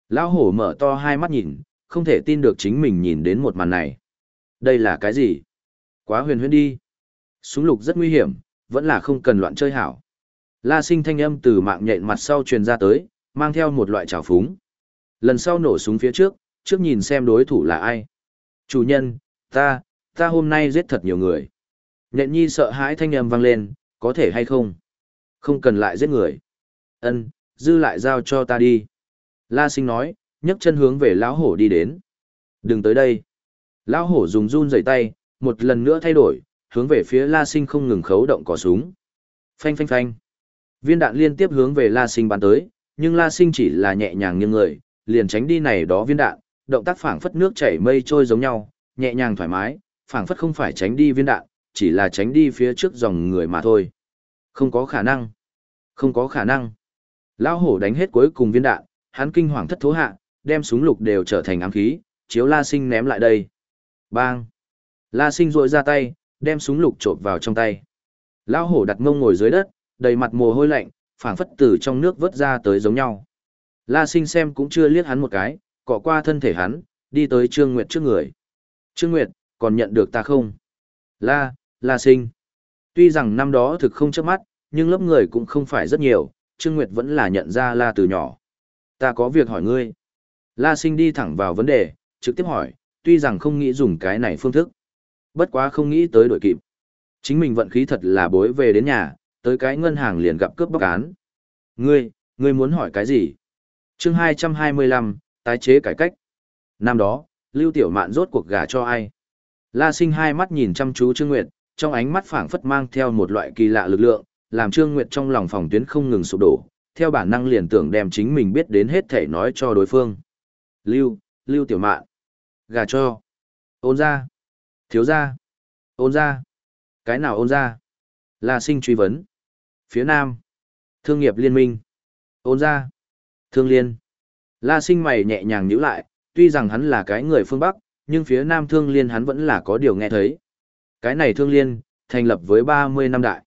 Lão hổ mở to hai mắt nhìn, không thể tin được chính mình nhìn đến một màn này. Đây là cái gì? Quá huyền huyễn đi. Súng lục rất nguy hiểm, vẫn là không cần loạn chơi hảo. La sinh thanh âm từ mạng nhện mặt sau truyền ra tới, mang theo một loại trào phúng. Lần sau nổ súng phía trước, trước nhìn xem đối thủ là ai. Chủ nhân, ta, ta hôm nay giết thật nhiều người. Nhện nhi sợ hãi thanh âm vang lên, có thể hay không? Không cần lại giết người. Ân, dư lại giao cho ta đi. La sinh nói, nhấc chân hướng về lão hổ đi đến. Đừng tới đây. Lão hổ dùng run rẩy tay, một lần nữa thay đổi, hướng về phía La sinh không ngừng khấu động cò súng. Phanh phanh phanh. Viên đạn liên tiếp hướng về La sinh bắn tới, nhưng La sinh chỉ là nhẹ nhàng như người, liền tránh đi này đó viên đạn, động tác phảng phất nước chảy mây trôi giống nhau, nhẹ nhàng thoải mái, phảng phất không phải tránh đi viên đạn, chỉ là tránh đi phía trước dòng người mà thôi. Không có khả năng. Không có khả năng. Lão hổ đánh hết cuối cùng viên đạn, hắn kinh hoàng thất thố hạ, đem súng lục đều trở thành ám khí, chiếu La Sinh ném lại đây. Bang! La Sinh rội ra tay, đem súng lục trộn vào trong tay. Lão hổ đặt mông ngồi dưới đất, đầy mặt mồ hôi lạnh, phảng phất từ trong nước vớt ra tới giống nhau. La Sinh xem cũng chưa liếc hắn một cái, cọ qua thân thể hắn, đi tới Trương Nguyệt trước người. Trương Nguyệt, còn nhận được ta không? La, La Sinh. Tuy rằng năm đó thực không chớp mắt, nhưng lớp người cũng không phải rất nhiều, Trương Nguyệt vẫn là nhận ra La từ nhỏ. Ta có việc hỏi ngươi. La Sinh đi thẳng vào vấn đề, trực tiếp hỏi, tuy rằng không nghĩ dùng cái này phương thức. Bất quá không nghĩ tới đổi kịp. Chính mình vận khí thật là bối về đến nhà, tới cái ngân hàng liền gặp cướp bóc án. Ngươi, ngươi muốn hỏi cái gì? chương 225, tái chế cải cách. Năm đó, Lưu Tiểu Mạn rốt cuộc gả cho ai? La Sinh hai mắt nhìn chăm chú Trương Nguyệt, trong ánh mắt phảng phất mang theo một loại kỳ lạ lực lượng, làm Trương Nguyệt trong lòng phòng tuyến không ngừng sụp đổ, theo bản năng liền tưởng đem chính mình biết đến hết thể nói cho đối phương. Lưu, Lưu Tiểu Mạn. Gà cho. Ôn ra. Thiếu ra. Ôn ra. Cái nào ôn ra? La sinh truy vấn. Phía Nam. Thương nghiệp liên minh. Ôn ra. Thương liên. La sinh mày nhẹ nhàng nhíu lại, tuy rằng hắn là cái người phương Bắc, nhưng phía Nam thương liên hắn vẫn là có điều nghe thấy. Cái này thương liên, thành lập với 30 năm đại.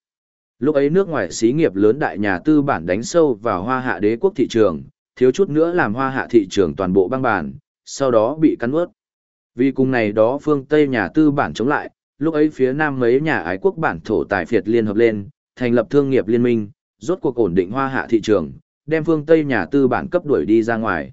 Lúc ấy nước ngoài xí nghiệp lớn đại nhà tư bản đánh sâu vào hoa hạ đế quốc thị trường, thiếu chút nữa làm hoa hạ thị trường toàn bộ băng bản, sau đó bị cắn ướt. Vì cùng này đó phương Tây nhà tư bản chống lại, lúc ấy phía Nam mấy nhà ái quốc bản thổ tài phiệt liên hợp lên, thành lập thương nghiệp liên minh, rốt cuộc ổn định hoa hạ thị trường, đem phương Tây nhà tư bản cấp đuổi đi ra ngoài.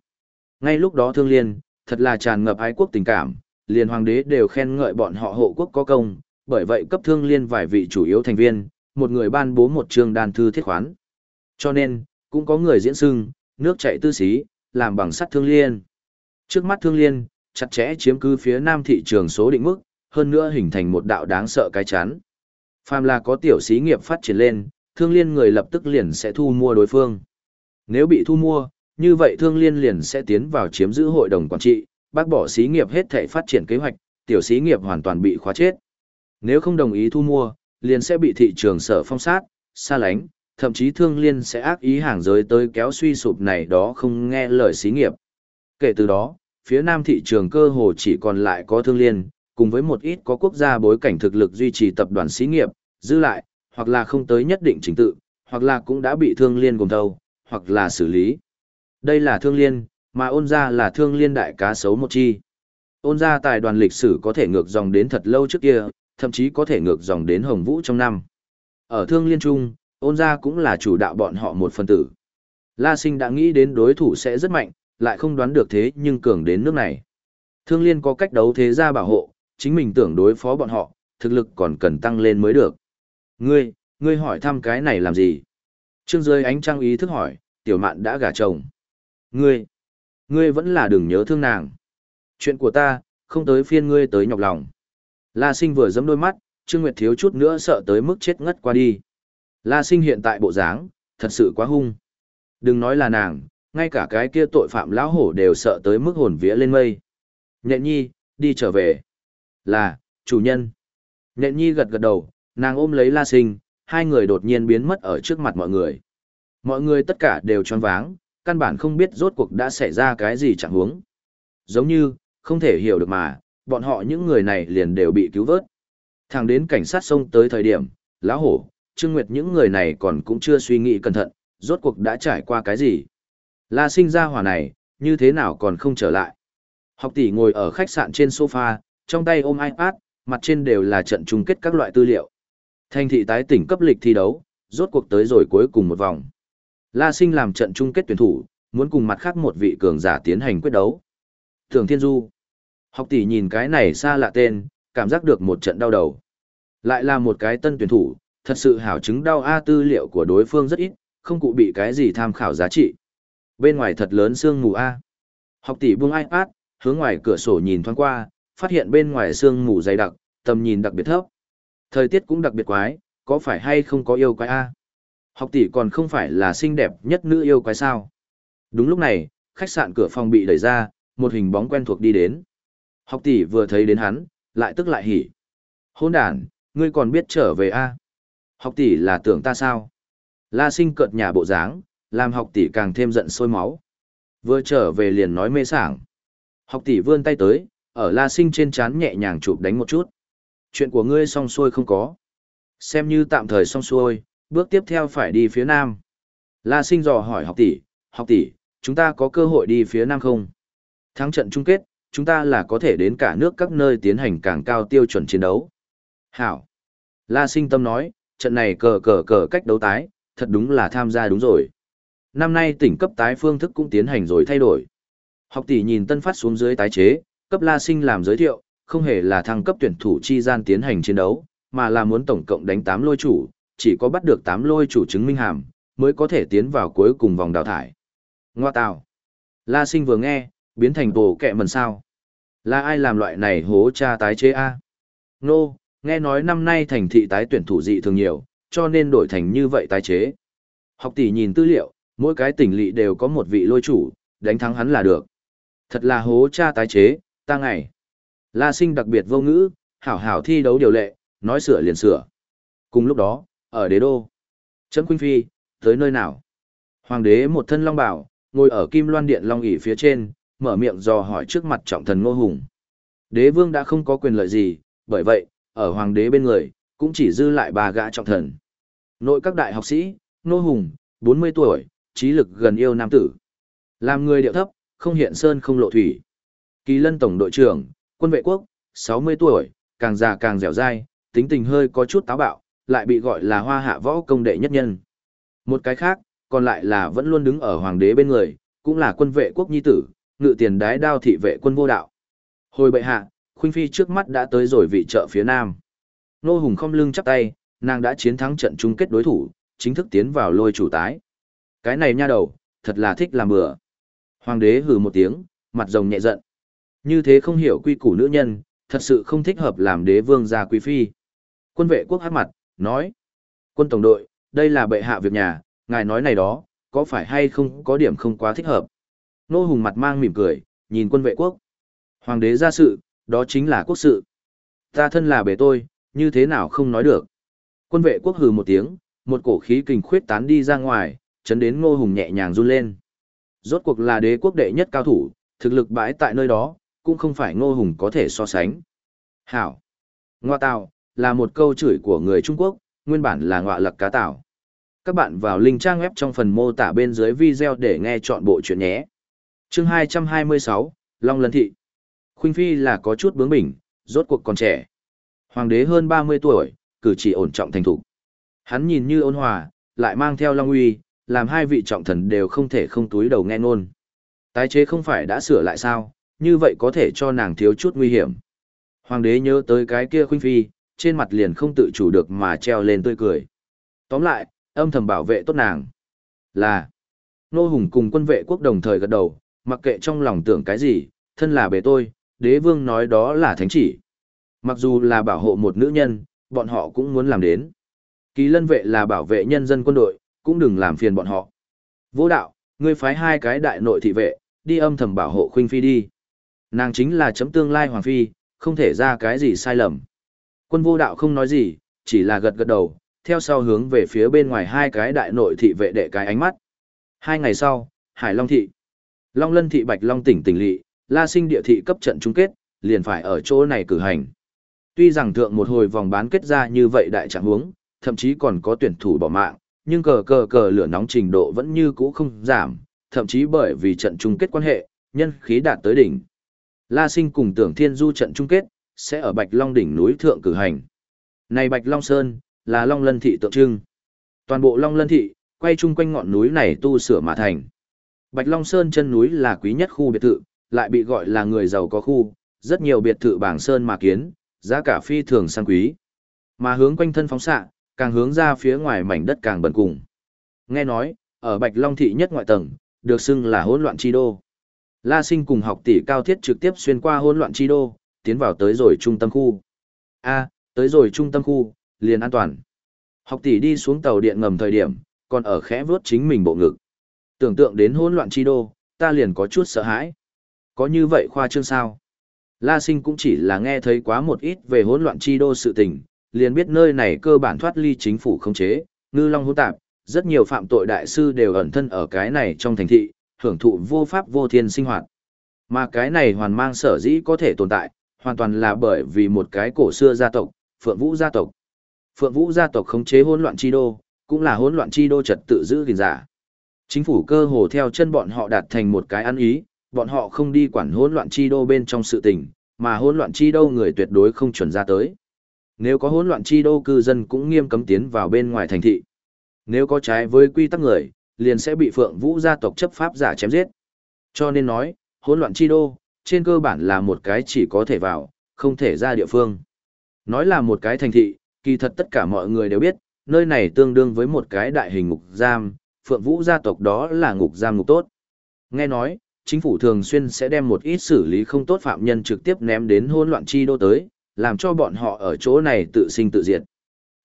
Ngay lúc đó thương liên, thật là tràn ngập ái quốc tình cảm, liền hoàng đế đều khen ngợi bọn họ hộ quốc có công, bởi vậy cấp thương liên vài vị chủ yếu thành viên, một người ban bố một chương đàn thư thiết khoán. Cho nên, cũng có người diễn xưng, nước chảy tư xí, làm bằng sắt thương liên. Trước mắt thương liên, chặt chẽ chiếm cứ phía nam thị trường số định mức, hơn nữa hình thành một đạo đáng sợ cái chán. Phàm là có tiểu xí nghiệp phát triển lên, thương liên người lập tức liền sẽ thu mua đối phương. Nếu bị thu mua, như vậy thương liên liền sẽ tiến vào chiếm giữ hội đồng quản trị, bác bỏ xí nghiệp hết thể phát triển kế hoạch, tiểu xí nghiệp hoàn toàn bị khóa chết. Nếu không đồng ý thu mua, liền sẽ bị thị trường sở phong sát, xa lánh, thậm chí thương liên sẽ ác ý hàng giới tới kéo suy sụp này đó không nghe lời xí nghiệp. Kể từ đó, phía nam thị trường cơ hồ chỉ còn lại có thương liên, cùng với một ít có quốc gia bối cảnh thực lực duy trì tập đoàn xí nghiệp, giữ lại, hoặc là không tới nhất định trình tự, hoặc là cũng đã bị thương liên gồm thâu, hoặc là xử lý. Đây là thương liên, mà ôn ra là thương liên đại cá sấu một chi. Ôn ra tài đoàn lịch sử có thể ngược dòng đến thật lâu trước kia, thậm chí có thể ngược dòng đến hồng vũ trong năm. Ở thương liên trung, ôn Gia cũng là chủ đạo bọn họ một phần tử. La sinh đã nghĩ đến đối thủ sẽ rất mạnh, lại không đoán được thế nhưng cường đến nước này. Thương liên có cách đấu thế gia bảo hộ, chính mình tưởng đối phó bọn họ, thực lực còn cần tăng lên mới được. Ngươi, ngươi hỏi thăm cái này làm gì? Trương dưới ánh trăng ý thức hỏi, tiểu mạn đã gả chồng. Ngươi, ngươi vẫn là đừng nhớ thương nàng. Chuyện của ta, không tới phiên ngươi tới nhọc lòng. La sinh vừa giấm đôi mắt, Trương Nguyệt thiếu chút nữa sợ tới mức chết ngất qua đi. La sinh hiện tại bộ dáng, thật sự quá hung. Đừng nói là nàng, ngay cả cái kia tội phạm lão hổ đều sợ tới mức hồn vía lên mây. Nhện nhi, đi trở về. Là, chủ nhân. Nhện nhi gật gật đầu, nàng ôm lấy la sinh, hai người đột nhiên biến mất ở trước mặt mọi người. Mọi người tất cả đều choáng váng, căn bản không biết rốt cuộc đã xảy ra cái gì chẳng huống. Giống như, không thể hiểu được mà, bọn họ những người này liền đều bị cứu vớt. Thẳng đến cảnh sát xông tới thời điểm, lão hổ, Trương Nguyệt những người này còn cũng chưa suy nghĩ cẩn thận, rốt cuộc đã trải qua cái gì. La sinh ra hỏa này, như thế nào còn không trở lại. Học tỷ ngồi ở khách sạn trên sofa, trong tay ôm iPad, mặt trên đều là trận chung kết các loại tư liệu. Thành thị tái tỉnh cấp lịch thi đấu, rốt cuộc tới rồi cuối cùng một vòng. La Sinh làm trận chung kết tuyển thủ, muốn cùng mặt khác một vị cường giả tiến hành quyết đấu. Thường Thiên Du. Học tỷ nhìn cái này xa lạ tên, cảm giác được một trận đau đầu. Lại là một cái tân tuyển thủ, thật sự hảo chứng đau A tư liệu của đối phương rất ít, không cụ bị cái gì tham khảo giá trị. Bên ngoài thật lớn sương mù A. Học tỷ buông iPad, hướng ngoài cửa sổ nhìn thoáng qua, phát hiện bên ngoài sương mù dày đặc, tầm nhìn đặc biệt thấp. Thời tiết cũng đặc biệt quái, có phải hay không có yêu quái A? Học tỷ còn không phải là xinh đẹp nhất nữ yêu quái sao? Đúng lúc này, khách sạn cửa phòng bị đẩy ra, một hình bóng quen thuộc đi đến. Học tỷ vừa thấy đến hắn, lại tức lại hỉ. Hôn đàn, ngươi còn biết trở về A? Học tỷ là tưởng ta sao? La sinh cợt nhà bộ dáng, làm học tỷ càng thêm giận sôi máu. Vừa trở về liền nói mê sảng. Học tỷ vươn tay tới, ở la sinh trên chán nhẹ nhàng chụp đánh một chút. Chuyện của ngươi xong xuôi không có. Xem như tạm thời xong xuôi, bước tiếp theo phải đi phía nam. La sinh dò hỏi học tỷ, học tỷ, chúng ta có cơ hội đi phía nam không? Thắng trận chung kết, chúng ta là có thể đến cả nước các nơi tiến hành càng cao tiêu chuẩn chiến đấu. Hảo. La sinh tâm nói, trận này cờ cờ cờ cách đấu tái, thật đúng là tham gia đúng rồi. Năm nay tỉnh cấp tái phương thức cũng tiến hành rồi thay đổi. Học tỷ nhìn tân phát xuống dưới tái chế, cấp La Sinh làm giới thiệu, không hề là thăng cấp tuyển thủ chi gian tiến hành chiến đấu, mà là muốn tổng cộng đánh 8 lôi chủ, chỉ có bắt được 8 lôi chủ chứng minh hàm, mới có thể tiến vào cuối cùng vòng đào thải. Ngoa tào. La Sinh vừa nghe, biến thành bồ kẹ mần sao. Là ai làm loại này hố cha tái chế A? Nô, nghe nói năm nay thành thị tái tuyển thủ dị thường nhiều, cho nên đổi thành như vậy tái chế. Học tỷ nhìn tư liệu, mỗi cái tỉnh lỵ đều có một vị lôi chủ, đánh thắng hắn là được. Thật là hố cha tái chế, ta ngày. La sinh đặc biệt vô ngữ, hảo hảo thi đấu điều lệ, nói sửa liền sửa. Cùng lúc đó, ở đế đô, chấm khuynh phi, tới nơi nào? Hoàng đế một thân long bảo, ngồi ở kim loan điện long ỉ phía trên, mở miệng dò hỏi trước mặt trọng thần ngô hùng. Đế vương đã không có quyền lợi gì, bởi vậy, ở hoàng đế bên người, cũng chỉ dư lại ba gã trọng thần. Nội các đại học sĩ, ngô hùng, 40 tuổi, trí lực gần yêu nam tử. Làm người điệu thấp, không hiện sơn không lộ thủy. Kỳ lân tổng đội trưởng, quân vệ quốc, 60 tuổi, càng già càng dẻo dai, tính tình hơi có chút táo bạo, lại bị gọi là hoa hạ võ công đệ nhất nhân. Một cái khác, còn lại là vẫn luôn đứng ở hoàng đế bên người, cũng là quân vệ quốc nhi tử, ngự tiền đái đao thị vệ quân vô đạo. Hồi bệ hạ, Khuynh Phi trước mắt đã tới rồi vị trợ phía nam. Nô Hùng không lưng chắp tay, nàng đã chiến thắng trận chung kết đối thủ, chính thức tiến vào lôi chủ tái. Cái này nha đầu, thật là thích làm bừa. Hoàng đế hừ một tiếng, mặt rồng nhẹ giận. Như thế không hiểu quy củ nữ nhân, thật sự không thích hợp làm đế vương gia quý phi. Quân vệ quốc hát mặt, nói. Quân tổng đội, đây là bệ hạ việc nhà, ngài nói này đó, có phải hay không có điểm không quá thích hợp. Nô hùng mặt mang mỉm cười, nhìn quân vệ quốc. Hoàng đế ra sự, đó chính là quốc sự. Ta thân là bề tôi, như thế nào không nói được. Quân vệ quốc hừ một tiếng, một cổ khí kình khuyết tán đi ra ngoài, chấn đến ngô hùng nhẹ nhàng run lên. Rốt cuộc là đế quốc đệ nhất cao thủ, thực lực bãi tại nơi đó, cũng không phải ngô hùng có thể so sánh. Hảo. Ngoa tào, là một câu chửi của người Trung Quốc, nguyên bản là ngọa lặc cá tảo. Các bạn vào link trang web trong phần mô tả bên dưới video để nghe chọn bộ chuyện nhé chương 226, Long Lân Thị. Khuynh Phi là có chút bướng bỉnh, rốt cuộc còn trẻ. Hoàng đế hơn 30 tuổi, cử chỉ ổn trọng thành thục. Hắn nhìn như ôn hòa, lại mang theo long uy, làm hai vị trọng thần đều không thể không túi đầu nghe ngôn. Tái chế không phải đã sửa lại sao, như vậy có thể cho nàng thiếu chút nguy hiểm. Hoàng đế nhớ tới cái kia khuynh phi, trên mặt liền không tự chủ được mà treo lên tươi cười. Tóm lại, âm thầm bảo vệ tốt nàng. Là, nô hùng cùng quân vệ quốc đồng thời gật đầu, mặc kệ trong lòng tưởng cái gì, thân là bề tôi, đế vương nói đó là thánh chỉ. Mặc dù là bảo hộ một nữ nhân, bọn họ cũng muốn làm đến. Kỳ lân vệ là bảo vệ nhân dân quân đội, cũng đừng làm phiền bọn họ. Vô đạo, ngươi phái hai cái đại nội thị vệ, đi âm thầm bảo hộ khuynh phi đi. Nàng chính là chấm tương lai hoàng phi, không thể ra cái gì sai lầm. Quân vô đạo không nói gì, chỉ là gật gật đầu, theo sau hướng về phía bên ngoài hai cái đại nội thị vệ đệ cái ánh mắt. Hai ngày sau, Hải Long thị, Long Lân thị Bạch Long tỉnh tỉnh lỵ, La Sinh địa thị cấp trận chung kết, liền phải ở chỗ này cử hành. Tuy rằng thượng một hồi vòng bán kết ra như vậy đại trạng huống, thậm chí còn có tuyển thủ bỏ mạng, nhưng cờ cờ cờ lửa nóng trình độ vẫn như cũ không giảm, thậm chí bởi vì trận chung kết quan hệ, nhân khí đạt tới đỉnh. La Sinh cùng Tưởng Thiên Du trận chung kết sẽ ở Bạch Long đỉnh núi thượng cử hành. Này Bạch Long Sơn là Long Lân thị tượng trưng. Toàn bộ Long Lân Thị, quay chung quanh ngọn núi này tu sửa mà thành. Bạch Long Sơn chân núi là quý nhất khu biệt thự, lại bị gọi là người giàu có khu, rất nhiều biệt thự bảng sơn mà kiến, giá cả phi thường sang quý. Mà hướng quanh thân phóng xạ, càng hướng ra phía ngoài mảnh đất càng bẩn cùng. Nghe nói, ở Bạch Long thị nhất ngoại tầng, được xưng là hỗn loạn chi đô. La Sinh cùng học tỷ cao thiết trực tiếp xuyên qua hỗn loạn chi đô, tiến vào tới rồi trung tâm khu. A, tới rồi trung tâm khu, liền an toàn. Học tỷ đi xuống tàu điện ngầm thời điểm, còn ở khẽ vướt chính mình bộ ngực. Tưởng tượng đến hỗn loạn chi đô, ta liền có chút sợ hãi. Có như vậy khoa trương sao? La Sinh cũng chỉ là nghe thấy quá một ít về hỗn loạn chi đô sự tình, liền biết nơi này cơ bản thoát ly chính phủ không chế, ngư long hỗn tạp, rất nhiều phạm tội đại sư đều ẩn thân ở cái này trong thành thị, hưởng thụ vô pháp vô thiên sinh hoạt. Mà cái này hoàn mang sở dĩ có thể tồn tại, hoàn toàn là bởi vì một cái cổ xưa gia tộc, Phượng Vũ gia tộc. Phượng Vũ gia tộc khống chế hỗn loạn chi đô, cũng là hỗn loạn chi đô trật tự giữ gìn giả. Chính phủ cơ hồ theo chân bọn họ đạt thành một cái ăn ý, bọn họ không đi quản hỗn loạn chi đô bên trong sự tình, mà hỗn loạn chi đô người tuyệt đối không chuẩn ra tới. Nếu có hỗn loạn chi đô cư dân cũng nghiêm cấm tiến vào bên ngoài thành thị. Nếu có trái với quy tắc người, liền sẽ bị Phượng Vũ gia tộc chấp pháp giả chém giết. Cho nên nói, hỗn loạn chi đô, trên cơ bản là một cái chỉ có thể vào, không thể ra địa phương. Nói là một cái thành thị, kỳ thật tất cả mọi người đều biết, nơi này tương đương với một cái đại hình ngục giam, Phượng Vũ gia tộc đó là ngục giam ngục tốt. Nghe nói, chính phủ thường xuyên sẽ đem một ít xử lý không tốt phạm nhân trực tiếp ném đến hỗn loạn chi đô tới, làm cho bọn họ ở chỗ này tự sinh tự diệt.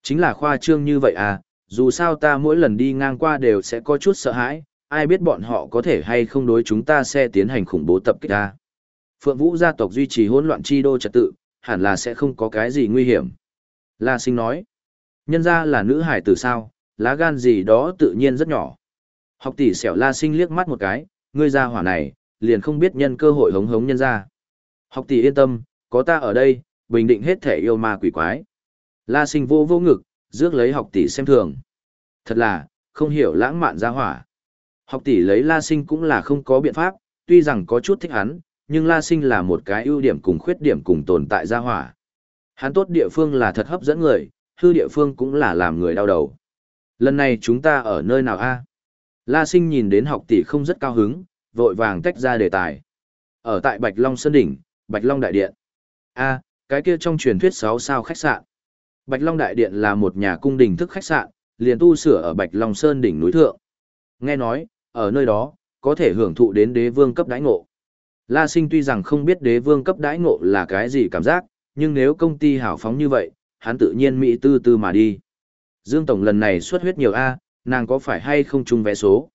Chính là khoa trương như vậy à, dù sao ta mỗi lần đi ngang qua đều sẽ có chút sợ hãi, ai biết bọn họ có thể hay không đối chúng ta sẽ tiến hành khủng bố tập kích ta. Phượng Vũ gia tộc duy trì hỗn loạn chi đô trật tự, hẳn là sẽ không có cái gì nguy hiểm. La sinh nói, nhân ra là nữ hải tử sao, lá gan gì đó tự nhiên rất nhỏ. Học tỷ xẻo la sinh liếc mắt một cái, ngươi ra hỏa này, liền không biết nhân cơ hội hống hống nhân ra. Học tỷ yên tâm, có ta ở đây, bình định hết thể yêu ma quỷ quái. La sinh vô vô ngực, rước lấy học tỷ xem thường. Thật là, không hiểu lãng mạn ra hỏa. Học tỷ lấy La sinh cũng là không có biện pháp, tuy rằng có chút thích hắn, nhưng La sinh là một cái ưu điểm cùng khuyết điểm cùng tồn tại ra hỏa. Hắn tốt địa phương là thật hấp dẫn người, hư địa phương cũng là làm người đau đầu. Lần này chúng ta ở nơi nào a? La sinh nhìn đến học tỷ không rất cao hứng, vội vàng tách ra đề tài. Ở tại Bạch Long Sơn Đỉnh, Bạch Long Đại Điện. a cái kia trong truyền thuyết 6 sao khách sạn. Bạch Long Đại Điện là một nhà cung đình thức khách sạn, liền tu sửa ở Bạch Long Sơn đỉnh núi thượng. Nghe nói, ở nơi đó, có thể hưởng thụ đến đế vương cấp đãi ngộ. La Sinh tuy rằng không biết đế vương cấp đãi ngộ là cái gì cảm giác, nhưng nếu công ty hảo phóng như vậy, hắn tự nhiên mỹ tư tư mà đi. Dương Tổng lần này xuất huyết nhiều A, nàng có phải hay không chung vé số?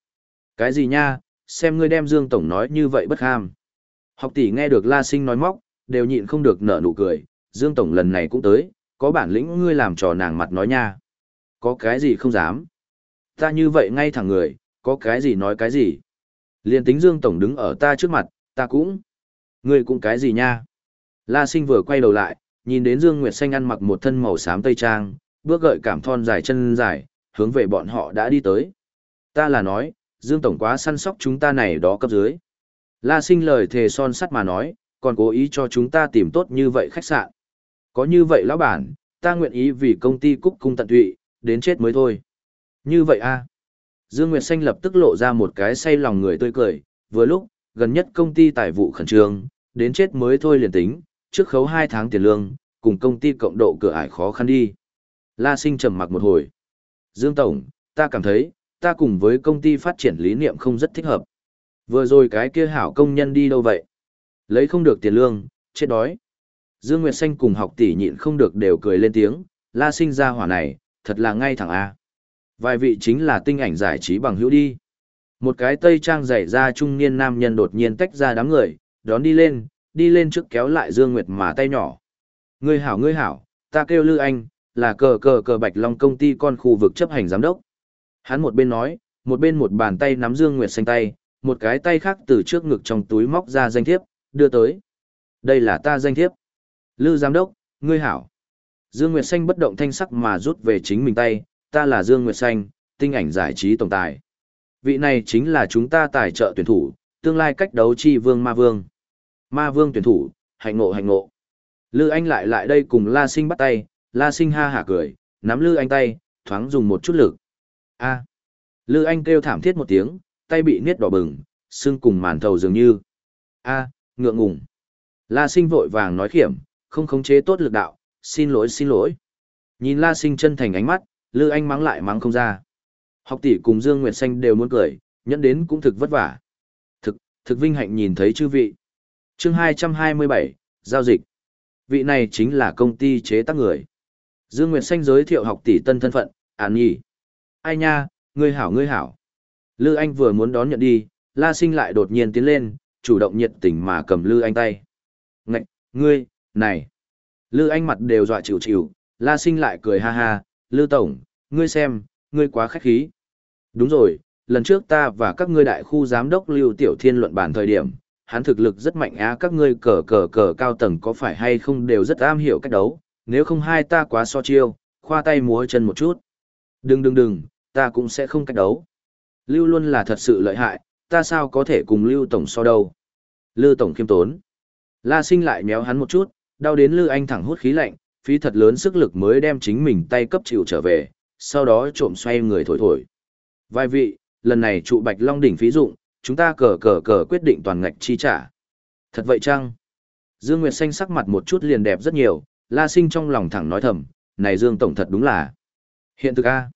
Cái gì nha, xem ngươi đem Dương Tổng nói như vậy bất ham. Học tỷ nghe được La Sinh nói móc, đều nhịn không được nở nụ cười, Dương Tổng lần này cũng tới, có bản lĩnh ngươi làm trò nàng mặt nói nha. Có cái gì không dám. Ta như vậy ngay thẳng người, có cái gì nói cái gì. Liên tính Dương Tổng đứng ở ta trước mặt, ta cũng. Ngươi cũng cái gì nha. La Sinh vừa quay đầu lại, nhìn đến Dương Nguyệt Xanh ăn mặc một thân màu xám tây trang, bước gợi cảm thon dài chân dài, hướng về bọn họ đã đi tới. Ta là nói, Dương Tổng quá săn sóc chúng ta này đó cấp dưới. La Sinh lời thề son sắt mà nói, còn cố ý cho chúng ta tìm tốt như vậy khách sạn. Có như vậy lão bản, ta nguyện ý vì công ty cúc cung tận tụy, đến chết mới thôi. Như vậy a Dương Nguyệt Xanh lập tức lộ ra một cái say lòng người tươi cười, vừa lúc, gần nhất công ty tài vụ khẩn trương, đến chết mới thôi liền tính, trước khấu 2 tháng tiền lương, cùng công ty cộng độ cửa ải khó khăn đi. La Sinh trầm mặc một hồi. Dương Tổng, ta cảm thấy, ta cùng với công ty phát triển lý niệm không rất thích hợp. Vừa rồi cái kia hảo công nhân đi đâu vậy? Lấy không được tiền lương, chết đói. Dương Nguyệt Xanh cùng học tỷ nhịn không được đều cười lên tiếng, la sinh ra hỏa này, thật là ngay thẳng A. Vài vị chính là tinh ảnh giải trí bằng hữu đi. Một cái tây trang dày ra trung niên nam nhân đột nhiên tách ra đám người, đón đi lên, đi lên trước kéo lại Dương Nguyệt mà tay nhỏ. Ngươi hảo ngươi hảo, ta kêu Lư Anh, là cờ cờ cờ Bạch Long công ty con khu vực chấp hành giám đốc. Hắn một bên nói, một bên một bàn tay nắm Dương Nguyệt xanh tay, một cái tay khác từ trước ngực trong túi móc ra danh thiếp, đưa tới. Đây là ta danh thiếp. Lư giám đốc, ngươi hảo. Dương Nguyệt Xanh bất động thanh sắc mà rút về chính mình tay, ta là Dương Nguyệt Xanh, tinh ảnh giải trí tổng tài. Vị này chính là chúng ta tài trợ tuyển thủ, tương lai cách đấu chi vương ma vương. Ma vương tuyển thủ, hạnh ngộ hạnh ngộ. Lư Anh lại lại đây cùng La Sinh bắt tay, La Sinh ha hả cười, nắm Lư Anh tay, thoáng dùng một chút lực. A. Lư Anh kêu thảm thiết một tiếng, tay bị niết đỏ bừng, xương cùng màn thầu dường như. A, ngượng ngùng. La sinh vội vàng nói khiểm, không khống chế tốt lực đạo, xin lỗi xin lỗi. Nhìn La sinh chân thành ánh mắt, Lư Anh mắng lại mắng không ra. Học tỷ cùng Dương Nguyệt Xanh đều muốn cười, nhẫn đến cũng thực vất vả. Thực, thực vinh hạnh nhìn thấy chư vị. chương 227, Giao dịch. Vị này chính là công ty chế tác người. Dương Nguyệt Xanh giới thiệu học tỷ tân thân phận, án Nhi. Ai nha, ngươi hảo ngươi hảo. Lư Anh vừa muốn đón nhận đi, La Sinh lại đột nhiên tiến lên, chủ động nhiệt tình mà cầm Lư Anh tay. Ngạch, ngươi, này. Lư Anh mặt đều dọa chịu chịu, La Sinh lại cười ha ha, Lư Tổng, ngươi xem, ngươi quá khách khí. Đúng rồi, lần trước ta và các ngươi đại khu giám đốc Lưu Tiểu Thiên luận bản thời điểm, hắn thực lực rất mạnh á các ngươi cờ cờ cờ cao tầng có phải hay không đều rất am hiểu cách đấu, nếu không hai ta quá so chiêu, khoa tay múa chân một chút. Đừng đừng đừng, ta cũng sẽ không cách đấu. Lưu luôn là thật sự lợi hại, ta sao có thể cùng Lưu Tổng so đâu. Lưu Tổng khiêm tốn. La sinh lại méo hắn một chút, đau đến Lưu Anh thẳng hút khí lạnh, phí thật lớn sức lực mới đem chính mình tay cấp chịu trở về, sau đó trộm xoay người thổi thổi. Vài vị, lần này trụ bạch long đỉnh phí dụng, chúng ta cờ cờ cờ quyết định toàn ngạch chi trả. Thật vậy chăng? Dương Nguyệt Xanh sắc mặt một chút liền đẹp rất nhiều, La Sinh trong lòng thẳng nói thầm, này Dương Tổng thật đúng là. Hiện thực A.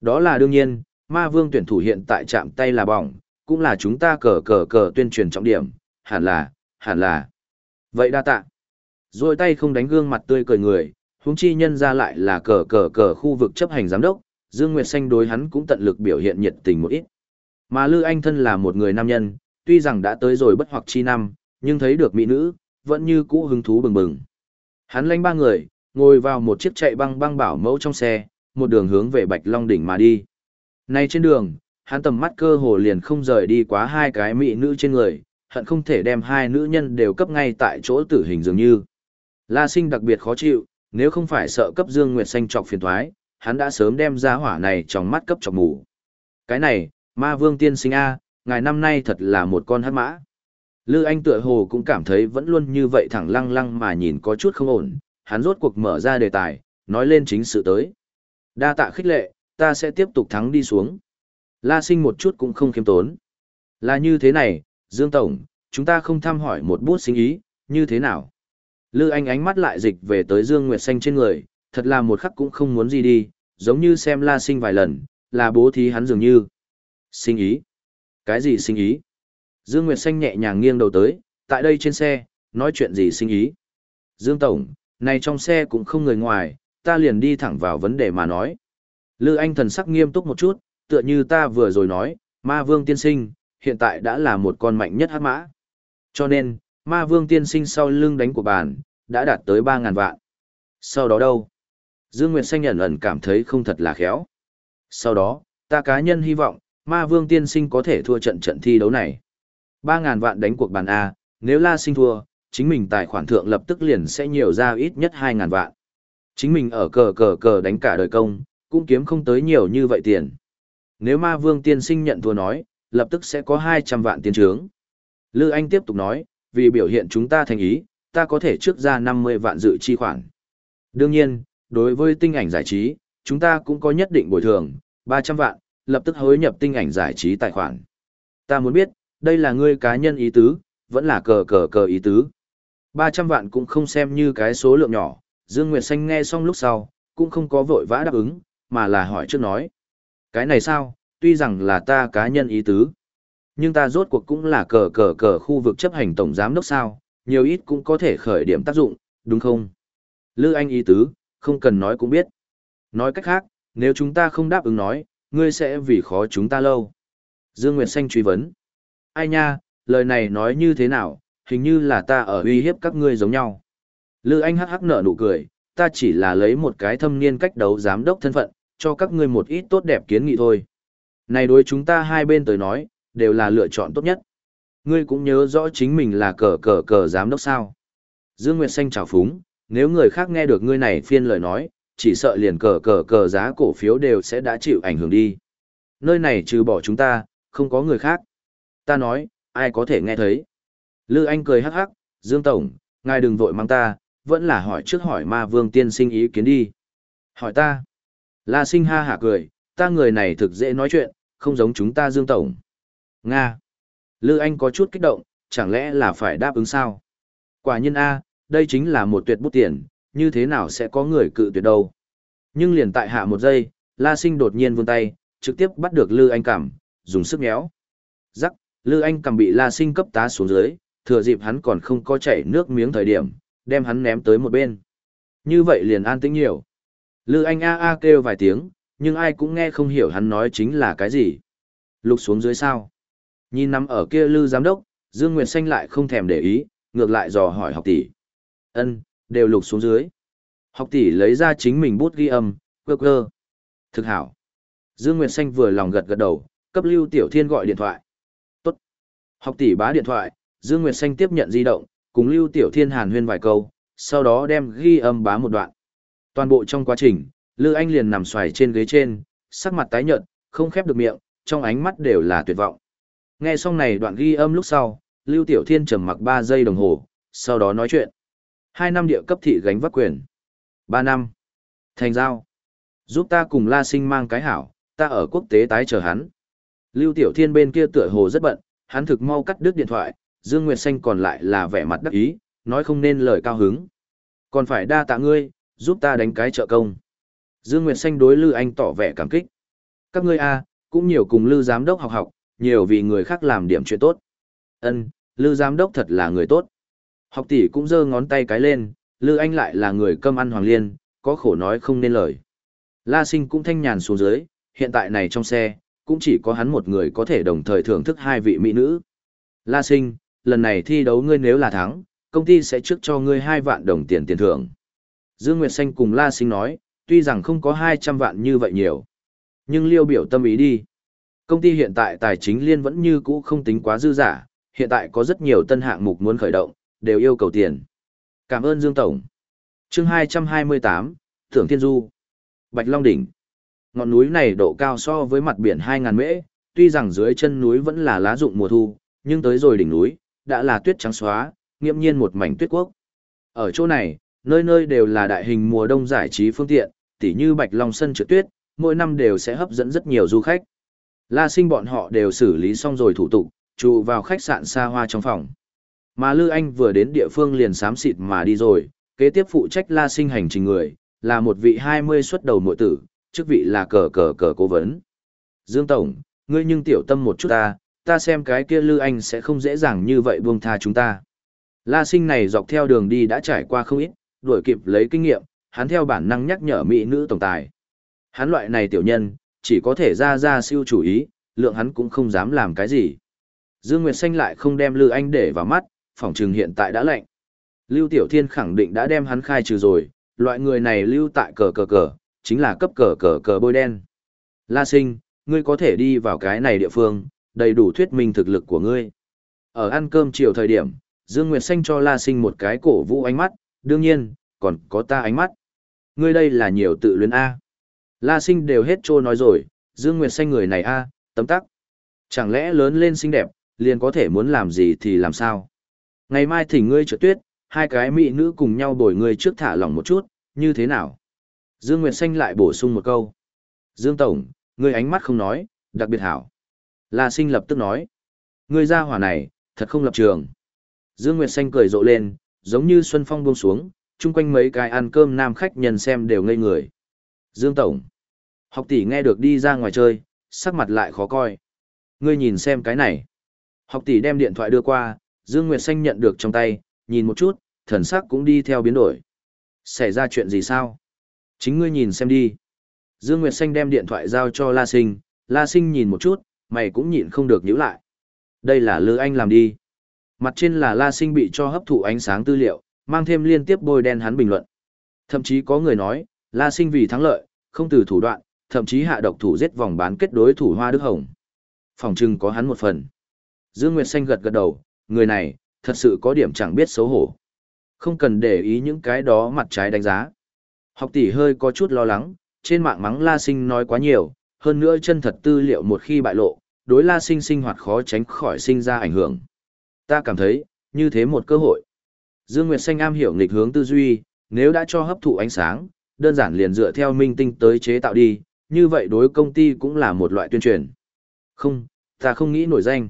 Đó là đương nhiên, ma vương tuyển thủ hiện tại chạm tay là bỏng, cũng là chúng ta cờ cờ cờ tuyên truyền trọng điểm, hẳn là, hẳn là. Vậy đa tạ. Rồi tay không đánh gương mặt tươi cười người, huống chi nhân ra lại là cờ cờ cờ khu vực chấp hành giám đốc, Dương Nguyệt Xanh đối hắn cũng tận lực biểu hiện nhiệt tình một ít. Mà Lư Anh thân là một người nam nhân, tuy rằng đã tới rồi bất hoặc chi năm, nhưng thấy được mỹ nữ, vẫn như cũ hứng thú bừng bừng. Hắn lanh ba người, ngồi vào một chiếc chạy băng băng bảo mẫu trong xe, một đường hướng về Bạch Long Đỉnh mà đi. Nay trên đường, hắn tầm mắt cơ hồ liền không rời đi quá hai cái mỹ nữ trên người, hận không thể đem hai nữ nhân đều cấp ngay tại chỗ tử hình dường như. La sinh đặc biệt khó chịu, nếu không phải sợ cấp Dương Nguyệt Xanh trọc phiền thoái, hắn đã sớm đem ra hỏa này trong mắt cấp chọc mù. Cái này, ma vương tiên sinh A, ngài năm nay thật là một con hát mã. Lư Anh tựa hồ cũng cảm thấy vẫn luôn như vậy thẳng lăng lăng mà nhìn có chút không ổn, hắn rốt cuộc mở ra đề tài, nói lên chính sự tới. Đa tạ khích lệ, ta sẽ tiếp tục thắng đi xuống. La sinh một chút cũng không khiêm tốn. Là như thế này, Dương Tổng, chúng ta không thăm hỏi một bút sinh ý, như thế nào? Lư Anh ánh mắt lại dịch về tới Dương Nguyệt Xanh trên người, thật là một khắc cũng không muốn gì đi, giống như xem La sinh vài lần, là bố thí hắn dường như. Sinh ý? Cái gì sinh ý? Dương Nguyệt Xanh nhẹ nhàng nghiêng đầu tới, tại đây trên xe, nói chuyện gì sinh ý? Dương Tổng, này trong xe cũng không người ngoài, ta liền đi thẳng vào vấn đề mà nói. Lư Anh thần sắc nghiêm túc một chút, tựa như ta vừa rồi nói, ma vương tiên sinh, hiện tại đã là một con mạnh nhất hát mã. Cho nên, ma vương tiên sinh sau lưng đánh của bàn, đã đạt tới 3.000 vạn. Sau đó đâu? Dương Nguyệt Xanh ẩn ẩn cảm thấy không thật là khéo. Sau đó, ta cá nhân hy vọng, ma vương tiên sinh có thể thua trận trận thi đấu này. 3.000 vạn đánh cuộc bàn A, nếu la sinh thua, chính mình tài khoản thượng lập tức liền sẽ nhiều ra ít nhất 2.000 vạn. Chính mình ở cờ cờ cờ đánh cả đời công, cũng kiếm không tới nhiều như vậy tiền. Nếu ma vương tiên sinh nhận thua nói, lập tức sẽ có 200 vạn tiền trướng. Lư Anh tiếp tục nói, vì biểu hiện chúng ta thành ý, ta có thể trước ra 50 vạn dự chi khoản. Đương nhiên, đối với tinh ảnh giải trí, chúng ta cũng có nhất định bồi thường, 300 vạn, lập tức hối nhập tinh ảnh giải trí tài khoản. Ta muốn biết, đây là ngươi cá nhân ý tứ, vẫn là cờ cờ cờ ý tứ. 300 vạn cũng không xem như cái số lượng nhỏ, Dương Nguyệt Xanh nghe xong lúc sau, cũng không có vội vã đáp ứng, mà là hỏi trước nói. Cái này sao, tuy rằng là ta cá nhân ý tứ, nhưng ta rốt cuộc cũng là cờ cờ cờ khu vực chấp hành tổng giám đốc sao, nhiều ít cũng có thể khởi điểm tác dụng, đúng không? Lư Anh ý tứ, không cần nói cũng biết. Nói cách khác, nếu chúng ta không đáp ứng nói, ngươi sẽ vì khó chúng ta lâu. Dương Nguyệt Xanh truy vấn. Ai nha, lời này nói như thế nào, hình như là ta ở uy hiếp các ngươi giống nhau. Lư Anh hắc hắc nở nụ cười, ta chỉ là lấy một cái thâm niên cách đấu giám đốc thân phận, cho các ngươi một ít tốt đẹp kiến nghị thôi. Này đối chúng ta hai bên tới nói, đều là lựa chọn tốt nhất. Ngươi cũng nhớ rõ chính mình là cờ cờ cờ giám đốc sao. Dương Nguyệt Xanh chào phúng, nếu người khác nghe được ngươi này phiên lời nói, chỉ sợ liền cờ cờ cờ giá cổ phiếu đều sẽ đã chịu ảnh hưởng đi. Nơi này trừ bỏ chúng ta, không có người khác. Ta nói, ai có thể nghe thấy. Lư Anh cười hắc hắc, Dương Tổng, ngài đừng vội mang ta, vẫn là hỏi trước hỏi ma vương tiên sinh ý kiến đi. Hỏi ta. La sinh ha hả cười, ta người này thực dễ nói chuyện, không giống chúng ta Dương Tổng. Nga. Lư Anh có chút kích động, chẳng lẽ là phải đáp ứng sao? Quả nhiên A, đây chính là một tuyệt bút tiền, như thế nào sẽ có người cự tuyệt đâu. Nhưng liền tại hạ một giây, La Sinh đột nhiên vươn tay, trực tiếp bắt được Lư Anh cảm, dùng sức méo. Rắc, Lư Anh cầm bị La Sinh cấp tá xuống dưới, thừa dịp hắn còn không có chảy nước miếng thời điểm, đem hắn ném tới một bên. Như vậy liền an tĩnh nhiều. Lư Anh a a kêu vài tiếng, nhưng ai cũng nghe không hiểu hắn nói chính là cái gì. Lục xuống dưới sao. Nhìn nằm ở kia Lư giám đốc, Dương Nguyệt Xanh lại không thèm để ý, ngược lại dò hỏi học tỷ. Ân, đều lục xuống dưới. Học tỷ lấy ra chính mình bút ghi âm, quơ quơ. Thực hảo. Dương Nguyệt Xanh vừa lòng gật gật đầu, cấp Lưu Tiểu Thiên gọi điện thoại. Học tỷ bá điện thoại, Dương Nguyệt Xanh tiếp nhận di động, cùng Lưu Tiểu Thiên hàn huyên vài câu, sau đó đem ghi âm bá một đoạn. Toàn bộ trong quá trình, Lư Anh liền nằm xoài trên ghế trên, sắc mặt tái nhợt, không khép được miệng, trong ánh mắt đều là tuyệt vọng. Nghe xong này đoạn ghi âm lúc sau, Lưu Tiểu Thiên trầm mặc 3 giây đồng hồ, sau đó nói chuyện. Hai năm địa cấp thị gánh vác quyền. Ba năm. Thành giao. Giúp ta cùng La Sinh mang cái hảo, ta ở quốc tế tái chờ hắn. Lưu Tiểu Thiên bên kia tựa hồ rất bận, hắn thực mau cắt đứt điện thoại, Dương Nguyệt Xanh còn lại là vẻ mặt đắc ý, nói không nên lời cao hứng. Còn phải đa tạ ngươi, giúp ta đánh cái trợ công. Dương Nguyệt Xanh đối Lư Anh tỏ vẻ cảm kích. Các ngươi a, cũng nhiều cùng Lư giám đốc học học, nhiều vì người khác làm điểm chuyện tốt. Ân, Lư giám đốc thật là người tốt. Học tỷ cũng giơ ngón tay cái lên, Lư Anh lại là người cơm ăn hoàng liên, có khổ nói không nên lời. La Sinh cũng thanh nhàn xuống dưới, hiện tại này trong xe, cũng chỉ có hắn một người có thể đồng thời thưởng thức hai vị mỹ nữ. La Sinh, lần này thi đấu ngươi nếu là thắng, công ty sẽ trước cho ngươi hai vạn đồng tiền tiền thưởng. Dương Nguyệt Xanh cùng La Sinh nói, tuy rằng không có 200 vạn như vậy nhiều. Nhưng liêu biểu tâm ý đi. Công ty hiện tại tài chính liên vẫn như cũ không tính quá dư giả, hiện tại có rất nhiều tân hạng mục muốn khởi động, đều yêu cầu tiền. Cảm ơn Dương Tổng. chương 228, Thưởng Thiên Du. Bạch Long Đỉnh. Ngọn núi này độ cao so với mặt biển 2.000 mễ, tuy rằng dưới chân núi vẫn là lá rụng mùa thu, nhưng tới rồi đỉnh núi, đã là tuyết trắng xóa, nghiêm nhiên một mảnh tuyết quốc. Ở chỗ này, nơi nơi đều là đại hình mùa đông giải trí phương tiện, tỉ như Bạch Long sân trượt tuyết, mỗi năm đều sẽ hấp dẫn rất nhiều du khách. La Sinh bọn họ đều xử lý xong rồi thủ tục, trụ vào khách sạn xa hoa trong phòng. Mà Lư Anh vừa đến địa phương liền xám xịt mà đi rồi, kế tiếp phụ trách La Sinh hành trình người, là một vị 20 xuất đầu nội tử, chức vị là cờ cờ cờ cố vấn. Dương Tổng, ngươi nhưng tiểu tâm một chút ta, ta xem cái kia Lư Anh sẽ không dễ dàng như vậy buông tha chúng ta. La Sinh này dọc theo đường đi đã trải qua không ít, đuổi kịp lấy kinh nghiệm, hắn theo bản năng nhắc nhở mỹ nữ tổng tài. Hắn loại này tiểu nhân, chỉ có thể ra ra siêu chủ ý, lượng hắn cũng không dám làm cái gì. Dương Nguyệt Xanh lại không đem Lư Anh để vào mắt, phòng trừng hiện tại đã lạnh. Lưu Tiểu Thiên khẳng định đã đem hắn khai trừ rồi, loại người này lưu tại cờ cờ cờ, chính là cấp cờ cờ cờ bôi đen. La sinh, ngươi có thể đi vào cái này địa phương, đầy đủ thuyết minh thực lực của ngươi. Ở ăn cơm chiều thời điểm, Dương Nguyệt Xanh cho La sinh một cái cổ vũ ánh mắt, đương nhiên, còn có ta ánh mắt. Ngươi đây là nhiều tự luyến A. La sinh đều hết trô nói rồi, Dương Nguyệt Xanh người này A, tấm tắc. Chẳng lẽ lớn lên xinh đẹp, liền có thể muốn làm gì thì làm sao? Ngày mai thỉnh ngươi trượt tuyết, hai cái mỹ nữ cùng nhau bồi ngươi trước thả lỏng một chút, như thế nào? Dương Nguyệt Xanh lại bổ sung một câu. Dương Tổng, ngươi ánh mắt không nói, đặc biệt hảo. La Sinh lập tức nói. Ngươi ra hỏa này, thật không lập trường. Dương Nguyệt Xanh cười rộ lên, giống như xuân phong buông xuống, chung quanh mấy cái ăn cơm nam khách nhân xem đều ngây người. Dương Tổng. Học tỷ nghe được đi ra ngoài chơi, sắc mặt lại khó coi. Ngươi nhìn xem cái này. Học tỷ đem điện thoại đưa qua, Dương Nguyệt Xanh nhận được trong tay, nhìn một chút, thần sắc cũng đi theo biến đổi. Xảy ra chuyện gì sao? Chính ngươi nhìn xem đi. Dương Nguyệt Xanh đem điện thoại giao cho La Sinh, La Sinh nhìn một chút, mày cũng nhịn không được nhíu lại. Đây là Lư Anh làm đi. Mặt trên là La Sinh bị cho hấp thụ ánh sáng tư liệu, mang thêm liên tiếp bôi đen hắn bình luận. Thậm chí có người nói, La Sinh vì thắng lợi, không từ thủ đoạn, thậm chí hạ độc thủ giết vòng bán kết đối thủ Hoa Đức Hồng. Phòng trưng có hắn một phần. Dương Nguyệt Xanh gật gật đầu, người này, thật sự có điểm chẳng biết xấu hổ. Không cần để ý những cái đó mặt trái đánh giá. Học tỷ hơi có chút lo lắng, trên mạng mắng La Sinh nói quá nhiều, hơn nữa chân thật tư liệu một khi bại lộ, đối La Sinh sinh hoạt khó tránh khỏi sinh ra ảnh hưởng. Ta cảm thấy, như thế một cơ hội. Dương Nguyệt Xanh am hiểu nghịch hướng tư duy, nếu đã cho hấp thụ ánh sáng, đơn giản liền dựa theo minh tinh tới chế tạo đi, như vậy đối công ty cũng là một loại tuyên truyền. Không, ta không nghĩ nổi danh.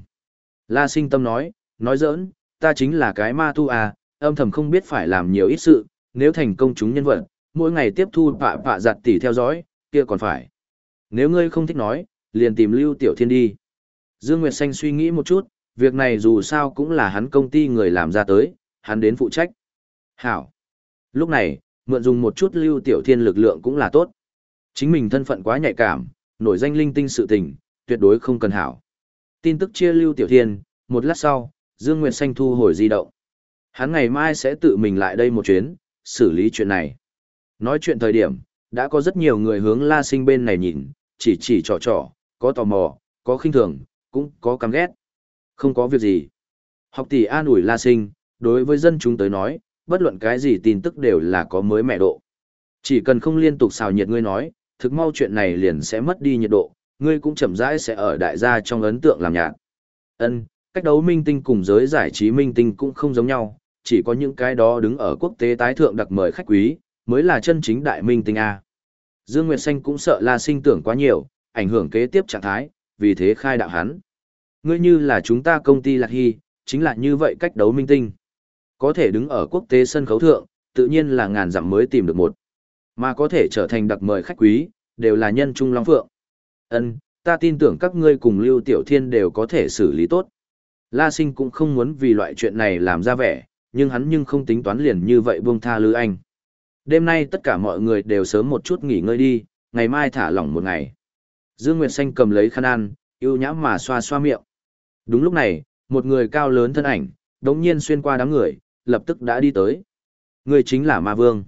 La sinh tâm nói, nói giỡn, ta chính là cái ma tu à, âm thầm không biết phải làm nhiều ít sự, nếu thành công chúng nhân vật, mỗi ngày tiếp thu pạ pạ giặt tỉ theo dõi, kia còn phải. Nếu ngươi không thích nói, liền tìm Lưu Tiểu Thiên đi. Dương Nguyệt Xanh suy nghĩ một chút, việc này dù sao cũng là hắn công ty người làm ra tới, hắn đến phụ trách. Hảo. Lúc này, mượn dùng một chút Lưu Tiểu Thiên lực lượng cũng là tốt. Chính mình thân phận quá nhạy cảm, nổi danh linh tinh sự tình, tuyệt đối không cần hảo. Tin tức chia Lưu Tiểu Thiên, một lát sau, Dương Nguyệt Xanh thu hồi di động. Hắn ngày mai sẽ tự mình lại đây một chuyến, xử lý chuyện này. Nói chuyện thời điểm, đã có rất nhiều người hướng La Sinh bên này nhìn, chỉ chỉ trò trò, có tò mò, có khinh thường, cũng có căm ghét. Không có việc gì. Học tỷ an ủi La Sinh, đối với dân chúng tới nói, bất luận cái gì tin tức đều là có mới mẹ độ. Chỉ cần không liên tục xào nhiệt ngươi nói, thực mau chuyện này liền sẽ mất đi nhiệt độ, ngươi cũng chậm rãi sẽ ở đại gia trong ấn tượng làm nhạt. Ân, cách đấu minh tinh cùng giới giải trí minh tinh cũng không giống nhau, chỉ có những cái đó đứng ở quốc tế tái thượng đặc mời khách quý, mới là chân chính đại minh tinh A. Dương Nguyệt Xanh cũng sợ La sinh tưởng quá nhiều, ảnh hưởng kế tiếp trạng thái, vì thế khai đạo hắn. Ngươi như là chúng ta công ty Lạc Hy, chính là như vậy cách đấu minh tinh. Có thể đứng ở quốc tế sân khấu thượng, tự nhiên là ngàn dặm mới tìm được một. Mà có thể trở thành đặc mời khách quý, đều là nhân trung long phượng. Ân, ta tin tưởng các ngươi cùng Lưu Tiểu Thiên đều có thể xử lý tốt. La Sinh cũng không muốn vì loại chuyện này làm ra vẻ, nhưng hắn nhưng không tính toán liền như vậy buông tha Lư Anh. Đêm nay tất cả mọi người đều sớm một chút nghỉ ngơi đi, ngày mai thả lỏng một ngày. Dương Nguyệt Xanh cầm lấy khăn ăn, yêu nhãm mà xoa xoa miệng. Đúng lúc này, một người cao lớn thân ảnh, đống nhiên xuyên qua đám người, lập tức đã đi tới. Người chính là Ma Vương.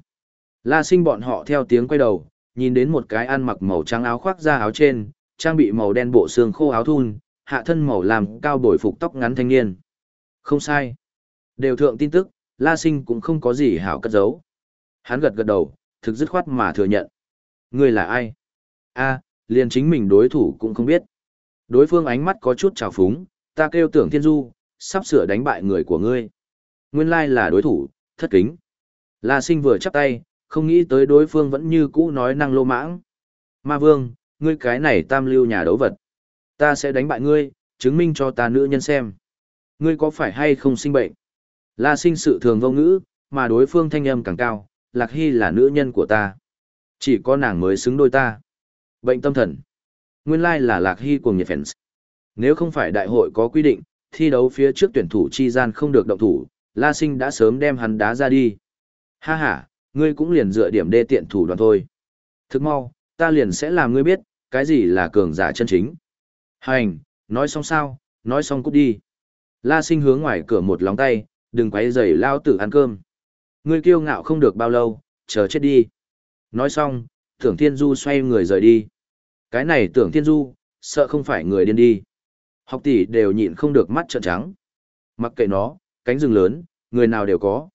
La sinh bọn họ theo tiếng quay đầu, nhìn đến một cái ăn mặc màu trắng áo khoác da áo trên, trang bị màu đen bộ xương khô áo thun, hạ thân màu làm cao bồi phục tóc ngắn thanh niên. Không sai. Đều thượng tin tức, La sinh cũng không có gì hảo cất giấu. Hắn gật gật đầu, thực dứt khoát mà thừa nhận. Người là ai? a liền chính mình đối thủ cũng không biết. Đối phương ánh mắt có chút trào phúng, ta kêu tưởng thiên du, sắp sửa đánh bại người của ngươi. Nguyên lai là đối thủ, thất kính. La sinh vừa chắp tay, không nghĩ tới đối phương vẫn như cũ nói năng lô mãng. Ma vương, ngươi cái này tam lưu nhà đấu vật. Ta sẽ đánh bại ngươi, chứng minh cho ta nữ nhân xem. Ngươi có phải hay không sinh bệnh? La sinh sự thường vô ngữ, mà đối phương thanh âm càng cao, Lạc Hy là nữ nhân của ta. Chỉ có nàng mới xứng đôi ta. Bệnh tâm thần. Nguyên lai là Lạc Hy cùng nhiệt fans. Nếu không phải đại hội có quy định, thi đấu phía trước tuyển thủ chi gian không được động thủ, La Sinh đã sớm đem hắn đá ra đi. Ha ha, ngươi cũng liền dựa điểm đê tiện thủ đoàn thôi. Thức mau, ta liền sẽ làm ngươi biết, cái gì là cường giả chân chính. Hành, nói xong sao, nói xong cút đi. La Sinh hướng ngoài cửa một lóng tay, đừng quấy rầy lao tử ăn cơm. Ngươi kiêu ngạo không được bao lâu, chờ chết đi. Nói xong, Tưởng Thiên Du xoay người rời đi. Cái này Tưởng Thiên Du, sợ không phải người điên đi. Học tỷ đều nhịn không được mắt trợn trắng. Mặc kệ nó, cánh rừng lớn, người nào đều có.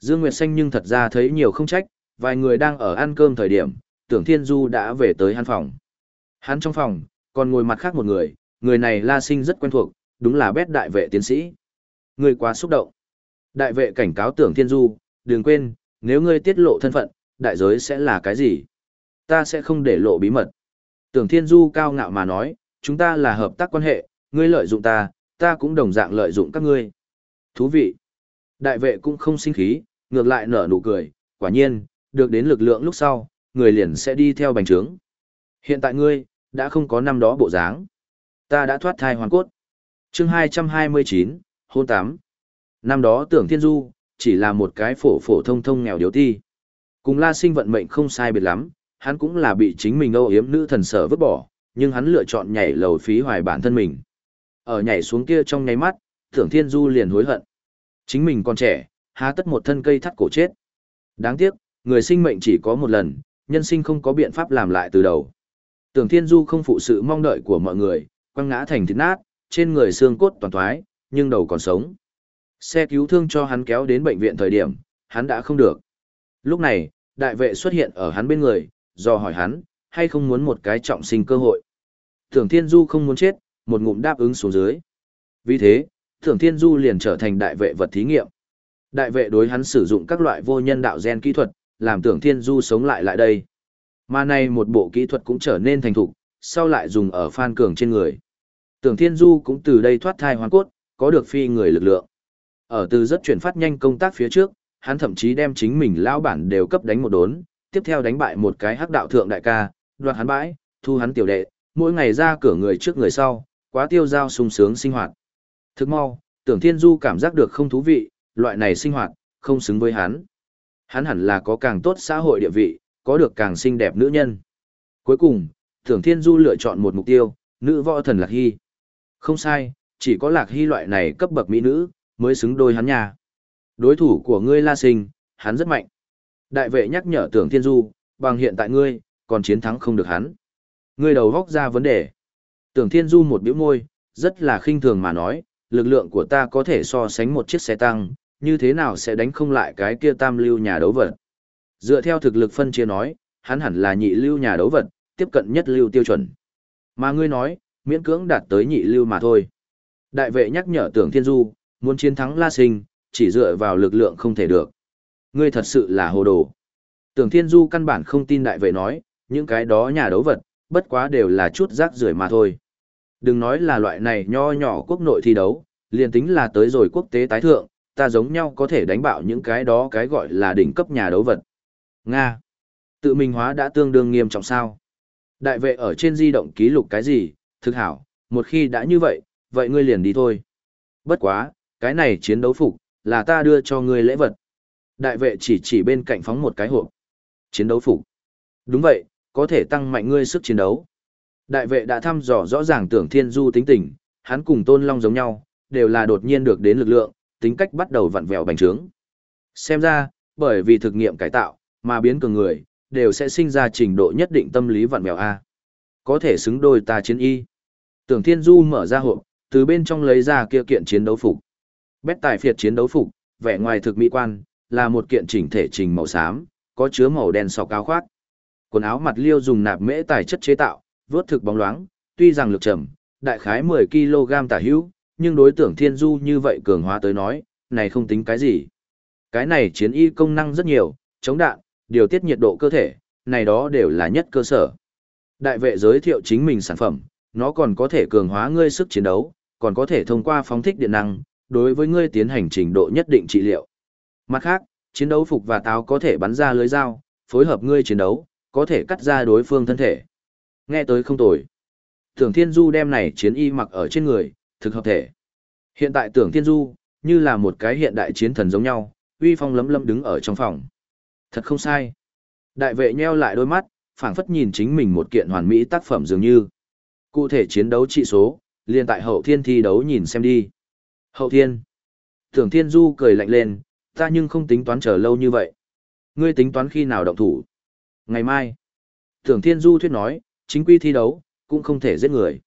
Dương Nguyệt Xanh nhưng thật ra thấy nhiều không trách, vài người đang ở ăn cơm thời điểm, tưởng Thiên Du đã về tới hắn phòng. Hắn trong phòng, còn ngồi mặt khác một người, người này La Sinh rất quen thuộc, đúng là bét đại vệ tiến sĩ. Người quá xúc động. Đại vệ cảnh cáo tưởng Thiên Du, đừng quên, nếu ngươi tiết lộ thân phận, đại giới sẽ là cái gì? Ta sẽ không để lộ bí mật. Tưởng Thiên Du cao ngạo mà nói, chúng ta là hợp tác quan hệ, ngươi lợi dụng ta, ta cũng đồng dạng lợi dụng các ngươi. Thú vị. Đại vệ cũng không sinh khí, ngược lại nở nụ cười, quả nhiên, được đến lực lượng lúc sau, người liền sẽ đi theo bành trướng. Hiện tại ngươi, đã không có năm đó bộ dáng. Ta đã thoát thai hoàn cốt. chương 229, hôn tám. Năm đó tưởng thiên du, chỉ là một cái phổ phổ thông thông nghèo điếu ti. Cùng la sinh vận mệnh không sai biệt lắm, hắn cũng là bị chính mình âu yếm nữ thần sở vứt bỏ, nhưng hắn lựa chọn nhảy lầu phí hoài bản thân mình. Ở nhảy xuống kia trong nháy mắt, tưởng thiên du liền hối hận. Chính mình còn trẻ, há tất một thân cây thắt cổ chết. Đáng tiếc, người sinh mệnh chỉ có một lần, nhân sinh không có biện pháp làm lại từ đầu. Tưởng Thiên Du không phụ sự mong đợi của mọi người, quăng ngã thành thịt nát, trên người xương cốt toàn thoái, nhưng đầu còn sống. Xe cứu thương cho hắn kéo đến bệnh viện thời điểm, hắn đã không được. Lúc này, đại vệ xuất hiện ở hắn bên người, do hỏi hắn, hay không muốn một cái trọng sinh cơ hội. Tưởng Thiên Du không muốn chết, một ngụm đáp ứng xuống dưới. Vì thế, Tưởng Thiên Du liền trở thành đại vệ vật thí nghiệm. Đại vệ đối hắn sử dụng các loại vô nhân đạo gen kỹ thuật, làm Tưởng Thiên Du sống lại lại đây. Mà nay một bộ kỹ thuật cũng trở nên thành thục, sau lại dùng ở Phan Cường trên người. Tưởng Thiên Du cũng từ đây thoát thai hoàn cốt, có được phi người lực lượng. Ở từ rất chuyển phát nhanh công tác phía trước, hắn thậm chí đem chính mình lão bản đều cấp đánh một đốn, tiếp theo đánh bại một cái hắc đạo thượng đại ca, đoạt hắn bãi, thu hắn tiểu đệ, mỗi ngày ra cửa người trước người sau, quá tiêu giao sung sướng sinh hoạt. Thức mau, tưởng Thiên Du cảm giác được không thú vị, loại này sinh hoạt, không xứng với hắn. Hắn hẳn là có càng tốt xã hội địa vị, có được càng xinh đẹp nữ nhân. Cuối cùng, tưởng Thiên Du lựa chọn một mục tiêu, nữ võ thần Lạc Hy. Không sai, chỉ có Lạc Hy loại này cấp bậc mỹ nữ, mới xứng đôi hắn nhà. Đối thủ của ngươi La Sinh, hắn rất mạnh. Đại vệ nhắc nhở tưởng Thiên Du, bằng hiện tại ngươi, còn chiến thắng không được hắn. Ngươi đầu góc ra vấn đề. Tưởng Thiên Du một biểu môi, rất là khinh thường mà nói, lực lượng của ta có thể so sánh một chiếc xe tăng, như thế nào sẽ đánh không lại cái kia tam lưu nhà đấu vật. Dựa theo thực lực phân chia nói, hắn hẳn là nhị lưu nhà đấu vật, tiếp cận nhất lưu tiêu chuẩn. Mà ngươi nói, miễn cưỡng đạt tới nhị lưu mà thôi. Đại vệ nhắc nhở tưởng Thiên Du, muốn chiến thắng La Sinh, chỉ dựa vào lực lượng không thể được. Ngươi thật sự là hồ đồ. Tưởng Thiên Du căn bản không tin đại vệ nói, những cái đó nhà đấu vật, bất quá đều là chút rác rưởi mà thôi. Đừng nói là loại này nho nhỏ quốc nội thi đấu, liền tính là tới rồi quốc tế tái thượng, ta giống nhau có thể đánh bạo những cái đó cái gọi là đỉnh cấp nhà đấu vật. Nga. Tự mình hóa đã tương đương nghiêm trọng sao. Đại vệ ở trên di động ký lục cái gì, thực hảo, một khi đã như vậy, vậy ngươi liền đi thôi. Bất quá, cái này chiến đấu phục, là ta đưa cho ngươi lễ vật. Đại vệ chỉ chỉ bên cạnh phóng một cái hộp. Chiến đấu phục. Đúng vậy, có thể tăng mạnh ngươi sức chiến đấu. Đại vệ đã thăm dò rõ ràng tưởng thiên du tính tình, hắn cùng tôn long giống nhau, đều là đột nhiên được đến lực lượng, tính cách bắt đầu vặn vẹo bành trướng. Xem ra, bởi vì thực nghiệm cải tạo, mà biến cường người, đều sẽ sinh ra trình độ nhất định tâm lý vặn vẹo A. Có thể xứng đôi ta chiến y. Tưởng thiên du mở ra hộp, từ bên trong lấy ra kia kiện chiến đấu phục. Bét tài phiệt chiến đấu phục, vẻ ngoài thực mỹ quan, là một kiện chỉnh thể trình màu xám, có chứa màu đen sọc cao khoác. Quần áo mặt liêu dùng nạp mễ tài chất chế tạo, vớt thực bóng loáng, tuy rằng lực trầm, đại khái 10 kg tả hữu, nhưng đối tượng thiên du như vậy cường hóa tới nói, này không tính cái gì. Cái này chiến y công năng rất nhiều, chống đạn, điều tiết nhiệt độ cơ thể, này đó đều là nhất cơ sở. Đại vệ giới thiệu chính mình sản phẩm, nó còn có thể cường hóa ngươi sức chiến đấu, còn có thể thông qua phóng thích điện năng, đối với ngươi tiến hành trình độ nhất định trị liệu. Mặt khác, chiến đấu phục và táo có thể bắn ra lưới dao, phối hợp ngươi chiến đấu, có thể cắt ra đối phương thân thể. Nghe tới không tồi. Tưởng Thiên Du đem này chiến y mặc ở trên người, thực hợp thể. Hiện tại Tưởng Thiên Du, như là một cái hiện đại chiến thần giống nhau, uy phong lấm lấm đứng ở trong phòng. Thật không sai. Đại vệ nheo lại đôi mắt, phảng phất nhìn chính mình một kiện hoàn mỹ tác phẩm dường như. Cụ thể chiến đấu trị số, liền tại hậu thiên thi đấu nhìn xem đi. Hậu thiên. Tưởng Thiên Du cười lạnh lên, ta nhưng không tính toán chờ lâu như vậy. Ngươi tính toán khi nào động thủ? Ngày mai. Tưởng Thiên Du thuyết nói, chính quy thi đấu, cũng không thể giết người.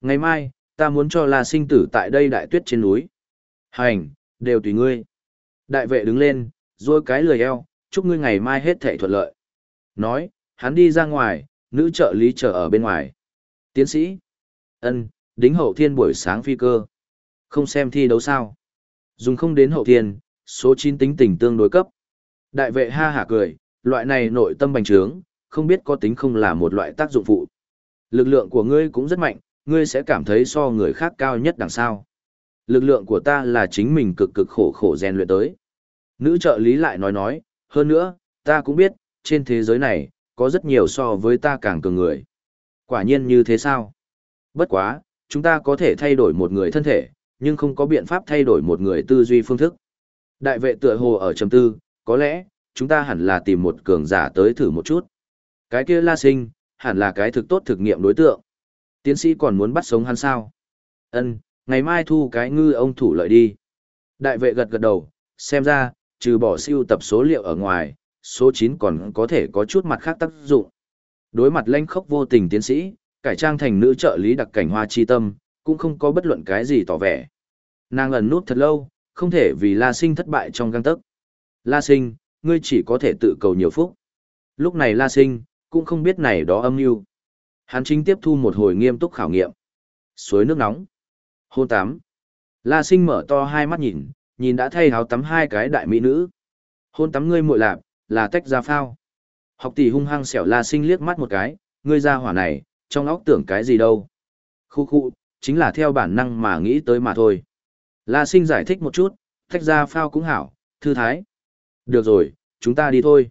Ngày mai, ta muốn cho là sinh tử tại đây đại tuyết trên núi. Hành, đều tùy ngươi. Đại vệ đứng lên, rồi cái lười eo, chúc ngươi ngày mai hết thể thuận lợi. Nói, hắn đi ra ngoài, nữ trợ lý chờ ở bên ngoài. Tiến sĩ. ân đính hậu thiên buổi sáng phi cơ. Không xem thi đấu sao. Dùng không đến hậu thiên, số 9 tính tình tương đối cấp. Đại vệ ha hả cười, loại này nội tâm bành trướng, không biết có tính không là một loại tác dụng phụ. Lực lượng của ngươi cũng rất mạnh, ngươi sẽ cảm thấy so người khác cao nhất đằng sau. Lực lượng của ta là chính mình cực cực khổ khổ rèn luyện tới. Nữ trợ lý lại nói nói, hơn nữa, ta cũng biết, trên thế giới này, có rất nhiều so với ta càng cường người. Quả nhiên như thế sao? Bất quá, chúng ta có thể thay đổi một người thân thể, nhưng không có biện pháp thay đổi một người tư duy phương thức. Đại vệ tựa hồ ở trầm tư, có lẽ, chúng ta hẳn là tìm một cường giả tới thử một chút. Cái kia la sinh, hẳn là cái thực tốt thực nghiệm đối tượng. Tiến sĩ còn muốn bắt sống hắn sao? Ân, ngày mai thu cái ngư ông thủ lợi đi. Đại vệ gật gật đầu, xem ra, trừ bỏ siêu tập số liệu ở ngoài, số 9 còn có thể có chút mặt khác tác dụng. Đối mặt lanh khốc vô tình tiến sĩ, cải trang thành nữ trợ lý đặc cảnh hoa chi tâm, cũng không có bất luận cái gì tỏ vẻ. Nàng ẩn nút thật lâu, không thể vì La Sinh thất bại trong găng tấc. La Sinh, ngươi chỉ có thể tự cầu nhiều phúc. Lúc này La Sinh, cũng không biết này đó âm mưu. Hắn chính tiếp thu một hồi nghiêm túc khảo nghiệm. Suối nước nóng. Hôn tắm. La Sinh mở to hai mắt nhìn, nhìn đã thay áo tắm hai cái đại mỹ nữ. Hôn tắm ngươi muội lạp, là tách ra phao. Học tỷ hung hăng xẻo La Sinh liếc mắt một cái, ngươi ra hỏa này, trong óc tưởng cái gì đâu. Khu khu, chính là theo bản năng mà nghĩ tới mà thôi. La Sinh giải thích một chút, tách ra phao cũng hảo, thư thái. Được rồi, chúng ta đi thôi.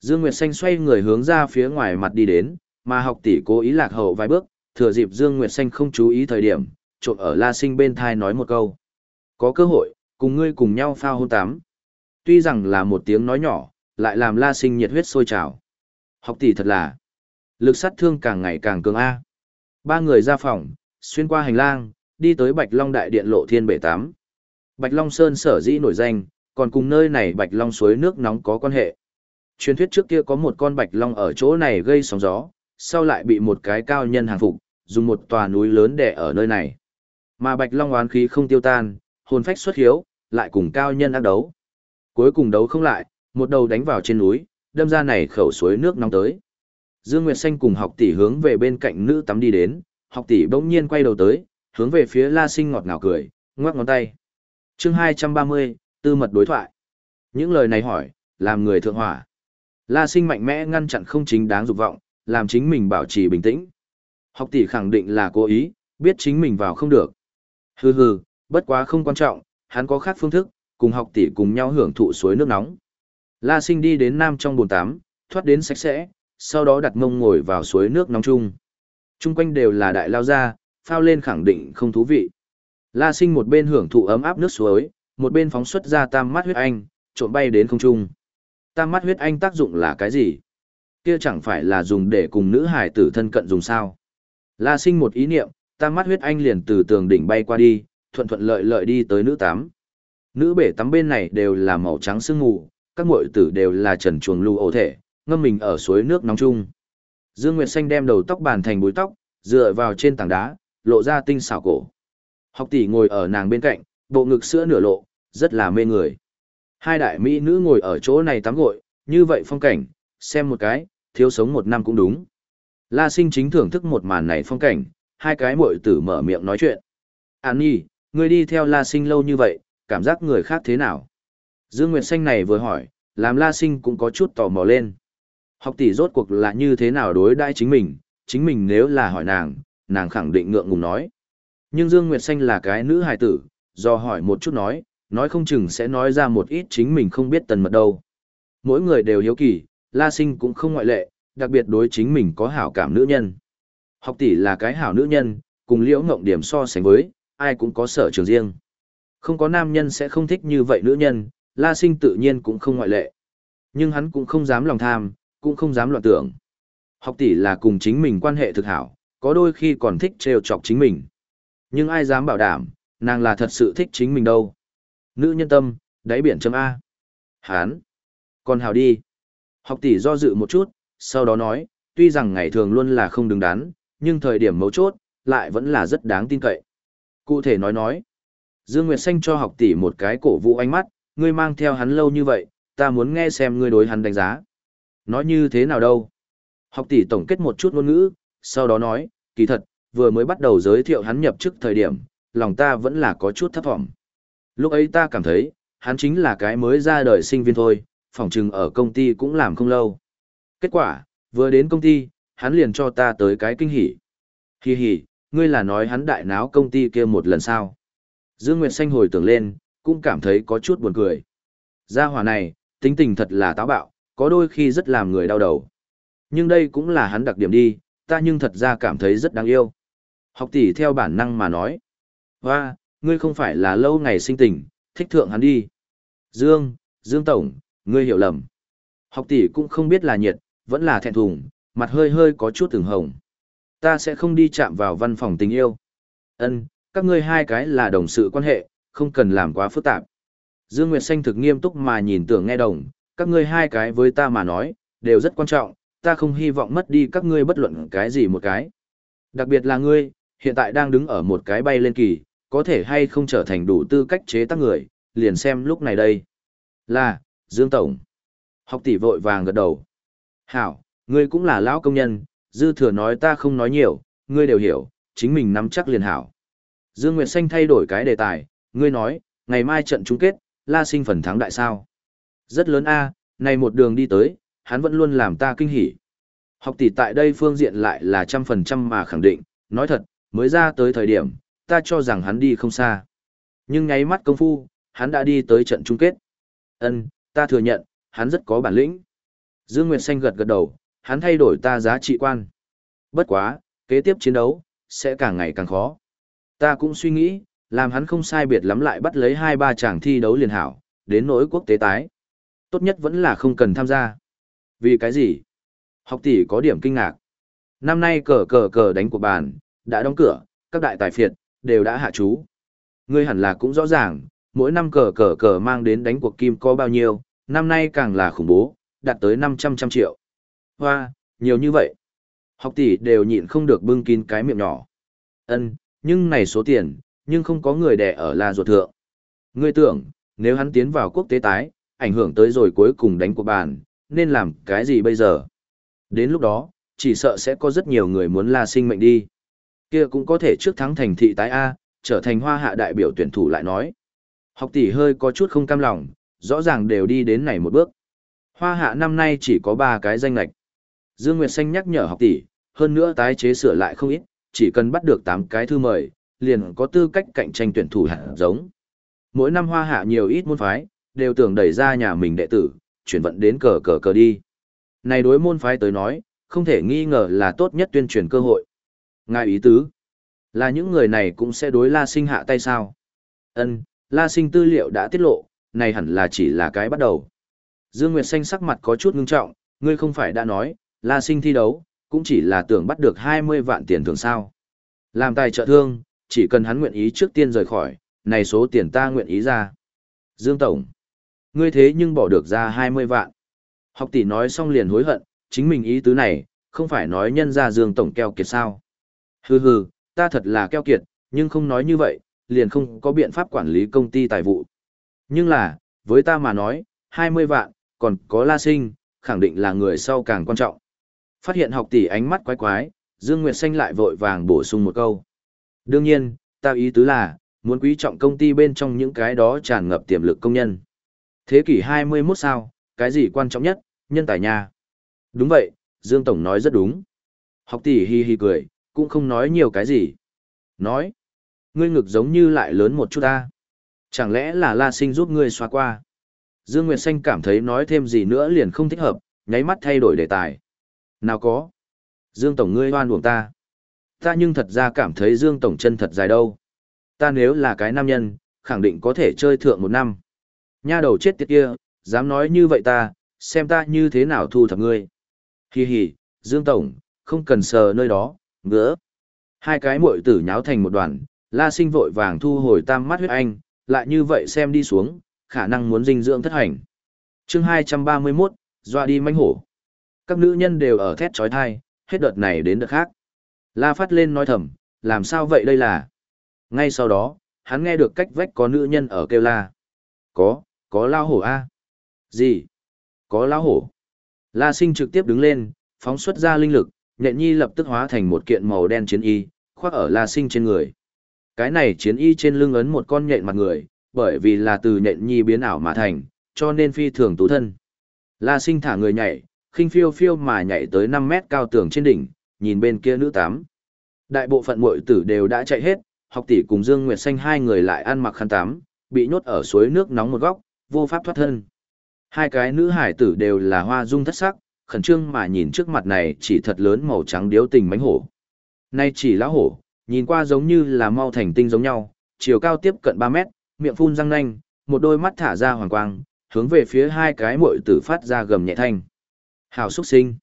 Dương Nguyệt Xanh xoay người hướng ra phía ngoài mặt đi đến, mà học tỷ cố ý lạc hậu vài bước, thừa dịp Dương Nguyệt Xanh không chú ý thời điểm, trộn ở La Sinh bên thai nói một câu. Có cơ hội, cùng ngươi cùng nhau phao hôn tắm. Tuy rằng là một tiếng nói nhỏ, lại làm La Sinh nhiệt huyết sôi trào. Học tỷ thật là, lực sát thương càng ngày càng cường A. Ba người ra phòng, xuyên qua hành lang, đi tới Bạch Long Đại Điện Lộ Thiên Bể Tám. Bạch Long Sơn sở dĩ nổi danh, còn cùng nơi này Bạch Long suối nước nóng có quan hệ. Truyền thuyết trước kia có một con Bạch Long ở chỗ này gây sóng gió, sau lại bị một cái cao nhân hàng phục, dùng một tòa núi lớn để ở nơi này. Mà Bạch Long oán khí không tiêu tan, hồn phách xuất hiếu, lại cùng cao nhân ác đấu. Cuối cùng đấu không lại, một đầu đánh vào trên núi, đâm ra này khẩu suối nước nóng tới. Dương Nguyệt Xanh cùng học tỷ hướng về bên cạnh nữ tắm đi đến, học tỷ bỗng nhiên quay đầu tới, hướng về phía La Sinh ngọt ngào cười, ngoắc ngón tay. Chương 230, tư mật đối thoại. Những lời này hỏi, làm người thượng hỏa. La Sinh mạnh mẽ ngăn chặn không chính đáng dục vọng, làm chính mình bảo trì bình tĩnh. Học tỷ khẳng định là cố ý, biết chính mình vào không được. Hừ hừ, bất quá không quan trọng, hắn có khác phương thức, cùng học tỷ cùng nhau hưởng thụ suối nước nóng. La Sinh đi đến nam trong bồn tắm, thoát đến sạch sẽ, sau đó đặt mông ngồi vào suối nước nóng chung. Trung quanh đều là đại lao gia phao lên khẳng định không thú vị. La Sinh một bên hưởng thụ ấm áp nước suối, một bên phóng xuất ra tam mắt huyết anh, trộn bay đến không trung. Tam mắt huyết anh tác dụng là cái gì? Kia chẳng phải là dùng để cùng nữ hải tử thân cận dùng sao? La Sinh một ý niệm, tam mắt huyết anh liền từ tường đỉnh bay qua đi, thuận thuận lợi lợi đi tới nữ tắm. Nữ bể tắm bên này đều là màu trắng sương mù, các muội tử đều là trần chuồng lưu ổ thể, ngâm mình ở suối nước nóng chung. Dương Nguyệt Xanh đem đầu tóc bàn thành búi tóc, dựa vào trên tảng đá, lộ ra tinh xảo cổ. Học tỷ ngồi ở nàng bên cạnh, bộ ngực sữa nửa lộ, rất là mê người. Hai đại mỹ nữ ngồi ở chỗ này tắm gội, như vậy phong cảnh, xem một cái, thiếu sống một năm cũng đúng. La sinh chính thưởng thức một màn này phong cảnh, hai cái muội tử mở miệng nói chuyện. An nhi, ngươi đi theo la sinh lâu như vậy, cảm giác người khác thế nào? Dương Nguyệt Xanh này vừa hỏi, làm la sinh cũng có chút tò mò lên. Học tỷ rốt cuộc là như thế nào đối đãi chính mình, chính mình nếu là hỏi nàng, nàng khẳng định ngượng ngùng nói. Nhưng Dương Nguyệt Xanh là cái nữ hài tử, do hỏi một chút nói, nói không chừng sẽ nói ra một ít chính mình không biết tần mật đâu. Mỗi người đều hiếu kỳ, La Sinh cũng không ngoại lệ, đặc biệt đối chính mình có hảo cảm nữ nhân. Học tỷ là cái hảo nữ nhân, cùng liễu ngộng điểm so sánh với, ai cũng có sở trường riêng. Không có nam nhân sẽ không thích như vậy nữ nhân, La Sinh tự nhiên cũng không ngoại lệ. Nhưng hắn cũng không dám lòng tham, cũng không dám loạn tưởng. Học tỷ là cùng chính mình quan hệ thực hảo, có đôi khi còn thích trêu chọc chính mình. Nhưng ai dám bảo đảm, nàng là thật sự thích chính mình đâu. Nữ nhân tâm, đáy biển chấm A. Hán. Còn hào đi. Học tỷ do dự một chút, sau đó nói, tuy rằng ngày thường luôn là không đứng đắn, nhưng thời điểm mấu chốt, lại vẫn là rất đáng tin cậy. Cụ thể nói nói, Dương Nguyệt Xanh cho học tỷ một cái cổ vũ ánh mắt, ngươi mang theo hắn lâu như vậy, ta muốn nghe xem ngươi đối hắn đánh giá. Nói như thế nào đâu? Học tỷ tổng kết một chút ngôn ngữ, sau đó nói, kỳ thật, vừa mới bắt đầu giới thiệu hắn nhập chức thời điểm, lòng ta vẫn là có chút thấp vọng. Lúc ấy ta cảm thấy, hắn chính là cái mới ra đời sinh viên thôi, phỏng chừng ở công ty cũng làm không lâu. Kết quả, vừa đến công ty, hắn liền cho ta tới cái kinh hỉ. Hi hi, ngươi là nói hắn đại náo công ty kia một lần sao. Dương Nguyệt Xanh hồi tưởng lên, cũng cảm thấy có chút buồn cười. Gia hỏa này, tính tình thật là táo bạo, có đôi khi rất làm người đau đầu. Nhưng đây cũng là hắn đặc điểm đi, ta nhưng thật ra cảm thấy rất đáng yêu. Học tỷ theo bản năng mà nói. Hoa, ngươi không phải là lâu ngày sinh tình, thích thượng hắn đi. Dương, Dương Tổng, ngươi hiểu lầm. Học tỷ cũng không biết là nhiệt, vẫn là thẹn thùng, mặt hơi hơi có chút từng hồng. Ta sẽ không đi chạm vào văn phòng tình yêu. Ân, các ngươi hai cái là đồng sự quan hệ, không cần làm quá phức tạp. Dương Nguyệt Xanh thực nghiêm túc mà nhìn tưởng nghe đồng, các ngươi hai cái với ta mà nói, đều rất quan trọng, ta không hy vọng mất đi các ngươi bất luận cái gì một cái. Đặc biệt là ngươi, hiện tại đang đứng ở một cái bay lên kỳ, có thể hay không trở thành đủ tư cách chế tác người, liền xem lúc này đây. Là, Dương Tổng. Học tỷ vội vàng gật đầu. Hảo, ngươi cũng là lão công nhân, dư thừa nói ta không nói nhiều, ngươi đều hiểu, chính mình nắm chắc liền hảo. Dương Nguyệt Xanh thay đổi cái đề tài, ngươi nói, ngày mai trận chung kết, la sinh phần thắng đại sao. Rất lớn a, này một đường đi tới, hắn vẫn luôn làm ta kinh hỉ. Học tỷ tại đây phương diện lại là trăm phần trăm mà khẳng định, nói thật, mới ra tới thời điểm, ta cho rằng hắn đi không xa. Nhưng nháy mắt công phu, hắn đã đi tới trận chung kết. Ân, ta thừa nhận, hắn rất có bản lĩnh. Dương Nguyệt Xanh gật gật đầu, hắn thay đổi ta giá trị quan. Bất quá, kế tiếp chiến đấu, sẽ càng ngày càng khó. Ta cũng suy nghĩ, làm hắn không sai biệt lắm lại bắt lấy hai ba chàng thi đấu liền hảo, đến nỗi quốc tế tái. Tốt nhất vẫn là không cần tham gia. Vì cái gì? Học tỷ có điểm kinh ngạc. Năm nay cờ cờ cờ đánh của bàn, đã đóng cửa, các đại tài phiệt, đều đã hạ chú. Ngươi hẳn là cũng rõ ràng, mỗi năm cờ cờ cờ mang đến đánh cuộc kim có bao nhiêu, năm nay càng là khủng bố, đạt tới 500 trăm triệu. Hoa, nhiều như vậy. Học tỷ đều nhịn không được bưng kín cái miệng nhỏ. Ân, nhưng này số tiền, nhưng không có người đẻ ở là ruột thượng. Ngươi tưởng, nếu hắn tiến vào quốc tế tái, ảnh hưởng tới rồi cuối cùng đánh cuộc bàn, nên làm cái gì bây giờ? Đến lúc đó, chỉ sợ sẽ có rất nhiều người muốn la sinh mệnh đi. Kia cũng có thể trước thắng thành thị tái A, trở thành hoa hạ đại biểu tuyển thủ lại nói. Học tỷ hơi có chút không cam lòng, rõ ràng đều đi đến này một bước. Hoa hạ năm nay chỉ có 3 cái danh lạch. Dương Nguyệt Xanh nhắc nhở học tỷ, hơn nữa tái chế sửa lại không ít, chỉ cần bắt được 8 cái thư mời, liền có tư cách cạnh tranh tuyển thủ hạt giống. Mỗi năm hoa hạ nhiều ít môn phái, đều tưởng đẩy ra nhà mình đệ tử, chuyển vận đến cờ cờ cờ đi. Này đối môn phái tới nói, không thể nghi ngờ là tốt nhất tuyên truyền cơ hội. Ngài ý tứ, là những người này cũng sẽ đối La Sinh hạ tay sao? Ân, La Sinh tư liệu đã tiết lộ, này hẳn là chỉ là cái bắt đầu. Dương Nguyệt Xanh sắc mặt có chút ngưng trọng, ngươi không phải đã nói, La Sinh thi đấu, cũng chỉ là tưởng bắt được 20 vạn tiền thưởng sao. Làm tài trợ thương, chỉ cần hắn nguyện ý trước tiên rời khỏi, này số tiền ta nguyện ý ra. Dương Tổng, ngươi thế nhưng bỏ được ra 20 vạn. Học tỷ nói xong liền hối hận, chính mình ý tứ này, không phải nói nhân ra Dương Tổng keo kiệt sao. Hừ hừ, ta thật là keo kiệt, nhưng không nói như vậy, liền không có biện pháp quản lý công ty tài vụ. Nhưng là, với ta mà nói, 20 vạn, còn có la sinh, khẳng định là người sau càng quan trọng. Phát hiện học tỷ ánh mắt quái quái, Dương Nguyệt Xanh lại vội vàng bổ sung một câu. Đương nhiên, ta ý tứ là, muốn quý trọng công ty bên trong những cái đó tràn ngập tiềm lực công nhân. Thế kỷ 21 sao, cái gì quan trọng nhất, nhân tài nha. Đúng vậy, Dương Tổng nói rất đúng. Học tỷ hi hi cười, cũng không nói nhiều cái gì. Nói, ngươi ngực giống như lại lớn một chút ta. Chẳng lẽ là La Sinh giúp ngươi xóa qua? Dương Nguyệt Xanh cảm thấy nói thêm gì nữa liền không thích hợp, nháy mắt thay đổi đề tài. Nào có. Dương Tổng ngươi hoan buồng ta. Ta nhưng thật ra cảm thấy Dương Tổng chân thật dài đâu. Ta nếu là cái nam nhân, khẳng định có thể chơi thượng một năm. Nha đầu chết tiệt kia, dám nói như vậy ta, xem ta như thế nào thu thập ngươi. Hi hi, Dương Tổng, không cần sờ nơi đó, ngỡ. Hai cái muội tử nháo thành một đoàn, la sinh vội vàng thu hồi tam mắt huyết anh, lại như vậy xem đi xuống, khả năng muốn dinh dưỡng thất hành. chương 231, doa đi manh hổ. Các nữ nhân đều ở thét trói thai, hết đợt này đến đợt khác. La phát lên nói thầm, làm sao vậy đây là? Ngay sau đó, hắn nghe được cách vách có nữ nhân ở kêu la. Có, có lao hổ a Gì? Có lao hổ. La sinh trực tiếp đứng lên, phóng xuất ra linh lực, nhện nhi lập tức hóa thành một kiện màu đen chiến y, khoác ở la sinh trên người. Cái này chiến y trên lưng ấn một con nhện mặt người, bởi vì là từ nhện nhi biến ảo mà thành, cho nên phi thường tú thân. La sinh thả người nhảy, khinh phiêu phiêu mà nhảy tới năm mét cao tường trên đỉnh, nhìn bên kia nữ tám. Đại bộ phận muội tử đều đã chạy hết, học tỷ cùng Dương Nguyệt Xanh hai người lại ăn mặc khăn tắm, bị nhốt ở suối nước nóng một góc, vô pháp thoát thân. Hai cái nữ hải tử đều là hoa dung thất sắc, khẩn trương mà nhìn trước mặt này chỉ thật lớn màu trắng điếu tình mánh hổ. Nay chỉ lão hổ, nhìn qua giống như là mau thành tinh giống nhau, chiều cao tiếp cận 3 mét, miệng phun răng nanh, một đôi mắt thả ra hoàng quang, hướng về phía hai cái muội tử phát ra gầm nhẹ thanh. Hào xuất sinh.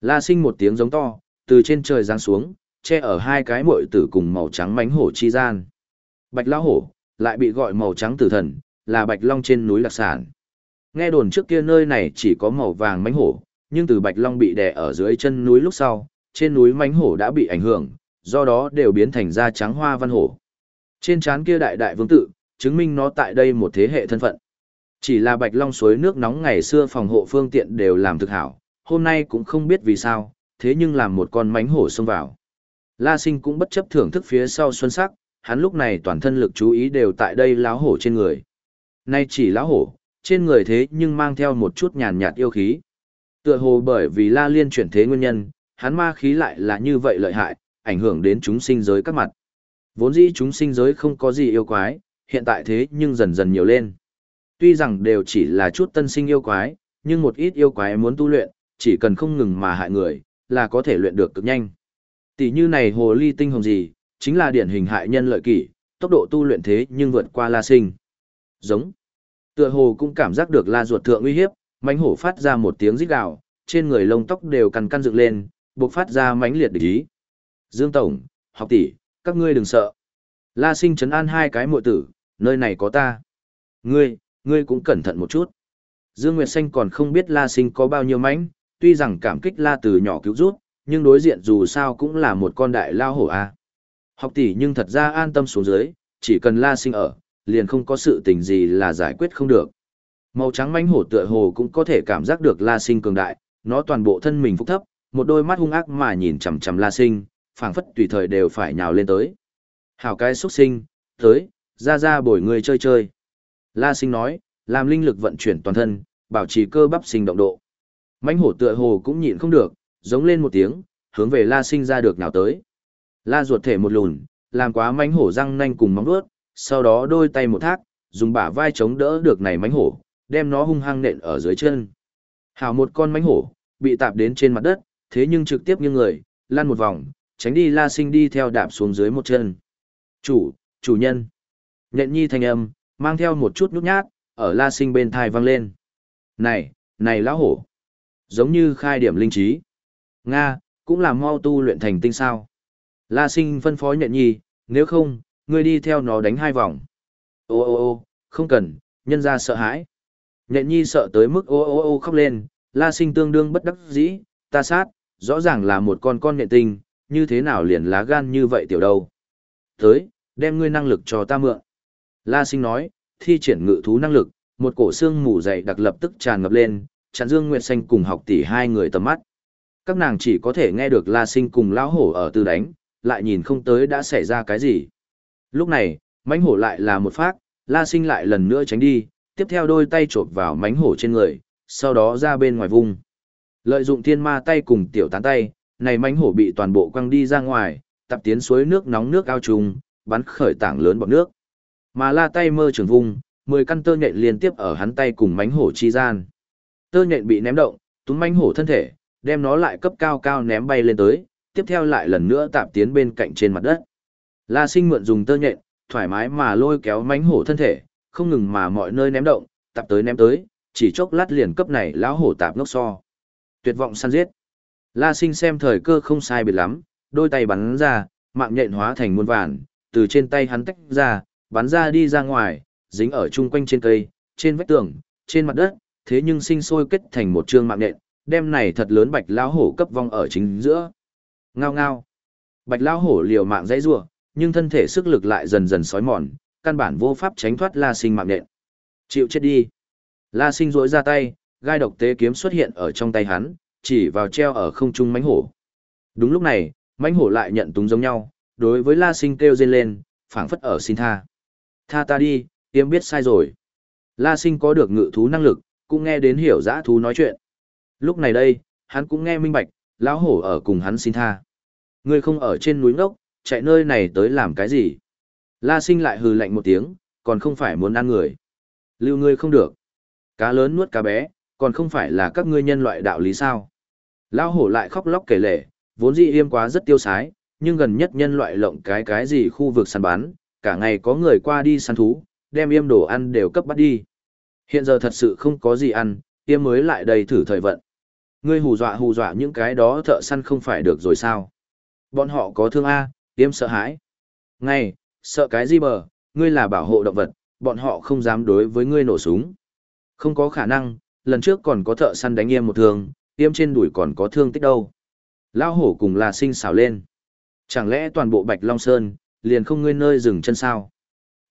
La sinh một tiếng giống to, từ trên trời giáng xuống, che ở hai cái muội tử cùng màu trắng mánh hổ chi gian. Bạch lão hổ, lại bị gọi màu trắng tử thần, là bạch long trên núi đặc sản. Nghe đồn trước kia nơi này chỉ có màu vàng mánh hổ, nhưng từ bạch long bị đè ở dưới chân núi lúc sau, trên núi mánh hổ đã bị ảnh hưởng, do đó đều biến thành da trắng hoa văn hổ. Trên trán kia đại đại vương tự, chứng minh nó tại đây một thế hệ thân phận. Chỉ là bạch long suối nước nóng ngày xưa phòng hộ phương tiện đều làm thực hảo, hôm nay cũng không biết vì sao, thế nhưng làm một con mánh hổ xông vào. La sinh cũng bất chấp thưởng thức phía sau xuân sắc, hắn lúc này toàn thân lực chú ý đều tại đây láo hổ trên người. Nay chỉ láo hổ, trên người thế nhưng mang theo một chút nhàn nhạt yêu khí. Tựa hồ bởi vì La Liên chuyển thế nguyên nhân, hắn ma khí lại là như vậy lợi hại, ảnh hưởng đến chúng sinh giới các mặt. Vốn dĩ chúng sinh giới không có gì yêu quái, hiện tại thế nhưng dần dần nhiều lên. Tuy rằng đều chỉ là chút tân sinh yêu quái, nhưng một ít yêu quái muốn tu luyện, chỉ cần không ngừng mà hại người, là có thể luyện được cực nhanh. Tỷ như này hồ ly tinh hồng gì, chính là điển hình hại nhân lợi kỷ, tốc độ tu luyện thế nhưng vượt qua la sinh. Giống. Tựa hồ cũng cảm giác được la ruột thượng uy hiếp, mãnh hổ phát ra một tiếng rít gào, trên người lông tóc đều cằn căn dựng lên, bộc phát ra mãnh liệt địch ý. Dương Tổng, học tỷ, các ngươi đừng sợ. La sinh chấn an hai cái muội tử, nơi này có ta. Ngươi, ngươi cũng cẩn thận một chút. Dương Nguyệt Xanh còn không biết La sinh có bao nhiêu mãnh, tuy rằng cảm kích La từ nhỏ cứu rút, nhưng đối diện dù sao cũng là một con đại lao hổ a. Học tỷ nhưng thật ra an tâm xuống dưới, chỉ cần La sinh ở, liền không có sự tình gì là giải quyết không được. Màu trắng mãnh hổ tựa hồ cũng có thể cảm giác được La sinh cường đại, nó toàn bộ thân mình phúc thấp, một đôi mắt hung ác mà nhìn chằm chằm La sinh, phảng phất tùy thời đều phải nhào lên tới. Hảo cái xuất sinh, tới, ra ra bồi người chơi chơi. La sinh nói, làm linh lực vận chuyển toàn thân, bảo trì cơ bắp sinh động độ. Mãnh hổ tựa hồ cũng nhịn không được, giống lên một tiếng, hướng về La sinh ra được nào tới. La ruột thể một lùn, làm quá mãnh hổ răng nanh cùng móng vuốt, sau đó đôi tay một thác, dùng bả vai chống đỡ được này mánh hổ, đem nó hung hăng nện ở dưới chân. Hảo một con mánh hổ, bị tạp đến trên mặt đất, thế nhưng trực tiếp như người, lăn một vòng, tránh đi La Sinh đi theo đạp xuống dưới một chân. Chủ, chủ nhân. Nhện nhi thanh âm, mang theo một chút nhút nhát, ở La Sinh bên thai vang lên. Này, này lão hổ. Giống như khai điểm linh trí. Nga, cũng là mau tu luyện thành tinh sao. La Sinh phân phó nhện nhi, nếu không, ngươi đi theo nó đánh hai vòng. Ô ô ô, không cần, nhân ra sợ hãi. Nhện nhi sợ tới mức ô ô ô khóc lên, La Sinh tương đương bất đắc dĩ, ta sát, rõ ràng là một con con nhện tinh, như thế nào liền lá gan như vậy tiểu đâu. Tới, đem ngươi năng lực cho ta mượn. La sinh nói, thi triển ngự thú năng lực, một cổ xương mù dày đặc lập tức tràn ngập lên, chặn Dương Nguyệt Xanh cùng học tỷ hai người tầm mắt. Các nàng chỉ có thể nghe được La sinh cùng lão hổ ở tư đánh, lại nhìn không tới đã xảy ra cái gì. Lúc này, mãnh hổ lại là một phát, La sinh lại lần nữa tránh đi, tiếp theo đôi tay chộp vào mãnh hổ trên người, sau đó ra bên ngoài vùng. Lợi dụng thiên ma tay cùng tiểu tán tay, này mãnh hổ bị toàn bộ quăng đi ra ngoài, tập tiến suối nước nóng nước ao trùng, bắn khởi tảng lớn bọt nước. Mà la tay mơ trường vung, mười căn tơ nhện liên tiếp ở hắn tay cùng mãnh hổ chi gian. Tơ nhện bị ném động, túm mãnh hổ thân thể, đem nó lại cấp cao cao ném bay lên tới, tiếp theo lại lần nữa tạp tiến bên cạnh trên mặt đất. La sinh mượn dùng tơ nhện, thoải mái mà lôi kéo mãnh hổ thân thể, không ngừng mà mọi nơi ném động, tạp tới ném tới, chỉ chốc lát liền cấp này lão hổ tạp ngốc so. Tuyệt vọng săn giết. La sinh xem thời cơ không sai biệt lắm, đôi tay bắn ra, mạng nhện hóa thành muôn vàn, từ trên tay hắn tách ra, bắn ra đi ra ngoài, dính ở chung quanh trên cây, trên vách tường, trên mặt đất, thế nhưng sinh sôi kết thành một trương mạng nhện, đem này thật lớn bạch lão hổ cấp vong ở chính giữa. Ngao ngao. Bạch lão hổ liều mạng dãy rủa, nhưng thân thể sức lực lại dần dần sói mòn, căn bản vô pháp tránh thoát La Sinh mạng nện. Chịu chết đi. La Sinh rỗi ra tay, gai độc tế kiếm xuất hiện ở trong tay hắn, chỉ vào treo ở không trung mãnh hổ. Đúng lúc này, mãnh hổ lại nhận túng giống nhau, đối với La Sinh kêu rên lên, phảng phất ở xin tha. Tha ta đi, tiêm biết sai rồi. La Sinh có được ngự thú năng lực, cũng nghe đến hiểu dã thú nói chuyện. Lúc này đây, hắn cũng nghe minh bạch, lão hổ ở cùng hắn xin tha. Ngươi không ở trên núi ngốc, chạy nơi này tới làm cái gì? La Sinh lại hừ lạnh một tiếng, còn không phải muốn ăn người. Lưu ngươi không được. Cá lớn nuốt cá bé, còn không phải là các ngươi nhân loại đạo lý sao. Lão hổ lại khóc lóc kể lể, vốn dĩ yêm quá rất tiêu sái, nhưng gần nhất nhân loại lộng cái cái gì khu vực săn bán, cả ngày có người qua đi săn thú, đem yêm đồ ăn đều cấp bắt đi. Hiện giờ thật sự không có gì ăn, yêm mới lại đầy thử thời vận. Ngươi hù dọa hù dọa những cái đó thợ săn không phải được rồi sao? Bọn họ có thương A, Tiêm sợ hãi. Ngay, sợ cái gì bờ, ngươi là bảo hộ động vật, bọn họ không dám đối với ngươi nổ súng. Không có khả năng, lần trước còn có thợ săn đánh yêm một thương, yêm trên đùi còn có thương tích đâu. Lao hổ cùng là sinh xảo lên. Chẳng lẽ toàn bộ Bạch Long Sơn, liền không ngươi nơi dừng chân sao?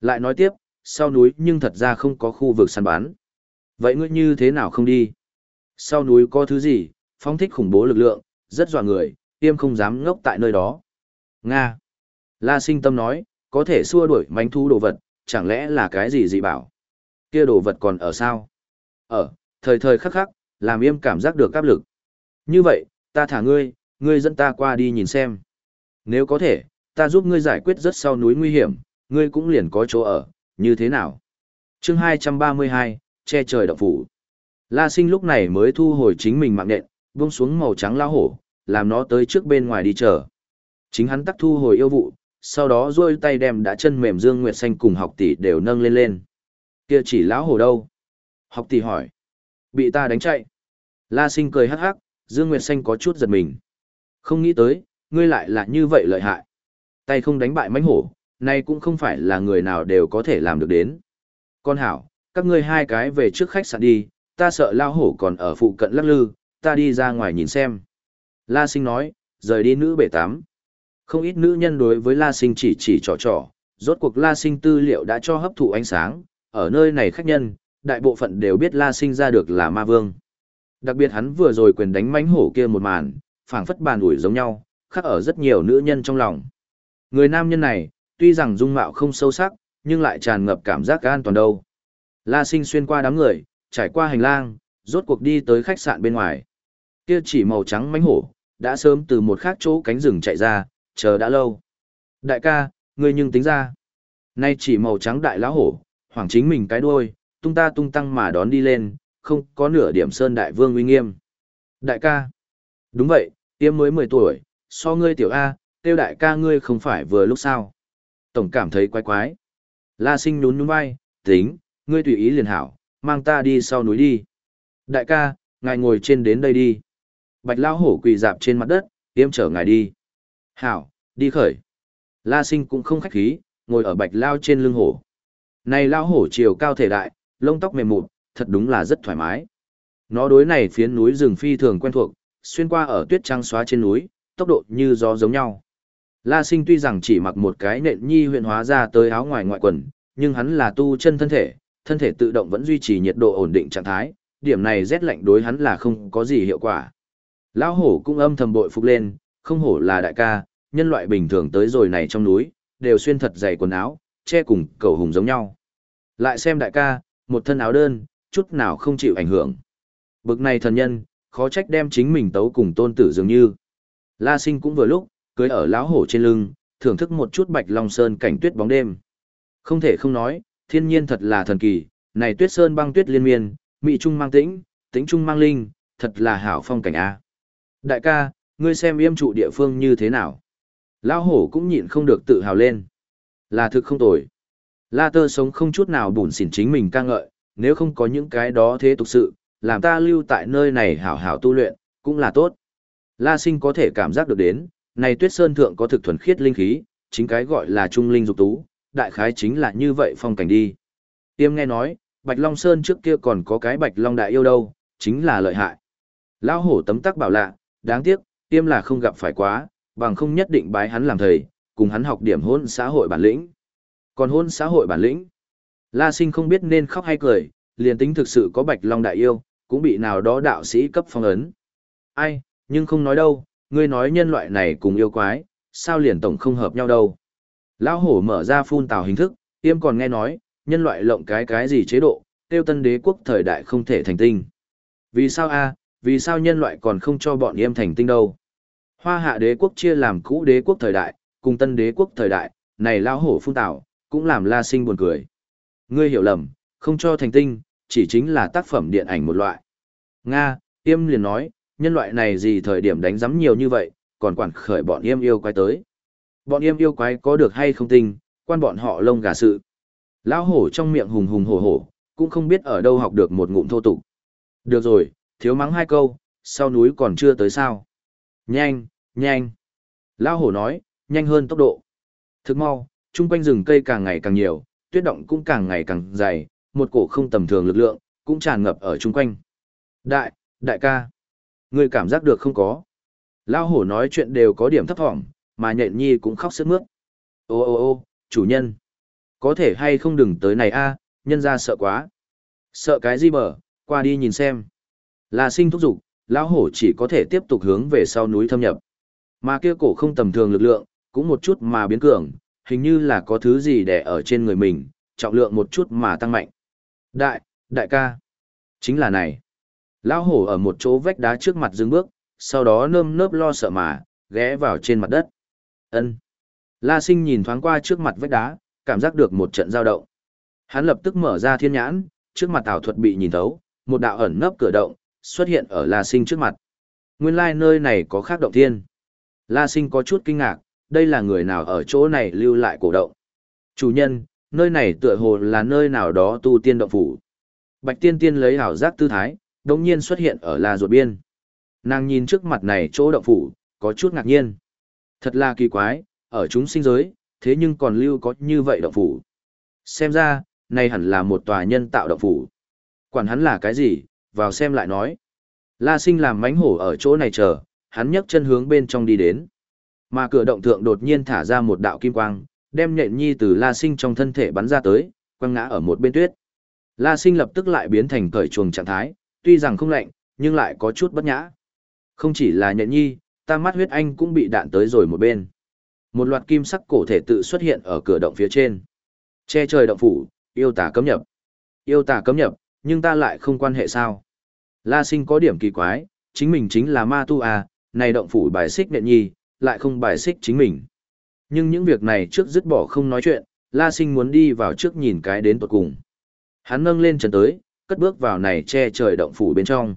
Lại nói tiếp, sau núi nhưng thật ra không có khu vực săn bán. Vậy ngươi như thế nào không đi? Sau núi có thứ gì, phong thích khủng bố lực lượng, rất dọa người, yêm không dám ngốc tại nơi đó. Nga. La sinh tâm nói, có thể xua đuổi mánh thu đồ vật, chẳng lẽ là cái gì dị bảo? Kia đồ vật còn ở sao? Ở, thời thời khắc khắc, làm yêm cảm giác được áp lực. Như vậy, ta thả ngươi, ngươi dẫn ta qua đi nhìn xem. Nếu có thể, ta giúp ngươi giải quyết rất sau núi nguy hiểm, ngươi cũng liền có chỗ ở, như thế nào? chương 232, che trời động phủ. La sinh lúc này mới thu hồi chính mình mạng nện, buông xuống màu trắng lao hổ, làm nó tới trước bên ngoài đi chờ. Chính hắn tắc thu hồi yêu vụ, sau đó duỗi tay đem đã chân mềm Dương Nguyệt Xanh cùng học tỷ đều nâng lên lên. Kia chỉ lão hồ đâu? Học tỷ hỏi. Bị ta đánh chạy. La sinh cười hắc hắc, Dương Nguyệt Xanh có chút giật mình. Không nghĩ tới, ngươi lại là như vậy lợi hại. Tay không đánh bại mánh hổ, nay cũng không phải là người nào đều có thể làm được đến. Con hảo, các ngươi hai cái về trước khách sạn đi, ta sợ lao hổ còn ở phụ cận lắc lư, ta đi ra ngoài nhìn xem. La sinh nói, rời đi nữ bể tám. Không ít nữ nhân đối với La sinh chỉ chỉ trò trò, rốt cuộc La sinh tư liệu đã cho hấp thụ ánh sáng, ở nơi này khách nhân, đại bộ phận đều biết La sinh ra được là ma vương. Đặc biệt hắn vừa rồi quyền đánh mánh hổ kia một màn, phảng phất bàn ủi giống nhau, khắc ở rất nhiều nữ nhân trong lòng. Người nam nhân này, tuy rằng dung mạo không sâu sắc, nhưng lại tràn ngập cảm giác an toàn đâu. La sinh xuyên qua đám người, trải qua hành lang, rốt cuộc đi tới khách sạn bên ngoài. Kia chỉ màu trắng mánh hổ, đã sớm từ một khác chỗ cánh rừng chạy ra, chờ đã lâu. Đại ca, ngươi nhưng tính ra. Nay chỉ màu trắng đại lão hổ, hoàng chính mình cái đuôi, tung ta tung tăng mà đón đi lên, không có nửa điểm sơn đại vương uy nghiêm. Đại ca. Đúng vậy, tiêm mới 10 tuổi, so ngươi tiểu A, tiêu đại ca ngươi không phải vừa lúc sao. Tổng cảm thấy quái quái. La sinh nhún nhún vai, tính, ngươi tùy ý liền hảo, mang ta đi sau núi đi. Đại ca, ngài ngồi trên đến đây đi. Bạch lão hổ quỳ dạp trên mặt đất, tiêm chở ngài đi. Hảo, đi khởi. La sinh cũng không khách khí, ngồi ở bạch lao trên lưng hổ. Này lao hổ chiều cao thể đại, lông tóc mềm mụn, thật đúng là rất thoải mái. Nó đối này phiến núi rừng phi thường quen thuộc, xuyên qua ở tuyết trăng xóa trên núi, tốc độ như gió giống nhau. La Sinh tuy rằng chỉ mặc một cái nện nhi huyện hóa ra tới áo ngoài ngoại quần, nhưng hắn là tu chân thân thể, thân thể tự động vẫn duy trì nhiệt độ ổn định trạng thái, điểm này rét lạnh đối hắn là không có gì hiệu quả. Lão hổ cũng âm thầm bội phục lên, không hổ là đại ca, nhân loại bình thường tới rồi này trong núi, đều xuyên thật dày quần áo, che cùng cầu hùng giống nhau. Lại xem đại ca, một thân áo đơn, chút nào không chịu ảnh hưởng. Bực này thần nhân, khó trách đem chính mình tấu cùng tôn tử dường như. La sinh cũng vừa lúc, cưới ở lão hổ trên lưng, thưởng thức một chút bạch long sơn cảnh tuyết bóng đêm. Không thể không nói, thiên nhiên thật là thần kỳ, này tuyết sơn băng tuyết liên miên, mị trung mang tĩnh, tĩnh trung mang linh, thật là hảo phong cảnh a. Đại ca, ngươi xem yêm trụ địa phương như thế nào? Lão hổ cũng nhịn không được tự hào lên. Là thực không tồi. La tơ sống không chút nào bùn xỉn chính mình ca ngợi, nếu không có những cái đó thế tục sự, làm ta lưu tại nơi này hảo hảo tu luyện, cũng là tốt. La sinh có thể cảm giác được đến, này tuyết sơn thượng có thực thuần khiết linh khí, chính cái gọi là trung linh dục tú, đại khái chính là như vậy phong cảnh đi. Tiêm nghe nói, Bạch Long Sơn trước kia còn có cái Bạch Long đại yêu đâu, chính là lợi hại. Lão hổ tấm tắc bảo lạ, đáng tiếc, tiêm là không gặp phải quá, bằng không nhất định bái hắn làm thầy, cùng hắn học điểm hôn xã hội bản lĩnh. Còn hôn xã hội bản lĩnh, La Sinh không biết nên khóc hay cười, liền tính thực sự có Bạch Long đại yêu, cũng bị nào đó đạo sĩ cấp phong ấn. Ai, nhưng không nói đâu, ngươi nói nhân loại này cùng yêu quái, sao liền tổng không hợp nhau đâu. Lão hổ mở ra phun tào hình thức, tiêm còn nghe nói, nhân loại lộng cái cái gì chế độ, tiêu tân đế quốc thời đại không thể thành tinh. Vì sao a? Vì sao nhân loại còn không cho bọn yêm thành tinh đâu? Hoa hạ đế quốc chia làm cũ đế quốc thời đại, cùng tân đế quốc thời đại, này lão hổ phun tào, cũng làm la sinh buồn cười. Ngươi hiểu lầm, không cho thành tinh, chỉ chính là tác phẩm điện ảnh một loại. Nga, Yêm liền nói, nhân loại này gì thời điểm đánh giấm nhiều như vậy, còn quản khởi bọn Yêm yêu quái tới. Bọn Yêm yêu quái có được hay không tinh, quan bọn họ lông gà sự. Lão hổ trong miệng hùng hùng hổ hổ, cũng không biết ở đâu học được một ngụm thô tục. Được rồi, thiếu mắng hai câu, sau núi còn chưa tới sao. Nhanh, nhanh. Lão hổ nói, nhanh hơn tốc độ. Thức mau, chung quanh rừng cây càng ngày càng nhiều, tuyết động cũng càng ngày càng dày, một cổ không tầm thường lực lượng, cũng tràn ngập ở chung quanh. Đại, đại ca, người cảm giác được không có? Lao hổ nói chuyện đều có điểm thấp thỏm, mà nhện nhi cũng khóc sướt mướt. Ô ô ô, chủ nhân, có thể hay không đừng tới này a, nhân ra sợ quá. Sợ cái gì bở, qua đi nhìn xem. Là sinh thúc giục, lão hổ chỉ có thể tiếp tục hướng về sau núi thâm nhập. Mà kia cổ không tầm thường lực lượng, cũng một chút mà biến cường, hình như là có thứ gì đè ở trên người mình, trọng lượng một chút mà tăng mạnh. Đại, đại ca. Chính là này. Lão hổ ở một chỗ vách đá trước mặt dừng bước, sau đó nơm nớp lo sợ mà, ghé vào trên mặt đất. Ân. La sinh nhìn thoáng qua trước mặt vách đá, cảm giác được một trận giao động. Hắn lập tức mở ra thiên nhãn, trước mặt ảo thuật bị nhìn thấu, một đạo ẩn nấp cửa động, xuất hiện ở La sinh trước mặt. Nguyên lai like nơi này có khác động thiên. La sinh có chút kinh ngạc, đây là người nào ở chỗ này lưu lại cổ động. Chủ nhân, nơi này tựa hồ là nơi nào đó tu tiên động phủ. Bạch tiên tiên lấy hảo giác tư thái, đồng nhiên xuất hiện ở La ruột biên. Nàng nhìn trước mặt này chỗ động phủ, có chút ngạc nhiên. Thật là kỳ quái, ở chúng sinh giới, thế nhưng còn lưu có như vậy động phủ. Xem ra, này hẳn là một tòa nhân tạo động phủ. Quản hắn là cái gì, vào xem lại nói. La sinh làm mánh hổ ở chỗ này chờ, hắn nhấc chân hướng bên trong đi đến. Mà cửa động thượng đột nhiên thả ra một đạo kim quang, đem nhện nhi từ La sinh trong thân thể bắn ra tới, quăng ngã ở một bên tuyết. La sinh lập tức lại biến thành cởi chuồng trạng thái, tuy rằng không lạnh, nhưng lại có chút bất nhã. Không chỉ là nhện nhi, ta mắt huyết anh cũng bị đạn tới rồi một bên. Một loạt kim sắc cổ thể tự xuất hiện ở cửa động phía trên. Che trời động phủ, yêu tà cấm nhập. Yêu tà cấm nhập, nhưng ta lại không quan hệ sao. La sinh có điểm kỳ quái, chính mình chính là ma tu à, này động phủ bài xích nện nhi, lại không bài xích chính mình. Nhưng những việc này trước dứt bỏ không nói chuyện, La sinh muốn đi vào trước nhìn cái đến tuột cùng. Hắn nâng lên chân tới, cất bước vào này che trời động phủ bên trong.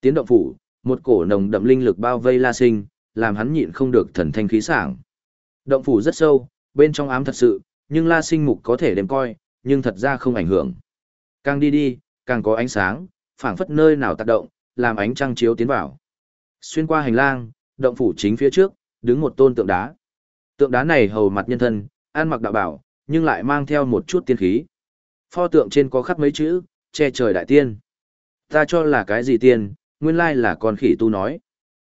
Tiến động phủ, một cổ nồng đậm linh lực bao vây La sinh, làm hắn nhịn không được thần thanh khí sảng. Động phủ rất sâu, bên trong ám thật sự, nhưng La sinh mục có thể đem coi, nhưng thật ra không ảnh hưởng. Càng đi đi, càng có ánh sáng, phảng phất nơi nào tác động, làm ánh trăng chiếu tiến vào. Xuyên qua hành lang, động phủ chính phía trước, đứng một tôn tượng đá. Tượng đá này hầu mặt nhân thân, an mặc đạo bảo, nhưng lại mang theo một chút tiên khí. Pho tượng trên có khắc mấy chữ, che trời đại tiên. Ta cho là cái gì tiên, nguyên lai là con khỉ tu nói.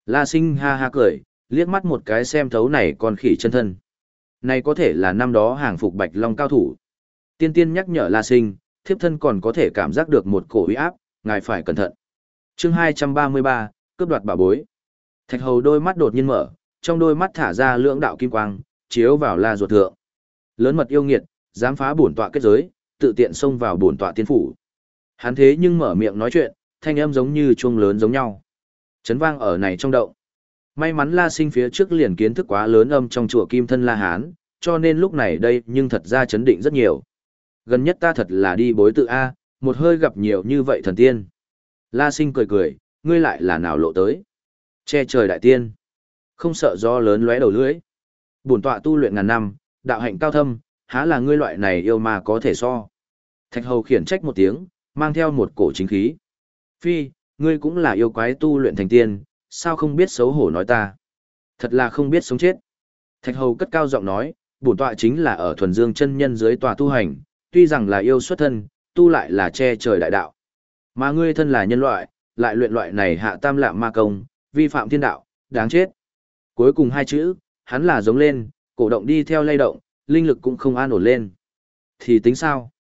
La sinh ha ha cười, liếc mắt một cái xem thấu này con khỉ chân thân. Này có thể là năm đó hàng phục bạch long cao thủ. Tiên tiên nhắc nhở La sinh, thiếp thân còn có thể cảm giác được một cổ uy áp, ngài phải cẩn thận. chương 233, cướp đoạt bà bối. Thạch hầu đôi mắt đột nhiên mở, trong đôi mắt thả ra lưỡng đạo kim quang, chiếu vào la ruột thượng. Lớn mật yêu nghiệt, dám phá bổn tọa kết giới, tự tiện xông vào bổn tọa tiên phủ. Hắn thế nhưng mở miệng nói chuyện, thanh âm giống như chuông lớn giống nhau. Chấn vang ở này trong động. May mắn La Sinh phía trước liền kiến thức quá lớn âm trong chùa Kim Thân La Hán, cho nên lúc này đây nhưng thật ra chấn định rất nhiều. Gần nhất ta thật là đi bối tự A, một hơi gặp nhiều như vậy thần tiên. La Sinh cười cười, ngươi lại là nào lộ tới? Che trời đại tiên. Không sợ do lớn lóe đầu lưỡi. Bổn tọa tu luyện ngàn năm, đạo hạnh cao thâm, há là ngươi loại này yêu mà có thể so. Thạch hầu khiển trách một tiếng, mang theo một cổ chính khí. Phi, ngươi cũng là yêu quái tu luyện thành tiên, sao không biết xấu hổ nói ta. Thật là không biết sống chết. Thạch hầu cất cao giọng nói, bổn tọa chính là ở thuần dương chân nhân dưới tòa tu hành, tuy rằng là yêu xuất thân, tu lại là che trời đại đạo. Mà ngươi thân là nhân loại, lại luyện loại này hạ tam lạm ma công, vi phạm thiên đạo, đáng chết. Cuối cùng hai chữ, hắn là giống lên, cổ động đi theo lay động, linh lực cũng không an ổn lên. Thì tính sao?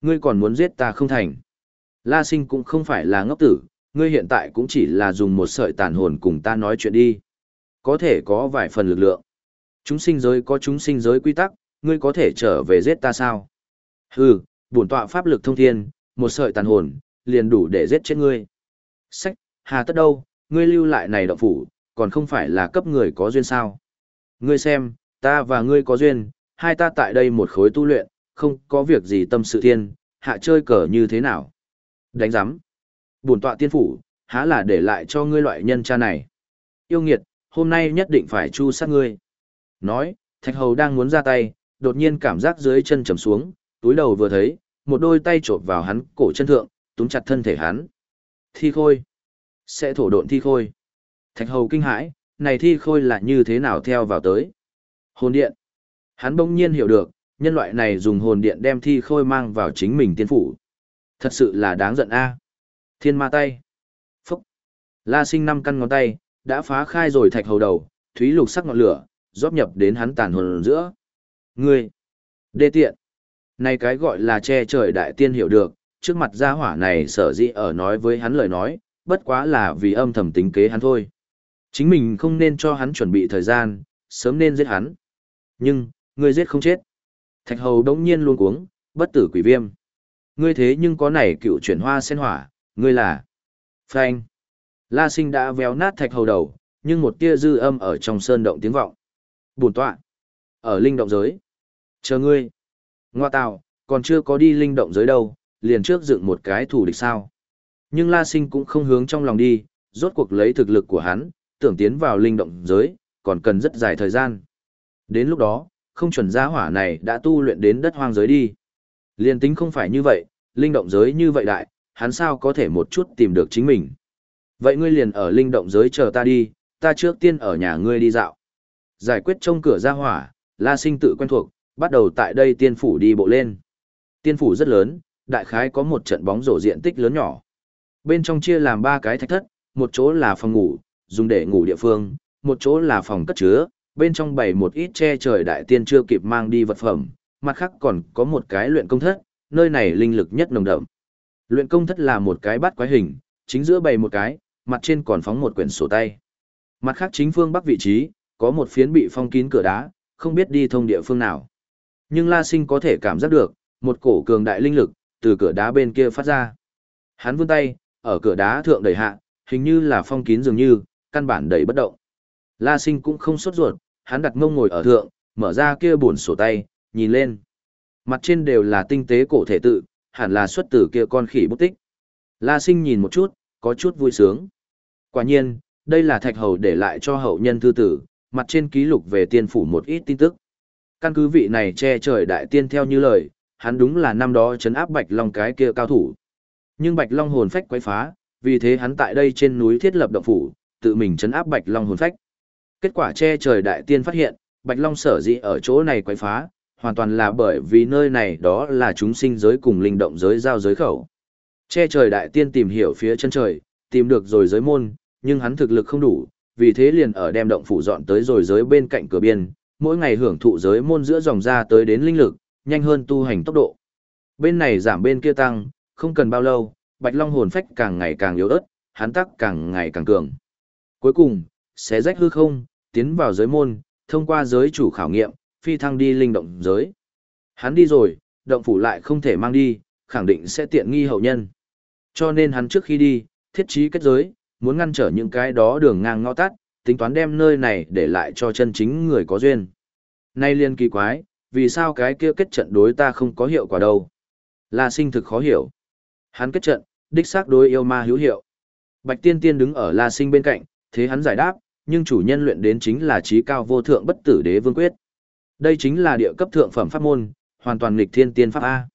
Ngươi còn muốn giết ta không thành. La sinh cũng không phải là ngốc tử, ngươi hiện tại cũng chỉ là dùng một sợi tàn hồn cùng ta nói chuyện đi. Có thể có vài phần lực lượng. Chúng sinh giới có chúng sinh giới quy tắc, ngươi có thể trở về giết ta sao? Hừ, bổn tọa pháp lực thông thiên, một sợi tàn hồn, liền đủ để giết chết ngươi. Sách, hà tất đâu, ngươi lưu lại này động phủ, còn không phải là cấp người có duyên sao. Ngươi xem, ta và ngươi có duyên, hai ta tại đây một khối tu luyện, không có việc gì tâm sự thiên, hạ chơi cờ như thế nào. Đánh giám. Bổn tọa tiên phủ, há là để lại cho ngươi loại nhân cha này. Yêu nghiệt, hôm nay nhất định phải chu sát ngươi. Nói, thạch hầu đang muốn ra tay, đột nhiên cảm giác dưới chân trầm xuống, túi đầu vừa thấy, một đôi tay trộn vào hắn cổ chân thượng, túm chặt thân thể hắn. Thi khôi. Sẽ thổ độn thi khôi. Thạch hầu kinh hãi, này thi khôi là như thế nào theo vào tới. Hồn điện. Hắn bỗng nhiên hiểu được, nhân loại này dùng hồn điện đem thi khôi mang vào chính mình tiên phủ. Thật sự là đáng giận a. Thiên ma tay. Phúc. La sinh năm căn ngón tay, đã phá khai rồi thạch hầu đầu, thúy lục sắc ngọn lửa, rót nhập đến hắn tàn hồn giữa. Ngươi. Đê tiện. Này cái gọi là che trời đại tiên hiểu được, trước mặt gia hỏa này sở dĩ ở nói với hắn lời nói, bất quá là vì âm thầm tính kế hắn thôi. Chính mình không nên cho hắn chuẩn bị thời gian, sớm nên giết hắn. Nhưng, ngươi giết không chết. Thạch hầu đống nhiên luôn cuống, bất tử quỷ viêm. Ngươi thế nhưng có này cựu chuyển hoa sen hỏa, ngươi là frank La sinh đã véo nát thạch hầu đầu, nhưng một tia dư âm ở trong sơn động tiếng vọng. bùn tọa. Ở linh động giới. Chờ ngươi. Ngoa tạo, còn chưa có đi linh động giới đâu, liền trước dựng một cái thủ địch sao. Nhưng La Sinh cũng không hướng trong lòng đi, rốt cuộc lấy thực lực của hắn, tưởng tiến vào linh động giới, còn cần rất dài thời gian. Đến lúc đó, không chuẩn gia hỏa này đã tu luyện đến đất hoang giới đi. Liên tính không phải như vậy, linh động giới như vậy đại, hắn sao có thể một chút tìm được chính mình. Vậy ngươi liền ở linh động giới chờ ta đi, ta trước tiên ở nhà ngươi đi dạo. Giải quyết trong cửa gia hỏa, La Sinh tự quen thuộc, bắt đầu tại đây tiên phủ đi bộ lên. Tiên phủ rất lớn, đại khái có một trận bóng rổ diện tích lớn nhỏ. Bên trong chia làm ba cái thạch thất, một chỗ là phòng ngủ, dùng để ngủ địa phương, một chỗ là phòng cất chứa, bên trong bày một ít che trời đại tiên chưa kịp mang đi vật phẩm, mặt khác còn có một cái luyện công thất, nơi này linh lực nhất nồng đậm. Luyện công thất là một cái bát quái hình, chính giữa bày một cái, mặt trên còn phóng một quyển sổ tay. Mặt khác chính phương bắc vị trí, có một phiến bị phong kín cửa đá, không biết đi thông địa phương nào. Nhưng La Sinh có thể cảm giác được, một cổ cường đại linh lực, từ cửa đá bên kia phát ra. Hắn vươn tay, ở cửa đá thượng đẩy hạ, hình như là phong kín dường như, căn bản đẩy bất động. La Sinh cũng không sốt ruột, hắn đặt mông ngồi ở thượng, mở ra kia buồn sổ tay, nhìn lên. Mặt trên đều là tinh tế cổ thể tự, hẳn là xuất từ kia con khỉ bút tích. La Sinh nhìn một chút, có chút vui sướng. Quả nhiên, đây là thạch hầu để lại cho hậu nhân thư tử, mặt trên ký lục về tiên phủ một ít tin tức. Căn cứ vị này che trời đại tiên theo như lời, hắn đúng là năm đó chấn áp Bạch Long cái kia cao thủ. Nhưng Bạch Long hồn phách quấy phá, vì thế hắn tại đây trên núi thiết lập động phủ, tự mình chấn áp Bạch Long hồn phách. Kết quả che trời đại tiên phát hiện, Bạch Long sở dĩ ở chỗ này quấy phá, hoàn toàn là bởi vì nơi này đó là chúng sinh giới cùng linh động giới giao giới khẩu. Che trời đại tiên tìm hiểu phía chân trời, tìm được rồi giới môn, nhưng hắn thực lực không đủ, vì thế liền ở đem động phủ dọn tới rồi giới bên cạnh cửa biên, mỗi ngày hưởng thụ giới môn giữa dòng ra tới đến linh lực, nhanh hơn tu hành tốc độ. Bên này giảm bên kia tăng, không cần bao lâu, Bạch Long hồn phách càng ngày càng yếu ớt, hắn tắc càng ngày càng cường. Cuối cùng, xé rách hư không, tiến vào giới môn, thông qua giới chủ khảo nghiệm, phi thăng đi linh động giới. Hắn đi rồi, động phủ lại không thể mang đi, khẳng định sẽ tiện nghi hậu nhân. Cho nên hắn trước khi đi, thiết trí kết giới, muốn ngăn trở những cái đó đường ngang ngõ tắt, tính toán đem nơi này để lại cho chân chính người có duyên. Nay liên kỳ quái, vì sao cái kia kết trận đối ta không có hiệu quả đâu? La sinh thực khó hiểu. Hắn kết trận, đích xác đối yêu ma hữu hiệu. Bạch tiên tiên đứng ở La sinh bên cạnh, thế hắn giải đáp, nhưng chủ nhân luyện đến chính là trí cao vô thượng bất tử đế vương quyết. Đây chính là địa cấp thượng phẩm pháp môn, hoàn toàn nghịch thiên tiên pháp A.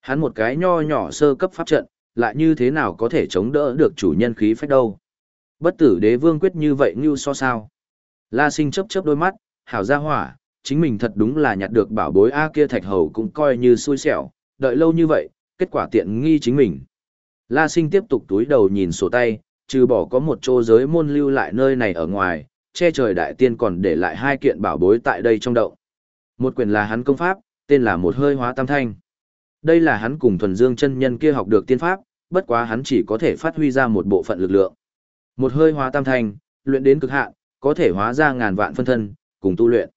Hắn một cái nho nhỏ sơ cấp pháp trận, lại như thế nào có thể chống đỡ được chủ nhân khí phách đâu. Bất tử đế vương quyết như vậy như so sao. La sinh chấp chấp đôi mắt, hảo ra hỏa, chính mình thật đúng là nhặt được bảo bối A kia thạch hầu cũng coi như xui xẻo, đợi lâu như vậy, kết quả tiện nghi chính mình. La sinh tiếp tục túi đầu nhìn sổ tay, trừ bỏ có một chỗ giới môn lưu lại nơi này ở ngoài, che trời đại tiên còn để lại hai kiện bảo bối tại đây trong động. Một quyển là hắn công pháp, tên là một hơi hóa tam thanh. Đây là hắn cùng thuần dương chân nhân kia học được tiên pháp, bất quá hắn chỉ có thể phát huy ra một bộ phận lực lượng. Một hơi hóa tam thành luyện đến cực hạn, có thể hóa ra ngàn vạn phân thân, cùng tu luyện.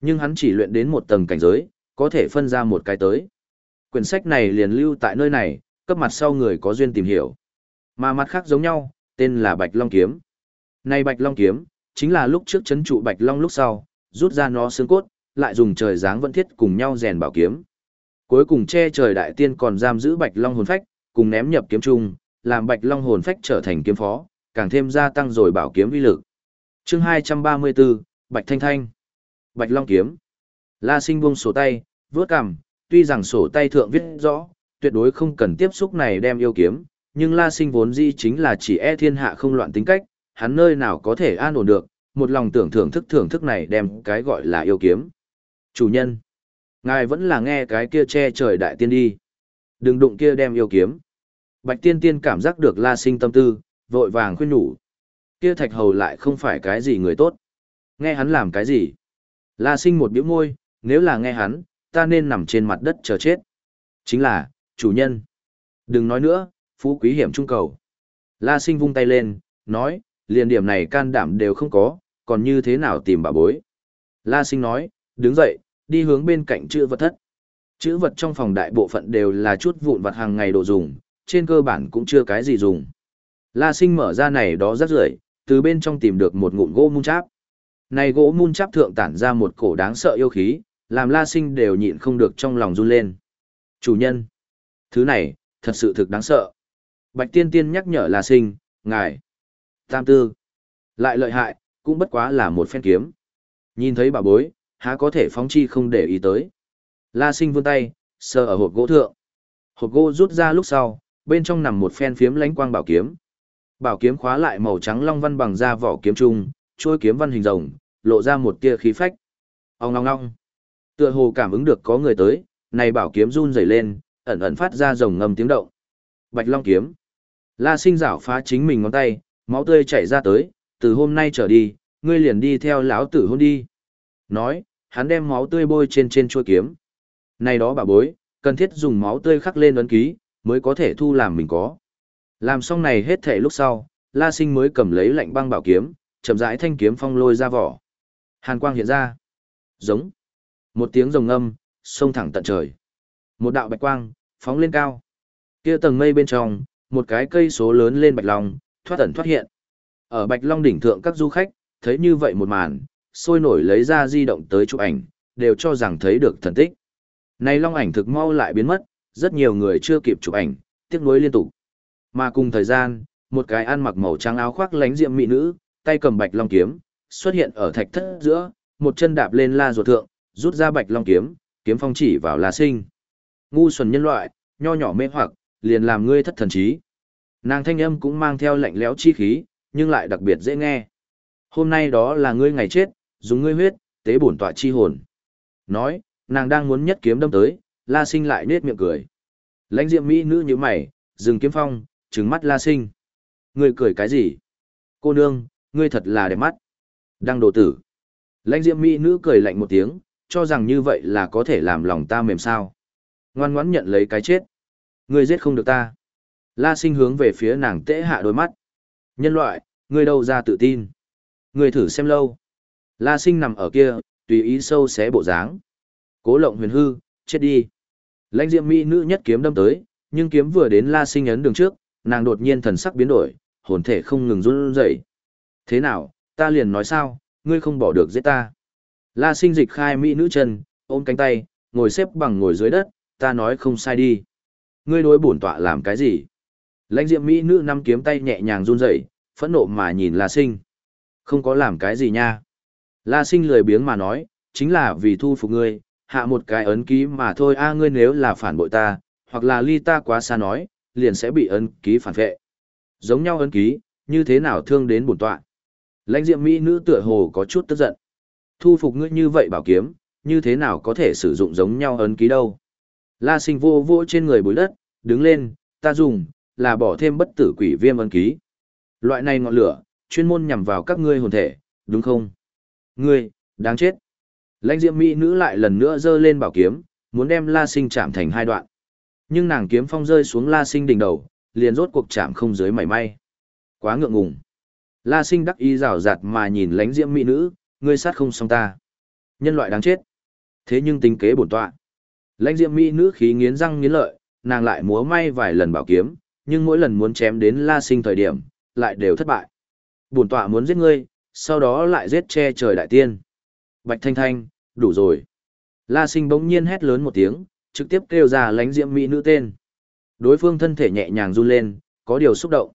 Nhưng hắn chỉ luyện đến một tầng cảnh giới, có thể phân ra một cái tới. Quyển sách này liền lưu tại nơi này, cấp mặt sau người có duyên tìm hiểu. Mà mặt khác giống nhau, tên là Bạch Long Kiếm. Này Bạch Long Kiếm, chính là lúc trước chấn trụ Bạch Long lúc sau, rút ra nó xương cốt, lại dùng trời dáng vận thiết cùng nhau rèn bảo kiếm. Cuối cùng che trời đại tiên còn giam giữ Bạch Long hồn phách, cùng ném nhập kiếm trung, làm Bạch Long hồn phách trở thành kiếm phó, càng thêm gia tăng rồi bảo kiếm uy lực. Chương 234, Bạch Thanh Thanh. Bạch Long kiếm. La Sinh buông sổ tay, vướt cằm, tuy rằng sổ tay thượng viết rõ, tuyệt đối không cần tiếp xúc này đem yêu kiếm, nhưng La Sinh vốn di chính là chỉ e thiên hạ không loạn tính cách, hắn nơi nào có thể an ổn được, một lòng tưởng thưởng thức thưởng thức này đem cái gọi là yêu kiếm. Chủ nhân, ngài vẫn là nghe cái kia che trời đại tiên đi. Đừng đụng kia đem yêu kiếm. Bạch tiên tiên cảm giác được La Sinh tâm tư, vội vàng khuyên nhủ. Kia thạch hầu lại không phải cái gì người tốt. Nghe hắn làm cái gì? La sinh một biểu môi, nếu là nghe hắn, ta nên nằm trên mặt đất chờ chết. Chính là, chủ nhân. Đừng nói nữa, phú quý hiểm trung cầu. La sinh vung tay lên, nói, liền điểm này can đảm đều không có, còn như thế nào tìm bà bối. La sinh nói, đứng dậy, đi hướng bên cạnh chữ vật thất. Chữ vật trong phòng đại bộ phận đều là chút vụn vặt hàng ngày đồ dùng, trên cơ bản cũng chưa cái gì dùng. La sinh mở ra này đó rất rưởi, từ bên trong tìm được một ngụm gỗ mun cháp. Này gỗ mun cháp thượng tản ra một cổ đáng sợ yêu khí, làm la sinh đều nhịn không được trong lòng run lên. Chủ nhân, thứ này, thật sự thực đáng sợ. Bạch tiên tiên nhắc nhở la sinh, ngài, tam tư, lại lợi hại, cũng bất quá là một phen kiếm. Nhìn thấy bà bối, há có thể phóng chi không để ý tới. La sinh vươn tay, sờ ở hộp gỗ thượng. Hộp gỗ rút ra lúc sau, bên trong nằm một phen phiếm lánh quang bảo kiếm. Bảo kiếm khóa lại màu trắng long văn bằng da vỏ kiếm trung, trôi kiếm văn hình rồng, lộ ra một tia khí phách. Ông ngong ngong. Tựa hồ cảm ứng được có người tới, này bảo kiếm run rẩy lên, ẩn ẩn phát ra rồng ngầm tiếng động. Bạch Long kiếm. La Sinh giảo phá chính mình ngón tay, máu tươi chảy ra tới, từ hôm nay trở đi, ngươi liền đi theo lão tử hôn đi. Nói, hắn đem máu tươi bôi trên trên chuôi kiếm. Này đó bà bối, cần thiết dùng máu tươi khắc lên ấn ký, mới có thể thu làm mình có. Làm xong này hết thể lúc sau, La Sinh mới cầm lấy lạnh băng bảo kiếm, chậm rãi thanh kiếm phong lôi ra vỏ. Hàn quang hiện ra. Giống. Một tiếng rồng âm xông thẳng tận trời. Một đạo bạch quang, phóng lên cao. Kia tầng mây bên trong, một cái cây số lớn lên bạch long, thoát ẩn thoát hiện. Ở bạch long đỉnh thượng các du khách, thấy như vậy một màn, sôi nổi lấy ra di động tới chụp ảnh, đều cho rằng thấy được thần tích. Này long ảnh thực mau lại biến mất, rất nhiều người chưa kịp chụp ảnh, tiếc nuối liên tục. Mà cùng thời gian, một cái ăn mặc màu trắng áo khoác lánh diệm mỹ nữ, tay cầm bạch long kiếm, xuất hiện ở thạch thất giữa, một chân đạp lên la ruột thượng, rút ra bạch long kiếm, kiếm phong chỉ vào La Sinh. Ngu xuẩn nhân loại, nho nhỏ mê hoặc, liền làm ngươi thất thần trí. Nàng thanh âm cũng mang theo lạnh lẽo chi khí, nhưng lại đặc biệt dễ nghe. Hôm nay đó là ngươi ngày chết, dùng ngươi huyết, tế bổn tọa chi hồn. Nói, nàng đang muốn nhất kiếm đâm tới, La Sinh lại nết miệng cười. Lãnh diệm mỹ nữ như mày, dừng kiếm phong, trừng mắt La Sinh. Ngươi cười cái gì? Cô nương, ngươi thật là đẹp mắt. Đăng đồ tử. Lãnh diệm mỹ nữ cười lạnh một tiếng, cho rằng như vậy là có thể làm lòng ta mềm sao. Ngoan ngoãn nhận lấy cái chết. Ngươi giết không được ta. La sinh hướng về phía nàng tễ hạ đôi mắt. Nhân loại, ngươi đâu ra tự tin. Ngươi thử xem lâu. La sinh nằm ở kia, tùy ý sâu xé bộ dáng. Cố lộng huyền hư, chết đi. Lãnh diệm mỹ nữ nhất kiếm đâm tới, nhưng kiếm vừa đến la sinh ấn đường trước, nàng đột nhiên thần sắc biến đổi, hồn thể không ngừng run rẩy. Thế nào, ta liền nói sao, ngươi không bỏ được giết ta. La sinh dịch khai mỹ nữ chân, ôm cánh tay, ngồi xếp bằng ngồi dưới đất, ta nói không sai đi. Ngươi đối bổn tọa làm cái gì? Lãnh diệm mỹ nữ năm kiếm tay nhẹ nhàng run rẩy, phẫn nộ mà nhìn La sinh. Không có làm cái gì nha. La sinh lười biếng mà nói, chính là vì thu phục ngươi, hạ một cái ấn ký mà thôi a ngươi nếu là phản bội ta, hoặc là ly ta quá xa nói, liền sẽ bị ấn ký phản vệ. Giống nhau ấn ký, như thế nào thương đến bổn tọa. Lãnh diệm mỹ nữ tựa hồ có chút tức giận. Thu phục ngươi như vậy bảo kiếm, như thế nào có thể sử dụng giống nhau ấn ký đâu. La sinh vô vô trên người bùi đất, đứng lên, ta dùng, là bỏ thêm bất tử quỷ viêm ấn ký. Loại này ngọn lửa, chuyên môn nhằm vào các ngươi hồn thể, đúng không? Ngươi, đáng chết. Lãnh diệm mỹ nữ lại lần nữa giơ lên bảo kiếm, muốn đem la sinh chạm thành hai đoạn. Nhưng nàng kiếm phong rơi xuống la sinh đỉnh đầu, liền rốt cuộc chạm không dưới mảy may. Quá ngượng ngùng. La sinh đắc ý rào rạt mà nhìn lãnh diệm mỹ nữ, ngươi sát không xong ta. Nhân loại đáng chết. Thế nhưng tính kế bổn tọa. Lãnh diệm mỹ nữ khí nghiến răng nghiến lợi, nàng lại múa may vài lần bảo kiếm, nhưng mỗi lần muốn chém đến la sinh thời điểm, lại đều thất bại. Bổn tọa muốn giết ngươi, sau đó lại giết che trời đại tiên. Bạch Thanh Thanh, đủ rồi. La sinh bỗng nhiên hét lớn một tiếng, trực tiếp kêu ra lánh diệm mỹ nữ tên. Đối phương thân thể nhẹ nhàng run lên, có điều xúc động.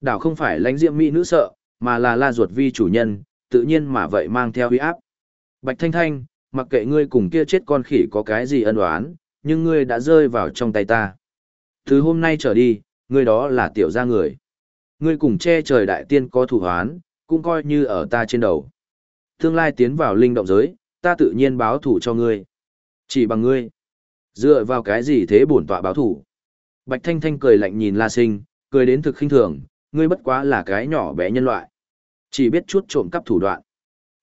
Đảo không phải lánh diệm mỹ nữ sợ, mà là la ruột vi chủ nhân, tự nhiên mà vậy mang theo huy áp. Bạch Thanh Thanh, mặc kệ ngươi cùng kia chết con khỉ có cái gì ân oán, nhưng ngươi đã rơi vào trong tay ta. Từ hôm nay trở đi, ngươi đó là tiểu gia người. Ngươi cùng che trời đại tiên có thủ hoán, cũng coi như ở ta trên đầu. Tương lai tiến vào linh động giới, ta tự nhiên báo thủ cho ngươi. Chỉ bằng ngươi. Dựa vào cái gì thế bổn tọa báo thủ? Bạch Thanh Thanh cười lạnh nhìn La Sinh, cười đến thực khinh thường, ngươi bất quá là cái nhỏ bé nhân loại. Chỉ biết chút trộm cắp thủ đoạn.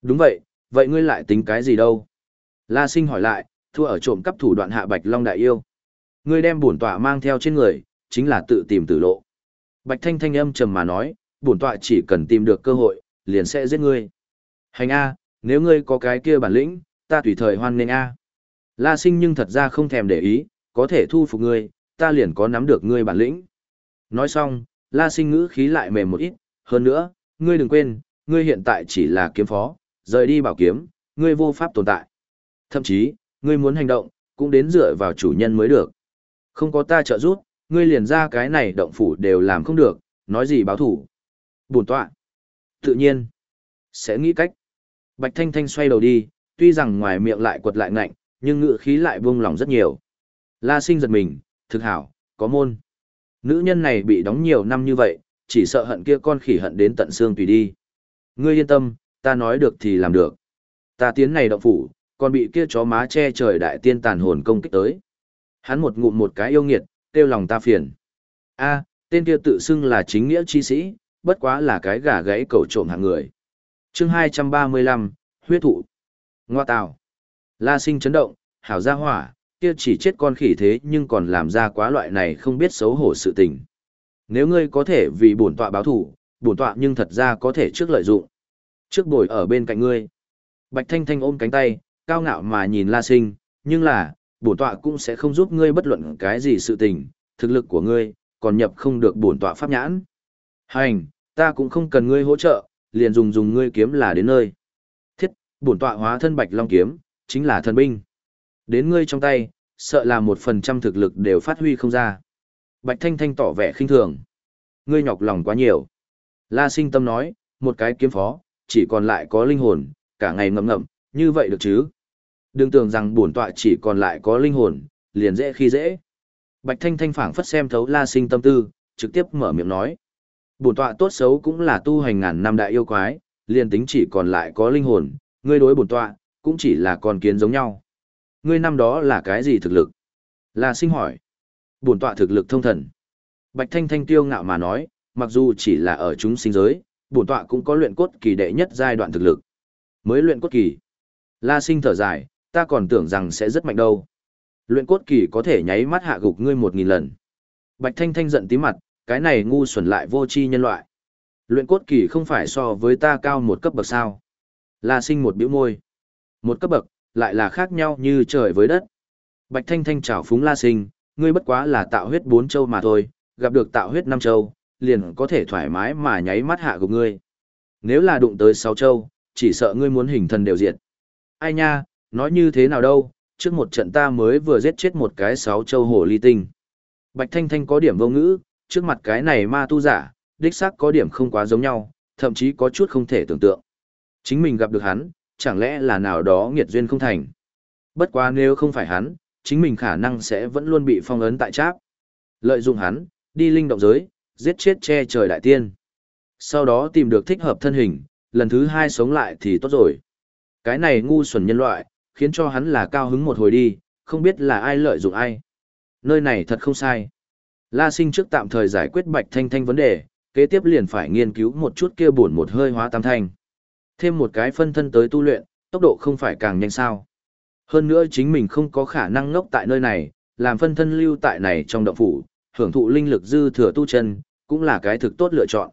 Đúng vậy, vậy ngươi lại tính cái gì đâu? La sinh hỏi lại, thua ở trộm cắp thủ đoạn hạ Bạch Long đại yêu. Ngươi đem bổn tọa mang theo trên người, chính là tự tìm tử lộ. Bạch Thanh Thanh âm trầm mà nói, bổn tọa chỉ cần tìm được cơ hội, liền sẽ giết ngươi. Hành A, nếu ngươi có cái kia bản lĩnh, ta tùy thời hoan nghênh A. La sinh nhưng thật ra không thèm để ý, có thể thu phục ngươi, ta liền có nắm được ngươi bản lĩnh. Nói xong, La sinh ngữ khí lại mềm một ít, hơn nữa, ngươi đừng quên, ngươi hiện tại chỉ là kiếm phó, rời đi bảo kiếm, ngươi vô pháp tồn tại. Thậm chí, ngươi muốn hành động, cũng đến dựa vào chủ nhân mới được. Không có ta trợ giúp, ngươi liền ra cái này động phủ đều làm không được, nói gì báo thủ. Buồn tọa. Tự nhiên, sẽ nghĩ cách. Bạch Thanh Thanh xoay đầu đi, tuy rằng ngoài miệng lại quật lại ngạnh, nhưng ngự khí lại buông lòng rất nhiều. La sinh giật mình, thực hảo, có môn. Nữ nhân này bị đóng nhiều năm như vậy, chỉ sợ hận kia con khỉ hận đến tận xương tùy đi. Ngươi yên tâm, ta nói được thì làm được. Ta tiến này động phủ, còn bị kia chó má che trời đại tiên tàn hồn công kích tới. Hắn một ngụm một cái yêu nghiệt, kêu lòng ta phiền. A, tên kia tự xưng là chính nghĩa chi sĩ, bất quá là cái gà gãy cầu trộm hạng người. chương 235, huyết thụ. Ngoa tào. La sinh chấn động, hảo gia hỏa, kia chỉ chết con khỉ thế nhưng còn làm ra quá loại này không biết xấu hổ sự tình. Nếu ngươi có thể vì bổn tọa báo thủ, bổn tọa nhưng thật ra có thể trước lợi dụng. Trước bồi ở bên cạnh ngươi. Bạch Thanh Thanh ôm cánh tay, cao ngạo mà nhìn La Sinh, nhưng là, bổn tọa cũng sẽ không giúp ngươi bất luận cái gì sự tình, thực lực của ngươi, còn nhập không được bổn tọa pháp nhãn. Hành, ta cũng không cần ngươi hỗ trợ, liền dùng dùng ngươi kiếm là đến nơi. Thiết, bổn tọa hóa thân Bạch Long kiếm, chính là thần binh. Đến ngươi trong tay, sợ là một phần trăm thực lực đều phát huy không ra. Bạch Thanh Thanh tỏ vẻ khinh thường. Ngươi nhọc lòng quá nhiều. La sinh tâm nói, một cái kiếm phó, chỉ còn lại có linh hồn, cả ngày ngậm ngậm, như vậy được chứ? Đừng tưởng rằng bổn tọa chỉ còn lại có linh hồn, liền dễ khi dễ. Bạch Thanh Thanh phảng phất xem thấu La Sinh tâm tư, trực tiếp mở miệng nói. Bổn tọa tốt xấu cũng là tu hành ngàn năm đại yêu quái, liền tính chỉ còn lại có linh hồn, ngươi đối bổn tọa, cũng chỉ là con kiến giống nhau. Ngươi năm đó là cái gì thực lực? Là Sinh hỏi. Bổn tọa thực lực thông thần. Bạch Thanh Thanh tiêu ngạo mà nói, mặc dù chỉ là ở chúng sinh giới, bổn tọa cũng có luyện cốt kỳ đệ nhất giai đoạn thực lực. Mới luyện cốt kỳ. La sinh thở dài, ta còn tưởng rằng sẽ rất mạnh đâu. Luyện cốt kỳ có thể nháy mắt hạ gục ngươi một nghìn lần. Bạch Thanh Thanh giận tí mặt, cái này ngu xuẩn lại vô tri nhân loại. Luyện cốt kỳ không phải so với ta cao một cấp bậc sao. La sinh một biểu môi. Một cấp bậc, lại là khác nhau như trời với đất. Bạch Thanh Thanh chào phúng La sinh, ngươi bất quá là tạo huyết bốn châu mà thôi, gặp được tạo huyết năm châu, liền có thể thoải mái mà nháy mắt hạ gục ngươi. Nếu là đụng tới sáu châu, chỉ sợ ngươi muốn hình thần đều diệt. Ai nha, nói như thế nào đâu, trước một trận ta mới vừa giết chết một cái sáu châu hồ ly tinh. Bạch Thanh Thanh có điểm vô ngữ, trước mặt cái này ma tu giả, đích xác có điểm không quá giống nhau, thậm chí có chút không thể tưởng tượng. Chính mình gặp được hắn, chẳng lẽ là nào đó nghiệt duyên không thành. Bất quá nếu không phải hắn, chính mình khả năng sẽ vẫn luôn bị phong ấn tại tráp. Lợi dụng hắn, đi linh động giới, giết chết che trời đại tiên. Sau đó tìm được thích hợp thân hình, lần thứ hai sống lại thì tốt rồi. Cái này ngu xuẩn nhân loại, khiến cho hắn là cao hứng một hồi đi, không biết là ai lợi dụng ai. Nơi này thật không sai. La sinh trước tạm thời giải quyết bạch thanh thanh vấn đề, kế tiếp liền phải nghiên cứu một chút kia buồn một hơi hóa tam thanh. Thêm một cái phân thân tới tu luyện, tốc độ không phải càng nhanh sao. Hơn nữa chính mình không có khả năng ngốc tại nơi này, làm phân thân lưu tại này trong động phủ, hưởng thụ linh lực dư thừa tu chân, cũng là cái thực tốt lựa chọn.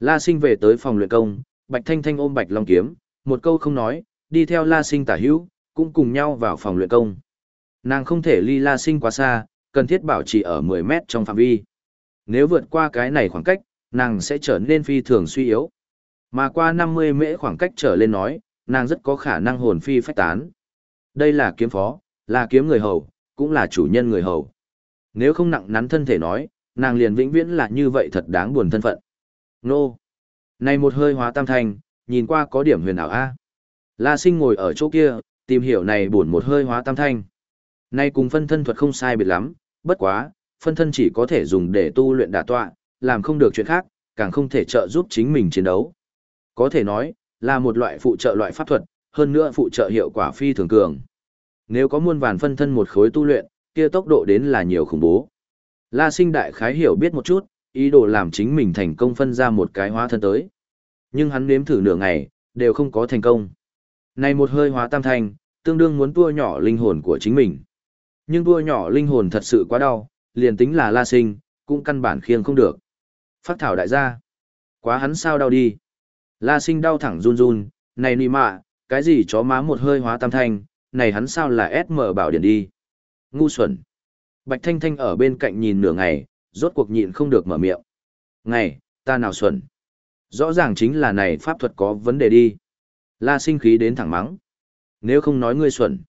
La sinh về tới phòng luyện công, Bạch Thanh Thanh ôm Bạch Long kiếm, một câu không nói, đi theo La Sinh tả hữu, cũng cùng nhau vào phòng luyện công. Nàng không thể ly La Sinh quá xa, cần thiết bảo trì ở 10 mét trong phạm vi. Nếu vượt qua cái này khoảng cách, nàng sẽ trở nên phi thường suy yếu. Mà qua 50 mễ khoảng cách trở lên nói, nàng rất có khả năng hồn phi phách tán. Đây là kiếm phó, là kiếm người hầu, cũng là chủ nhân người hầu. Nếu không nặng nắn thân thể nói, nàng liền vĩnh viễn là như vậy thật đáng buồn thân phận. Nô! Này một hơi hóa tam thanh, nhìn qua có điểm huyền ảo a. La Sinh ngồi ở chỗ kia, tìm hiểu này buồn một hơi hóa tam thanh. Nay cùng phân thân thuật không sai biệt lắm, bất quá, phân thân chỉ có thể dùng để tu luyện đả tọa, làm không được chuyện khác, càng không thể trợ giúp chính mình chiến đấu. Có thể nói, là một loại phụ trợ loại pháp thuật, hơn nữa phụ trợ hiệu quả phi thường cường. Nếu có muôn vàn phân thân một khối tu luyện, kia tốc độ đến là nhiều khủng bố. La Sinh đại khái hiểu biết một chút, ý đồ làm chính mình thành công phân ra một cái hóa thân tới. Nhưng hắn nếm thử nửa ngày, đều không có thành công. Này một hơi hóa tam thanh, tương đương muốn tua nhỏ linh hồn của chính mình. Nhưng tua nhỏ linh hồn thật sự quá đau, liền tính là la sinh, cũng căn bản khiêng không được. Phát thảo đại gia. Quá hắn sao đau đi. La sinh đau thẳng run run, này nì mạ, cái gì chó má một hơi hóa tam thanh, này hắn sao là SM bảo điển đi. Ngu xuẩn. Bạch Thanh Thanh ở bên cạnh nhìn nửa ngày, rốt cuộc nhịn không được mở miệng. Ngày, ta nào xuẩn. Rõ ràng chính là này pháp thuật có vấn đề đi. La sinh khí đến thẳng mắng. Nếu không nói ngươi xuẩn.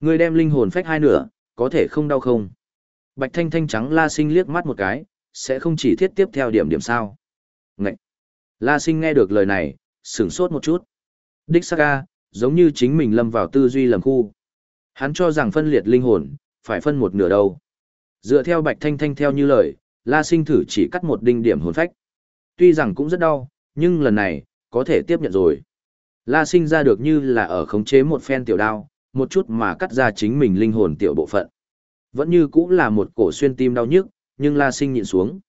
Ngươi đem linh hồn phách hai nửa, có thể không đau không? Bạch thanh thanh trắng la sinh liếc mắt một cái, sẽ không chỉ thiết tiếp theo điểm điểm sao. La sinh nghe được lời này, sửng sốt một chút. Đích Saka, giống như chính mình lâm vào tư duy lầm khu. Hắn cho rằng phân liệt linh hồn, phải phân một nửa đâu. Dựa theo Bạch Thanh Thanh theo như lời, La Sinh thử chỉ cắt một đinh điểm hồn phách. Tuy rằng cũng rất đau, nhưng lần này, có thể tiếp nhận rồi. La Sinh ra được như là ở khống chế một phen tiểu đao, một chút mà cắt ra chính mình linh hồn tiểu bộ phận. Vẫn như cũng là một cổ xuyên tim đau nhức, nhưng La Sinh nhịn xuống.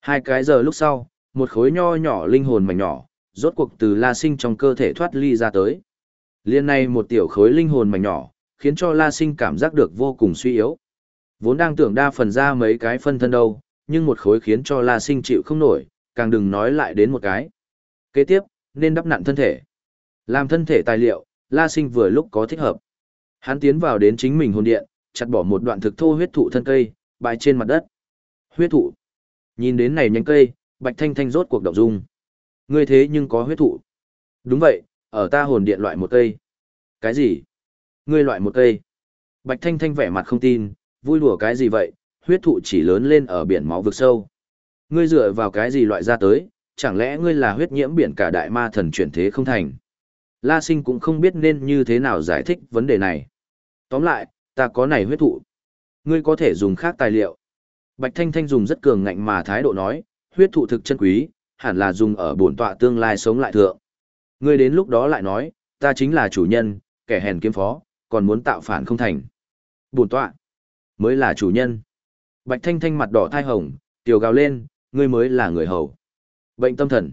Hai cái giờ lúc sau, một khối nho nhỏ linh hồn mảnh nhỏ, rốt cuộc từ La Sinh trong cơ thể thoát ly ra tới. Liên này một tiểu khối linh hồn mảnh nhỏ, khiến cho La Sinh cảm giác được vô cùng suy yếu. Vốn đang tưởng đa phần ra mấy cái phân thân đâu, nhưng một khối khiến cho La Sinh chịu không nổi, càng đừng nói lại đến một cái. Kế tiếp, nên đắp nặn thân thể. Làm thân thể tài liệu, La Sinh vừa lúc có thích hợp. Hắn tiến vào đến chính mình hồn điện, chặt bỏ một đoạn thực thô huyết thụ thân cây, bày trên mặt đất. Huyết thụ. Nhìn đến này nhánh cây, Bạch Thanh Thanh rốt cuộc động dung. Ngươi thế nhưng có huyết thụ. Đúng vậy, ở ta hồn điện loại một cây. Cái gì? Ngươi loại một cây. Bạch Thanh Thanh vẻ mặt không tin, vui đùa cái gì vậy, huyết thụ chỉ lớn lên ở biển máu vực sâu. Ngươi dựa vào cái gì loại ra tới, chẳng lẽ ngươi là huyết nhiễm biển cả đại ma thần chuyển thế không thành? La sinh cũng không biết nên như thế nào giải thích vấn đề này. Tóm lại, ta có này huyết thụ. Ngươi có thể dùng khác tài liệu. Bạch Thanh Thanh dùng rất cường ngạnh mà thái độ nói, huyết thụ thực chân quý, hẳn là dùng ở bổn tọa tương lai sống lại thượng. Ngươi đến lúc đó lại nói, ta chính là chủ nhân, kẻ hèn kiếm phó, còn muốn tạo phản không thành. Bổn tọa, mới là chủ nhân. Bạch Thanh Thanh mặt đỏ thai hồng, tiểu gào lên, ngươi mới là người hầu. Bệnh tâm thần.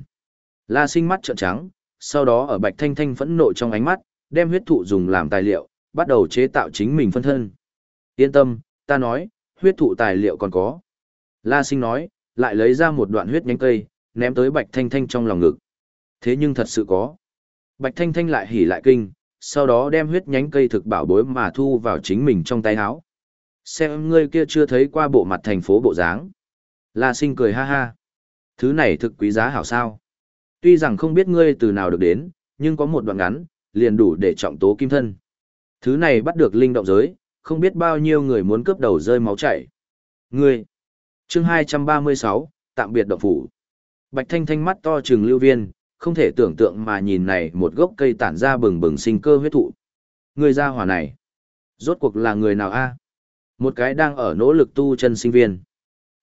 La sinh mắt trợn trắng, sau đó ở Bạch Thanh Thanh phẫn nộ trong ánh mắt, đem huyết thụ dùng làm tài liệu, bắt đầu chế tạo chính mình phân thân. Yên tâm, ta nói, huyết thụ tài liệu còn có. La sinh nói, lại lấy ra một đoạn huyết nhánh cây, ném tới Bạch Thanh Thanh trong lòng ngực. Thế nhưng thật sự có. Bạch Thanh Thanh lại hỉ lại kinh, sau đó đem huyết nhánh cây thực bảo bối mà thu vào chính mình trong tay áo. Xem ngươi kia chưa thấy qua bộ mặt thành phố bộ dáng. La sinh cười ha ha. Thứ này thực quý giá hảo sao. Tuy rằng không biết ngươi từ nào được đến, nhưng có một đoạn ngắn, liền đủ để trọng tố kim thân. Thứ này bắt được linh động giới, không biết bao nhiêu người muốn cướp đầu rơi máu chảy. Ngươi. Chương 236, tạm biệt động phủ. Bạch Thanh Thanh mắt to trừng lưu viên, không thể tưởng tượng mà nhìn này một gốc cây tản ra bừng bừng sinh cơ huyết thụ. Người ra hỏa này, rốt cuộc là người nào a? Một cái đang ở nỗ lực tu chân sinh viên.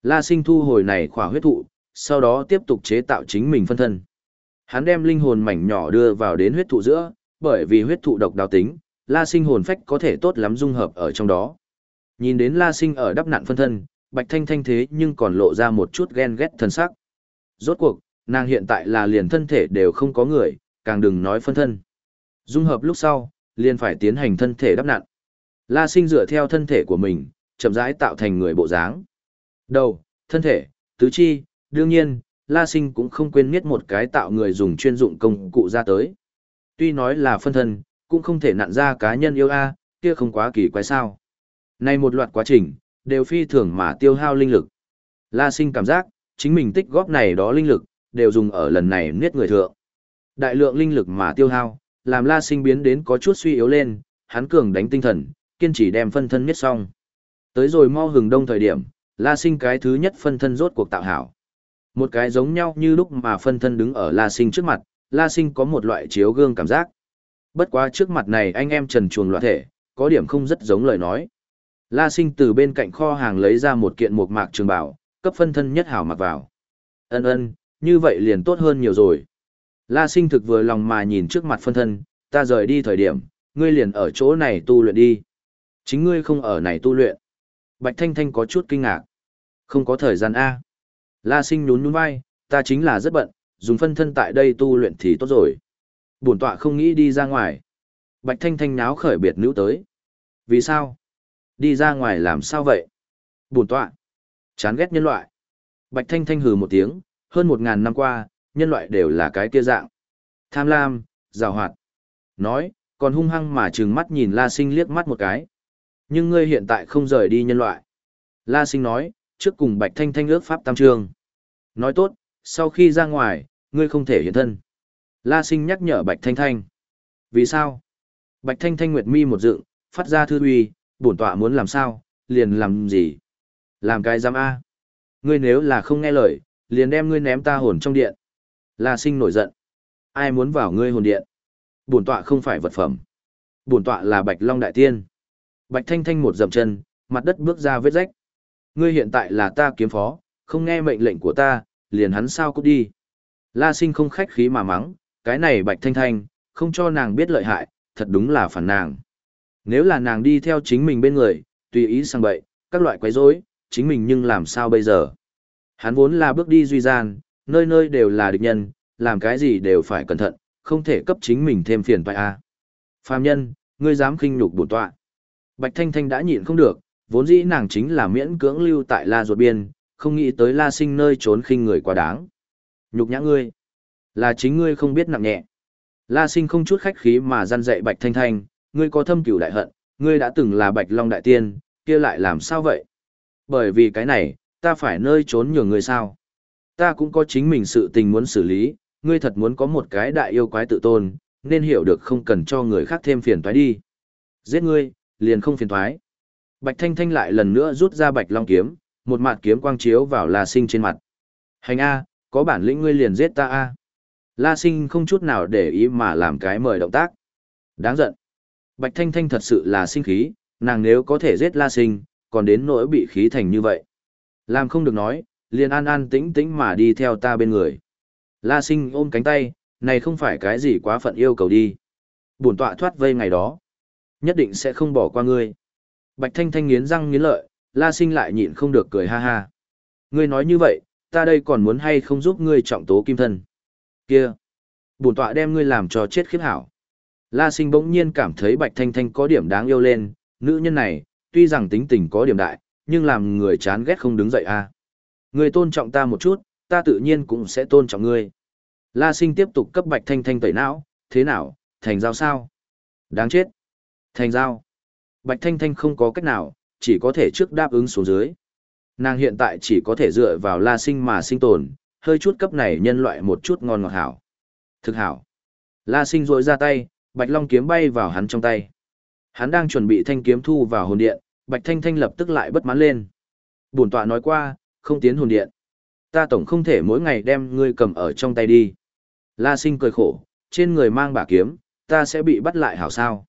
La sinh thu hồi này khỏa huyết thụ, sau đó tiếp tục chế tạo chính mình phân thân. Hắn đem linh hồn mảnh nhỏ đưa vào đến huyết thụ giữa, bởi vì huyết thụ độc đáo tính, la sinh hồn phách có thể tốt lắm dung hợp ở trong đó. Nhìn đến la sinh ở đắp nạn phân thân, bạch thanh thanh thế nhưng còn lộ ra một chút ghen ghét thân sắc. Rốt cuộc, nàng hiện tại là liền thân thể đều không có người, càng đừng nói phân thân. Dung hợp lúc sau, liền phải tiến hành thân thể đắp nặn. La sinh dựa theo thân thể của mình, chậm rãi tạo thành người bộ dáng. Đầu, thân thể, tứ chi, đương nhiên, La sinh cũng không quên miết một cái tạo người dùng chuyên dụng công cụ ra tới. Tuy nói là phân thân, cũng không thể nặn ra cá nhân yêu a, kia không quá kỳ quái sao. Này một loạt quá trình, đều phi thường mà tiêu hao linh lực. La sinh cảm giác, chính mình tích góp này đó linh lực, đều dùng ở lần này niết người thượng. Đại lượng linh lực mà tiêu hao, làm La Sinh biến đến có chút suy yếu lên, hắn cường đánh tinh thần, kiên trì đem phân thân niết xong. Tới rồi mau hừng đông thời điểm, La Sinh cái thứ nhất phân thân rốt cuộc tạo hảo. Một cái giống nhau như lúc mà phân thân đứng ở La Sinh trước mặt, La Sinh có một loại chiếu gương cảm giác. Bất quá trước mặt này anh em trần chuồng loạn thể, có điểm không rất giống lời nói. La Sinh từ bên cạnh kho hàng lấy ra một kiện mộc mạc trường bảo, cấp phân thân nhất hảo mặc vào. Ân ân, như vậy liền tốt hơn nhiều rồi. La sinh thực vừa lòng mà nhìn trước mặt phân thân, ta rời đi thời điểm, ngươi liền ở chỗ này tu luyện đi. Chính ngươi không ở này tu luyện. Bạch Thanh Thanh có chút kinh ngạc. Không có thời gian A. La sinh nhún nhún vai, ta chính là rất bận, dùng phân thân tại đây tu luyện thì tốt rồi. Bổn tọa không nghĩ đi ra ngoài. Bạch Thanh Thanh náo khởi biệt nữ tới. Vì sao? Đi ra ngoài làm sao vậy? Bổn tọa. Chán ghét nhân loại. Bạch Thanh Thanh hừ một tiếng, hơn một ngàn năm qua, nhân loại đều là cái kia dạng. Tham lam, rào hoạt. Nói, còn hung hăng mà trừng mắt nhìn La Sinh liếc mắt một cái. Nhưng ngươi hiện tại không rời đi nhân loại. La Sinh nói, trước cùng Bạch Thanh Thanh ước pháp tam trương. Nói tốt, sau khi ra ngoài, ngươi không thể hiện thân. La sinh nhắc nhở Bạch Thanh Thanh. Vì sao? Bạch Thanh Thanh nguyệt mi một dựng, phát ra thư uy, bổn tọa muốn làm sao, liền làm gì? Làm cái giam A. Ngươi nếu là không nghe lời, liền đem ngươi ném ta hồn trong điện. La sinh nổi giận. Ai muốn vào ngươi hồn điện? Bổn tọa không phải vật phẩm. Bổn tọa là Bạch Long Đại Tiên. Bạch Thanh Thanh một dậm chân, mặt đất bước ra vết rách. Ngươi hiện tại là ta kiếm phó, không nghe mệnh lệnh của ta, liền hắn sao cút đi. La sinh không khách khí mà mắng, cái này Bạch Thanh Thanh, không cho nàng biết lợi hại, thật đúng là phản nàng. Nếu là nàng đi theo chính mình bên người, tùy ý sang bậy, các loại quấy rối, chính mình nhưng làm sao bây giờ? Hắn vốn là bước đi duy gian, nơi nơi đều là địch nhân, làm cái gì đều phải cẩn thận, không thể cấp chính mình thêm phiền phải a. À. Phàm nhân, ngươi dám khinh nhục bổn tọa. Bạch Thanh Thanh đã nhịn không được, vốn dĩ nàng chính là miễn cưỡng lưu tại La ruột biên, không nghĩ tới La Sinh nơi trốn khinh người quá đáng. Nhục nhã ngươi, là chính ngươi không biết nặng nhẹ. La Sinh không chút khách khí mà gian dạy Bạch Thanh Thanh, ngươi có thâm cửu đại hận, ngươi đã từng là Bạch Long đại tiên, kia lại làm sao vậy? Bởi vì cái này, ta phải nơi trốn nhường ngươi sao? Ta cũng có chính mình sự tình muốn xử lý, ngươi thật muốn có một cái đại yêu quái tự tôn, nên hiểu được không cần cho người khác thêm phiền toái đi. Giết ngươi, liền không phiền toái. Bạch Thanh Thanh lại lần nữa rút ra Bạch Long kiếm, một mạt kiếm quang chiếu vào La Sinh trên mặt. Hành A, có bản lĩnh ngươi liền giết ta A. La Sinh không chút nào để ý mà làm cái mời động tác. Đáng giận. Bạch Thanh Thanh thật sự là sinh khí, nàng nếu có thể giết La Sinh, còn đến nỗi bị khí thành như vậy. Làm không được nói, liền an an tĩnh tĩnh mà đi theo ta bên người. La Sinh ôm cánh tay, này không phải cái gì quá phận yêu cầu đi. Bổn tọa thoát vây ngày đó, nhất định sẽ không bỏ qua ngươi. Bạch Thanh Thanh nghiến răng nghiến lợi, La Sinh lại nhịn không được cười ha ha. Ngươi nói như vậy, ta đây còn muốn hay không giúp ngươi trọng tố kim thân. Kia, bổn tọa đem ngươi làm cho chết khiếp hảo. La Sinh bỗng nhiên cảm thấy Bạch Thanh Thanh có điểm đáng yêu lên, nữ nhân này, tuy rằng tính tình có điểm đại, nhưng làm người chán ghét không đứng dậy a. À. Tôn trọng ta một chút, ta tự nhiên cũng sẽ tôn trọng ngươi. La Sinh tiếp tục cấp Bạch Thanh Thanh tẩy não, thế nào, thành giao sao? Đáng chết. Thành giao. Bạch Thanh Thanh không có cách nào, chỉ có thể trước đáp ứng xuống dưới. Nàng hiện tại chỉ có thể dựa vào La Sinh mà sinh tồn, hơi chút cấp này nhân loại một chút ngon ngọt hảo. Thực hảo. La Sinh rội ra tay, Bạch Long kiếm bay vào hắn trong tay. Hắn đang chuẩn bị thanh kiếm thu vào hồn điện, Bạch Thanh Thanh lập tức lại bất mãn lên. Bổn tọa nói qua, không tiến hồn điện. Ta tổng không thể mỗi ngày đem ngươi cầm ở trong tay đi. La Sinh cười khổ, trên người mang bả kiếm, ta sẽ bị bắt lại hảo sao.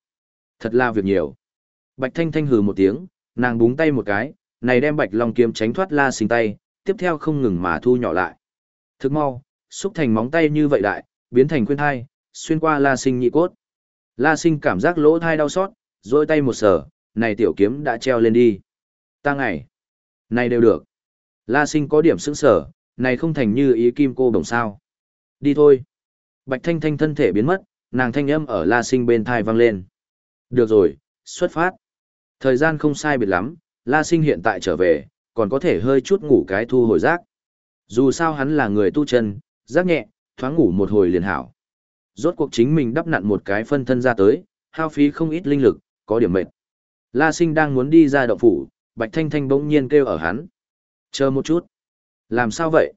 Thật là việc nhiều. Bạch Thanh Thanh hừ một tiếng, nàng búng tay một cái, này đem Bạch Long kiếm tránh thoát La Sinh tay, tiếp theo không ngừng mà thu nhỏ lại. Thức mau, xúc thành móng tay như vậy đại, biến thành khuyên thai, xuyên qua La Sinh nhị cốt. La Sinh cảm giác lỗ thai đau xót, rồi tay một sở, này tiểu kiếm đã treo lên đi. Ta ngày, này đều được. La Sinh có điểm sững sở, này không thành như ý kim cô đồng sao. Đi thôi. Bạch Thanh Thanh thân thể biến mất, nàng thanh âm ở La Sinh bên thai vang lên. Được rồi, xuất phát. Thời gian không sai biệt lắm, La Sinh hiện tại trở về, còn có thể hơi chút ngủ cái thu hồi giác. Dù sao hắn là người tu chân, giác nhẹ, thoáng ngủ một hồi liền hảo. Rốt cuộc chính mình đắp nặn một cái phân thân ra tới, hao phí không ít linh lực, có điểm mệt. La Sinh đang muốn đi ra động phủ, Bạch Thanh Thanh bỗng nhiên kêu ở hắn. Chờ một chút. Làm sao vậy?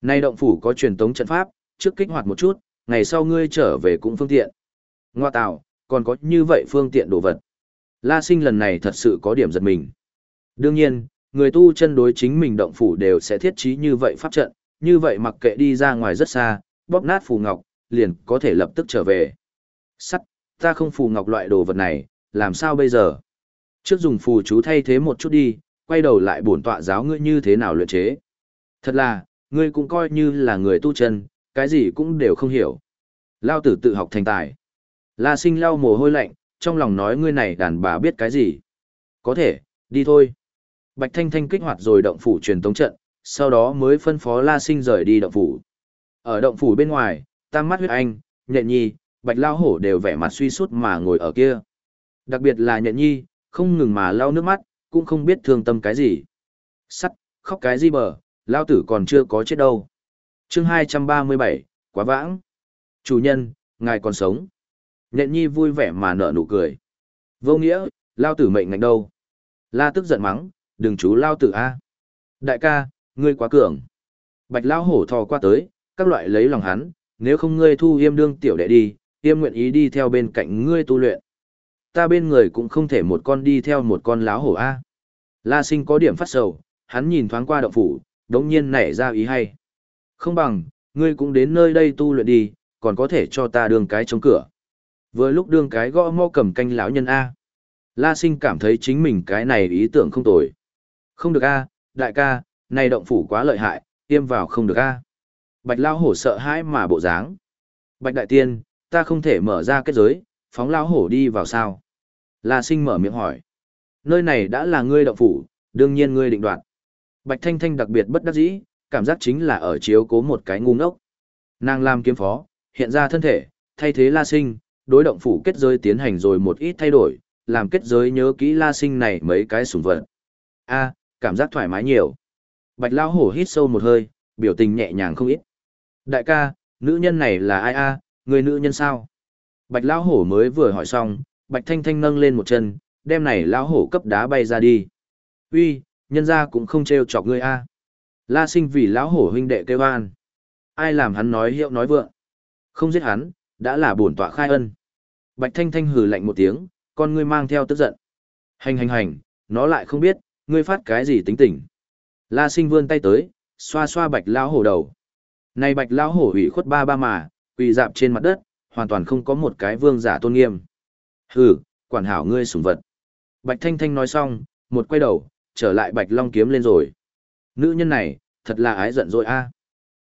Nay động phủ có truyền tống trận pháp, trước kích hoạt một chút, ngày sau ngươi trở về cũng phương tiện. Ngoa tạo, còn có như vậy phương tiện đồ vật. La sinh lần này thật sự có điểm giật mình. Đương nhiên, người tu chân đối chính mình động phủ đều sẽ thiết trí như vậy pháp trận, như vậy mặc kệ đi ra ngoài rất xa, bóp nát phù ngọc, liền có thể lập tức trở về. Sắt, ta không phù ngọc loại đồ vật này, làm sao bây giờ? Trước dùng phù chú thay thế một chút đi, quay đầu lại bổn tọa giáo ngươi như thế nào luyện chế. Thật là, ngươi cũng coi như là người tu chân, cái gì cũng đều không hiểu. Lao tử tự học thành tài. La sinh lau mồ hôi lạnh, trong lòng nói ngươi này đàn bà biết cái gì. Có thể, đi thôi. Bạch Thanh Thanh kích hoạt rồi động phủ truyền tống trận, sau đó mới phân phó La Sinh rời đi động phủ. Ở động phủ bên ngoài, Tam Mắt Huyết Anh, Nhện Nhi, Bạch Lao Hổ đều vẻ mặt suy sút mà ngồi ở kia. Đặc biệt là Nhện Nhi, không ngừng mà lau nước mắt, cũng không biết thương tâm cái gì. Sắt, khóc cái gì bờ, Lao tử còn chưa có chết đâu. chương 237, quá vãng. Chủ nhân, ngài còn sống. Nhện nhi vui vẻ mà nở nụ cười. Vô nghĩa, lao tử mệnh ngạnh đâu. La tức giận mắng, đừng chú lao tử a. Đại ca, ngươi quá cường. Bạch lao hổ thò qua tới, các loại lấy lòng hắn, nếu không ngươi thu yêm đương tiểu đệ đi, yêm nguyện ý đi theo bên cạnh ngươi tu luyện. Ta bên người cũng không thể một con đi theo một con lão hổ a. La sinh có điểm phát sầu, hắn nhìn thoáng qua động phủ, đống nhiên nảy ra ý hay. Không bằng, ngươi cũng đến nơi đây tu luyện đi, còn có thể cho ta đường cái chống cửa. Vừa lúc đường cái gõ mô cầm canh lão nhân A. La sinh cảm thấy chính mình cái này ý tưởng không tồi. Không được A, đại ca, này động phủ quá lợi hại, tiêm vào không được A. Bạch lão hổ sợ hãi mà bộ dáng. Bạch đại tiên, ta không thể mở ra kết giới, phóng lão hổ đi vào sao? La sinh mở miệng hỏi. Nơi này đã là ngươi động phủ, đương nhiên ngươi định đoạt. Bạch Thanh Thanh đặc biệt bất đắc dĩ, cảm giác chính là ở chiếu cố một cái ngu ngốc. Nàng làm kiếm phó, hiện ra thân thể, thay thế La Sinh, đối động phủ kết giới tiến hành rồi một ít thay đổi, làm kết giới nhớ kỹ La Sinh này mấy cái sủng vật. A, cảm giác thoải mái nhiều. Bạch Lão Hổ hít sâu một hơi, biểu tình nhẹ nhàng không ít. Đại ca, nữ nhân này là ai a? người nữ nhân sao? Bạch Lão Hổ mới vừa hỏi xong, Bạch Thanh Thanh nâng lên một chân, đem này Lão Hổ cấp đá bay ra đi. Uy, nhân gia cũng không trêu chọc ngươi a. La sinh vì lão hổ huynh đệ kêu an. Ai làm hắn nói hiệu nói vượng. Không giết hắn, đã là bổn tọa khai ân. Bạch Thanh Thanh hừ lạnh một tiếng, con ngươi mang theo tức giận. Hành hành hành, nó lại không biết, ngươi phát cái gì tính tình. La sinh vươn tay tới, xoa xoa bạch lão hổ đầu. Này bạch lão hổ ủy khuất ba ba mà, quỳ dạp trên mặt đất, hoàn toàn không có một cái vương giả tôn nghiêm. Hừ, quản hảo ngươi sủng vật. Bạch Thanh Thanh nói xong, một quay đầu, trở lại bạch long kiếm lên rồi. Nữ nhân này, thật là ái giận rồi a.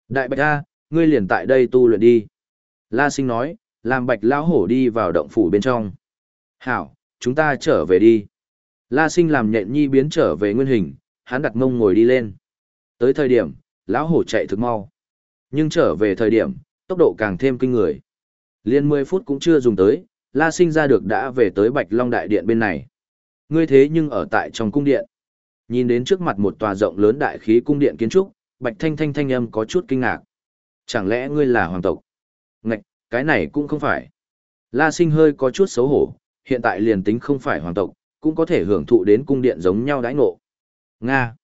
Đại bạch a, ngươi liền tại đây tu luyện đi. La sinh nói, làm bạch lão hổ đi vào động phủ bên trong. Hảo, chúng ta trở về đi. La sinh làm nhện nhi biến trở về nguyên hình, hắn đặt mông ngồi đi lên. Tới thời điểm, lão hổ chạy thực mau. Nhưng trở về thời điểm, tốc độ càng thêm kinh người. Liên 10 phút cũng chưa dùng tới, La sinh ra được đã về tới Bạch Long Đại Điện bên này. Ngươi thế nhưng ở tại trong cung điện. Nhìn đến trước mặt một tòa rộng lớn đại khí cung điện kiến trúc, Bạch Thanh Thanh thanh âm có chút kinh ngạc. Chẳng lẽ ngươi là hoàng tộc? Ngạch, cái này cũng không phải. La Sinh hơi có chút xấu hổ, hiện tại liền tính không phải hoàng tộc, cũng có thể hưởng thụ đến cung điện giống nhau đãi ngộ. Nga.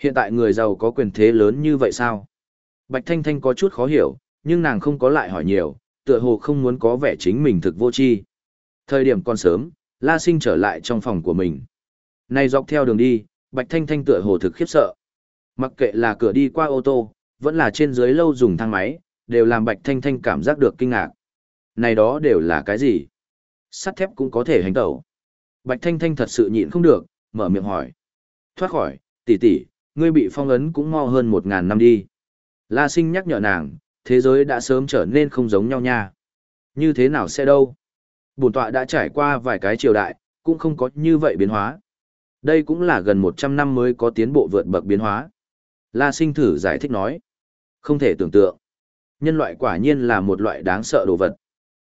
Hiện tại người giàu có quyền thế lớn như vậy sao? Bạch Thanh Thanh có chút khó hiểu, nhưng nàng không có lại hỏi nhiều, tựa hồ không muốn có vẻ chính mình thực vô tri. Thời điểm còn sớm, La Sinh trở lại trong phòng của mình. Này dọc theo đường đi, Bạch Thanh Thanh tựa hồ thực khiếp sợ. Mặc kệ là cửa đi qua ô tô, vẫn là trên dưới lâu dùng thang máy, đều làm Bạch Thanh Thanh cảm giác được kinh ngạc. Này đó đều là cái gì? Sắt thép cũng có thể hành tẩu. Bạch Thanh Thanh thật sự nhịn không được, mở miệng hỏi. Thoát khỏi, tỷ tỷ, ngươi bị phong ấn cũng mau hơn một ngàn năm đi. La sinh nhắc nhở nàng, thế giới đã sớm trở nên không giống nhau nha. Như thế nào sẽ đâu? Bổn tọa đã trải qua vài cái triều đại, cũng không có như vậy biến hóa. Đây cũng là gần 100 năm mới có tiến bộ vượt bậc biến hóa. La sinh thử giải thích nói. Không thể tưởng tượng. Nhân loại quả nhiên là một loại đáng sợ đồ vật.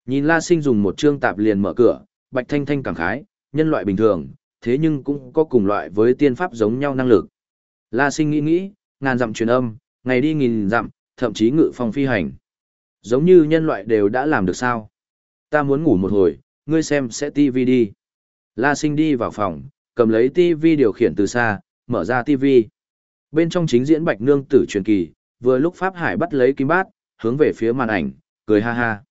Nhìn La sinh dùng một chương tạp liền mở cửa, Bạch Thanh Thanh cảm khái, nhân loại bình thường, thế nhưng cũng có cùng loại với tiên pháp giống nhau năng lực. La sinh nghĩ nghĩ, ngàn dặm truyền âm, ngày đi nghìn dặm, thậm chí ngự phong phi hành. Giống như nhân loại đều đã làm được sao? Ta muốn ngủ một hồi, ngươi xem sẽ tivi đi. La sinh đi vào phòng, cầm lấy tivi điều khiển từ xa, mở ra tivi. Bên trong chính diễn Bạch Nương tử truyền kỳ, vừa lúc Pháp Hải bắt lấy kim bát, hướng về phía màn ảnh, cười ha ha.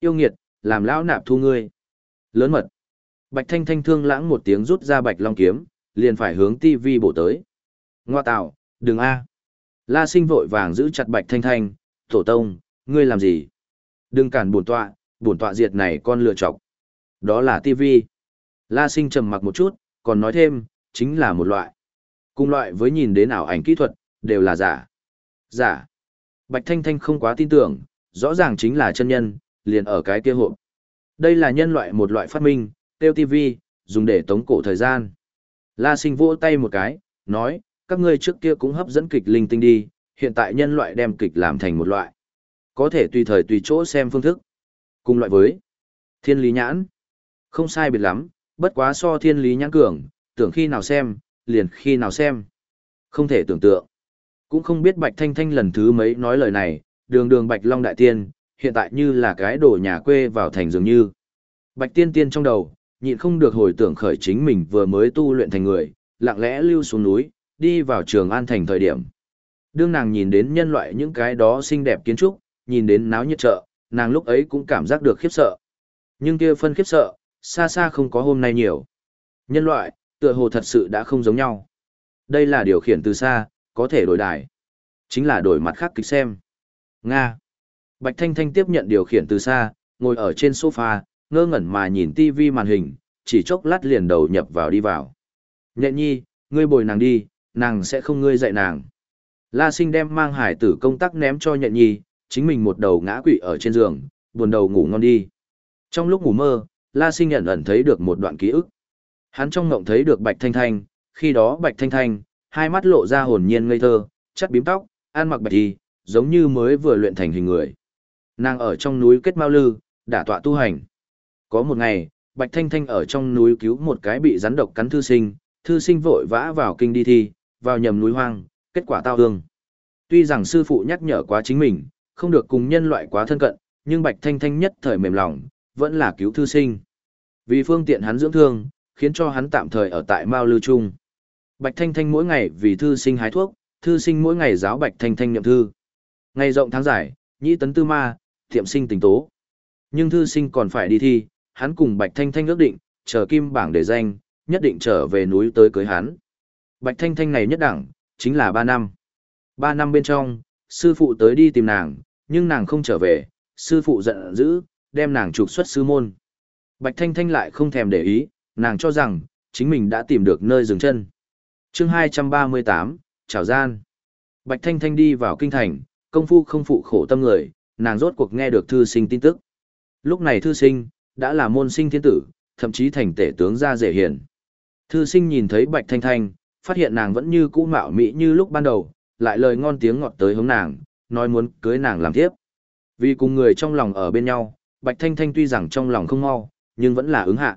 Yêu nghiệt, làm lão nạp thu ngươi. Lớn mật. Bạch Thanh Thanh thương lãng một tiếng rút ra Bạch Long kiếm, liền phải hướng tivi bổ tới. Ngoa tạo, đừng a. La Sinh vội vàng giữ chặt Bạch Thanh Thanh, "Tổ tông, ngươi làm gì? Đừng cản bổn tọa, bổn tọa diệt này con lựa chọc." Đó là tivi. La Sinh trầm mặc một chút, còn nói thêm, chính là một loại. Cùng loại với nhìn đến ảo ảnh kỹ thuật, đều là giả. Giả. Bạch Thanh Thanh không quá tin tưởng, rõ ràng chính là chân nhân, liền ở cái kia hộp. Đây là nhân loại một loại phát minh, tiêu TV, dùng để tống cổ thời gian. La sinh vỗ tay một cái, nói, các ngươi trước kia cũng hấp dẫn kịch linh tinh đi, hiện tại nhân loại đem kịch làm thành một loại. Có thể tùy thời tùy chỗ xem phương thức. Cùng loại với thiên lý nhãn. Không sai biệt lắm, bất quá so thiên lý nhãn cường, tưởng khi nào xem, liền khi nào xem. Không thể tưởng tượng. Cũng không biết Bạch Thanh Thanh lần thứ mấy nói lời này, đường đường Bạch Long Đại Tiên, hiện tại như là cái đổ nhà quê vào thành dường như. Bạch Tiên Tiên trong đầu, nhịn không được hồi tưởng khởi chính mình vừa mới tu luyện thành người, lặng lẽ lưu xuống núi, đi vào trường an thành thời điểm. Đương nàng nhìn đến nhân loại những cái đó xinh đẹp kiến trúc, nhìn đến náo nhiệt chợ, nàng lúc ấy cũng cảm giác được khiếp sợ. Nhưng kia phân khiếp sợ, xa xa không có hôm nay nhiều. Nhân loại, tựa hồ thật sự đã không giống nhau. Đây là điều khiển từ xa, có thể đổi đài. Chính là đổi mặt khác kịch xem. Nga. Bạch Thanh Thanh tiếp nhận điều khiển từ xa, ngồi ở trên sofa, ngơ ngẩn mà nhìn tivi màn hình, chỉ chốc lát liền đầu nhập vào đi vào. Nhện nhi, ngươi bồi nàng đi, nàng sẽ không ngươi dạy nàng. La sinh đem mang hải tử công tác ném cho nhận nhi, chính mình một đầu ngã quỵ ở trên giường, buồn đầu ngủ ngon đi. Trong lúc ngủ mơ, La sinh nhận ẩn thấy được một đoạn ký ức. Hắn trong ngộng thấy được Bạch Thanh Thanh, khi đó Bạch Thanh Thanh, hai mắt lộ ra hồn nhiên ngây thơ, chắt bím tóc, ăn mặc bạch y, giống như mới vừa luyện thành hình người. Nàng ở trong núi kết mao lư, đả tọa tu hành. Có một ngày, Bạch Thanh Thanh ở trong núi cứu một cái bị rắn độc cắn thư sinh, thư sinh vội vã vào kinh đi thi, vào nhầm núi hoang, kết quả tao hương. Tuy rằng sư phụ nhắc nhở quá chính mình, không được cùng nhân loại quá thân cận, nhưng Bạch Thanh Thanh nhất thời mềm lòng, vẫn là cứu thư sinh. Vì phương tiện hắn dưỡng thương, khiến cho hắn tạm thời ở tại Mao Lư Trung. Bạch Thanh Thanh mỗi ngày vì thư sinh hái thuốc, thư sinh mỗi ngày giáo Bạch Thanh Thanh nhậm thư. Ngày rộng tháng dài, nhĩ tấn tư ma, tiệm sinh tình tố. Nhưng thư sinh còn phải đi thi, hắn cùng Bạch Thanh Thanh ước định, chờ kim bảng để danh, nhất định trở về núi tới cưới hắn. Bạch Thanh Thanh này nhất đẳng, chính là 3 năm. 3 năm bên trong, sư phụ tới đi tìm nàng, nhưng nàng không trở về, sư phụ giận dữ, đem nàng trục xuất sư môn. Bạch Thanh Thanh lại không thèm để ý, nàng cho rằng, chính mình đã tìm được nơi dừng chân. chương 238, Chào Gian. Bạch Thanh Thanh đi vào kinh thành, công phu không phụ khổ tâm người, nàng rốt cuộc nghe được thư sinh tin tức. Lúc này thư sinh, đã là môn sinh thiên tử, thậm chí thành tể tướng gia dễ hiền. Thư sinh nhìn thấy Bạch Thanh Thanh, phát hiện nàng vẫn như cũ mạo mỹ như lúc ban đầu, lại lời ngon tiếng ngọt tới hướng nàng, nói muốn cưới nàng làm tiếp. Vì cùng người trong lòng ở bên nhau, Bạch Thanh Thanh tuy rằng trong lòng không mau, nhưng vẫn là ứng hạ.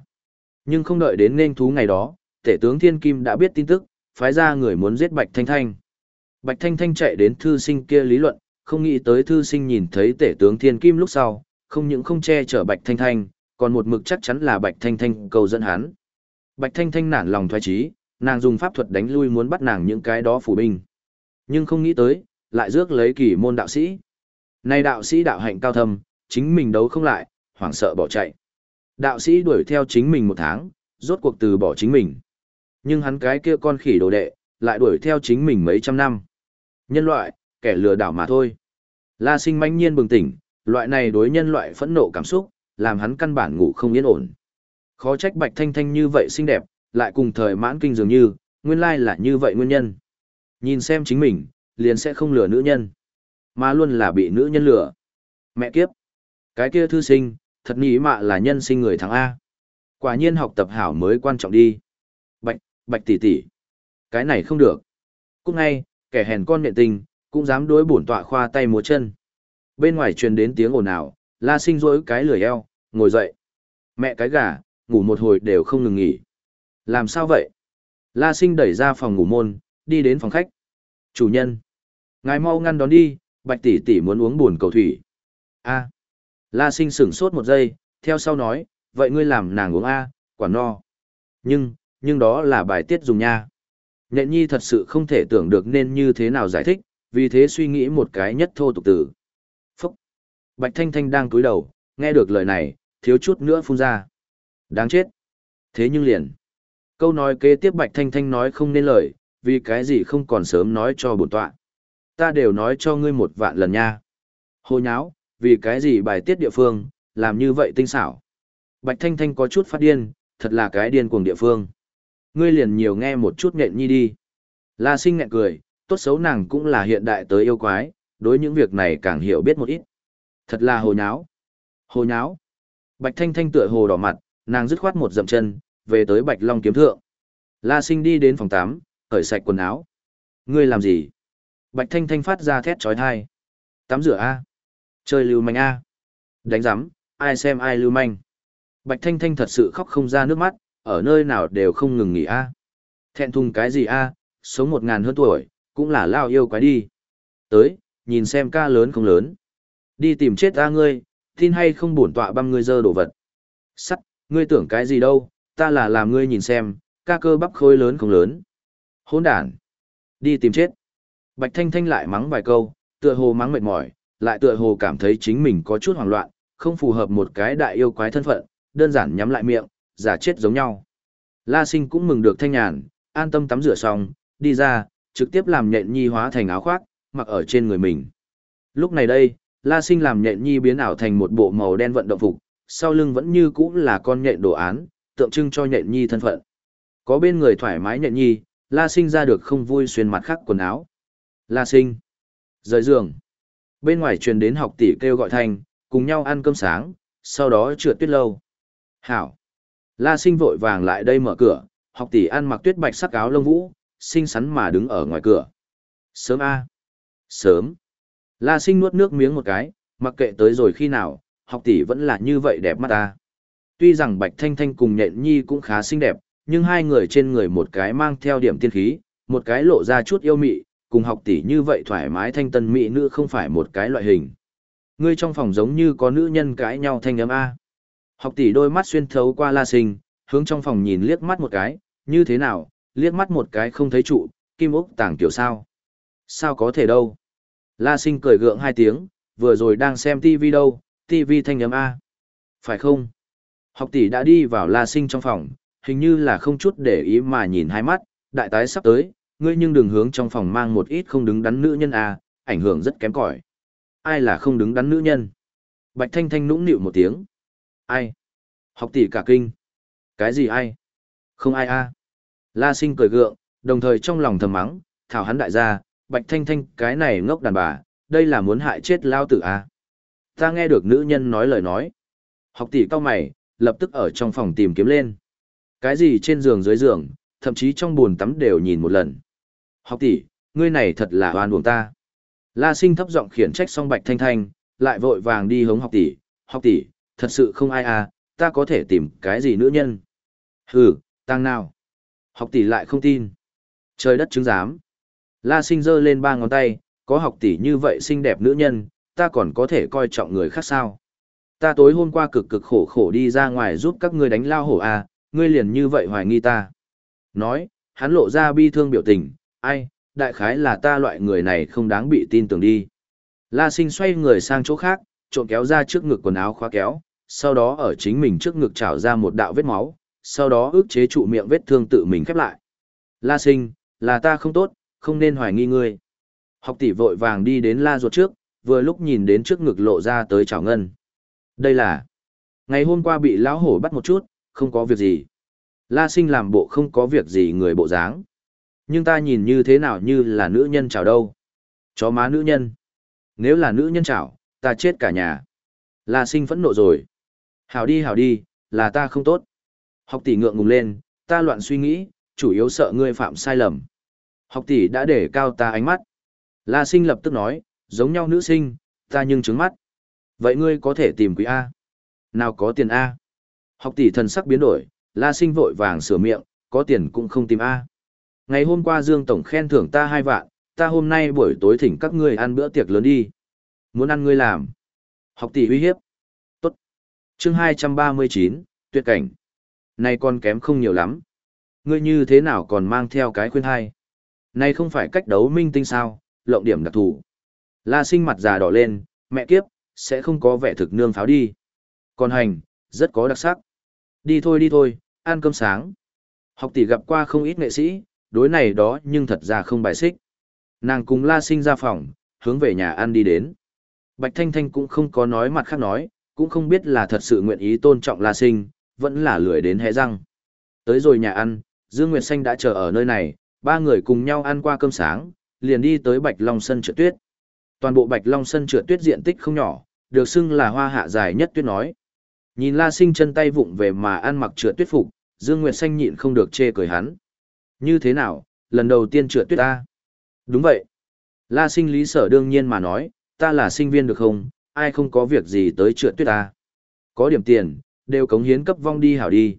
Nhưng không đợi đến nên thú ngày đó, tể tướng Thiên Kim đã biết tin tức, phái ra người muốn giết Bạch Thanh Thanh. Bạch Thanh Thanh chạy đến thư sinh kia lý luận, không nghĩ tới thư sinh nhìn thấy tể tướng Thiên Kim lúc sau, không những không che chở Bạch Thanh Thanh, còn một mực chắc chắn là Bạch Thanh Thanh cầu dẫn hắn. Bạch Thanh Thanh nản lòng thoái trí, nàng dùng pháp thuật đánh lui muốn bắt nàng những cái đó phủ binh. Nhưng không nghĩ tới, lại rước lấy kỳ môn đạo sĩ. Nay đạo sĩ đạo hạnh cao thâm, chính mình đấu không lại, hoảng sợ bỏ chạy. Đạo sĩ đuổi theo chính mình một tháng, rốt cuộc từ bỏ chính mình. Nhưng hắn cái kia con khỉ đồ đệ, lại đuổi theo chính mình mấy trăm năm. Nhân loại, kẻ lừa đảo mà thôi. La sinh manh nhiên bừng tỉnh, loại này đối nhân loại phẫn nộ cảm xúc, làm hắn căn bản ngủ không yên ổn. Khó trách bạch thanh thanh như vậy xinh đẹp, lại cùng thời mãn kinh dường như, nguyên lai là như vậy nguyên nhân. Nhìn xem chính mình, liền sẽ không lừa nữ nhân, mà luôn là bị nữ nhân lừa. Mẹ kiếp! Cái kia thư sinh, thật nghĩ mạ là nhân sinh người thắng A. Quả nhiên học tập hảo mới quan trọng đi. Bạch, bạch tỷ tỷ. Cái này không được. Cũng ngay, kẻ hèn con nhện tình, cũng dám đối bổn tọa khoa tay múa chân. Bên ngoài truyền đến tiếng ồn ào, la sinh rỗi cái lười eo, ngồi dậy. Mẹ cái gà, ngủ một hồi đều không ngừng nghỉ. Làm sao vậy? La sinh đẩy ra phòng ngủ môn, đi đến phòng khách. Chủ nhân. Ngài mau ngăn đón đi, bạch tỷ tỷ muốn uống buồn cầu thủy. A. La sinh sửng sốt một giây, theo sau nói, vậy ngươi làm nàng uống A, quả no. Nhưng, nhưng đó là bài tiết dùng nha. Nhện nhi thật sự không thể tưởng được nên như thế nào giải thích, vì thế suy nghĩ một cái nhất thô tục tử. Phúc! Bạch Thanh Thanh đang cúi đầu, nghe được lời này, thiếu chút nữa phun ra. Đáng chết! Thế nhưng liền. Câu nói kế tiếp Bạch Thanh Thanh nói không nên lời, vì cái gì không còn sớm nói cho bổn tọa. Ta đều nói cho ngươi một vạn lần nha. Hồ nháo, vì cái gì bài tiết địa phương, làm như vậy tinh xảo. Bạch Thanh Thanh có chút phát điên, thật là cái điên cuồng địa phương. Ngươi liền nhiều nghe một chút nhện nhi đi. La sinh nghẹn cười, tốt xấu nàng cũng là hiện đại tới yêu quái, đối những việc này càng hiểu biết một ít. Thật là hồ nháo. Hồ nháo. Bạch Thanh Thanh tựa hồ đỏ mặt, nàng dứt khoát một dậm chân, về tới Bạch Long kiếm thượng. La sinh đi đến phòng tắm cởi sạch quần áo. Ngươi làm gì? Bạch Thanh Thanh phát ra thét trói thai. Tắm rửa A. Chơi lưu manh A. Đánh rắm, ai xem ai lưu manh. Bạch Thanh Thanh thật sự khóc không ra nước mắt, ở nơi nào đều không ngừng nghỉ A. Thẹn thùng cái gì A, sống một ngàn hơn tuổi, cũng là lao yêu quái đi. Tới, nhìn xem ca lớn không lớn. Đi tìm chết ta ngươi, tin hay không bổn tọa băm ngươi dơ đồ vật. Sắt, ngươi tưởng cái gì đâu, ta là làm ngươi nhìn xem, ca cơ bắp khối lớn không lớn. Hỗn đản. Đi tìm chết. Bạch Thanh Thanh lại mắng vài câu, tựa hồ mắng mệt mỏi, lại tựa hồ cảm thấy chính mình có chút hoảng loạn, không phù hợp một cái đại yêu quái thân phận, đơn giản nhắm lại miệng, giả chết giống nhau. La Sinh cũng mừng được thanh nhàn, an tâm tắm rửa xong, đi ra, trực tiếp làm nhện nhi hóa thành áo khoác, mặc ở trên người mình. Lúc này đây, La Sinh làm nhện nhi biến ảo thành một bộ màu đen vận động phục, sau lưng vẫn như cũ là con nhện đồ án, tượng trưng cho nhện nhi thân phận. Có bên người thoải mái nhện nhi, La Sinh ra được không vui xuyên mặt khác quần áo. La Sinh, rời giường. Bên ngoài truyền đến học tỷ kêu gọi thành cùng nhau ăn cơm sáng, sau đó trượt tuyết lâu. Hảo. La Sinh vội vàng lại đây mở cửa, học tỷ ăn mặc tuyết bạch sắc áo lông vũ, xinh xắn mà đứng ở ngoài cửa. Sớm a. Sớm. La Sinh nuốt nước miếng một cái, mặc kệ tới rồi khi nào, học tỷ vẫn là như vậy đẹp mắt ta. Tuy rằng Bạch Thanh Thanh cùng Nhện Nhi cũng khá xinh đẹp, nhưng hai người trên người một cái mang theo điểm tiên khí, một cái lộ ra chút yêu mị, cùng học tỷ như vậy thoải mái thanh tân mỹ nữ không phải một cái loại hình. Ngươi trong phòng giống như có nữ nhân cãi nhau thanh âm A. Học tỷ đôi mắt xuyên thấu qua la sinh, hướng trong phòng nhìn liếc mắt một cái, như thế nào, liếc mắt một cái không thấy trụ, kim ốc tàng tiểu sao. Sao có thể đâu. La sinh cười gượng hai tiếng, vừa rồi đang xem TV đâu, TV thanh âm A. Phải không? Học tỷ đã đi vào la sinh trong phòng, hình như là không chút để ý mà nhìn hai mắt, đại tái sắp tới, ngươi nhưng đừng hướng trong phòng mang một ít không đứng đắn nữ nhân à, ảnh hưởng rất kém cỏi. Ai là không đứng đắn nữ nhân? Bạch Thanh Thanh nũng nịu một tiếng. Ai? Học tỷ cả kinh. Cái gì ai? Không ai a. La sinh cười gượng, đồng thời trong lòng thầm mắng, thảo hắn đại gia, bạch thanh thanh cái này ngốc đàn bà, đây là muốn hại chết lao tử a. Ta nghe được nữ nhân nói lời nói. Học tỷ cao mày, lập tức ở trong phòng tìm kiếm lên. Cái gì trên giường dưới giường, thậm chí trong bồn tắm đều nhìn một lần. Học tỷ, ngươi này thật là oan uổng ta. La sinh thấp giọng khiển trách xong bạch thanh thanh, lại vội vàng đi hống học tỷ. Học tỷ, thật sự không ai à, ta có thể tìm cái gì nữ nhân? Hừ, tăng nào? Học tỷ lại không tin. Trời đất chứng giám. La sinh giơ lên ba ngón tay, có học tỷ như vậy xinh đẹp nữ nhân, ta còn có thể coi trọng người khác sao? Ta tối hôm qua cực cực khổ khổ đi ra ngoài giúp các ngươi đánh lao hổ à, ngươi liền như vậy hoài nghi ta. Nói, hắn lộ ra bi thương biểu tình, ai, đại khái là ta loại người này không đáng bị tin tưởng đi. La sinh xoay người sang chỗ khác, trộn kéo ra trước ngực quần áo khóa kéo, sau đó ở chính mình trước ngực trào ra một đạo vết máu, sau đó ức chế trụ miệng vết thương tự mình khép lại. La sinh, là ta không tốt, không nên hoài nghi ngươi. Học tỷ vội vàng đi đến la ruột trước, vừa lúc nhìn đến trước ngực lộ ra tới chảo ngân. Đây là, ngày hôm qua bị lão hổ bắt một chút, không có việc gì. La sinh làm bộ không có việc gì người bộ dáng. Nhưng ta nhìn như thế nào như là nữ nhân chào đâu. Chó má nữ nhân. Nếu là nữ nhân chào, ta chết cả nhà. La sinh phẫn nộ rồi. Hảo đi hảo đi, là ta không tốt. Học tỷ ngượng ngùng lên, ta loạn suy nghĩ, chủ yếu sợ ngươi phạm sai lầm. Học tỷ đã để cao ta ánh mắt. La sinh lập tức nói, giống nhau nữ sinh, ta nhưng trứng mắt. Vậy ngươi có thể tìm quý A. Nào có tiền A. Học tỷ thần sắc biến đổi, la sinh vội vàng sửa miệng, có tiền cũng không tìm A. Ngày hôm qua Dương Tổng khen thưởng ta hai vạn, ta hôm nay buổi tối thỉnh các ngươi ăn bữa tiệc lớn đi. Muốn ăn ngươi làm. Học tỷ uy hiếp chương 239, tuyệt cảnh. Này còn kém không nhiều lắm. Ngươi như thế nào còn mang theo cái khuyên hai? Này không phải cách đấu minh tinh sao, lộng điểm đặc thù. La sinh mặt già đỏ lên, mẹ kiếp, sẽ không có vẻ thực nương pháo đi. Còn hành, rất có đặc sắc. Đi thôi đi thôi, ăn cơm sáng. Học tỷ gặp qua không ít nghệ sĩ, đối này đó nhưng thật ra không bài xích. Nàng cùng La sinh ra phòng, hướng về nhà ăn đi đến. Bạch Thanh Thanh cũng không có nói mặt khác nói, cũng không biết là thật sự nguyện ý tôn trọng La Sinh, vẫn là lười đến hé răng. Tới rồi nhà ăn, Dương Nguyệt Xanh đã chờ ở nơi này, ba người cùng nhau ăn qua cơm sáng, liền đi tới Bạch Long Sân trượt tuyết. Toàn bộ Bạch Long Sân trượt tuyết diện tích không nhỏ, được xưng là hoa hạ dài nhất tuyết nói. Nhìn La Sinh chân tay vụng về mà ăn mặc trượt tuyết phục, Dương Nguyệt Xanh nhịn không được chê cười hắn. Như thế nào, lần đầu tiên trượt tuyết ta? Đúng vậy. La Sinh lý sở đương nhiên mà nói, ta là sinh viên được không, ai không có việc gì tới trượt tuyết ta. Có điểm tiền, đều cống hiến cấp vong đi hảo đi.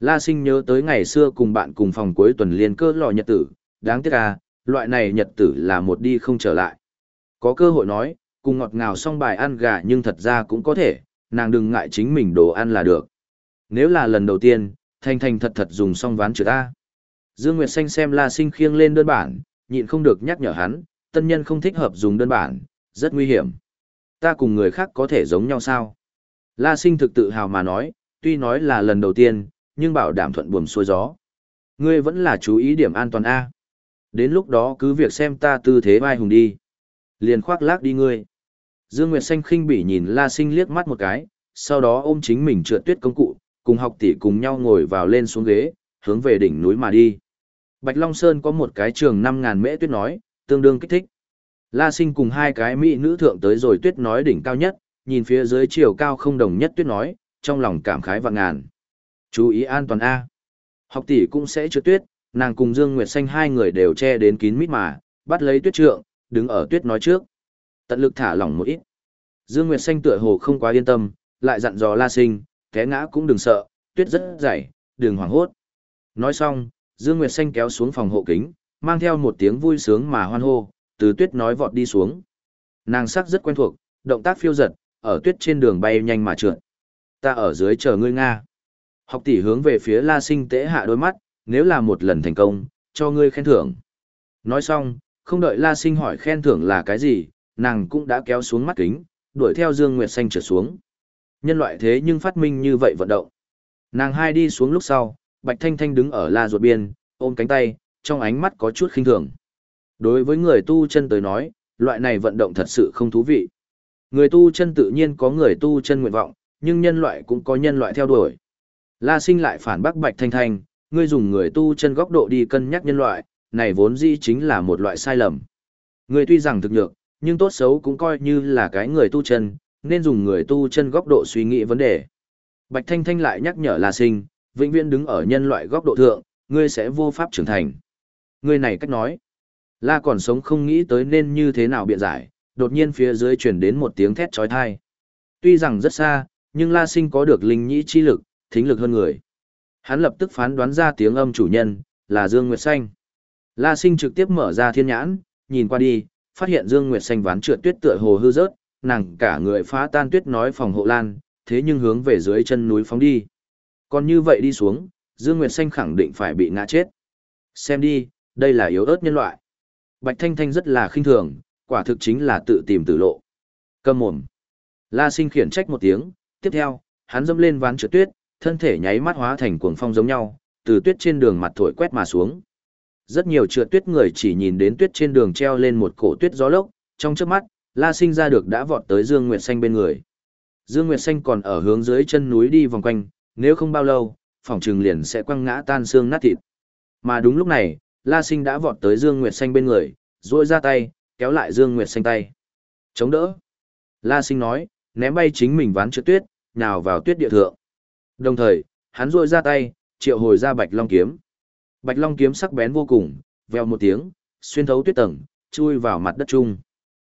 La sinh nhớ tới ngày xưa cùng bạn cùng phòng cuối tuần liên cơ lò nhật tử, đáng tiếc à, loại này nhật tử là một đi không trở lại. Có cơ hội nói, cùng ngọt ngào xong bài ăn gà nhưng thật ra cũng có thể, nàng đừng ngại chính mình đồ ăn là được. Nếu là lần đầu tiên, thanh thanh thật thật dùng xong ván chữ ta. Dương Nguyệt Xanh xem La Sinh khiêng lên đơn bản, nhịn không được nhắc nhở hắn, tân nhân không thích hợp dùng đơn bản, rất nguy hiểm. Ta cùng người khác có thể giống nhau sao? La sinh thực tự hào mà nói, tuy nói là lần đầu tiên, nhưng bảo đảm thuận buồm xuôi gió. Ngươi vẫn là chú ý điểm an toàn A. Đến lúc đó cứ việc xem ta tư thế vai hùng đi. Liền khoác lác đi ngươi. Dương Nguyệt Xanh khinh bỉ nhìn La Sinh liếc mắt một cái, sau đó ôm chính mình trượt tuyết công cụ, cùng học tỷ cùng nhau ngồi vào lên xuống ghế, hướng về đỉnh núi mà đi. Bạch Long Sơn có một cái trường 5.000 mễ tuyết nói, tương đương kích thích. La Sinh cùng hai cái mỹ nữ thượng tới rồi tuyết nói đỉnh cao nhất, nhìn phía dưới chiều cao không đồng nhất tuyết nói, trong lòng cảm khái vạn ngàn. Chú ý an toàn A. Học tỷ cũng sẽ trượt tuyết, nàng cùng Dương Nguyệt Xanh hai người đều che đến kín mít mà, bắt lấy tuyết trượng, đứng ở tuyết nói trước. Tận lực thả lỏng một ít. Dương Nguyệt Xanh tựa hồ không quá yên tâm, lại dặn dò La Sinh, té ngã cũng đừng sợ, tuyết rất dày, đừng hoảng hốt. Nói xong, Dương Nguyệt Xanh kéo xuống phòng hộ kính, mang theo một tiếng vui sướng mà hoan hô, từ tuyết nói vọt đi xuống. Nàng sắc rất quen thuộc, động tác phiêu giật, ở tuyết trên đường bay nhanh mà trượt. Ta ở dưới chờ ngươi Nga. Học tỷ hướng về phía La Sinh tễ hạ đôi mắt, nếu là một lần thành công, cho ngươi khen thưởng. Nói xong, không đợi La Sinh hỏi khen thưởng là cái gì, nàng cũng đã kéo xuống mắt kính, đuổi theo Dương Nguyệt Xanh trượt xuống. Nhân loại thế nhưng phát minh như vậy vận động. Nàng hai đi xuống lúc sau, Bạch Thanh Thanh đứng ở la ruột biên, ôm cánh tay, trong ánh mắt có chút khinh thường. Đối với người tu chân tới nói, loại này vận động thật sự không thú vị. Người tu chân tự nhiên có người tu chân nguyện vọng, nhưng nhân loại cũng có nhân loại theo đuổi. La sinh lại phản bác Bạch Thanh Thanh, ngươi dùng người tu chân góc độ đi cân nhắc nhân loại, này vốn dĩ chính là một loại sai lầm. Ngươi tuy rằng thực nhược, nhưng tốt xấu cũng coi như là cái người tu chân, nên dùng người tu chân góc độ suy nghĩ vấn đề. Bạch Thanh Thanh lại nhắc nhở La Sinh, vĩnh viễn đứng ở nhân loại góc độ thượng, ngươi sẽ vô pháp trưởng thành. Ngươi này cách nói. La còn sống không nghĩ tới nên như thế nào biện giải, đột nhiên phía dưới truyền đến một tiếng thét chói tai. Tuy rằng rất xa, nhưng La Sinh có được linh nhĩ chi lực, thính lực hơn người. Hắn lập tức phán đoán ra tiếng âm chủ nhân, là Dương Nguyệt Xanh. La Sinh trực tiếp mở ra thiên nhãn, nhìn qua đi, phát hiện Dương Nguyệt Xanh ván trượt tuyết tựa hồ hư rớt, nàng cả người phá tan tuyết nói phòng hộ lan, thế nhưng hướng về dưới chân núi phóng đi. Còn như vậy đi xuống, Dương Nguyệt Xanh khẳng định phải bị ngã chết. Xem đi, đây là yếu ớt nhân loại. Bạch Thanh Thanh rất là khinh thường, quả thực chính là tự tìm tử lộ. Cầm mồm. La sinh khiển trách một tiếng, tiếp theo, hắn dâm lên ván trượt tuyết, thân thể nháy mắt hóa thành cuồng phong giống nhau, từ tuyết trên đường mặt thổi quét mà xuống. Rất nhiều trượt tuyết người chỉ nhìn đến tuyết trên đường treo lên một cổ tuyết gió lốc, trong chớp mắt, La Sinh ra được đã vọt tới Dương Nguyệt Xanh bên người. Dương Nguyệt Xanh còn ở hướng dưới chân núi đi vòng quanh, nếu không bao lâu, phòng trường liền sẽ quăng ngã tan xương nát thịt. Mà đúng lúc này, La Sinh đã vọt tới Dương Nguyệt Xanh bên người, duỗi ra tay, kéo lại Dương Nguyệt Xanh tay. Chống đỡ. La Sinh nói, ném bay chính mình ván trượt tuyết, nào vào tuyết địa thượng. Đồng thời, hắn duỗi ra tay, triệu hồi ra Bạch Long kiếm. Bạch Long kiếm sắc bén vô cùng, veo một tiếng, xuyên thấu tuyết tầng, chui vào mặt đất chung.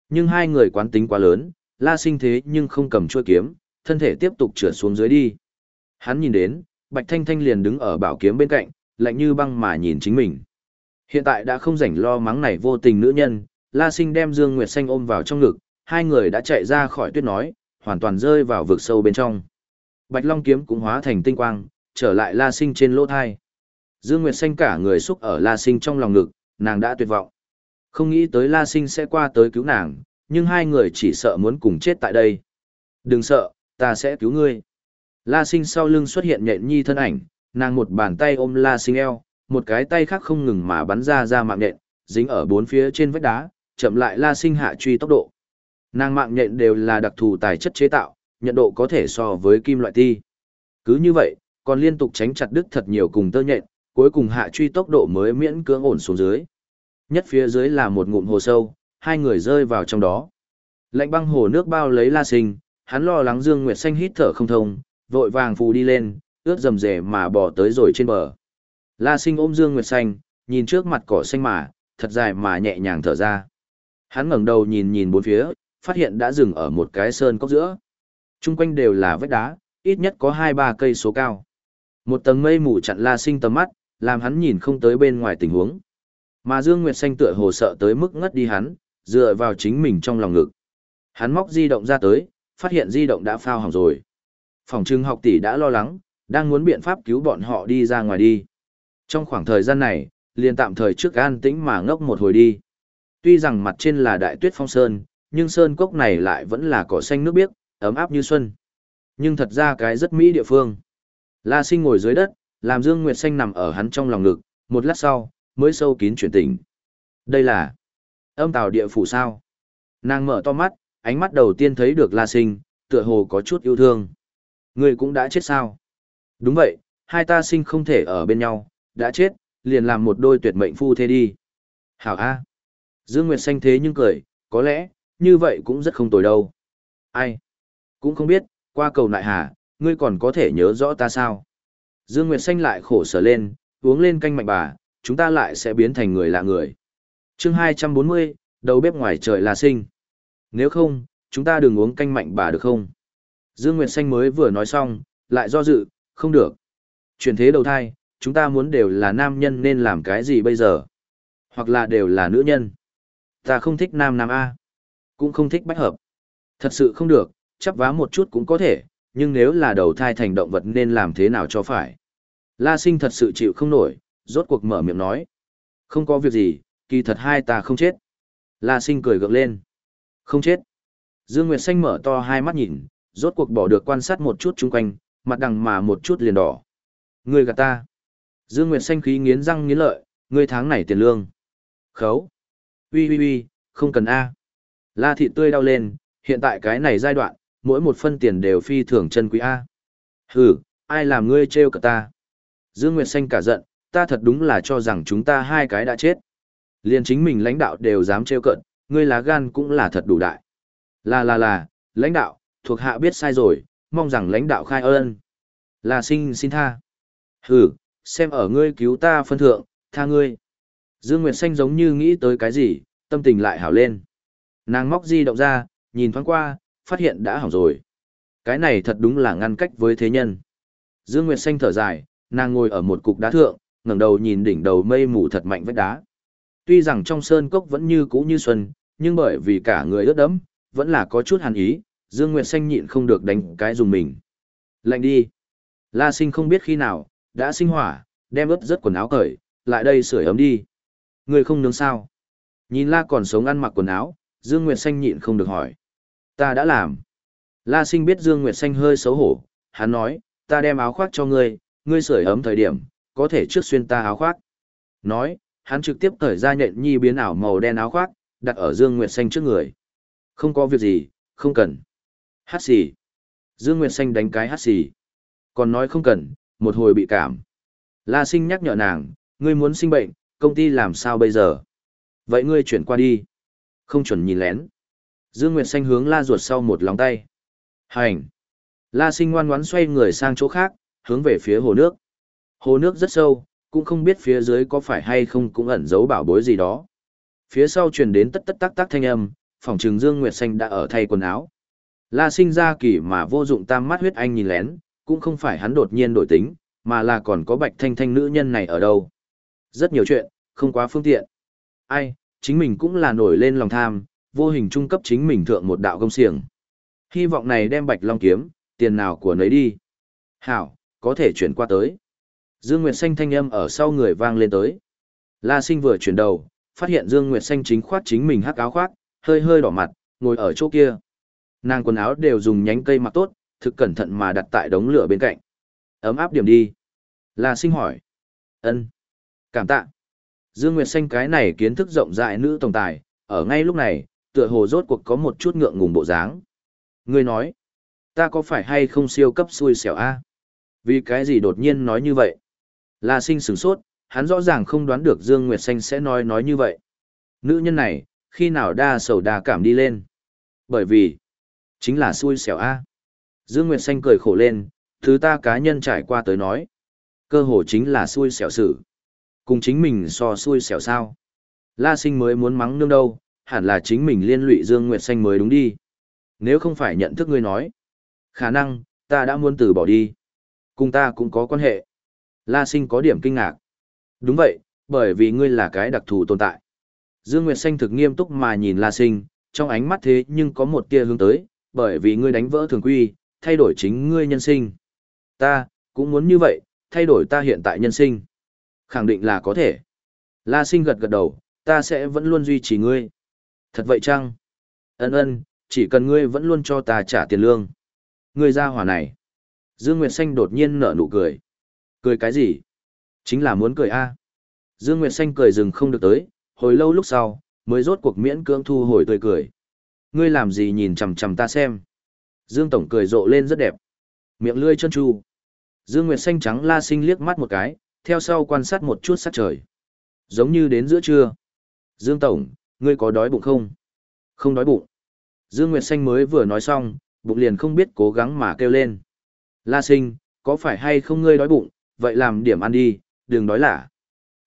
Nhưng hai người quán tính quá lớn, La Sinh thế nhưng không cầm chuôi kiếm, thân thể tiếp tục trượt xuống dưới đi. Hắn nhìn đến, Bạch Thanh Thanh liền đứng ở bảo kiếm bên cạnh, lạnh như băng mà nhìn chính mình. Hiện tại đã không rảnh lo mắng này vô tình nữ nhân, La Sinh đem Dương Nguyệt Xanh ôm vào trong ngực, hai người đã chạy ra khỏi tuyết nói, hoàn toàn rơi vào vực sâu bên trong. Bạch Long kiếm cũng hóa thành tinh quang, trở lại La Sinh trên lỗ thai. Dương Nguyệt Xanh cả người xúc ở La Sinh trong lòng ngực, nàng đã tuyệt vọng. Không nghĩ tới La Sinh sẽ qua tới cứu nàng, nhưng hai người chỉ sợ muốn cùng chết tại đây. Đừng sợ, ta sẽ cứu ngươi. La Sinh sau lưng xuất hiện nhện nhi thân ảnh, nàng một bàn tay ôm La Sinh eo, một cái tay khác không ngừng mà bắn ra ra mạng nhện, dính ở bốn phía trên vách đá, chậm lại La Sinh hạ truy tốc độ. Nàng mạng nhện đều là đặc thù tài chất chế tạo, nhận độ có thể so với kim loại ti. Cứ như vậy, còn liên tục tránh chặt đứt thật nhiều cùng tơ nhện, cuối cùng hạ truy tốc độ mới miễn cưỡng ổn xuống dưới. Nhất phía dưới là một ngụm hồ sâu, hai người rơi vào trong đó. Lạnh băng hồ nước bao lấy La Sinh, hắn lo lắng Dương Nguyệt Xanh hít thở không thông, vội vàng phù đi lên, ướt dầm dề mà bỏ tới rồi trên bờ. La Sinh ôm Dương Nguyệt Xanh, nhìn trước mặt cỏ xanh mà, thật dài mà nhẹ nhàng thở ra. Hắn ngẩng đầu nhìn nhìn bốn phía, phát hiện đã dừng ở một cái sơn cốc giữa. Trung quanh đều là vách đá, ít nhất có hai ba cây số cao. Một tầng mây mù chặn La Sinh tầm mắt, làm hắn nhìn không tới bên ngoài tình huống. Mà Dương Nguyệt Xanh tựa hồ sợ tới mức ngất đi hắn, dựa vào chính mình trong lòng ngực. Hắn móc di động ra tới, phát hiện di động đã phao hỏng rồi. Phòng trưng học tỷ đã lo lắng, đang muốn biện pháp cứu bọn họ đi ra ngoài đi. Trong khoảng thời gian này, liền tạm thời trước an tĩnh mà ngốc một hồi đi. Tuy rằng mặt trên là đại tuyết phong sơn, nhưng sơn cốc này lại vẫn là cỏ xanh nước biếc, ấm áp như xuân. Nhưng thật ra cái rất mỹ địa phương. La sinh ngồi dưới đất, làm Dương Nguyệt Xanh nằm ở hắn trong lòng ngực, một lát sau, mới sâu kín chuyển tỉnh. Đây là âm tào địa phủ sao? Nàng mở to mắt, ánh mắt đầu tiên thấy được La sinh, tựa hồ có chút yêu thương. Người cũng đã chết sao? Đúng vậy, hai ta sinh không thể ở bên nhau, đã chết, liền làm một đôi tuyệt mệnh phu thế đi. Hảo A. Dương Nguyệt Xanh thế nhưng cười, có lẽ, như vậy cũng rất không tồi đâu. Ai? Cũng không biết, qua cầu nại hà, ngươi còn có thể nhớ rõ ta sao? Dương Nguyệt Xanh lại khổ sở lên, uống lên canh mạnh bà, chúng ta lại sẽ biến thành người lạ người. chương 240, đầu bếp ngoài trời là sinh. Nếu không, chúng ta đừng uống canh mạnh bà được không? Dương Nguyệt Xanh mới vừa nói xong, lại do dự, không được. Chuyển thế đầu thai, chúng ta muốn đều là nam nhân nên làm cái gì bây giờ? Hoặc là đều là nữ nhân. Ta không thích nam nam A. Cũng không thích bách hợp. Thật sự không được, chắp vá một chút cũng có thể, nhưng nếu là đầu thai thành động vật nên làm thế nào cho phải. La sinh thật sự chịu không nổi, rốt cuộc mở miệng nói. Không có việc gì, kỳ thật hai ta không chết. La sinh cười gượng lên. Không chết. Dương Nguyệt Xanh mở to hai mắt nhìn, rốt cuộc bỏ được quan sát một chút chung quanh, mặt đằng mà một chút liền đỏ. Người gạt ta. Dương Nguyệt Xanh khí nghiến răng nghiến lợi, ngươi tháng này tiền lương. Khấu. Ui ui ui, không cần A. La thị tươi đau lên, hiện tại cái này giai đoạn, mỗi một phân tiền đều phi thường chân quý A. Hừ, ai làm ngươi trêu cả ta? Dương Nguyệt Xanh cả giận, ta thật đúng là cho rằng chúng ta hai cái đã chết. Liên chính mình lãnh đạo đều dám trêu cợt ngươi lá gan cũng là thật đủ đại. Là là là, lãnh đạo, thuộc hạ biết sai rồi, mong rằng lãnh đạo khai ơn. Là xin xin tha. Hừ, xem ở ngươi cứu ta phân thượng, tha ngươi. Dương Nguyệt Xanh giống như nghĩ tới cái gì, tâm tình lại hảo lên. Nàng móc di động ra, nhìn thoáng qua, phát hiện đã hỏng rồi. Cái này thật đúng là ngăn cách với thế nhân. Dương Nguyệt Xanh thở dài, nàng ngồi ở một cục đá thượng, ngẩng đầu nhìn đỉnh đầu mây mù thật mạnh vách đá. Tuy rằng trong sơn cốc vẫn như cũ như xuân, nhưng bởi vì cả người ướt đẫm, vẫn là có chút hàn ý, Dương Nguyệt Xanh nhịn không được đánh cái dùng mình. Lạnh đi. La Sinh không biết khi nào, đã sinh hỏa, đem ướt rất quần áo cởi, lại đây sưởi ấm đi. Người không nướng sao? Nhìn La còn sống ăn mặc quần áo, Dương Nguyệt Xanh nhịn không được hỏi. Ta đã làm. La Sinh biết Dương Nguyệt Xanh hơi xấu hổ, hắn nói, ta đem áo khoác cho ngươi, ngươi sưởi ấm thời điểm, có thể trước xuyên ta áo khoác. Nói, hắn trực tiếp cởi ra nhện nhi biến ảo màu đen áo khoác, đặt ở Dương Nguyệt Xanh trước người. Không có việc gì, không cần. Hát xì. Dương Nguyệt Xanh đánh cái hát xì. Còn nói không cần, một hồi bị cảm. La sinh nhắc nhở nàng, ngươi muốn sinh bệnh, công ty làm sao bây giờ? Vậy ngươi chuyển qua đi. Không chuẩn nhìn lén. Dương Nguyệt Xanh hướng la ruột sau một lòng tay. Hành. La sinh ngoan ngoãn xoay người sang chỗ khác, hướng về phía hồ nước. Hồ nước rất sâu, cũng không biết phía dưới có phải hay không cũng ẩn giấu bảo bối gì đó. Phía sau truyền đến tất tất tắc tắc thanh âm, phòng trường Dương Nguyệt Xanh đã ở thay quần áo. La sinh ra kỳ mà vô dụng tam mắt huyết anh nhìn lén, cũng không phải hắn đột nhiên đổi tính, mà là còn có bạch thanh thanh nữ nhân này ở đâu. Rất nhiều chuyện, không quá phương tiện. Ai, chính mình cũng là nổi lên lòng tham, vô hình trung cấp chính mình thượng một đạo công xiềng. Hy vọng này đem bạch long kiếm, tiền nào của nấy đi. Hảo, có thể chuyển qua tới. Dương Nguyệt Xanh thanh âm ở sau người vang lên tới. La sinh vừa chuyển đầu, phát hiện Dương Nguyệt Xanh chính khoát chính mình hắc áo khoác, hơi hơi đỏ mặt, ngồi ở chỗ kia. Nàng quần áo đều dùng nhánh cây mặc tốt, thực cẩn thận mà đặt tại đống lửa bên cạnh. Ấm áp điểm đi. La sinh hỏi. ân Cảm tạ. Dương Nguyệt Xanh cái này kiến thức rộng rãi nữ tổng tài, ở ngay lúc này, tựa hồ rốt cuộc có một chút ngượng ngùng bộ dáng. Ngươi nói, ta có phải hay không siêu cấp xui xẻo a? Vì cái gì đột nhiên nói như vậy? La sinh sửng sốt, hắn rõ ràng không đoán được Dương Nguyệt Xanh sẽ nói nói như vậy. Nữ nhân này, khi nào đa sầu đa cảm đi lên? Bởi vì, chính là xui xẻo a. Dương Nguyệt Xanh cười khổ lên, thứ ta cá nhân trải qua tới nói. Cơ hồ chính là xui xẻo sự. Cùng chính mình so xui xẻo sao. La sinh mới muốn mắng nương đâu, hẳn là chính mình liên lụy Dương Nguyệt Xanh mới đúng đi. Nếu không phải nhận thức ngươi nói. Khả năng, ta đã muốn từ bỏ đi. Cùng ta cũng có quan hệ. La sinh có điểm kinh ngạc. Đúng vậy, bởi vì ngươi là cái đặc thù tồn tại. Dương Nguyệt Xanh thực nghiêm túc mà nhìn La sinh, trong ánh mắt thế nhưng có một tia hướng tới, bởi vì ngươi đánh vỡ thường quy, thay đổi chính ngươi nhân sinh. Ta, cũng muốn như vậy, thay đổi ta hiện tại nhân sinh. Khẳng định là có thể. La sinh gật gật đầu, Ta sẽ vẫn luôn duy trì ngươi. Thật vậy chăng? Ân ân, chỉ cần ngươi vẫn luôn cho ta trả tiền lương. Ngươi ra hỏa này. Dương Nguyệt Xanh đột nhiên nở nụ cười. Cười cái gì? Chính là muốn cười a. Dương Nguyệt Xanh cười dừng không được tới, hồi lâu lúc sau, mới rốt cuộc miễn cưỡng thu hồi tươi cười. Ngươi làm gì nhìn chằm chằm ta xem? Dương Tổng cười rộ lên rất đẹp. Miệng lươi chân tru. Dương Nguyệt Xanh trắng la sinh liếc mắt một cái, theo sau quan sát một chút sát trời. Giống như đến giữa trưa. Dương Tổng, ngươi có đói bụng không? Không đói bụng. Dương Nguyệt Xanh mới vừa nói xong, bụng liền không biết cố gắng mà kêu lên. La sinh, có phải hay không ngươi đói bụng, vậy làm điểm ăn đi, đừng đói lả.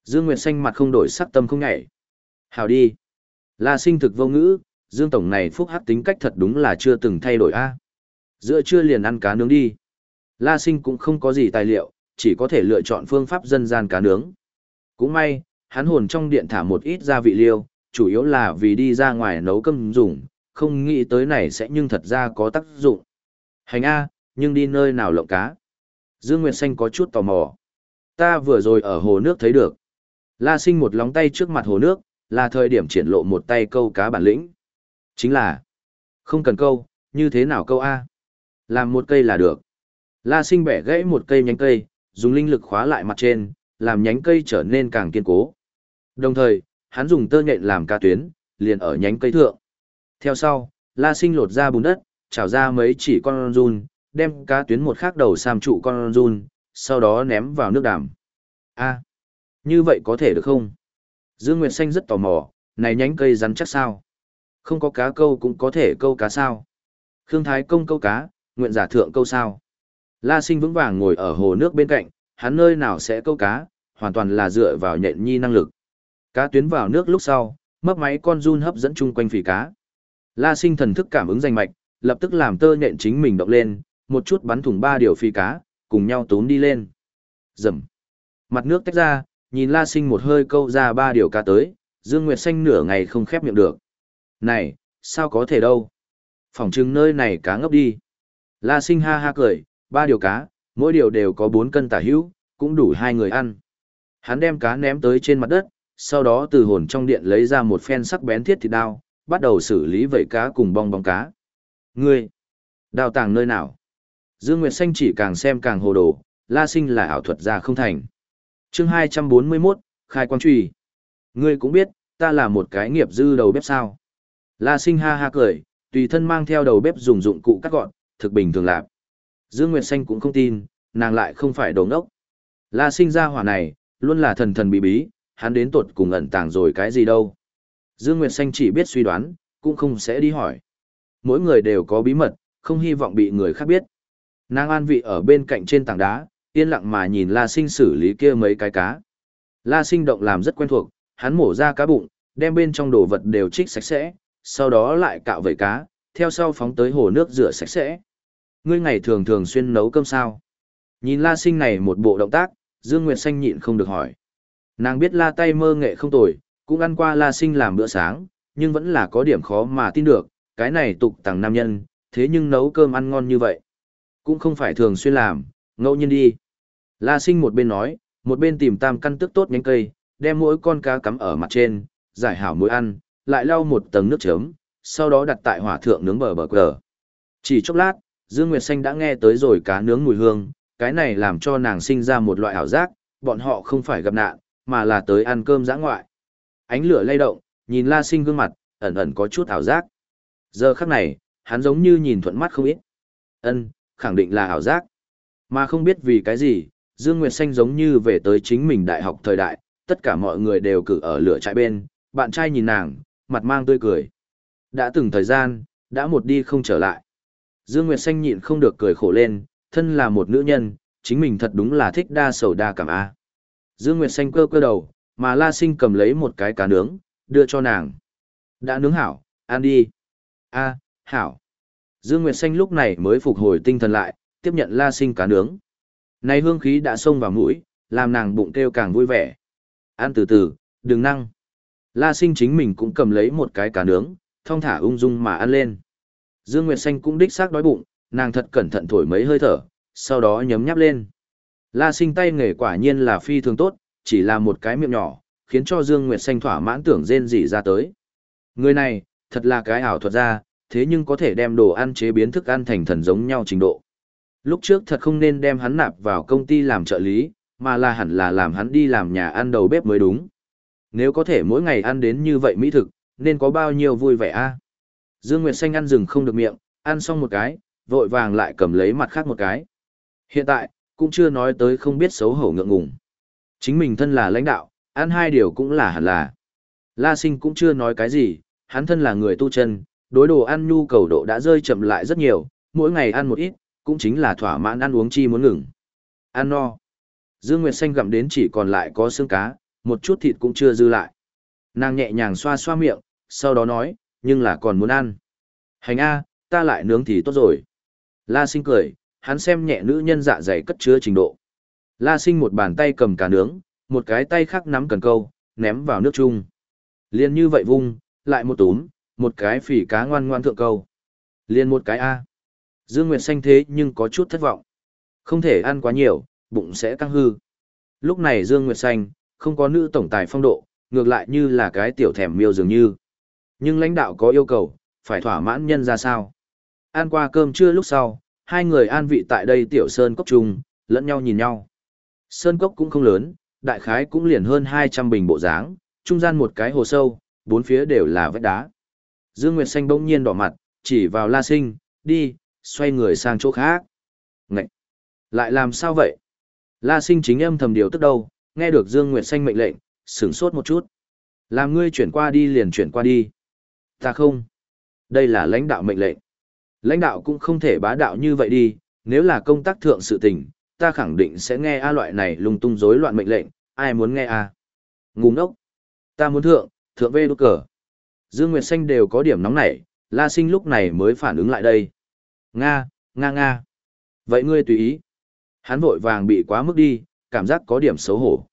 Dương Nguyệt Xanh mặt không đổi sắc tâm không nhảy. Hào đi. La sinh thực vô ngữ, Dương Tổng này phúc hắc tính cách thật đúng là chưa từng thay đổi a. Giữa trưa liền ăn cá nướng đi. La sinh cũng không có gì tài liệu, chỉ có thể lựa chọn phương pháp dân gian cá nướng. Cũng may, hắn hồn trong điện thả một ít gia vị liêu, chủ yếu là vì đi ra ngoài nấu cơm dùng, không nghĩ tới này sẽ nhưng thật ra có tác dụng. Hành A, nhưng đi nơi nào lộng cá. Dương Nguyệt Xanh có chút tò mò. Ta vừa rồi ở hồ nước thấy được. La sinh một lóng tay trước mặt hồ nước, là thời điểm triển lộ một tay câu cá bản lĩnh. Chính là, không cần câu, như thế nào câu A. Làm một cây là được. La sinh bẻ gãy một cây nhánh cây, dùng linh lực khóa lại mặt trên, làm nhánh cây trở nên càng kiên cố. Đồng thời, hắn dùng tơ nhện làm ca tuyến, liền ở nhánh cây thượng. Theo sau, La sinh lột ra bùn đất, trào ra mấy chỉ con run, đem cá tuyến một khác đầu sam trụ con run, sau đó ném vào nước đàm. A, như vậy có thể được không? Dương Nguyệt Xanh rất tò mò, này nhánh cây rắn chắc sao? Không có cá câu cũng có thể câu cá sao? Khương Thái công câu cá, nguyện giả thượng câu sao? La sinh vững vàng ngồi ở hồ nước bên cạnh, hắn nơi nào sẽ câu cá, hoàn toàn là dựa vào nhện nhi năng lực. Cá tuyến vào nước lúc sau, mấp máy con run hấp dẫn chung quanh phỉ cá. La sinh thần thức cảm ứng danh mạch, lập tức làm tơ nhện chính mình động lên, một chút bắn thủng ba điều phi cá, cùng nhau tốn đi lên. Rầm. Mặt nước tách ra, nhìn La Sinh một hơi câu ra ba điều cá tới, Dương Nguyệt Xanh nửa ngày không khép miệng được. Này, sao có thể đâu? Phòng chừng nơi này cá ngấp đi. La Sinh ha ha cười, ba điều cá, mỗi điều đều có bốn cân tả hữu, cũng đủ hai người ăn. Hắn đem cá ném tới trên mặt đất, sau đó từ hồn trong điện lấy ra một phen sắc bén thiết thịt đao, bắt đầu xử lý vẩy cá cùng bong bóng cá. Ngươi, đào tàng nơi nào? Dương Nguyệt Xanh chỉ càng xem càng hồ đồ, La Sinh là ảo thuật ra không thành. chương 241, Khai Quang Trùy. Ngươi cũng biết, ta là một cái nghiệp dư đầu bếp sao. La Sinh ha ha cười, tùy thân mang theo đầu bếp dùng dụng cụ cắt gọn, thực bình thường lạc. Dương Nguyệt Xanh cũng không tin, nàng lại không phải đồ ngốc. La Sinh ra hỏa này, luôn là thần thần bí bí, hắn đến tột cùng ẩn tàng rồi cái gì đâu. Dương Nguyệt Xanh chỉ biết suy đoán, cũng không sẽ đi hỏi. Mỗi người đều có bí mật, không hy vọng bị người khác biết. Nàng an vị ở bên cạnh trên tảng đá, yên lặng mà nhìn La Sinh xử lý kia mấy cái cá. La Sinh động làm rất quen thuộc, hắn mổ ra cá bụng, đem bên trong đồ vật đều trích sạch sẽ, sau đó lại cạo vẩy cá, theo sau phóng tới hồ nước rửa sạch sẽ. Ngươi ngày thường thường xuyên nấu cơm sao? Nhìn La Sinh này một bộ động tác, Dương Nguyệt Xanh nhịn không được hỏi. Nàng biết La tay mơ nghệ không tồi, cũng ăn qua La Sinh làm bữa sáng, nhưng vẫn là có điểm khó mà tin được, cái này tục tàng nam nhân, thế nhưng nấu cơm ăn ngon như vậy. Cũng không phải thường xuyên làm, ngẫu nhiên đi. La sinh một bên nói, một bên tìm tam căn tức tốt nhánh cây, đem mỗi con cá cắm ở mặt trên, giải hảo muối ăn, lại lau một tầng nước chấm, sau đó đặt tại hỏa thượng nướng bờ bờ cờ. Chỉ chốc lát, Dương Nguyệt Xanh đã nghe tới rồi cá nướng mùi hương, cái này làm cho nàng sinh ra một loại ảo giác, bọn họ không phải gặp nạn, mà là tới ăn cơm giã ngoại. Ánh lửa lay động, nhìn La Sinh gương mặt, ẩn ẩn có chút ảo giác. Giờ khắc này, hắn giống như nhìn thuận mắt không ít. Ân, khẳng định là ảo giác. Mà không biết vì cái gì, Dương Nguyệt Xanh giống như về tới chính mình đại học thời đại, tất cả mọi người đều cử ở lửa trại bên, bạn trai nhìn nàng, mặt mang tươi cười. Đã từng thời gian, đã một đi không trở lại. Dương Nguyệt Xanh nhịn không được cười khổ lên, thân là một nữ nhân, chính mình thật đúng là thích đa sầu đa cảm a. Dương Nguyệt Xanh cơ cơ đầu, mà La Sinh cầm lấy một cái cá nướng, đưa cho nàng. Đã nướng hảo, ăn đi. A, hảo. Dương Nguyệt Xanh lúc này mới phục hồi tinh thần lại, tiếp nhận la sinh cá nướng. Này hương khí đã xông vào mũi, làm nàng bụng kêu càng vui vẻ. Ăn từ từ, đừng năng. La sinh chính mình cũng cầm lấy một cái cá nướng, thong thả ung dung mà ăn lên. Dương Nguyệt Xanh cũng đích xác đói bụng, nàng thật cẩn thận thổi mấy hơi thở, sau đó nhấm nháp lên. La sinh tay nghề quả nhiên là phi thường tốt, chỉ là một cái miệng nhỏ, khiến cho Dương Nguyệt Xanh thỏa mãn tưởng rên rỉ ra tới. Người này, thật là cái ảo thuật ra, thế nhưng có thể đem đồ ăn chế biến thức ăn thành thần giống nhau trình độ. Lúc trước thật không nên đem hắn nạp vào công ty làm trợ lý, mà là hẳn là làm hắn đi làm nhà ăn đầu bếp mới đúng. Nếu có thể mỗi ngày ăn đến như vậy mỹ thực, nên có bao nhiêu vui vẻ a Dương Nguyệt Xanh ăn rừng không được miệng, ăn xong một cái, vội vàng lại cầm lấy mặt khác một cái. Hiện tại, cũng chưa nói tới không biết xấu hổ ngượng ngùng. Chính mình thân là lãnh đạo, ăn hai điều cũng là hẳn là. La sinh cũng chưa nói cái gì, hắn thân là người tu chân, đối đồ ăn nhu cầu độ đã rơi chậm lại rất nhiều, mỗi ngày ăn một ít, cũng chính là thỏa mãn ăn uống chi muốn ngừng. Ăn no. Dương Nguyệt Xanh gặm đến chỉ còn lại có xương cá, một chút thịt cũng chưa dư lại. Nàng nhẹ nhàng xoa xoa miệng, sau đó nói, nhưng là còn muốn ăn. Hành A, ta lại nướng thì tốt rồi. La sinh cười, hắn xem nhẹ nữ nhân dạ dày cất chứa trình độ. La sinh một bàn tay cầm cá nướng, một cái tay khác nắm cần câu, ném vào nước chung. Liên như vậy vung, lại một túm, một cái phỉ cá ngoan ngoan thượng câu. Liên một cái A. Dương Nguyệt xanh thế nhưng có chút thất vọng. Không thể ăn quá nhiều, bụng sẽ căng hư. Lúc này Dương Nguyệt xanh, không có nữ tổng tài phong độ, ngược lại như là cái tiểu thèm miêu dường như. Nhưng lãnh đạo có yêu cầu, phải thỏa mãn nhân ra sao. Ăn qua cơm trưa lúc sau, hai người an vị tại đây tiểu sơn cốc chung, lẫn nhau nhìn nhau. Sơn cốc cũng không lớn, đại khái cũng liền hơn 200 bình bộ dáng, trung gian một cái hồ sâu, bốn phía đều là vách đá. Dương Nguyệt Xanh bỗng nhiên đỏ mặt, chỉ vào La Sinh, đi, xoay người sang chỗ khác. Ngậy! Lại làm sao vậy? La Sinh chính âm thầm điều tức đâu, nghe được Dương Nguyệt Xanh mệnh lệnh, sửng sốt một chút. Làm ngươi chuyển qua đi liền chuyển qua đi. Ta không. Đây là lãnh đạo mệnh lệnh. Lãnh đạo cũng không thể bá đạo như vậy đi, nếu là công tác thượng sự tình, ta khẳng định sẽ nghe A loại này lung tung rối loạn mệnh lệnh, ai muốn nghe A. Ngu ngốc. Ta muốn thượng, thượng về đốt cờ. Dương Nguyệt Xanh đều có điểm nóng nảy, La Sinh lúc này mới phản ứng lại đây. Nga, Nga Nga. Vậy ngươi tùy ý. Hắn vội vàng bị quá mức đi, cảm giác có điểm xấu hổ.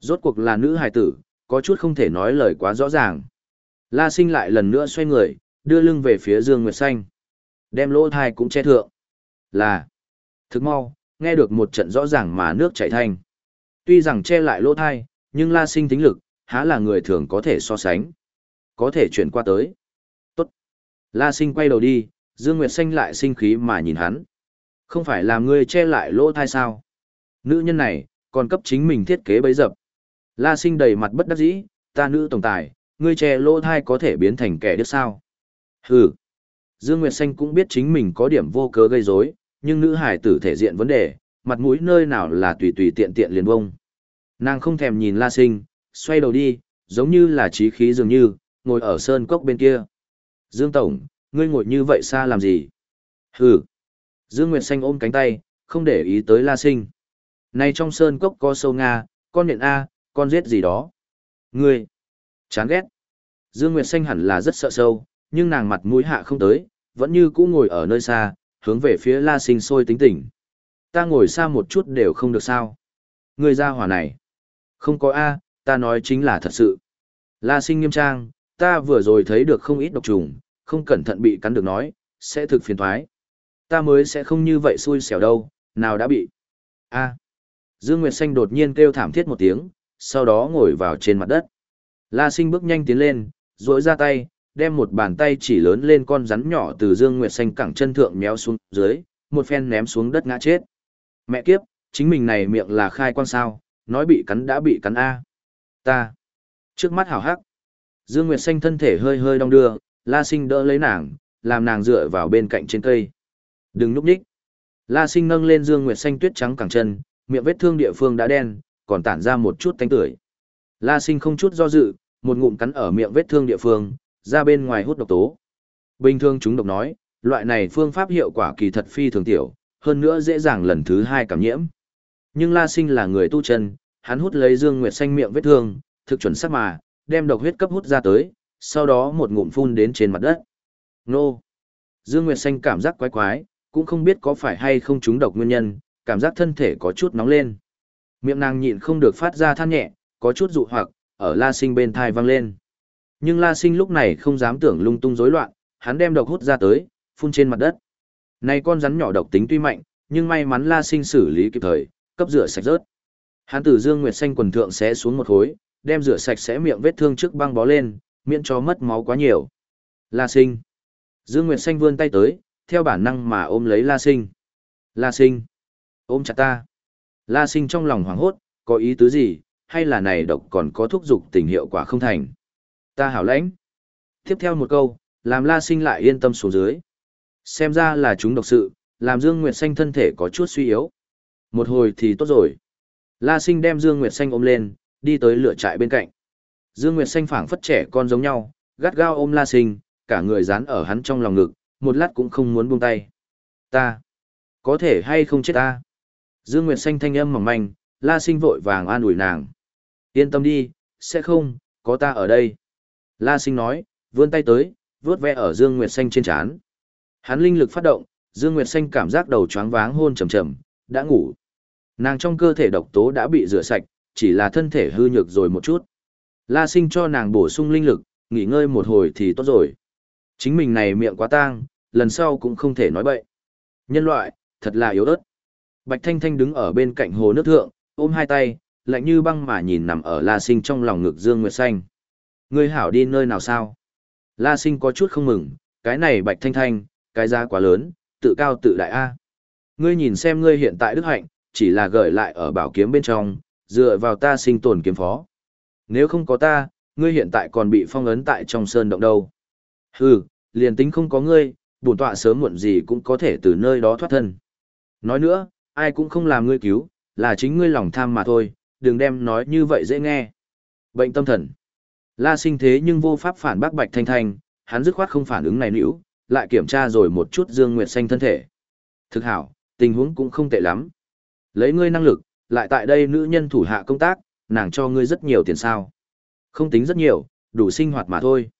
Rốt cuộc là nữ hài tử, có chút không thể nói lời quá rõ ràng. La Sinh lại lần nữa xoay người, đưa lưng về phía Dương Nguyệt Xanh. Đem lỗ thai cũng che thượng. Là. Thức mau, nghe được một trận rõ ràng mà nước chảy thanh. Tuy rằng che lại lỗ thai, nhưng La Sinh tính lực, há là người thường có thể so sánh. Có thể chuyển qua tới. Tốt. La Sinh quay đầu đi, Dương Nguyệt Xanh lại sinh khí mà nhìn hắn. Không phải làm ngươi che lại lỗ thai sao? Nữ nhân này, còn cấp chính mình thiết kế bấy dập. La Sinh đầy mặt bất đắc dĩ, ta nữ tổng tài, ngươi che lỗ thai có thể biến thành kẻ đứa sao? Hừ. Dương Nguyệt Xanh cũng biết chính mình có điểm vô cớ gây rối, nhưng nữ hải tử thể diện vấn đề, mặt mũi nơi nào là tùy tùy tiện tiện liền bông. Nàng không thèm nhìn La Sinh, xoay đầu đi, giống như là trí khí dường như, ngồi ở sơn cốc bên kia. Dương Tổng, ngươi ngồi như vậy xa làm gì? Hừ. Dương Nguyệt Xanh ôm cánh tay, không để ý tới La Sinh. Này trong sơn cốc có sâu Nga, con nhện A, con giết gì đó. Ngươi. Chán ghét. Dương Nguyệt Xanh hẳn là rất sợ sâu, nhưng nàng mặt mũi hạ không tới, vẫn như cũ ngồi ở nơi xa, hướng về phía La Sinh sôi tính tỉnh. Ta ngồi xa một chút đều không được sao. Người ra hỏa này. Không có A, ta nói chính là thật sự. La Sinh nghiêm trang, ta vừa rồi thấy được không ít độc trùng, không cẩn thận bị cắn được nói, sẽ thực phiền thoái. Ta mới sẽ không như vậy xui xẻo đâu, nào đã bị. A. Dương Nguyệt Xanh đột nhiên kêu thảm thiết một tiếng, sau đó ngồi vào trên mặt đất. La Sinh bước nhanh tiến lên, duỗi ra tay, đem một bàn tay chỉ lớn lên con rắn nhỏ từ Dương Nguyệt xanh cẳng chân thượng méo xuống dưới, một phen ném xuống đất ngã chết. Mẹ kiếp, chính mình này miệng là khai quan sao, nói bị cắn đã bị cắn A. Ta. Trước mắt hào hắc. Dương Nguyệt xanh thân thể hơi hơi đong đưa, La Sinh đỡ lấy nàng, làm nàng dựa vào bên cạnh trên cây. Đừng núp nhích. La Sinh nâng lên Dương Nguyệt xanh tuyết trắng cẳng chân, miệng vết thương địa phương đã đen, còn tản ra một chút tanh tưởi. La Sinh không chút do dự, một ngụm cắn ở miệng vết thương địa phương, ra bên ngoài hút độc tố. Bình thường chúng độc nói, loại này phương pháp hiệu quả kỳ thật phi thường tiểu, hơn nữa dễ dàng lần thứ hai cảm nhiễm. Nhưng La Sinh là người tu chân, hắn hút lấy Dương Nguyệt xanh miệng vết thương, thực chuẩn xác mà, đem độc huyết cấp hút ra tới, sau đó một ngụm phun đến trên mặt đất. Nô! Dương Nguyệt xanh cảm giác quái quái, cũng không biết có phải hay không trúng độc nguyên nhân, cảm giác thân thể có chút nóng lên. Miệng nàng nhịn không được phát ra than nhẹ, có chút dụ hoặc, ở La Sinh bên thai vang lên. Nhưng La Sinh lúc này không dám tưởng lung tung rối loạn, hắn đem độc hút ra tới, phun trên mặt đất. Này con rắn nhỏ độc tính tuy mạnh, nhưng may mắn La Sinh xử lý kịp thời, cấp rửa sạch rớt. Hắn từ Dương Nguyệt xanh quần thượng sẽ xuống một khối, đem rửa sạch sẽ miệng vết thương trước băng bó lên, miễn cho mất máu quá nhiều. La sinh. Dương Nguyệt Xanh vươn tay tới, theo bản năng mà ôm lấy La sinh. La sinh. Ôm chặt ta. La sinh trong lòng hoảng hốt, có ý tứ gì, hay là này độc còn có thúc dục tình hiệu quả không thành. Ta hảo lãnh. Tiếp theo một câu, làm La sinh lại yên tâm xuống dưới. Xem ra là chúng độc sự, làm Dương Nguyệt Xanh thân thể có chút suy yếu. Một hồi thì tốt rồi. La sinh đem Dương Nguyệt Xanh ôm lên, đi tới lửa trại bên cạnh. Dương Nguyệt Xanh phảng phất trẻ con giống nhau, gắt gao ôm La sinh, cả người dán ở hắn trong lòng ngực, một lát cũng không muốn buông tay. Ta, có thể hay không chết ta? Dương Nguyệt Xanh thanh âm mỏng manh, La sinh vội vàng an ủi nàng. Yên tâm đi, sẽ không, có ta ở đây. La sinh nói, vươn tay tới, vướt ve ở Dương Nguyệt Xanh trên trán. Hắn linh lực phát động, Dương Nguyệt Xanh cảm giác đầu choáng váng hôn trầm trầm, đã ngủ. Nàng trong cơ thể độc tố đã bị rửa sạch, chỉ là thân thể hư nhược rồi một chút. La sinh cho nàng bổ sung linh lực, nghỉ ngơi một hồi thì tốt rồi. Chính mình này miệng quá tang, lần sau cũng không thể nói bậy. Nhân loại, thật là yếu ớt. Bạch Thanh Thanh đứng ở bên cạnh hồ nước thượng, ôm hai tay, lạnh như băng mà nhìn nằm ở La Sinh trong lòng ngực Dương Nguyệt Xanh. Ngươi hảo đi nơi nào sao? La Sinh có chút không mừng, cái này Bạch Thanh Thanh, cái giá quá lớn, tự cao tự đại A. Ngươi nhìn xem ngươi hiện tại đức hạnh, chỉ là gửi lại ở bảo kiếm bên trong, dựa vào ta sinh tồn kiếm phó. Nếu không có ta, ngươi hiện tại còn bị phong ấn tại trong sơn động đâu. Hừ, liền tính không có ngươi, bổn tọa sớm muộn gì cũng có thể từ nơi đó thoát thân. Nói nữa, ai cũng không làm ngươi cứu, là chính ngươi lòng tham mà thôi, đừng đem nói như vậy dễ nghe. Bệnh tâm thần. La sinh thế nhưng vô pháp phản bác Bạch Thanh Thanh, hắn dứt khoát không phản ứng này nữ, lại kiểm tra rồi một chút Dương Nguyệt Xanh thân thể. Thực hảo, tình huống cũng không tệ lắm. Lấy ngươi năng lực, lại tại đây nữ nhân thủ hạ công tác, nàng cho ngươi rất nhiều tiền sao. Không tính rất nhiều, đủ sinh hoạt mà thôi.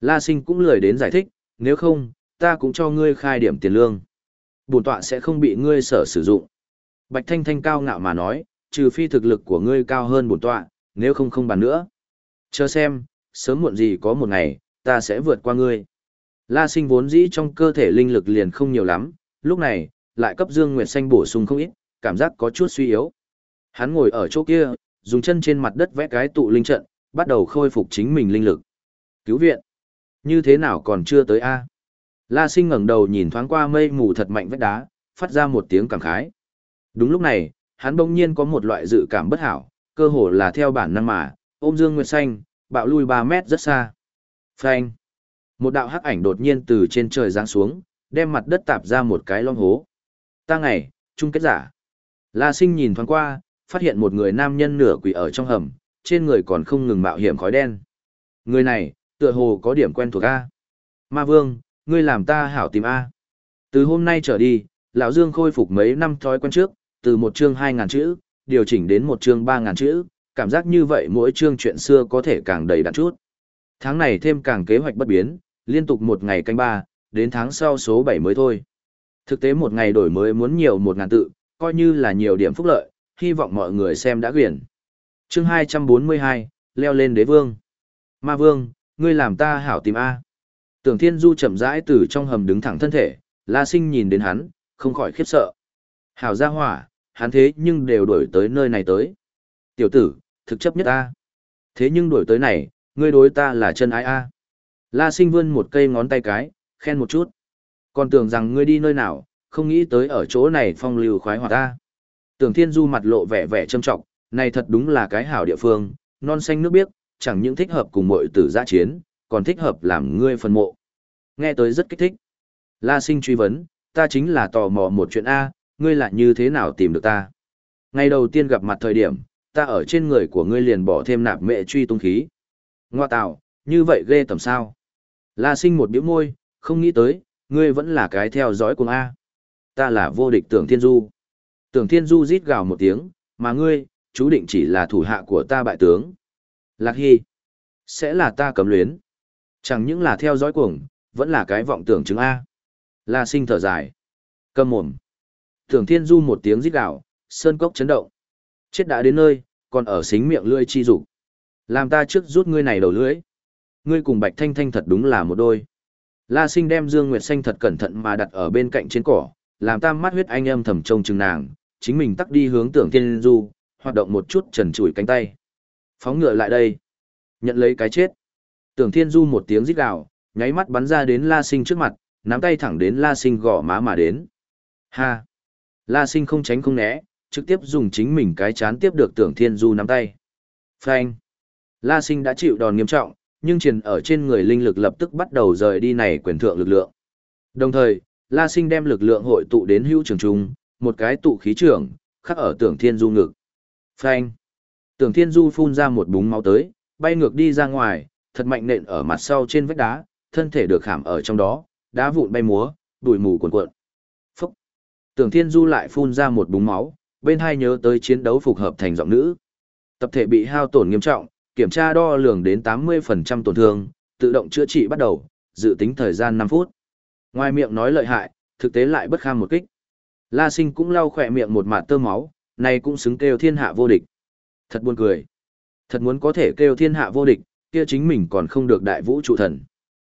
La sinh cũng lười đến giải thích, nếu không, ta cũng cho ngươi khai điểm tiền lương. Bổn tọa sẽ không bị ngươi sở sử dụng. Bạch Thanh Thanh cao ngạo mà nói, trừ phi thực lực của ngươi cao hơn bổn tọa, nếu không không bàn nữa. Chờ xem, sớm muộn gì có một ngày, ta sẽ vượt qua ngươi. La sinh vốn dĩ trong cơ thể linh lực liền không nhiều lắm, lúc này, lại cấp Dương Nguyệt Xanh bổ sung không ít, cảm giác có chút suy yếu. Hắn ngồi ở chỗ kia, dùng chân trên mặt đất vẽ cái tụ linh trận, bắt đầu khôi phục chính mình linh lực. Cứu viện. Như thế nào còn chưa tới a? La Sinh ngẩng đầu nhìn thoáng qua mây mù thật mạnh vách đá, phát ra một tiếng cảm khái. Đúng lúc này, hắn bỗng nhiên có một loại dự cảm bất hảo, cơ hồ là theo bản năng mà, ôm Dương Nguyệt Xanh, bạo lui 3 mét rất xa. Phanh. Một đạo hắc ảnh đột nhiên từ trên trời giáng xuống, đem mặt đất tạp ra một cái long hố. Ta ngày, chung kết giả. La Sinh nhìn thoáng qua, phát hiện một người nam nhân nửa quỷ ở trong hầm, trên người còn không ngừng mạo hiểm khói đen. Người này, tựa hồ có điểm quen thuộc A. Ma Vương, ngươi làm ta hảo tìm A. Từ hôm nay trở đi, lão Dương khôi phục mấy năm thói quen trước, từ một chương 2.000 chữ, điều chỉnh đến một chương 3.000 chữ, cảm giác như vậy mỗi chương chuyện xưa có thể càng đầy đặn chút. Tháng này thêm càng kế hoạch bất biến, liên tục một ngày canh ba, đến tháng sau số 7 mới thôi. Thực tế một ngày đổi mới muốn nhiều một ngàn tự, coi như là nhiều điểm phúc lợi, hy vọng mọi người xem đã quyển. chương 242, leo lên đế vương. Ma vương, ngươi làm ta hảo tìm A. Tưởng thiên du chậm rãi từ trong hầm đứng thẳng thân thể, la sinh nhìn đến hắn, không khỏi khiếp sợ. Hảo ra hỏa, hắn thế nhưng đều đổi tới nơi này tới. Tiểu tử, thực chấp nhất A. Thế nhưng đổi tới này, ngươi đối ta là chân ái A. La sinh vươn một cây ngón tay cái, khen một chút. Còn tưởng rằng ngươi đi nơi nào, không nghĩ tới ở chỗ này phong lưu khoái hoạt ta. Tưởng thiên du mặt lộ vẻ vẻ trâm trọng, này thật đúng là cái hảo địa phương, non xanh nước biếc, chẳng những thích hợp cùng mọi tử giã chiến, còn thích hợp làm ngươi phân mộ. Nghe tới rất kích thích. La sinh truy vấn, ta chính là tò mò một chuyện A, ngươi lại như thế nào tìm được ta. Ngày đầu tiên gặp mặt thời điểm, ta ở trên người của ngươi liền bỏ thêm nạp mẹ truy tung khí. Ngoa tạo, như vậy ghê tầm sao. La sinh một biểu môi, không nghĩ tới, ngươi vẫn là cái theo dõi cùng A. Ta là vô địch tưởng thiên du. Tưởng thiên du rít gào một tiếng, mà ngươi, chú định chỉ là thủ hạ của ta bại tướng. Lạc Hy, sẽ là ta cấm luyến. Chẳng những là theo dõi cuồng, vẫn là cái vọng tưởng chứng A. La sinh thở dài. Cầm mồm. Tưởng thiên du một tiếng rít gào, sơn cốc chấn động. Chết đã đến nơi, còn ở xính miệng lưỡi chi dục Làm ta trước rút ngươi này đầu lưỡi. Ngươi cùng Bạch Thanh Thanh thật đúng là một đôi. La sinh đem Dương Nguyệt Xanh thật cẩn thận mà đặt ở bên cạnh trên cỏ, làm tam mắt huyết anh âm thầm trông chừng nàng, chính mình tắt đi hướng tưởng tiên du, hoạt động một chút trần trụi cánh tay. Phóng ngựa lại đây. Nhận lấy cái chết. Tưởng Thiên Du một tiếng rít gào, nháy mắt bắn ra đến La Sinh trước mặt, nắm tay thẳng đến La Sinh gõ má mà đến. Ha! La Sinh không tránh không né, trực tiếp dùng chính mình cái chán tiếp được Tưởng Thiên Du nắm tay. Phanh! La Sinh đã chịu đòn nghiêm trọng, nhưng truyền ở trên người linh lực lập tức bắt đầu rời đi này quyền thượng lực lượng. Đồng thời, La Sinh đem lực lượng hội tụ đến hữu trường trung, một cái tụ khí trưởng, khắc ở Tưởng Thiên Du ngực. Phanh! Tưởng Thiên Du phun ra một búng máu tới, bay ngược đi ra ngoài, thật mạnh nện ở mặt sau trên vách đá, thân thể được khảm ở trong đó, đá vụn bay múa, đuổi mù cuồn cuộn. Phúc! Tưởng Thiên Du lại phun ra một búng máu, bên hai nhớ tới chiến đấu phục hợp thành giọng nữ. Tập thể bị hao tổn nghiêm trọng, kiểm tra đo lường đến 80% tổn thương, tự động chữa trị bắt đầu, dự tính thời gian 5 phút. Ngoài miệng nói lợi hại, thực tế lại bất kham một kích. La Sinh cũng lau khỏe miệng một mạt tơ máu, này cũng xứng kêu thiên hạ vô địch. Thật buồn cười. Thật muốn có thể kêu thiên hạ vô địch, kia chính mình còn không được đại vũ trụ thần.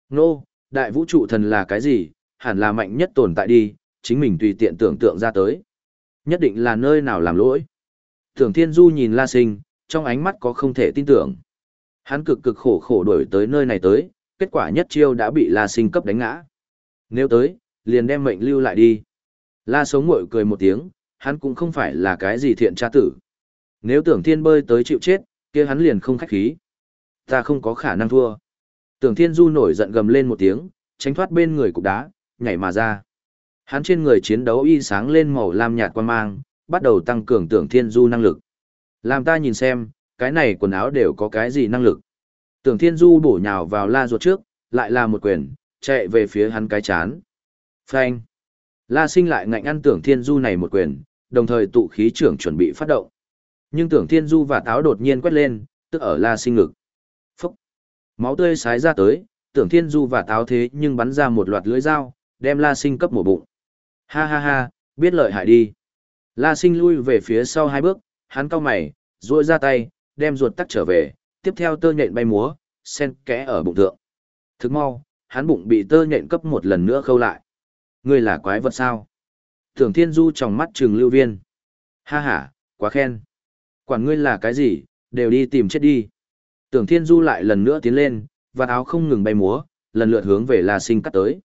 Nô, no, đại vũ trụ thần là cái gì, hẳn là mạnh nhất tồn tại đi, chính mình tùy tiện tưởng tượng ra tới. Nhất định là nơi nào làm lỗi. Tưởng Thiên Du nhìn La Sinh, trong ánh mắt có không thể tin tưởng. Hắn cực cực khổ khổ đuổi tới nơi này tới, kết quả nhất chiêu đã bị La Sinh cấp đánh ngã. Nếu tới, liền đem mệnh lưu lại đi. La sống ngội cười một tiếng, hắn cũng không phải là cái gì thiện tra tử. Nếu tưởng thiên bơi tới chịu chết, kia hắn liền không khách khí. Ta không có khả năng thua. Tưởng thiên du nổi giận gầm lên một tiếng, tránh thoát bên người cục đá, nhảy mà ra. Hắn trên người chiến đấu y sáng lên màu lam nhạt quan mang, bắt đầu tăng cường tưởng thiên du năng lực. Làm ta nhìn xem, cái này quần áo đều có cái gì năng lực. Tưởng thiên du bổ nhào vào la ruột trước, lại là một quyền, chạy về phía hắn cái chán. Phanh. La sinh lại ngạnh ăn tưởng thiên du này một quyền, đồng thời tụ khí trưởng chuẩn bị phát động. Nhưng tưởng thiên du và táo đột nhiên quét lên, tức ở la sinh ngực. Phúc! Máu tươi sái ra tới, tưởng thiên du và táo thế nhưng bắn ra một loạt lưỡi dao, đem la sinh cấp một bụng. Ha ha ha, biết lợi hại đi. La sinh lui về phía sau hai bước, hắn cau mày, duỗi ra tay, đem ruột tắc trở về, tiếp theo tơ nhện bay múa, sen kẽ ở bụng thượng. Thức mau, hắn bụng bị tơ nhện cấp một lần nữa khâu lại. Ngươi là quái vật sao? Tưởng thiên du trong mắt trừng lưu viên. Ha ha, quá khen. Quản ngươi là cái gì, đều đi tìm chết đi. Tưởng Thiên Du lại lần nữa tiến lên, và áo không ngừng bay múa, lần lượt hướng về La Sinh cắt tới.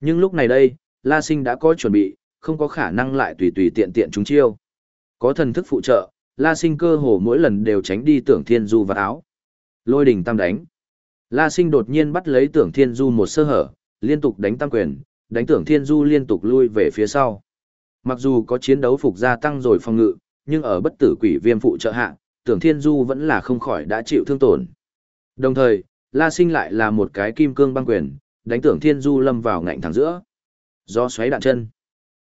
Nhưng lúc này đây, La Sinh đã có chuẩn bị, không có khả năng lại tùy tùy tiện tiện chúng chiêu. Có thần thức phụ trợ, La Sinh cơ hồ mỗi lần đều tránh đi Tưởng Thiên Du và áo. Lôi đỉnh tam đánh. La Sinh đột nhiên bắt lấy Tưởng Thiên Du một sơ hở, liên tục đánh tam quyền, đánh Tưởng Thiên Du liên tục lui về phía sau. Mặc dù có chiến đấu phục gia tăng rồi phòng ngự, nhưng ở bất tử quỷ viêm phụ trợ hạ, tưởng thiên du vẫn là không khỏi đã chịu thương tổn. Đồng thời, La Sinh lại là một cái kim cương băng quyền, đánh tưởng thiên du lâm vào ngạnh thẳng giữa. Do xoáy đạn chân.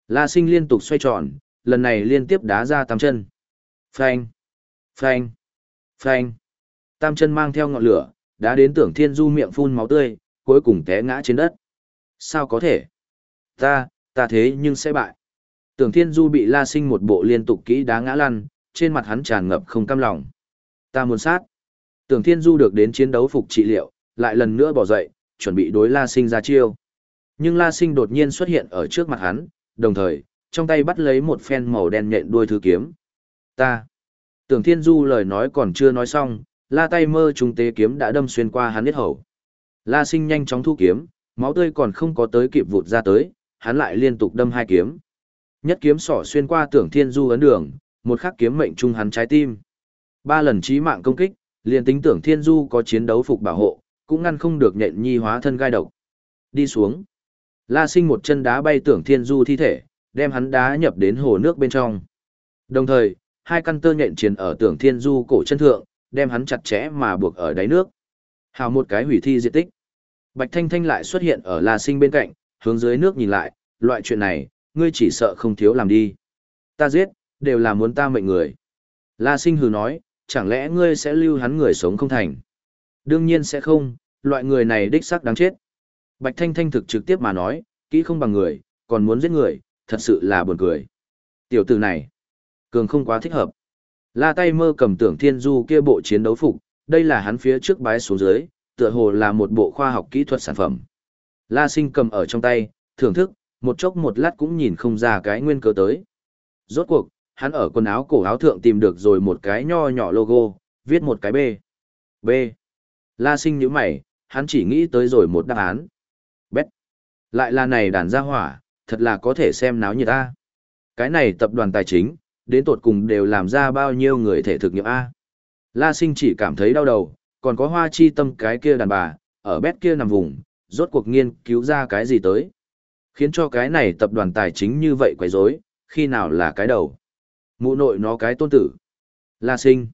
La Sinh liên tục xoay tròn, lần này liên tiếp đá ra tam chân. Phanh, phanh, phanh. Tam chân mang theo ngọn lửa, đã đến tưởng thiên du miệng phun máu tươi, cuối cùng té ngã trên đất. Sao có thể? Ta, ta thế nhưng sẽ bại. Tưởng Thiên Du bị La Sinh một bộ liên tục kỹ đá ngã lăn, trên mặt hắn tràn ngập không cam lòng. Ta muốn sát. Tưởng Thiên Du được đến chiến đấu phục trị liệu, lại lần nữa bỏ dậy, chuẩn bị đối La Sinh ra chiêu. Nhưng La Sinh đột nhiên xuất hiện ở trước mặt hắn, đồng thời, trong tay bắt lấy một phen màu đen nhện đuôi thứ kiếm. Ta. Tưởng Thiên Du lời nói còn chưa nói xong, La tay mơ trung tế kiếm đã đâm xuyên qua hắn huyết hầu. La Sinh nhanh chóng thu kiếm, máu tươi còn không có tới kịp vụt ra tới, hắn lại liên tục đâm hai kiếm. Nhất kiếm sỏ xuyên qua tưởng thiên du ấn đường, một khắc kiếm mệnh trung hắn trái tim. Ba lần chí mạng công kích, liền tính tưởng thiên du có chiến đấu phục bảo hộ, cũng ngăn không được nhện nhi hóa thân gai độc. Đi xuống. La sinh một chân đá bay tưởng thiên du thi thể, đem hắn đá nhập đến hồ nước bên trong. Đồng thời, hai căn tơ nhện chiến ở tưởng thiên du cổ chân thượng, đem hắn chặt chẽ mà buộc ở đáy nước. Hào một cái hủy thi diện tích. Bạch Thanh Thanh lại xuất hiện ở La Sinh bên cạnh, hướng dưới nước nhìn lại, loại chuyện này, ngươi chỉ sợ không thiếu làm đi. Ta giết, đều là muốn ta mệnh người. La sinh hừ nói, chẳng lẽ ngươi sẽ lưu hắn người sống không thành? Đương nhiên sẽ không, loại người này đích xác đáng chết. Bạch Thanh Thanh thực trực tiếp mà nói, kỹ không bằng người, còn muốn giết người, thật sự là buồn cười. Tiểu tử này, cường không quá thích hợp. La tay mơ cầm tưởng thiên du kia bộ chiến đấu phục, đây là hắn phía trước bái xuống dưới, tựa hồ là một bộ khoa học kỹ thuật sản phẩm. La sinh cầm ở trong tay, thưởng thức, một chốc một lát cũng nhìn không ra cái nguyên cớ tới. Rốt cuộc, hắn ở quần áo cổ áo thượng tìm được rồi một cái nho nhỏ logo, viết một cái B. B. La sinh nhíu mày, hắn chỉ nghĩ tới rồi một đáp án. Lại là này đàn gia hỏa, thật là có thể xem náo nhiệt ta. Cái này tập đoàn tài chính, đến tột cùng đều làm ra bao nhiêu người thể thực nghiệm A. La sinh chỉ cảm thấy đau đầu, còn có hoa chi tâm cái kia đàn bà, ở bét kia nằm vùng, rốt cuộc nghiên cứu ra cái gì tới. Khiến cho cái này tập đoàn tài chính như vậy quấy rối, khi nào là cái đầu. Mụ nội nó cái tôn tử. La sinh.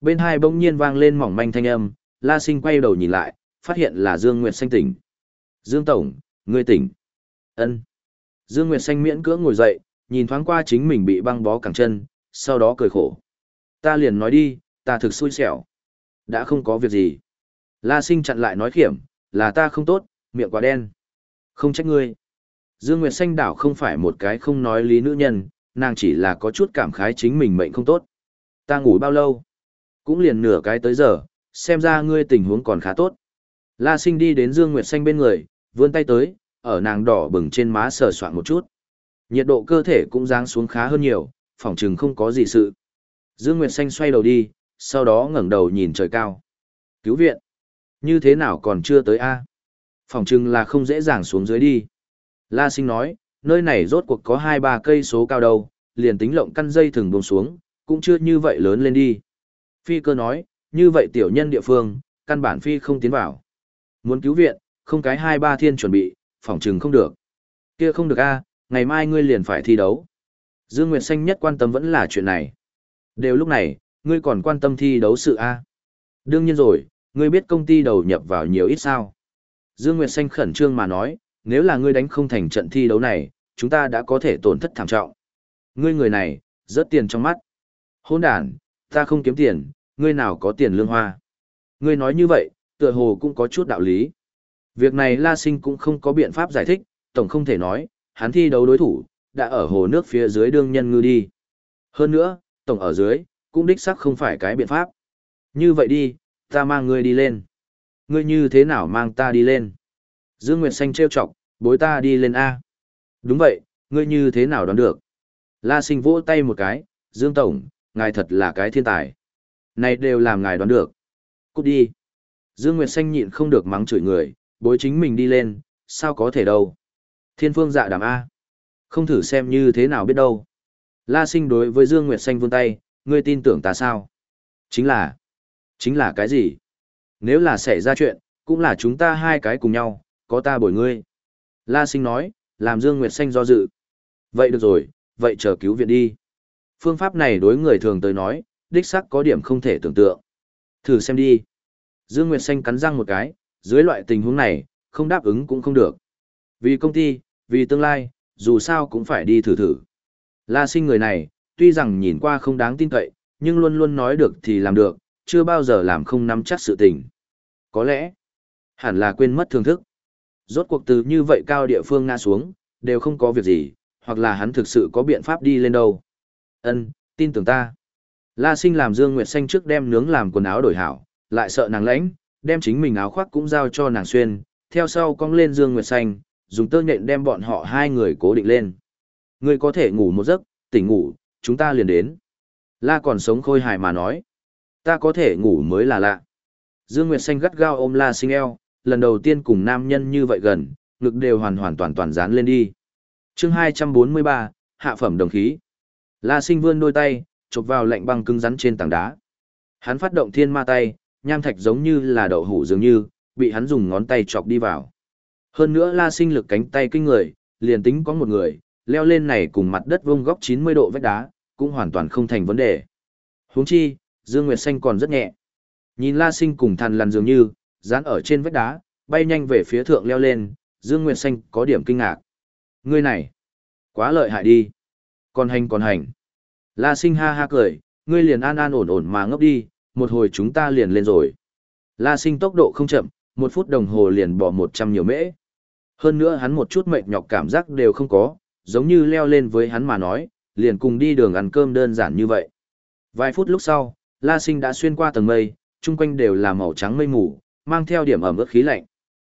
Bên hai bỗng nhiên vang lên mỏng manh thanh âm, La sinh quay đầu nhìn lại, phát hiện là Dương Nguyệt Xanh tỉnh. Dương Tổng, ngươi tỉnh. ân Dương Nguyệt Xanh miễn cưỡng ngồi dậy, nhìn thoáng qua chính mình bị băng bó cẳng chân, sau đó cười khổ. Ta liền nói đi, ta thực xui xẻo. Đã không có việc gì. La sinh chặn lại nói khiểm, là ta không tốt, miệng quá đen. Không trách ngươi. Dương Nguyệt Xanh đảo không phải một cái không nói lý nữ nhân, nàng chỉ là có chút cảm khái chính mình mệnh không tốt. Ta ngủ bao lâu? Cũng liền nửa cái tới giờ, xem ra ngươi tình huống còn khá tốt. La sinh đi đến Dương Nguyệt Xanh bên người, vươn tay tới, ở nàng đỏ bừng trên má sờ soạn một chút. Nhiệt độ cơ thể cũng giáng xuống khá hơn nhiều, phỏng chừng không có gì sự. Dương Nguyệt Xanh xoay đầu đi, sau đó ngẩng đầu nhìn trời cao. Cứu viện. Như thế nào còn chưa tới a? Phỏng chừng là không dễ dàng xuống dưới đi. La sinh nói, nơi này rốt cuộc có hai ba cây số cao đầu, liền tính lộng căn dây thừng buông xuống, cũng chưa như vậy lớn lên đi. Phi cơ nói, như vậy tiểu nhân địa phương, căn bản phi không tiến vào. Muốn cứu viện, không cái hai ba thiên chuẩn bị, phỏng chừng không được. Kia không được a, ngày mai ngươi liền phải thi đấu. Dương Nguyệt Xanh nhất quan tâm vẫn là chuyện này. Đều lúc này, ngươi còn quan tâm thi đấu sự a? Đương nhiên rồi, ngươi biết công ty đầu nhập vào nhiều ít sao? Dương Nguyệt Xanh khẩn trương mà nói, nếu là ngươi đánh không thành trận thi đấu này, chúng ta đã có thể tổn thất thảm trọng. Ngươi người này, rớt tiền trong mắt. Hôn đàn, ta không kiếm tiền, ngươi nào có tiền lương hoa. Ngươi nói như vậy, tựa hồ cũng có chút đạo lý. Việc này La Sinh cũng không có biện pháp giải thích, tổng không thể nói, hắn thi đấu đối thủ, đã ở hồ nước phía dưới đương nhân ngư đi. Hơn nữa, tổng ở dưới, cũng đích xác không phải cái biện pháp. Như vậy đi, ta mang ngươi đi lên. Ngươi như thế nào mang ta đi lên? Dương Nguyệt Xanh trêu chọc, bối ta đi lên A. Đúng vậy, ngươi như thế nào đoán được? La sinh vỗ tay một cái, Dương Tổng, ngài thật là cái thiên tài. Này đều làm ngài đoán được. Cút đi. Dương Nguyệt Xanh nhịn không được mắng chửi người, bối chính mình đi lên, sao có thể đâu. Thiên phương dạ đàm A. Không thử xem như thế nào biết đâu. La sinh đối với Dương Nguyệt Xanh vươn tay, ngươi tin tưởng ta sao? Chính là, chính là cái gì? Nếu là xảy ra chuyện, cũng là chúng ta hai cái cùng nhau, có ta bồi ngươi. La sinh nói, làm Dương Nguyệt Xanh do dự. Vậy được rồi, vậy chờ cứu viện đi. Phương pháp này đối người thường tới nói, đích xác có điểm không thể tưởng tượng. Thử xem đi. Dương Nguyệt Xanh cắn răng một cái, dưới loại tình huống này, không đáp ứng cũng không được. Vì công ty, vì tương lai, dù sao cũng phải đi thử thử. La sinh người này, tuy rằng nhìn qua không đáng tin cậy, nhưng luôn luôn nói được thì làm được, chưa bao giờ làm không nắm chắc sự tình. Có lẽ, hẳn là quên mất thưởng thức. Rốt cuộc từ như vậy cao địa phương ngã xuống, đều không có việc gì, hoặc là hắn thực sự có biện pháp đi lên đâu. Ân, tin tưởng ta. La sinh làm Dương Nguyệt Xanh trước đem nướng làm quần áo đổi hảo, lại sợ nàng lãnh, đem chính mình áo khoác cũng giao cho nàng xuyên, theo sau cong lên Dương Nguyệt Xanh, dùng tơ nhện đem bọn họ hai người cố định lên. Ngươi có thể ngủ một giấc, tỉnh ngủ, chúng ta liền đến. La còn sống khôi hài mà nói. Ta có thể ngủ mới là lạ. Dương Nguyệt Xanh gắt gao ôm La sinh eo, lần đầu tiên cùng nam nhân như vậy gần, ngực đều hoàn hoàn toàn toàn dán lên đi. chương 243, hạ phẩm đồng khí. La sinh vươn đôi tay, chụp vào lạnh băng cứng rắn trên tảng đá. Hắn phát động thiên ma tay, nham thạch giống như là đậu hủ dường như, bị hắn dùng ngón tay chọc đi vào. Hơn nữa la sinh lực cánh tay kinh người, liền tính có một người, leo lên này cùng mặt đất vông góc 90 độ vách đá, cũng hoàn toàn không thành vấn đề. Huống chi, Dương Nguyệt Xanh còn rất nhẹ. Nhìn la sinh cùng thằn lằn dường như, dán ở trên vách đá, bay nhanh về phía thượng leo lên, Dương Nguyệt Xanh có điểm kinh ngạc. Ngươi này, quá lợi hại đi. Còn hành còn hành. La sinh ha ha cười, ngươi liền an an ổn ổn mà ngốc đi, một hồi chúng ta liền lên rồi. La sinh tốc độ không chậm, một phút đồng hồ liền bỏ một trăm nhiều mễ. Hơn nữa hắn một chút mệt nhọc cảm giác đều không có, giống như leo lên với hắn mà nói, liền cùng đi đường ăn cơm đơn giản như vậy. Vài phút lúc sau, La Sinh đã xuyên qua tầng mây, chung quanh đều là màu trắng mây mù, mang theo điểm ẩm ướt khí lạnh.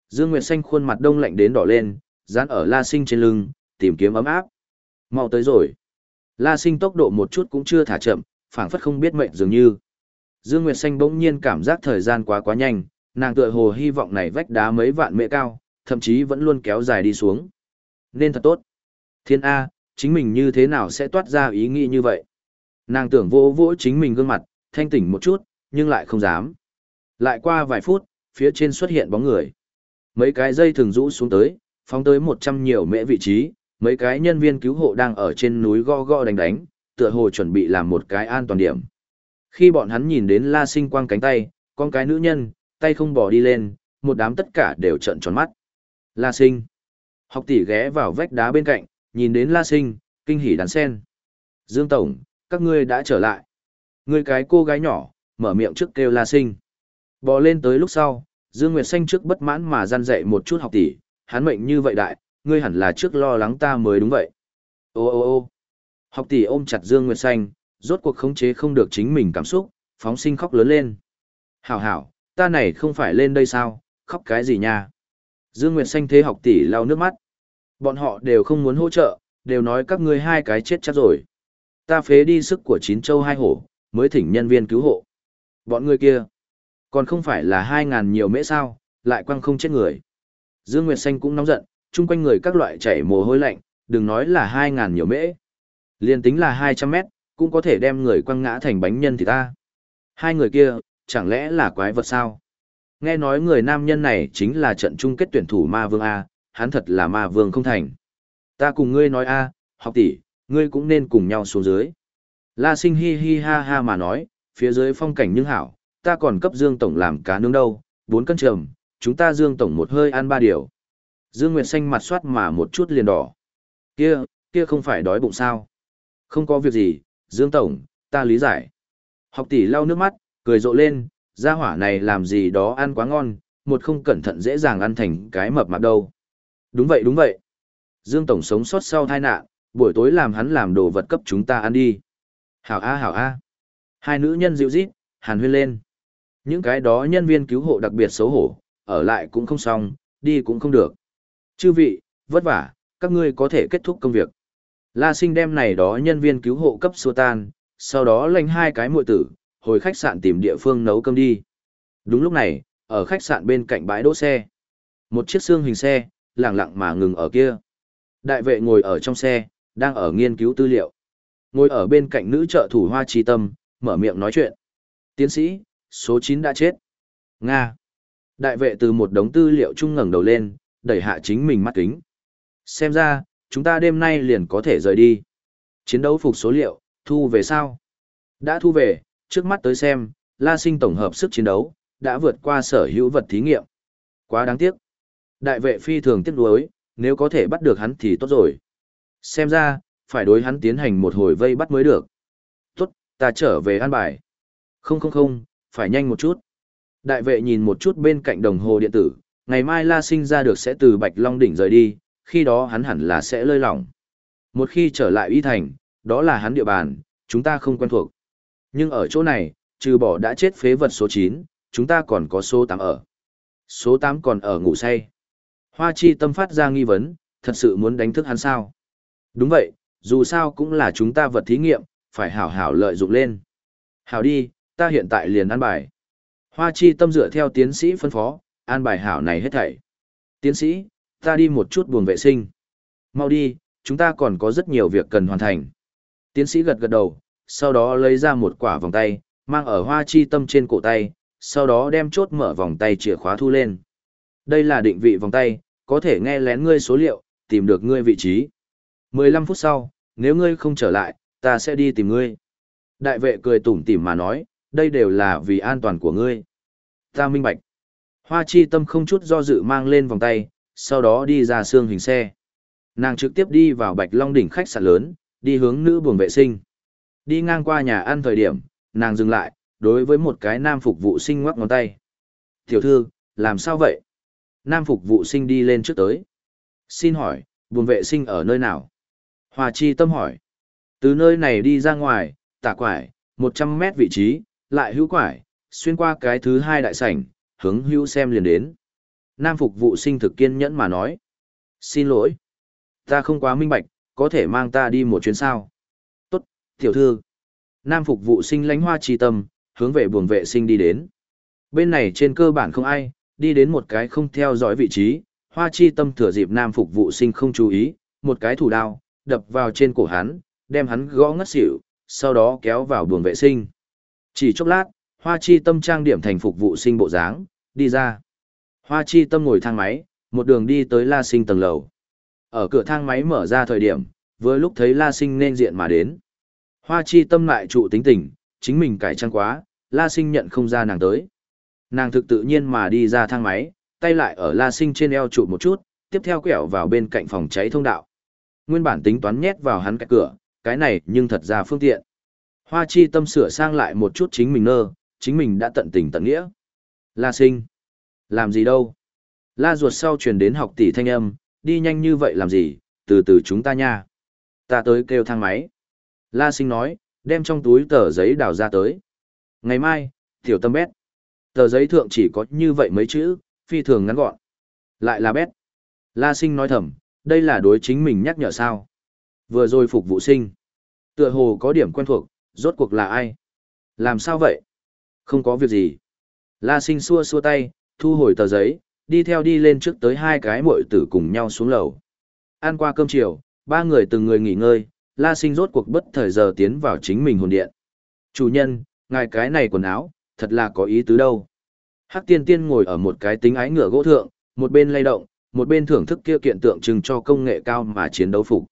Dương Nguyệt Xanh khuôn mặt đông lạnh đến đỏ lên, dán ở La Sinh trên lưng, tìm kiếm ấm áp. Mau tới rồi. La Sinh tốc độ một chút cũng chưa thả chậm, phảng phất không biết mệnh dường như. Dương Nguyệt Xanh bỗng nhiên cảm giác thời gian quá quá nhanh, nàng tựa hồ hy vọng này vách đá mấy vạn mễ cao, thậm chí vẫn luôn kéo dài đi xuống. Nên thật tốt. Thiên A, chính mình như thế nào sẽ toát ra ý nghĩ như vậy? Nàng tưởng vỗ vỗ chính mình gương mặt, thanh tỉnh một chút, nhưng lại không dám. Lại qua vài phút, phía trên xuất hiện bóng người. Mấy cái dây thường rũ xuống tới, phóng tới một trăm nhiều mễ vị trí, mấy cái nhân viên cứu hộ đang ở trên núi go go đánh đánh, tựa hồ chuẩn bị làm một cái an toàn điểm. Khi bọn hắn nhìn đến La Sinh quang cánh tay, con cái nữ nhân, tay không bỏ đi lên, một đám tất cả đều trợn tròn mắt. La Sinh. Học tỷ ghé vào vách đá bên cạnh, nhìn đến La Sinh, kinh hỉ đàn sen. Dương Tổng, các ngươi đã trở lại. Ngươi cái cô gái nhỏ, mở miệng trước kêu La Sinh. Bò lên tới lúc sau, Dương Nguyệt Xanh trước bất mãn mà gian dạy một chút học tỷ, hắn mệnh như vậy đại, ngươi hẳn là trước lo lắng ta mới đúng vậy. Ô ô ô học tỷ ôm chặt Dương Nguyệt Xanh, rốt cuộc khống chế không được chính mình cảm xúc, phóng sinh khóc lớn lên. Hảo hảo, ta này không phải lên đây sao, khóc cái gì nha. Dương Nguyệt Xanh thế học tỷ lau nước mắt. Bọn họ đều không muốn hỗ trợ, đều nói các ngươi hai cái chết chắc rồi. Ta phế đi sức của chín châu hai hổ, mới thỉnh nhân viên cứu hộ. Bọn người kia, còn không phải là hai ngàn nhiều mễ sao, lại quăng không chết người. Dương Nguyệt Xanh cũng nóng giận, chung quanh người các loại chảy mồ hôi lạnh, đừng nói là hai ngàn nhiều mễ. Liên tính là hai trăm mét, cũng có thể đem người quăng ngã thành bánh nhân thì ta. Hai người kia, chẳng lẽ là quái vật sao? Nghe nói người nam nhân này chính là trận chung kết tuyển thủ ma vương A, hắn thật là ma vương không thành. Ta cùng ngươi nói A, học tỷ, ngươi cũng nên cùng nhau xuống dưới. La sinh hi hi ha ha mà nói, phía dưới phong cảnh nhưng hảo, ta còn cấp Dương Tổng làm cá nướng đâu, bốn cân trầm, chúng ta Dương Tổng một hơi ăn ba điều. Dương Nguyệt xanh mặt soát mà một chút liền đỏ. Kia, kia không phải đói bụng sao? Không có việc gì, Dương Tổng, ta lý giải. Học tỷ lau nước mắt, cười rộ lên, gia hỏa này làm gì đó ăn quá ngon, một không cẩn thận dễ dàng ăn thành cái mập mạp đâu. Đúng vậy đúng vậy. Dương Tổng sống sót sau tai nạn, buổi tối làm hắn làm đồ vật cấp chúng ta ăn đi. Hảo A hảo A. Hai nữ nhân dịu rít, hàn huyên lên. Những cái đó nhân viên cứu hộ đặc biệt xấu hổ, ở lại cũng không xong, đi cũng không được. Chư vị, vất vả, các ngươi có thể kết thúc công việc. La sinh đem này đó nhân viên cứu hộ cấp xua tan, sau đó lệnh hai cái muội tử, hồi khách sạn tìm địa phương nấu cơm đi. Đúng lúc này, ở khách sạn bên cạnh bãi đỗ xe, một chiếc xương hình xe, lặng lặng mà ngừng ở kia. Đại vệ ngồi ở trong xe, đang ở nghiên cứu tư liệu. Ngồi ở bên cạnh nữ trợ thủ Hoa Trí Tâm, mở miệng nói chuyện. Tiến sĩ, số 9 đã chết. Nga. Đại vệ từ một đống tư liệu trung ngẩng đầu lên, đẩy hạ chính mình mắt kính. Xem ra, chúng ta đêm nay liền có thể rời đi. Chiến đấu phục số liệu, thu về sao? Đã thu về, trước mắt tới xem, La Sinh tổng hợp sức chiến đấu, đã vượt qua sở hữu vật thí nghiệm. Quá đáng tiếc. Đại vệ phi thường tiếc nuối, nếu có thể bắt được hắn thì tốt rồi. Xem ra, phải đối hắn tiến hành một hồi vây bắt mới được. Tốt, ta trở về an bài. Không không không, phải nhanh một chút. Đại vệ nhìn một chút bên cạnh đồng hồ điện tử, ngày mai La Sinh ra được sẽ từ Bạch Long Đỉnh rời đi, khi đó hắn hẳn là sẽ lơi lỏng. Một khi trở lại Y Thành, đó là hắn địa bàn, chúng ta không quen thuộc. Nhưng ở chỗ này, trừ bỏ đã chết phế vật số 9, chúng ta còn có số 8 ở. Số 8 còn ở ngủ say. Hoa chi tâm phát ra nghi vấn, thật sự muốn đánh thức hắn sao? Đúng vậy, dù sao cũng là chúng ta vật thí nghiệm, phải hảo hảo lợi dụng lên. Hảo đi, ta hiện tại liền an bài. Hoa chi tâm dựa theo tiến sĩ phân phó, an bài hảo này hết thảy. Tiến sĩ, ta đi một chút buồng vệ sinh. Mau đi, chúng ta còn có rất nhiều việc cần hoàn thành. Tiến sĩ gật gật đầu, sau đó lấy ra một quả vòng tay, mang ở hoa chi tâm trên cổ tay, sau đó đem chốt mở vòng tay chìa khóa thu lên. Đây là định vị vòng tay, có thể nghe lén ngươi số liệu, tìm được ngươi vị trí. 15 phút sau, nếu ngươi không trở lại, ta sẽ đi tìm ngươi. Đại vệ cười tủm tỉm mà nói, đây đều là vì an toàn của ngươi. Ta minh bạch. Hoa chi tâm không chút do dự mang lên vòng tay, sau đó đi ra xương hình xe. Nàng trực tiếp đi vào Bạch Long đỉnh khách sạn lớn, đi hướng nữ buồng vệ sinh. Đi ngang qua nhà ăn thời điểm, nàng dừng lại, đối với một cái nam phục vụ sinh ngoắc ngón tay. Tiểu thư, làm sao vậy? Nam phục vụ sinh đi lên trước tới. Xin hỏi, buồng vệ sinh ở nơi nào? Hòa chi tâm hỏi. Từ nơi này đi ra ngoài, tả quải, 100 mét vị trí, lại hữu quải, xuyên qua cái thứ hai đại sảnh, hướng hữu xem liền đến. Nam phục vụ sinh thực kiên nhẫn mà nói. Xin lỗi. Ta không quá minh bạch, có thể mang ta đi một chuyến sao. Tốt, tiểu thư. Nam phục vụ sinh lánh hoa trì tâm, hướng về buồng vệ sinh đi đến. Bên này trên cơ bản không ai, đi đến một cái không theo dõi vị trí, hoa chi tâm thừa dịp nam phục vụ sinh không chú ý, một cái thủ đao, đập vào trên cổ hắn, đem hắn gõ ngất xỉu, sau đó kéo vào buồng vệ sinh. Chỉ chốc lát, hoa chi tâm trang điểm thành phục vụ sinh bộ dáng, đi ra. Hoa chi tâm ngồi thang máy, một đường đi tới la sinh tầng lầu. Ở cửa thang máy mở ra thời điểm, vừa lúc thấy la sinh nên diện mà đến. Hoa chi tâm lại trụ tính tình, chính mình cải trang quá, la sinh nhận không ra nàng tới. Nàng thực tự nhiên mà đi ra thang máy, tay lại ở la sinh trên eo trụ một chút, tiếp theo quẹo vào bên cạnh phòng cháy thông đạo. Nguyên bản tính toán nhét vào hắn cái cửa, cái này nhưng thật ra phương tiện. Hoa chi tâm sửa sang lại một chút chính mình nơ, chính mình đã tận tình tận nghĩa. La sinh. Làm gì đâu? La ruột sau truyền đến học tỷ thanh âm, đi nhanh như vậy làm gì, từ từ chúng ta nha. Ta tới kêu thang máy. La sinh nói, đem trong túi tờ giấy đào ra tới. Ngày mai, tiểu tâm bét. Tờ giấy thượng chỉ có như vậy mấy chữ, phi thường ngắn gọn. Lại là bét. La sinh nói thầm, đây là đối chính mình nhắc nhở sao. Vừa rồi phục vụ sinh. Tựa hồ có điểm quen thuộc, rốt cuộc là ai? Làm sao vậy? Không có việc gì. La sinh xua xua tay, thu hồi tờ giấy, đi theo đi lên trước tới hai cái muội tử cùng nhau xuống lầu. Ăn qua cơm chiều, ba người từng người nghỉ ngơi, La Sinh rốt cuộc bất thời giờ tiến vào chính mình hồn điện. Chủ nhân, ngài cái này quần áo, thật là có ý tứ đâu. Hắc tiên tiên ngồi ở một cái tính ái ngựa gỗ thượng, một bên lay động, một bên thưởng thức kia kiện tượng trưng cho công nghệ cao mà chiến đấu phục.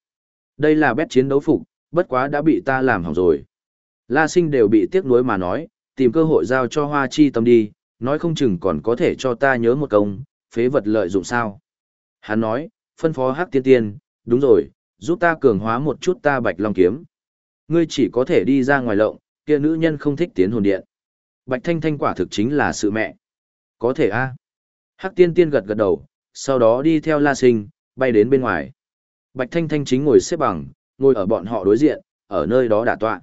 Đây là bét chiến đấu phục, bất quá đã bị ta làm hỏng rồi. La sinh đều bị tiếc nuối mà nói, tìm cơ hội giao cho hoa chi tâm đi, nói không chừng còn có thể cho ta nhớ một công, phế vật lợi dụng sao. Hắn nói, phân phó hắc tiên tiên, đúng rồi, giúp ta cường hóa một chút ta bạch long kiếm. Ngươi chỉ có thể đi ra ngoài lộng, kia nữ nhân không thích tiến hồn điện. Bạch thanh thanh quả thực chính là sự mẹ. Có thể a Hắc tiên tiên gật gật đầu, sau đó đi theo la sinh, bay đến bên ngoài. Bạch thanh thanh chính ngồi xếp bằng, ngồi ở bọn họ đối diện, ở nơi đó đả tọa.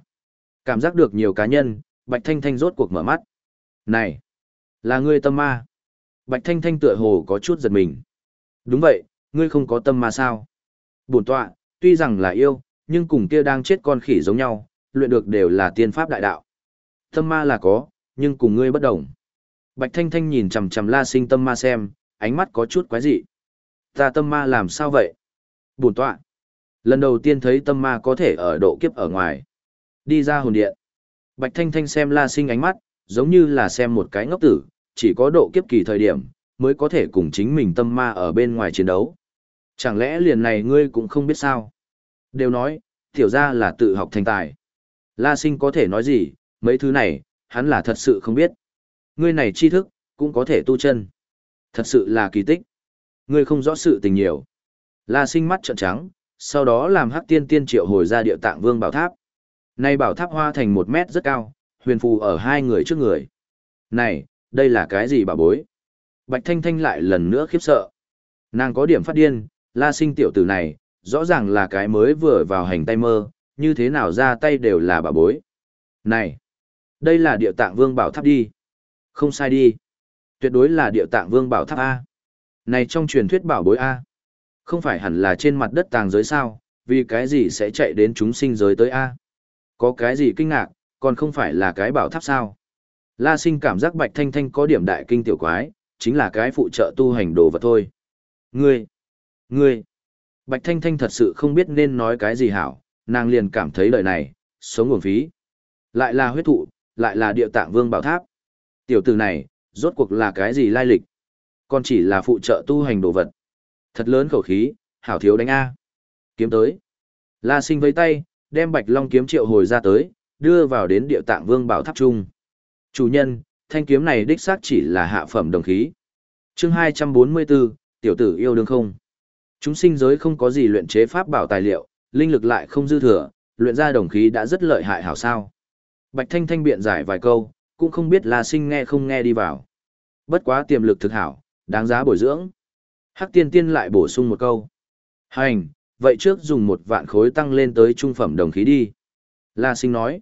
Cảm giác được nhiều cá nhân, Bạch thanh thanh rốt cuộc mở mắt. Này! Là ngươi tâm ma. Bạch Thanh Thanh tựa hồ có chút giật mình. Đúng vậy, ngươi không có tâm ma sao? Bổn tọa, tuy rằng là yêu, nhưng cùng kia đang chết con khỉ giống nhau, luyện được đều là tiên pháp đại đạo. Tâm ma là có, nhưng cùng ngươi bất đồng. Bạch Thanh Thanh nhìn chằm chằm La Sinh tâm ma xem, ánh mắt có chút quái dị. Ta tâm ma làm sao vậy? Bổn tọa. Lần đầu tiên thấy tâm ma có thể ở độ kiếp ở ngoài. Đi ra hồn điện. Bạch Thanh Thanh xem La Sinh ánh mắt, giống như là xem một cái ngốc tử, chỉ có độ kiếp kỳ thời điểm, mới có thể cùng chính mình tâm ma ở bên ngoài chiến đấu. Chẳng lẽ liền này ngươi cũng không biết sao? Đều nói, tiểu ra là tự học thành tài. La sinh có thể nói gì, mấy thứ này, hắn là thật sự không biết. Ngươi này tri thức, cũng có thể tu chân. Thật sự là kỳ tích. Ngươi không rõ sự tình nhiều. La sinh mắt trợn trắng, sau đó làm hắc tiên tiên triệu hồi ra địa tạng vương bảo tháp. Nay bảo tháp hoa thành một mét rất cao, huyền phù ở hai người trước người. Này, đây là cái gì bà bối? Bạch Thanh Thanh lại lần nữa khiếp sợ. Nàng có điểm phát điên, la sinh tiểu tử này, rõ ràng là cái mới vừa vào hành tay mơ, như thế nào ra tay đều là bà bối. Này, đây là địa tạng vương bảo tháp đi. Không sai đi. Tuyệt đối là địa tạng vương bảo tháp A. Này trong truyền thuyết bảo bối A. Không phải hẳn là trên mặt đất tàng giới sao, vì cái gì sẽ chạy đến chúng sinh giới tới A. Có cái gì kinh ngạc, còn không phải là cái bảo tháp sao. La sinh cảm giác Bạch Thanh Thanh có điểm đại kinh tiểu quái, chính là cái phụ trợ tu hành đồ vật thôi. Ngươi, ngươi, Bạch Thanh Thanh thật sự không biết nên nói cái gì hảo, nàng liền cảm thấy lời này, sống nguồn phí. Lại là huyết thụ, lại là địa tạng vương bảo tháp. Tiểu tử này, rốt cuộc là cái gì lai lịch? Còn chỉ là phụ trợ tu hành đồ vật. Thật lớn khẩu khí, hảo thiếu đánh A. Kiếm tới. La sinh với tay, đem bạch long kiếm triệu hồi ra tới, đưa vào đến địa tạng vương bảo tháp trung. Chủ nhân, thanh kiếm này đích xác chỉ là hạ phẩm đồng khí. chương 244, tiểu tử yêu đương không. Chúng sinh giới không có gì luyện chế pháp bảo tài liệu, linh lực lại không dư thừa, luyện ra đồng khí đã rất lợi hại hảo sao. Bạch Thanh Thanh biện giải vài câu, cũng không biết La sinh nghe không nghe đi vào. Bất quá tiềm lực thực hảo, đáng giá bồi dưỡng. Hắc tiên tiên lại bổ sung một câu. Hành, vậy trước dùng một vạn khối tăng lên tới trung phẩm đồng khí đi. La sinh nói.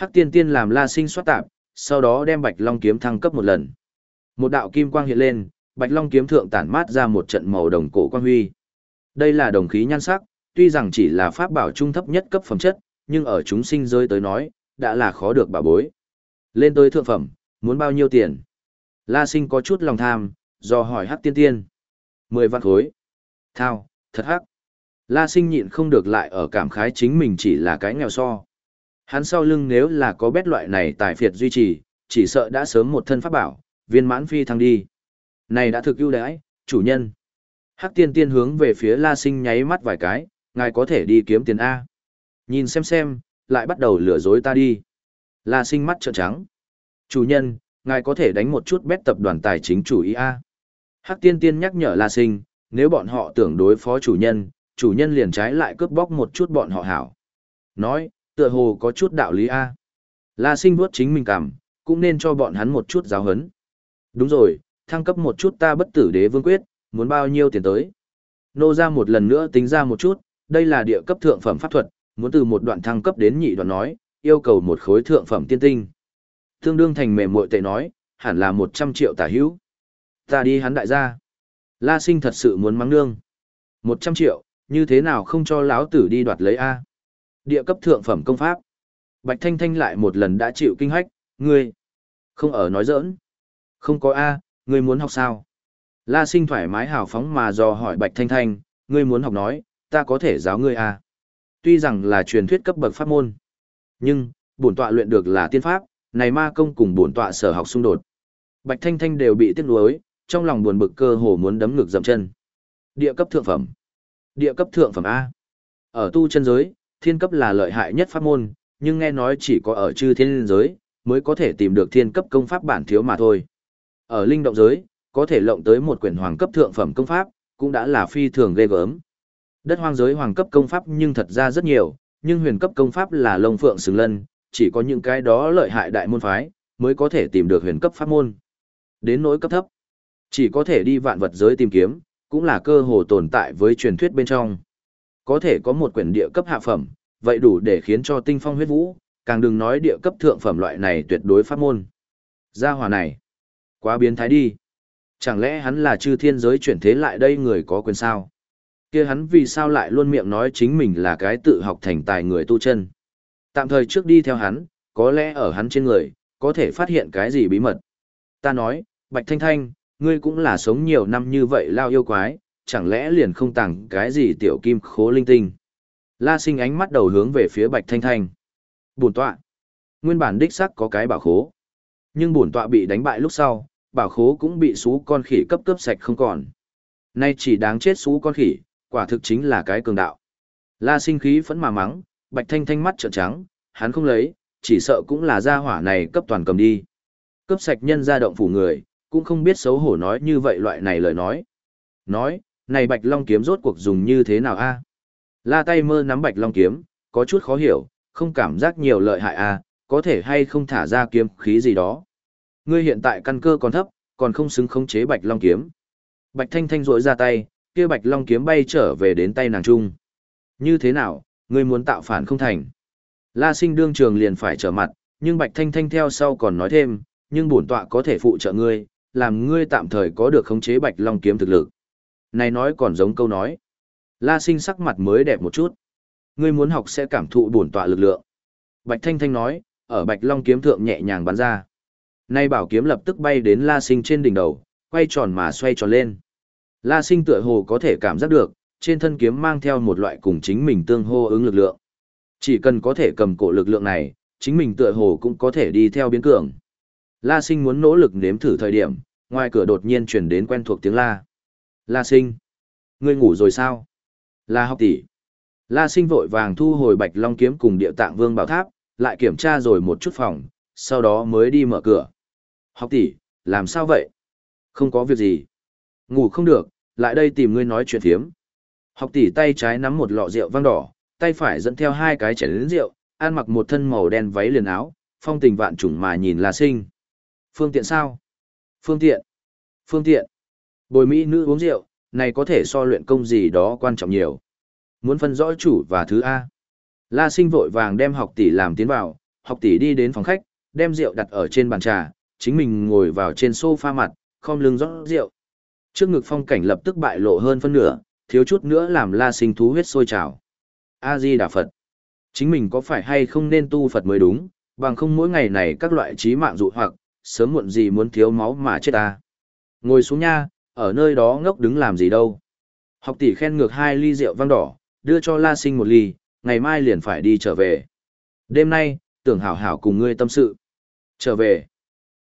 Hắc tiên tiên làm la sinh xoát tạp, sau đó đem bạch long kiếm thăng cấp một lần. Một đạo kim quang hiện lên, bạch long kiếm thượng tản mát ra một trận màu đồng cổ quang huy. Đây là đồng khí nhan sắc, tuy rằng chỉ là pháp bảo trung thấp nhất cấp phẩm chất, nhưng ở chúng sinh rơi tới nói, đã là khó được bà bối. Lên tới thượng phẩm, muốn bao nhiêu tiền? La sinh có chút lòng tham, do hỏi hắc tiên tiên. Mười vạn khối. Thao, thật hắc. La sinh nhịn không được lại ở cảm khái chính mình chỉ là cái nghèo so. Hắn sau lưng nếu là có bét loại này tài phiệt duy trì, chỉ sợ đã sớm một thân pháp bảo, viên mãn phi thăng đi. Này đã thực ưu đãi, chủ nhân. Hắc tiên tiên hướng về phía La Sinh nháy mắt vài cái, ngài có thể đi kiếm tiền A. Nhìn xem xem, lại bắt đầu lừa dối ta đi. La Sinh mắt trợn trắng. Chủ nhân, ngài có thể đánh một chút bét tập đoàn tài chính chủ ý A. Hắc tiên tiên nhắc nhở La Sinh, nếu bọn họ tưởng đối phó chủ nhân, chủ nhân liền trái lại cướp bóc một chút bọn họ hảo. Nói, tựa hồ có chút đạo lý A. La Sinh vuốt chính mình cảm, cũng nên cho bọn hắn một chút giáo hấn. Đúng rồi, thăng cấp một chút ta bất tử đế vương quyết, muốn bao nhiêu tiền tới. Nô ra một lần nữa tính ra một chút, đây là địa cấp thượng phẩm pháp thuật, muốn từ một đoạn thăng cấp đến nhị đoạn nói, yêu cầu một khối thượng phẩm tiên tinh. Tương đương thành mềm muội tệ nói, hẳn là 100 triệu tả hữu. Ta đi hắn đại gia. La sinh thật sự muốn mắng nương. 100 triệu, như thế nào không cho lão tử đi đoạt lấy A. Địa cấp thượng phẩm công pháp. Bạch Thanh Thanh lại một lần đã chịu kinh hách, ngươi. Không ở nói giỡn. Không có A, ngươi muốn học sao? La sinh thoải mái hào phóng mà dò hỏi Bạch Thanh Thanh, ngươi muốn học nói, ta có thể giáo ngươi A. Tuy rằng là truyền thuyết cấp bậc pháp môn, nhưng, bổn tọa luyện được là tiên pháp, này ma công cùng bổn tọa sở học xung đột. Bạch Thanh Thanh đều bị tiếc nuối, trong lòng buồn bực cơ hồ muốn đấm ngực dậm chân. Địa cấp thượng phẩm. Địa cấp thượng phẩm A. Ở tu chân giới, thiên cấp là lợi hại nhất pháp môn, nhưng nghe nói chỉ có ở chư thiên giới, mới có thể tìm được thiên cấp công pháp bản thiếu mà thôi. Ở linh động giới, có thể lộng tới một quyển hoàng cấp thượng phẩm công pháp, cũng đã là phi thường ghê gớm. Đất hoang giới hoàng cấp công pháp nhưng thật ra rất nhiều, nhưng huyền cấp công pháp là lông phượng xứng lân, chỉ có những cái đó lợi hại đại môn phái, mới có thể tìm được huyền cấp pháp môn. Đến nỗi cấp thấp, chỉ có thể đi vạn vật giới tìm kiếm, cũng là cơ hồ tồn tại với truyền thuyết bên trong. Có thể có một quyển địa cấp hạ phẩm, vậy đủ để khiến cho tinh phong huyết vũ, càng đừng nói địa cấp thượng phẩm loại này tuyệt đối pháp môn. Gia hỏa này, quá biến thái đi. Chẳng lẽ hắn là chư thiên giới chuyển thế lại đây người có quyền sao? kia hắn vì sao lại luôn miệng nói chính mình là cái tự học thành tài người tu chân? Tạm thời trước đi theo hắn, có lẽ ở hắn trên người, có thể phát hiện cái gì bí mật. Ta nói, Bạch Thanh Thanh, ngươi cũng là sống nhiều năm như vậy lao yêu quái, chẳng lẽ liền không tặng cái gì tiểu kim khố linh tinh. La sinh ánh mắt đầu hướng về phía Bạch Thanh Thanh. Bùn tọa. Nguyên bản đích sắc có cái bảo khố. Nhưng bùn tọa bị đánh bại lúc sau, bảo khố cũng bị xú con khỉ cấp cấp sạch không còn. Nay chỉ đáng chết xú con khỉ, quả thực chính là cái cường đạo. La sinh khí phẫn mà mắng, Bạch Thanh Thanh mắt trợn trắng, hắn không lấy, chỉ sợ cũng là gia hỏa này cấp toàn cầm đi. Cấp sạch nhân gia động phủ người, cũng không biết xấu hổ nói như vậy loại này lời nói. Nói, này Bạch Long kiếm rốt cuộc dùng như thế nào a? La tay mơ nắm Bạch Long kiếm, có chút khó hiểu, không cảm giác nhiều lợi hại a, có thể hay không thả ra kiếm khí gì đó. Ngươi hiện tại căn cơ còn thấp, còn không xứng khống chế Bạch Long kiếm. Bạch Thanh Thanh dội ra tay, kia Bạch Long kiếm bay trở về đến tay nàng trung. Như thế nào, ngươi muốn tạo phản không thành? La Sinh đương trường liền phải trở mặt, nhưng Bạch Thanh Thanh theo sau còn nói thêm, nhưng bổn tọa có thể phụ trợ ngươi, làm ngươi tạm thời có được khống chế Bạch Long kiếm thực lực. Này nói còn giống câu nói. La Sinh sắc mặt mới đẹp một chút. Ngươi muốn học sẽ cảm thụ bổn tọa lực lượng. Bạch Thanh Thanh nói, ở Bạch Long kiếm thượng nhẹ nhàng bắn ra. Nay bảo kiếm lập tức bay đến La Sinh trên đỉnh đầu, quay tròn mà xoay tròn lên. La Sinh tựa hồ có thể cảm giác được, trên thân kiếm mang theo một loại cùng chính mình tương hô ứng lực lượng. Chỉ cần có thể cầm cổ lực lượng này, chính mình tựa hồ cũng có thể đi theo biến cường. La Sinh muốn nỗ lực nếm thử thời điểm, ngoài cửa đột nhiên truyền đến quen thuộc tiếng la. La Sinh, ngươi ngủ rồi sao? La học tỷ. La Sinh vội vàng thu hồi Bạch Long kiếm cùng Địa Tạng Vương Bảo Tháp, lại kiểm tra rồi một chút phòng, sau đó mới đi mở cửa. Học tỷ, làm sao vậy? Không có việc gì. Ngủ không được, lại đây tìm ngươi nói chuyện thiếm. Học tỷ tay trái nắm một lọ rượu vang đỏ, tay phải dẫn theo hai cái chén rượu, ăn mặc một thân màu đen váy liền áo, phong tình vạn trùng mà nhìn La Sinh. Phương tiện sao? Phương tiện. Phương tiện. Bồi mỹ nữ uống rượu, này có thể so luyện công gì đó quan trọng nhiều. Muốn phân rõ chủ và thứ A. La Sinh vội vàng đem học tỷ làm tiến vào, học tỷ đi đến phòng khách, đem rượu đặt ở trên bàn trà, chính mình ngồi vào trên sofa mặt, khom lưng rót rượu. Trước ngực phong cảnh lập tức bại lộ hơn phân nửa, thiếu chút nữa làm La Sinh thú huyết sôi trào. A Di Đà Phật. Chính mình có phải hay không nên tu Phật mới đúng, Bằng không mỗi ngày này các loại trí mạng dụ hoặc, sớm muộn gì muốn thiếu máu mà chết ta. Ngồi xuống nha, ở nơi đó ngốc đứng làm gì đâu. Học tỷ khen ngược hai ly rượu vang đỏ, đưa cho La Sinh một ly, ngày mai liền phải đi trở về. Đêm nay, tưởng hảo hảo cùng ngươi tâm sự. Trở về.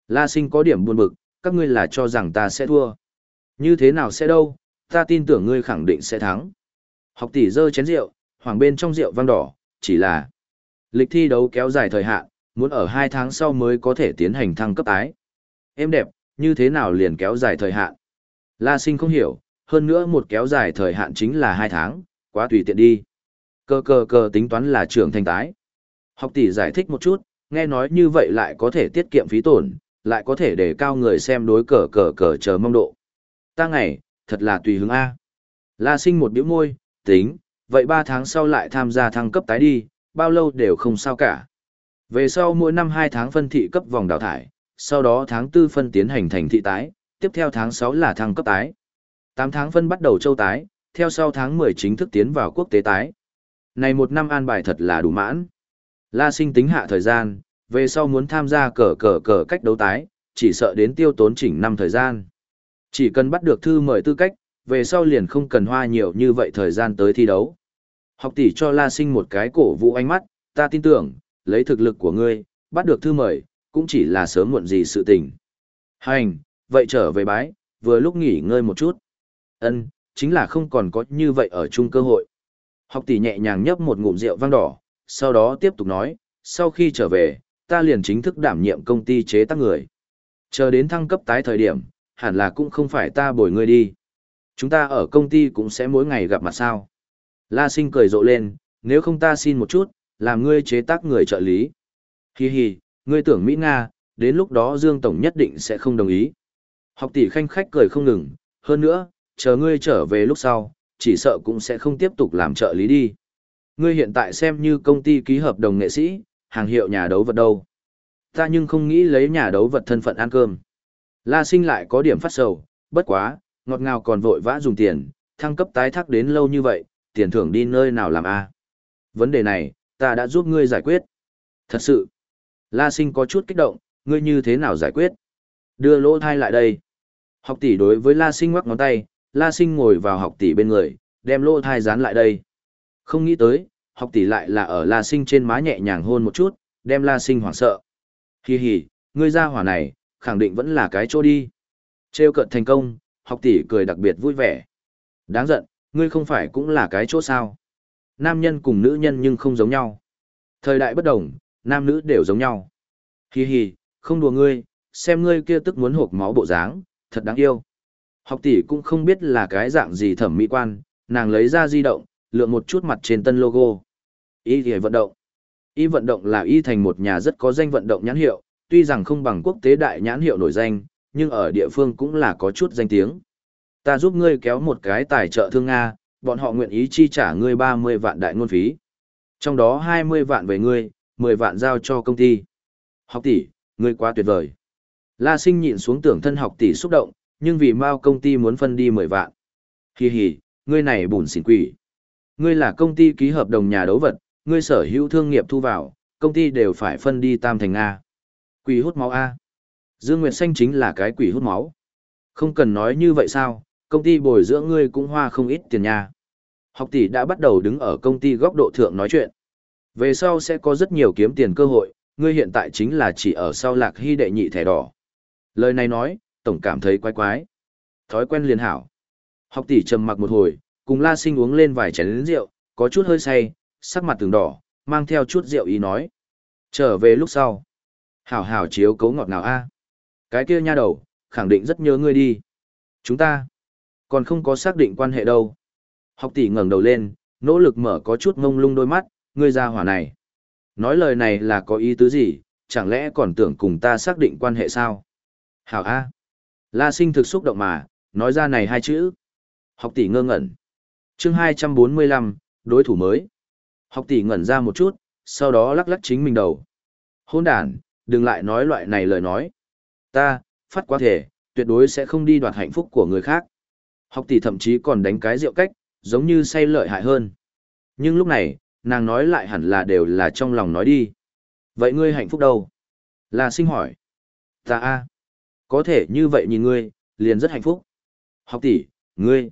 La Sinh có điểm buồn bực, các ngươi là cho rằng ta sẽ thua. Như thế nào sẽ đâu, ta tin tưởng ngươi khẳng định sẽ thắng. Học tỷ dơ chén rượu, hoàng bên trong rượu vang đỏ, chỉ là lịch thi đấu kéo dài thời hạn, muốn ở hai tháng sau mới có thể tiến hành thăng cấp tái. Em đẹp, như thế nào liền kéo dài thời hạn? La sinh không hiểu, hơn nữa một kéo dài thời hạn chính là hai tháng, quá tùy tiện đi. Cơ cơ cơ tính toán là trưởng thành tái. Học tỷ giải thích một chút, nghe nói như vậy lại có thể tiết kiệm phí tổn, lại có thể để cao người xem đối cờ cờ cờ chờ mong độ. Ta ngày, thật là tùy hứng A. La sinh một biểu môi, tính, vậy ba tháng sau lại tham gia thăng cấp tái đi, bao lâu đều không sao cả. Về sau mỗi năm hai tháng phân thị cấp vòng đào thải, sau đó tháng tư phân tiến hành thành thị tái, tiếp theo tháng sáu là thăng cấp tái. tám tháng phân bắt đầu châu tái, theo sau tháng mười chính thức tiến vào quốc tế tái. Này một năm an bài thật là đủ mãn. La sinh tính hạ thời gian, về sau muốn tham gia cờ cờ cờ cách đấu tái, chỉ sợ đến tiêu tốn chỉnh năm thời gian. Chỉ cần bắt được thư mời tư cách, về sau liền không cần hoa nhiều như vậy thời gian tới thi đấu. Học tỷ cho La Sinh một cái cổ vũ ánh mắt, ta tin tưởng, lấy thực lực của ngươi, bắt được thư mời, cũng chỉ là sớm muộn gì sự tình. Hành, vậy trở về bái, vừa lúc nghỉ ngơi một chút. Ân, chính là không còn có như vậy ở chung cơ hội. Học tỷ nhẹ nhàng nhấp một ngụm rượu vang đỏ, sau đó tiếp tục nói, sau khi trở về, ta liền chính thức đảm nhiệm công ty chế tác người. Chờ đến thăng cấp tái thời điểm, hẳn là cũng không phải ta bồi ngươi đi. Chúng ta ở công ty cũng sẽ mỗi ngày gặp mặt sao. La sinh cười rộ lên, nếu không ta xin một chút, làm ngươi chế tác người trợ lý. Hi hi, ngươi tưởng Mỹ Nga, đến lúc đó Dương Tổng nhất định sẽ không đồng ý. Học tỷ khanh khách cười không ngừng, hơn nữa, chờ ngươi trở về lúc sau, chỉ sợ cũng sẽ không tiếp tục làm trợ lý đi. Ngươi hiện tại xem như công ty ký hợp đồng nghệ sĩ, hàng hiệu nhà đấu vật đâu. Ta nhưng không nghĩ lấy nhà đấu vật thân phận ăn cơm. La sinh lại có điểm phát sầu, bất quá, ngọt ngào còn vội vã dùng tiền, thăng cấp tái thác đến lâu như vậy, tiền thưởng đi nơi nào làm a? Vấn đề này, ta đã giúp ngươi giải quyết. Thật sự, La Sinh có chút kích động, ngươi như thế nào giải quyết? Đưa lỗ thai lại đây. Học tỷ đối với La Sinh ngoắc ngón tay, La Sinh ngồi vào học tỷ bên người, đem lỗ thai dán lại đây. Không nghĩ tới, học tỷ lại là ở La Sinh trên má nhẹ nhàng hôn một chút, đem La Sinh hoảng sợ. Hi hi, ngươi ra hỏa này, khẳng định vẫn là cái chỗ đi. Trêu cận thành công, học tỷ cười đặc biệt vui vẻ. Đáng giận, ngươi không phải cũng là cái chỗ sao. Nam nhân cùng nữ nhân nhưng không giống nhau. Thời đại bất đồng, nam nữ đều giống nhau. Hi hi, không đùa ngươi, xem ngươi kia tức muốn hộp máu bộ dáng, thật đáng yêu. Học tỷ cũng không biết là cái dạng gì thẩm mỹ quan, nàng lấy ra di động, lượn một chút mặt trên tân logo. Y thì vận động. Y vận động là y thành một nhà rất có danh vận động nhãn hiệu, tuy rằng không bằng quốc tế đại nhãn hiệu nổi danh, nhưng ở địa phương cũng là có chút danh tiếng. Ta giúp ngươi kéo một cái tài trợ thương Nga, bọn họ nguyện ý chi trả ngươi 30 vạn đại ngôn phí. Trong đó 20 vạn về ngươi, 10 vạn giao cho công ty. Học tỷ, ngươi quá tuyệt vời. La sinh nhịn xuống tưởng thân học tỷ xúc động, nhưng vì Mao công ty muốn phân đi 10 vạn. Hi hì, ngươi này bùn xỉn quỷ. Ngươi là công ty ký hợp đồng nhà đấu vật, ngươi sở hữu thương nghiệp thu vào, công ty đều phải phân đi tam thành A. Quỷ hút máu A. Dương Nguyệt Xanh chính là cái quỷ hút máu. Không cần nói như vậy sao, công ty bồi dưỡng ngươi cũng hoa không ít tiền nha. Học tỷ đã bắt đầu đứng ở công ty góc độ thượng nói chuyện. Về sau sẽ có rất nhiều kiếm tiền cơ hội, ngươi hiện tại chính là chỉ ở sau lạc hy đệ nhị thẻ đỏ. Lời này nói, tổng cảm thấy quái quái. Thói quen liền hảo. Học tỷ trầm mặc một hồi, cùng la sinh uống lên vài chén rượu, có chút hơi say, sắc mặt từng đỏ, mang theo chút rượu ý nói. Trở về lúc sau. Hảo hảo chiếu cấu ngọt nào a. Cái kia nha đầu, khẳng định rất nhớ ngươi đi. Chúng ta, còn không có xác định quan hệ đâu. Học tỷ ngẩng đầu lên, nỗ lực mở có chút ngông lung đôi mắt, ngươi ra hỏa này. Nói lời này là có ý tứ gì, chẳng lẽ còn tưởng cùng ta xác định quan hệ sao? Hảo A. La sinh thực xúc động mà, nói ra này hai chữ. Học tỷ ngơ ngẩn. chương 245, đối thủ mới. Học tỷ ngẩn ra một chút, sau đó lắc lắc chính mình đầu. Hôn đàn, đừng lại nói loại này lời nói. Ta, phát quá thể, tuyệt đối sẽ không đi đoạt hạnh phúc của người khác. Học tỷ thậm chí còn đánh cái rượu cách, giống như say lợi hại hơn. Nhưng lúc này, nàng nói lại hẳn là đều là trong lòng nói đi. Vậy ngươi hạnh phúc đâu? La sinh hỏi. Ta a, có thể như vậy nhìn ngươi, liền rất hạnh phúc. Học tỷ, ngươi.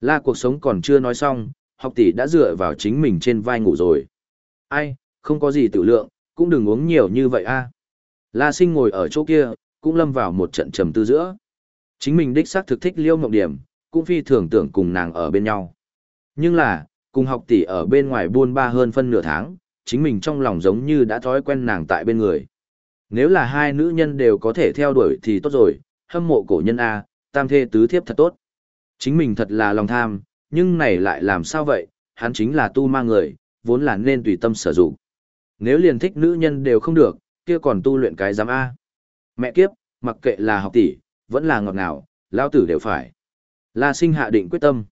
La cuộc sống còn chưa nói xong, học tỷ đã dựa vào chính mình trên vai ngủ rồi. Ai, không có gì tự lượng, cũng đừng uống nhiều như vậy a. La sinh ngồi ở chỗ kia, cũng lâm vào một trận trầm tư giữa. Chính mình đích xác thực thích liêu mộng điểm, cũng phi thường tưởng cùng nàng ở bên nhau. Nhưng là, cùng học tỷ ở bên ngoài buôn ba hơn phân nửa tháng, chính mình trong lòng giống như đã thói quen nàng tại bên người. Nếu là hai nữ nhân đều có thể theo đuổi thì tốt rồi, hâm mộ cổ nhân A, tam thê tứ thiếp thật tốt. Chính mình thật là lòng tham, nhưng này lại làm sao vậy, hắn chính là tu ma người, vốn là nên tùy tâm sử dụng. Nếu liền thích nữ nhân đều không được, kia còn tu luyện cái giám A. Mẹ kiếp, mặc kệ là học tỷ, vẫn là ngọt ngào, lao tử đều phải. La sinh hạ định quyết tâm.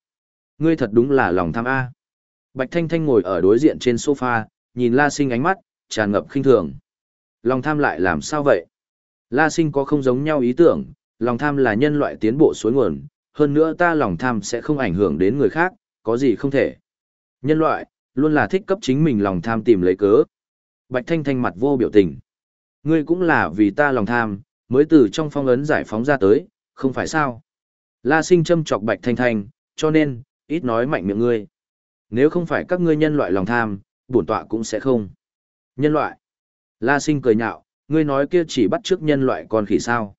Ngươi thật đúng là lòng tham A. Bạch Thanh Thanh ngồi ở đối diện trên sofa, nhìn La sinh ánh mắt, tràn ngập khinh thường. Lòng tham lại làm sao vậy? La sinh có không giống nhau ý tưởng, lòng tham là nhân loại tiến bộ suối nguồn, hơn nữa ta lòng tham sẽ không ảnh hưởng đến người khác, có gì không thể. Nhân loại, luôn là thích cấp chính mình lòng tham tìm lấy cớ. Bạch Thanh Thanh mặt vô biểu tình. Ngươi cũng là vì ta lòng tham, mới từ trong phong ấn giải phóng ra tới, không phải sao? La sinh châm chọc Bạch Thanh Thanh, cho nên, ít nói mạnh miệng ngươi. Nếu không phải các ngươi nhân loại lòng tham, bổn tọa cũng sẽ không. Nhân loại. La sinh cười nhạo, ngươi nói kia chỉ bắt trước nhân loại con khỉ sao.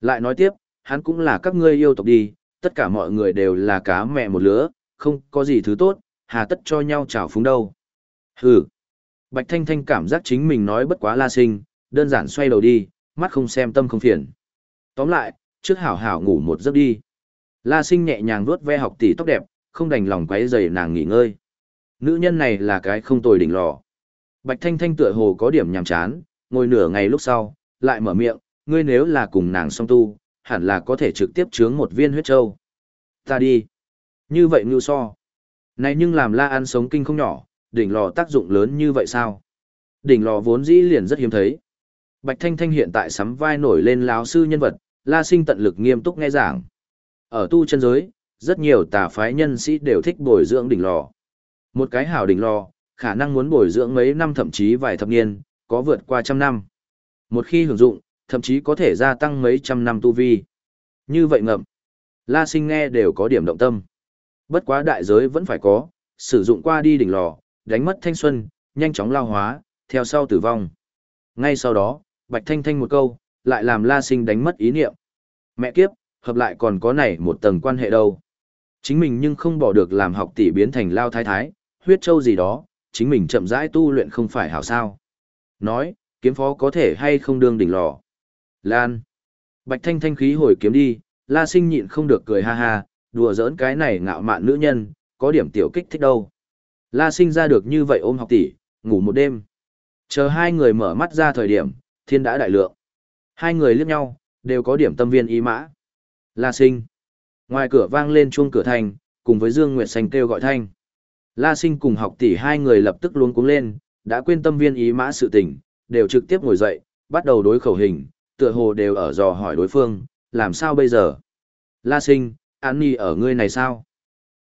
Lại nói tiếp, hắn cũng là các ngươi yêu tộc đi, tất cả mọi người đều là cá mẹ một lứa, không có gì thứ tốt, hà tất cho nhau trào phúng đâu. Hừ. Bạch Thanh Thanh cảm giác chính mình nói bất quá la sinh, đơn giản xoay đầu đi, mắt không xem tâm không phiền. Tóm lại, trước hảo hảo ngủ một giấc đi. La sinh nhẹ nhàng vuốt ve học tỷ tóc đẹp, không đành lòng quấy rầy nàng nghỉ ngơi. Nữ nhân này là cái không tồi đỉnh lò. Bạch Thanh Thanh tựa hồ có điểm nhàm chán, ngồi nửa ngày lúc sau, lại mở miệng, ngươi nếu là cùng nàng song tu, hẳn là có thể trực tiếp chướng một viên huyết châu. Ta đi. Như vậy ngưu so. Này nhưng làm la ăn sống kinh không nhỏ, đỉnh lò tác dụng lớn như vậy sao? Đỉnh lò vốn dĩ liền rất hiếm thấy. Bạch Thanh Thanh hiện tại sắm vai nổi lên lão sư nhân vật, la sinh tận lực nghiêm túc nghe giảng. Ở tu chân giới, rất nhiều tà phái nhân sĩ đều thích bồi dưỡng đỉnh lò. Một cái hảo đỉnh lò, khả năng muốn bồi dưỡng mấy năm thậm chí vài thập niên, có vượt qua trăm năm. Một khi hưởng dụng, thậm chí có thể gia tăng mấy trăm năm tu vi. Như vậy ngậm. La sinh nghe đều có điểm động tâm. Bất quá đại giới vẫn phải có, sử dụng qua đi đỉnh lò, đánh mất thanh xuân, nhanh chóng lao hóa, theo sau tử vong. Ngay sau đó, Bạch Thanh Thanh một câu, lại làm La Sinh đánh mất ý niệm. Mẹ kiếp, hợp lại còn có này một tầng quan hệ đâu. Chính mình nhưng không bỏ được làm học tỷ biến thành lao thái thái, huyết châu gì đó, chính mình chậm rãi tu luyện không phải hảo sao. Nói, kiếm phó có thể hay không đương đỉnh lò. Lan. Bạch Thanh Thanh khí hồi kiếm đi, La Sinh nhịn không được cười ha ha, đùa giỡn cái này ngạo mạn nữ nhân, có điểm tiểu kích thích đâu. La Sinh ra được như vậy ôm học tỷ, ngủ một đêm. Chờ hai người mở mắt ra thời điểm, thiên đã đại lượng. Hai người liếc nhau, đều có điểm tâm viên ý mã. La Sinh. Ngoài cửa vang lên chuông cửa thành, cùng với Dương Nguyệt Xanh kêu gọi thanh. La Sinh cùng học tỷ hai người lập tức luống cuống lên, đã quên tâm viên ý mã sự tình, đều trực tiếp ngồi dậy, bắt đầu đối khẩu hình, tựa hồ đều ở dò hỏi đối phương, làm sao bây giờ? La Sinh, An Nhi ở ngươi này sao?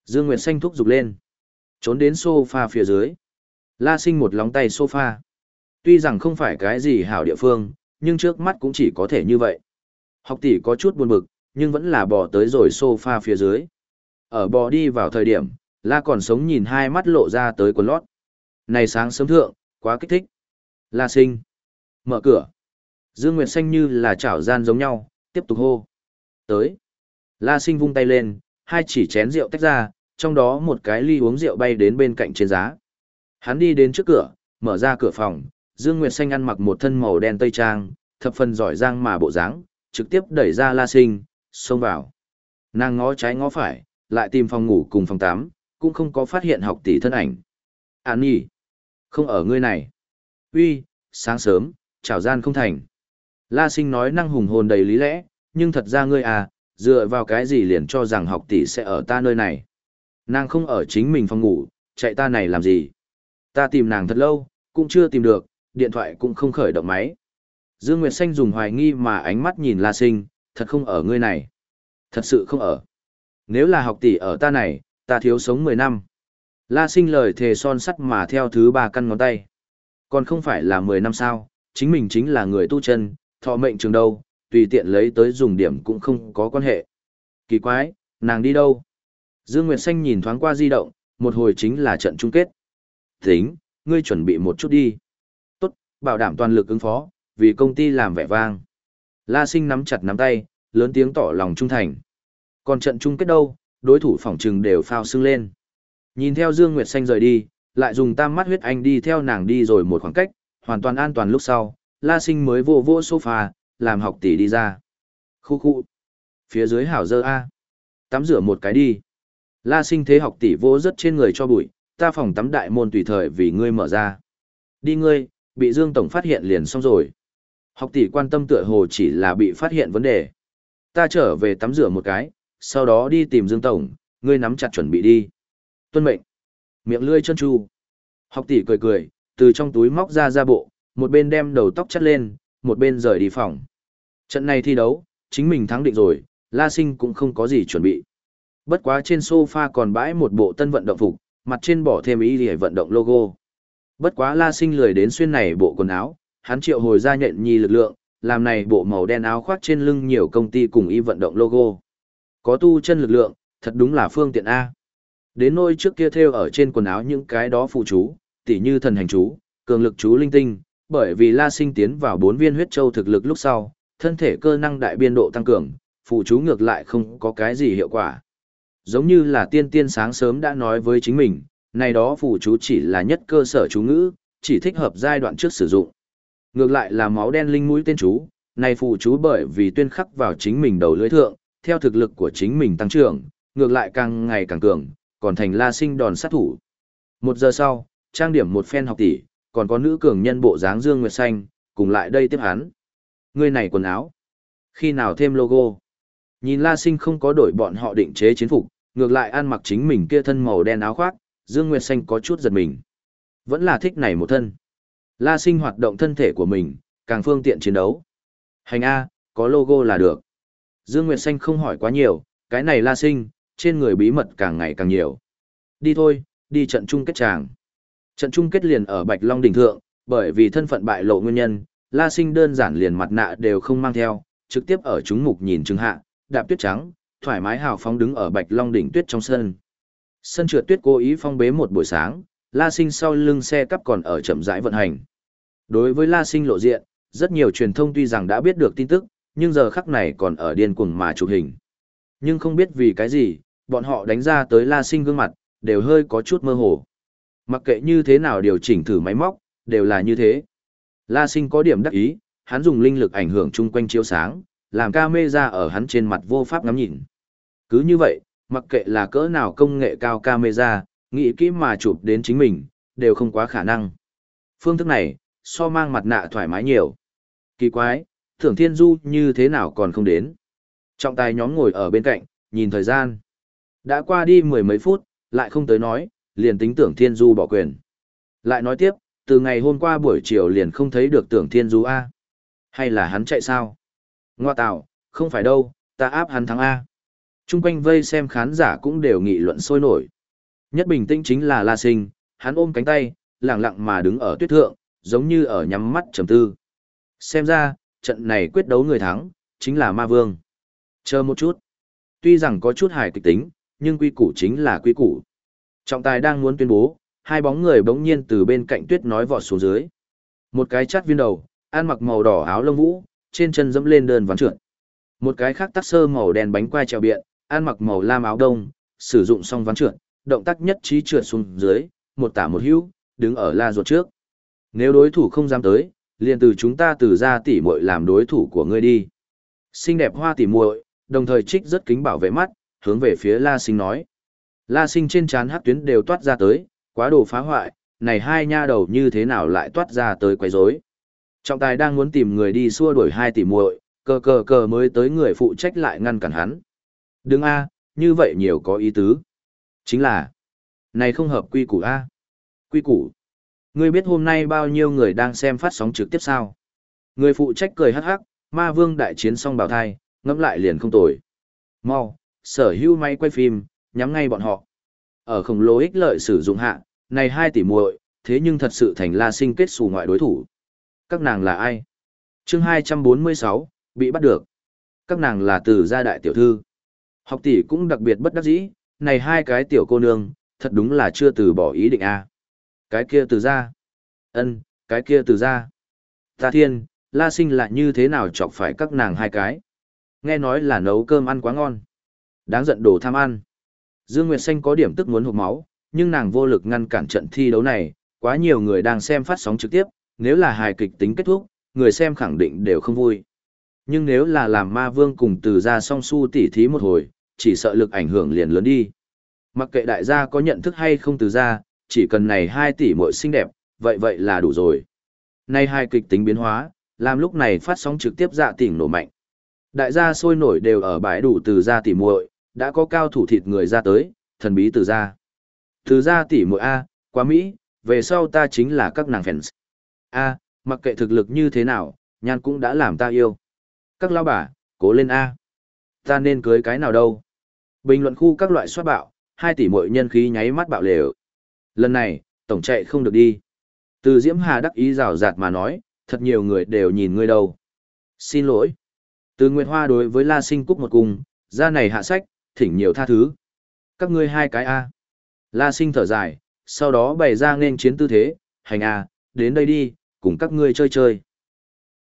Dương Nguyệt Xanh thúc giục lên. Trốn đến sofa phía dưới. La Sinh một lóng tay sofa. Tuy rằng không phải cái gì hảo địa phương, nhưng trước mắt cũng chỉ có thể như vậy. Học tỷ có chút buồn bực, nhưng vẫn là bò tới rồi sofa phía dưới. Ở bò đi vào thời điểm, La còn sống nhìn hai mắt lộ ra tới quần lót. Này sáng sớm thượng, quá kích thích. La sinh. Mở cửa. Dương Nguyệt Xanh như là chảo gian giống nhau, tiếp tục hô. Tới. La sinh vung tay lên, hai chỉ chén rượu tách ra, trong đó một cái ly uống rượu bay đến bên cạnh trên giá. Hắn đi đến trước cửa, mở ra cửa phòng, Dương Nguyệt Xanh ăn mặc một thân màu đen tây trang, thập phần giỏi giang mà bộ dáng, trực tiếp đẩy ra La Sinh, xông vào. Nàng ngó trái ngó phải, lại tìm phòng ngủ cùng phòng tắm, cũng không có phát hiện học tỷ thân ảnh. An nhỉ? Không ở ngươi này. Uy, sáng sớm, chào gian không thành. La sinh nói năng hùng hồn đầy lý lẽ, nhưng thật ra ngươi à, dựa vào cái gì liền cho rằng học tỷ sẽ ở ta nơi này. Nàng không ở chính mình phòng ngủ, chạy ta này làm gì. Ta tìm nàng thật lâu, cũng chưa tìm được, điện thoại cũng không khởi động máy. Dương Nguyệt Xanh dùng hoài nghi mà ánh mắt nhìn La Sinh, thật không ở ngươi này. Thật sự không ở. Nếu là học tỷ ở ta này, ta thiếu sống 10 năm. La sinh lời thề son sắt mà theo thứ ba căn ngón tay. Còn không phải là 10 năm sao, chính mình chính là người tu chân, thọ mệnh trường đâu, tùy tiện lấy tới dùng điểm cũng không có quan hệ. Kỳ quái, nàng đi đâu? Dương Nguyệt Xanh nhìn thoáng qua di động, một hồi chính là trận chung kết. Tính, ngươi chuẩn bị một chút đi. Tốt, bảo đảm toàn lực ứng phó, vì công ty làm vẻ vang. La sinh nắm chặt nắm tay, lớn tiếng tỏ lòng trung thành. Còn trận chung kết đâu, đối thủ phỏng trừng đều phao sưng lên. Nhìn theo Dương Nguyệt Xanh rời đi, lại dùng tam mắt huyết anh đi theo nàng đi rồi một khoảng cách, hoàn toàn an toàn lúc sau, La Sinh mới vô vô sofa, làm học tỷ đi ra. Khu khu. Phía dưới hảo dơ A. Tắm rửa một cái đi. La Sinh thế học tỷ vô rất trên người cho bụi, ta phòng tắm đại môn tùy thời vì ngươi mở ra. Đi ngươi, bị Dương Tổng phát hiện liền xong rồi. Học tỷ quan tâm tựa hồ chỉ là bị phát hiện vấn đề. Ta trở về tắm rửa một cái, sau đó đi tìm Dương Tổng, ngươi nắm chặt chuẩn bị đi. Tuân mệnh. Miệng lươi chân chu. Học tỷ cười cười, từ trong túi móc ra ra bộ, một bên đem đầu tóc chắt lên, một bên rời đi phòng. Trận này thi đấu, chính mình thắng định rồi, La Sinh cũng không có gì chuẩn bị. Bất quá trên sofa còn bãi một bộ tân vận động phục, mặt trên bỏ thêm ý để vận động logo. Bất quá La Sinh lười đến xuyên này bộ quần áo, hắn triệu hồi ra nhện nhi lực lượng, làm này bộ màu đen áo khoác trên lưng nhiều công ty cùng y vận động logo. Có tu chân lực lượng, thật đúng là phương tiện A. Đến nôi trước kia theo ở trên quần áo những cái đó phụ chú, tỉ như thần hành chú, cường lực chú linh tinh, bởi vì La Sinh tiến vào bốn viên huyết châu thực lực lúc sau, thân thể cơ năng đại biên độ tăng cường, phụ chú ngược lại không có cái gì hiệu quả. Giống như là tiên tiên sáng sớm đã nói với chính mình, này đó phụ chú chỉ là nhất cơ sở chú ngữ, chỉ thích hợp giai đoạn trước sử dụng. Ngược lại là máu đen linh mũi tên chú, này phụ chú bởi vì tuyên khắc vào chính mình đầu lưới thượng, theo thực lực của chính mình tăng trưởng, ngược lại càng ngày càng cường, còn thành la sinh đòn sát thủ. Một giờ sau, trang điểm một phen học tỷ, còn có nữ cường nhân bộ dáng Dương Nguyệt Xanh, cùng lại đây tiếp hắn. Người này quần áo. Khi nào thêm logo? Nhìn La Sinh không có đổi bọn họ định chế chiến phục, ngược lại ăn mặc chính mình kia thân màu đen áo khoác, Dương Nguyệt Xanh có chút giật mình. Vẫn là thích này một thân. La Sinh hoạt động thân thể của mình, càng phương tiện chiến đấu. Hành A, có logo là được. Dương Nguyệt Xanh không hỏi quá nhiều, cái này La Sinh, trên người bí mật càng ngày càng nhiều. Đi thôi, đi trận chung kết tràng. Trận chung kết liền ở Bạch Long đỉnh thượng, bởi vì thân phận bại lộ nguyên nhân, La Sinh đơn giản liền mặt nạ đều không mang theo, trực tiếp ở chúng mục nhìn chứng hạ, đạp tuyết trắng, thoải mái hào phóng đứng ở Bạch Long đỉnh tuyết trong sân. Sân trượt tuyết cố ý phong bế một buổi sáng, La Sinh sau lưng xe cắp còn ở chậm rãi vận hành. Đối với La Sinh lộ diện, rất nhiều truyền thông tuy rằng đã biết được tin tức, nhưng giờ khắc này còn ở điên cuồng mà chụp hình. Nhưng không biết vì cái gì, bọn họ đánh ra tới La Sinh gương mặt, đều hơi có chút mơ hồ. Mặc kệ như thế nào điều chỉnh thử máy móc, đều là như thế. La Sinh có điểm đắc ý, hắn dùng linh lực ảnh hưởng chung quanh chiếu sáng, làm camera ở hắn trên mặt vô pháp ngắm nhìn. Cứ như vậy, mặc kệ là cỡ nào công nghệ cao camera, nghĩ kỹ mà chụp đến chính mình, đều không quá khả năng. Phương thức này, so mang mặt nạ thoải mái nhiều. Kỳ quái, thưởng thiên du như thế nào còn không đến. Trọng tài nhóm ngồi ở bên cạnh, nhìn thời gian. Đã qua đi mười mấy phút, lại không tới nói, liền tính tưởng thiên du bỏ quyền. Lại nói tiếp, từ ngày hôm qua buổi chiều liền không thấy được tưởng thiên du A. Hay là hắn chạy sao? Ngoa tạo, không phải đâu, ta áp hắn thắng A. Trung quanh vây xem khán giả cũng đều nghị luận sôi nổi. Nhất bình tĩnh chính là La Sinh, hắn ôm cánh tay, lặng lặng mà đứng ở tuyết thượng, giống như ở nhắm mắt trầm tư. Xem ra, trận này quyết đấu người thắng, chính là Ma Vương. Chờ một chút. Tuy rằng có chút hài kịch tính, nhưng quy củ chính là quy củ. Trọng tài đang muốn tuyên bố, hai bóng người bỗng nhiên từ bên cạnh tuyết nói vọt xuống dưới. Một cái chát viên đầu, ăn mặc màu đỏ áo lông vũ, trên chân dẫm lên đơn ván trượt. Một cái khác tắc sơ màu đen bánh quai trèo biện, ăn mặc màu lam áo đông, sử dụng song ván trượt, động tác nhất trí trượt xuống dưới, một tả một hữu, đứng ở la ruột trước. Nếu đối thủ không dám tới, liền từ chúng ta từ ra tỉ muội làm đối thủ của ngươi đi. Xinh đẹp hoa tỉ muội, đồng thời trích rất kính bảo vệ mắt, hướng về phía La Sinh nói. La Sinh trên trán hắc tuyến đều toát ra tới, quá đồ phá hoại, này hai nha đầu như thế nào lại toát ra tới quấy rối. Trọng tài đang muốn tìm người đi xua đuổi hai tỷ muội, cờ cờ cờ mới tới người phụ trách lại ngăn cản hắn. Đừng a, như vậy nhiều có ý tứ. Chính là, này không hợp quy củ a. Quy củ. Ngươi biết hôm nay bao nhiêu người đang xem phát sóng trực tiếp sao? Người phụ trách cười hắc hắc, ma vương đại chiến xong bảo thai, ngẫm lại liền không tồi. Mau, sở hữu máy quay phim, nhắm ngay bọn họ. Ở khổng lồ ích lợi sử dụng hạ, này hai tỷ muội, thế nhưng thật sự thành La Sinh kết xù ngoại đối thủ. Các nàng là ai? chương 246, bị bắt được. Các nàng là từ gia đại tiểu thư. Học tỷ cũng đặc biệt bất đắc dĩ, này hai cái tiểu cô nương, thật đúng là chưa từ bỏ ý định a. Cái kia từ gia. ân cái kia từ gia. Ta thiên, La Sinh lại như thế nào chọc phải các nàng hai cái. Nghe nói là nấu cơm ăn quá ngon. Đáng giận đồ tham ăn. Dương Nguyệt Xanh có điểm tức muốn hụt máu, nhưng nàng vô lực ngăn cản trận thi đấu này, quá nhiều người đang xem phát sóng trực tiếp, nếu là hài kịch tính kết thúc, người xem khẳng định đều không vui. Nhưng nếu là làm ma vương cùng từ ra song su tỉ thí một hồi, chỉ sợ lực ảnh hưởng liền lớn đi. Mặc kệ đại gia có nhận thức hay không từ ra, chỉ cần này 2 tỷ muội xinh đẹp, vậy vậy là đủ rồi. Nay hai kịch tính biến hóa, làm lúc này phát sóng trực tiếp dạ tỉnh nổ mạnh. Đại gia sôi nổi đều ở bãi đủ từ gia tỷ muội, đã có cao thủ thịt người ra tới, thần bí từ gia Từ gia tỷ muội A, quá Mỹ, về sau ta chính là các nàng fans. A, mặc kệ thực lực như thế nào, nhan cũng đã làm ta yêu. Các lao bà, cố lên A. Ta nên cưới cái nào đâu. Bình luận khu các loại soát bạo, 2 tỷ muội nhân khí nháy mắt bạo lều. Lần này, tổng chạy không được đi. Từ Diễm Hà đắc ý rào rạt mà nói, thật nhiều người đều nhìn ngươi đâu. Xin lỗi. Từ Nguyệt Hoa đối với La Sinh Cúc một cung ra này hạ sách, thỉnh nhiều tha thứ. Các ngươi hai cái A. La Sinh thở dài, sau đó bày ra nên chiến tư thế, hành A, đến đây đi, cùng các ngươi chơi chơi.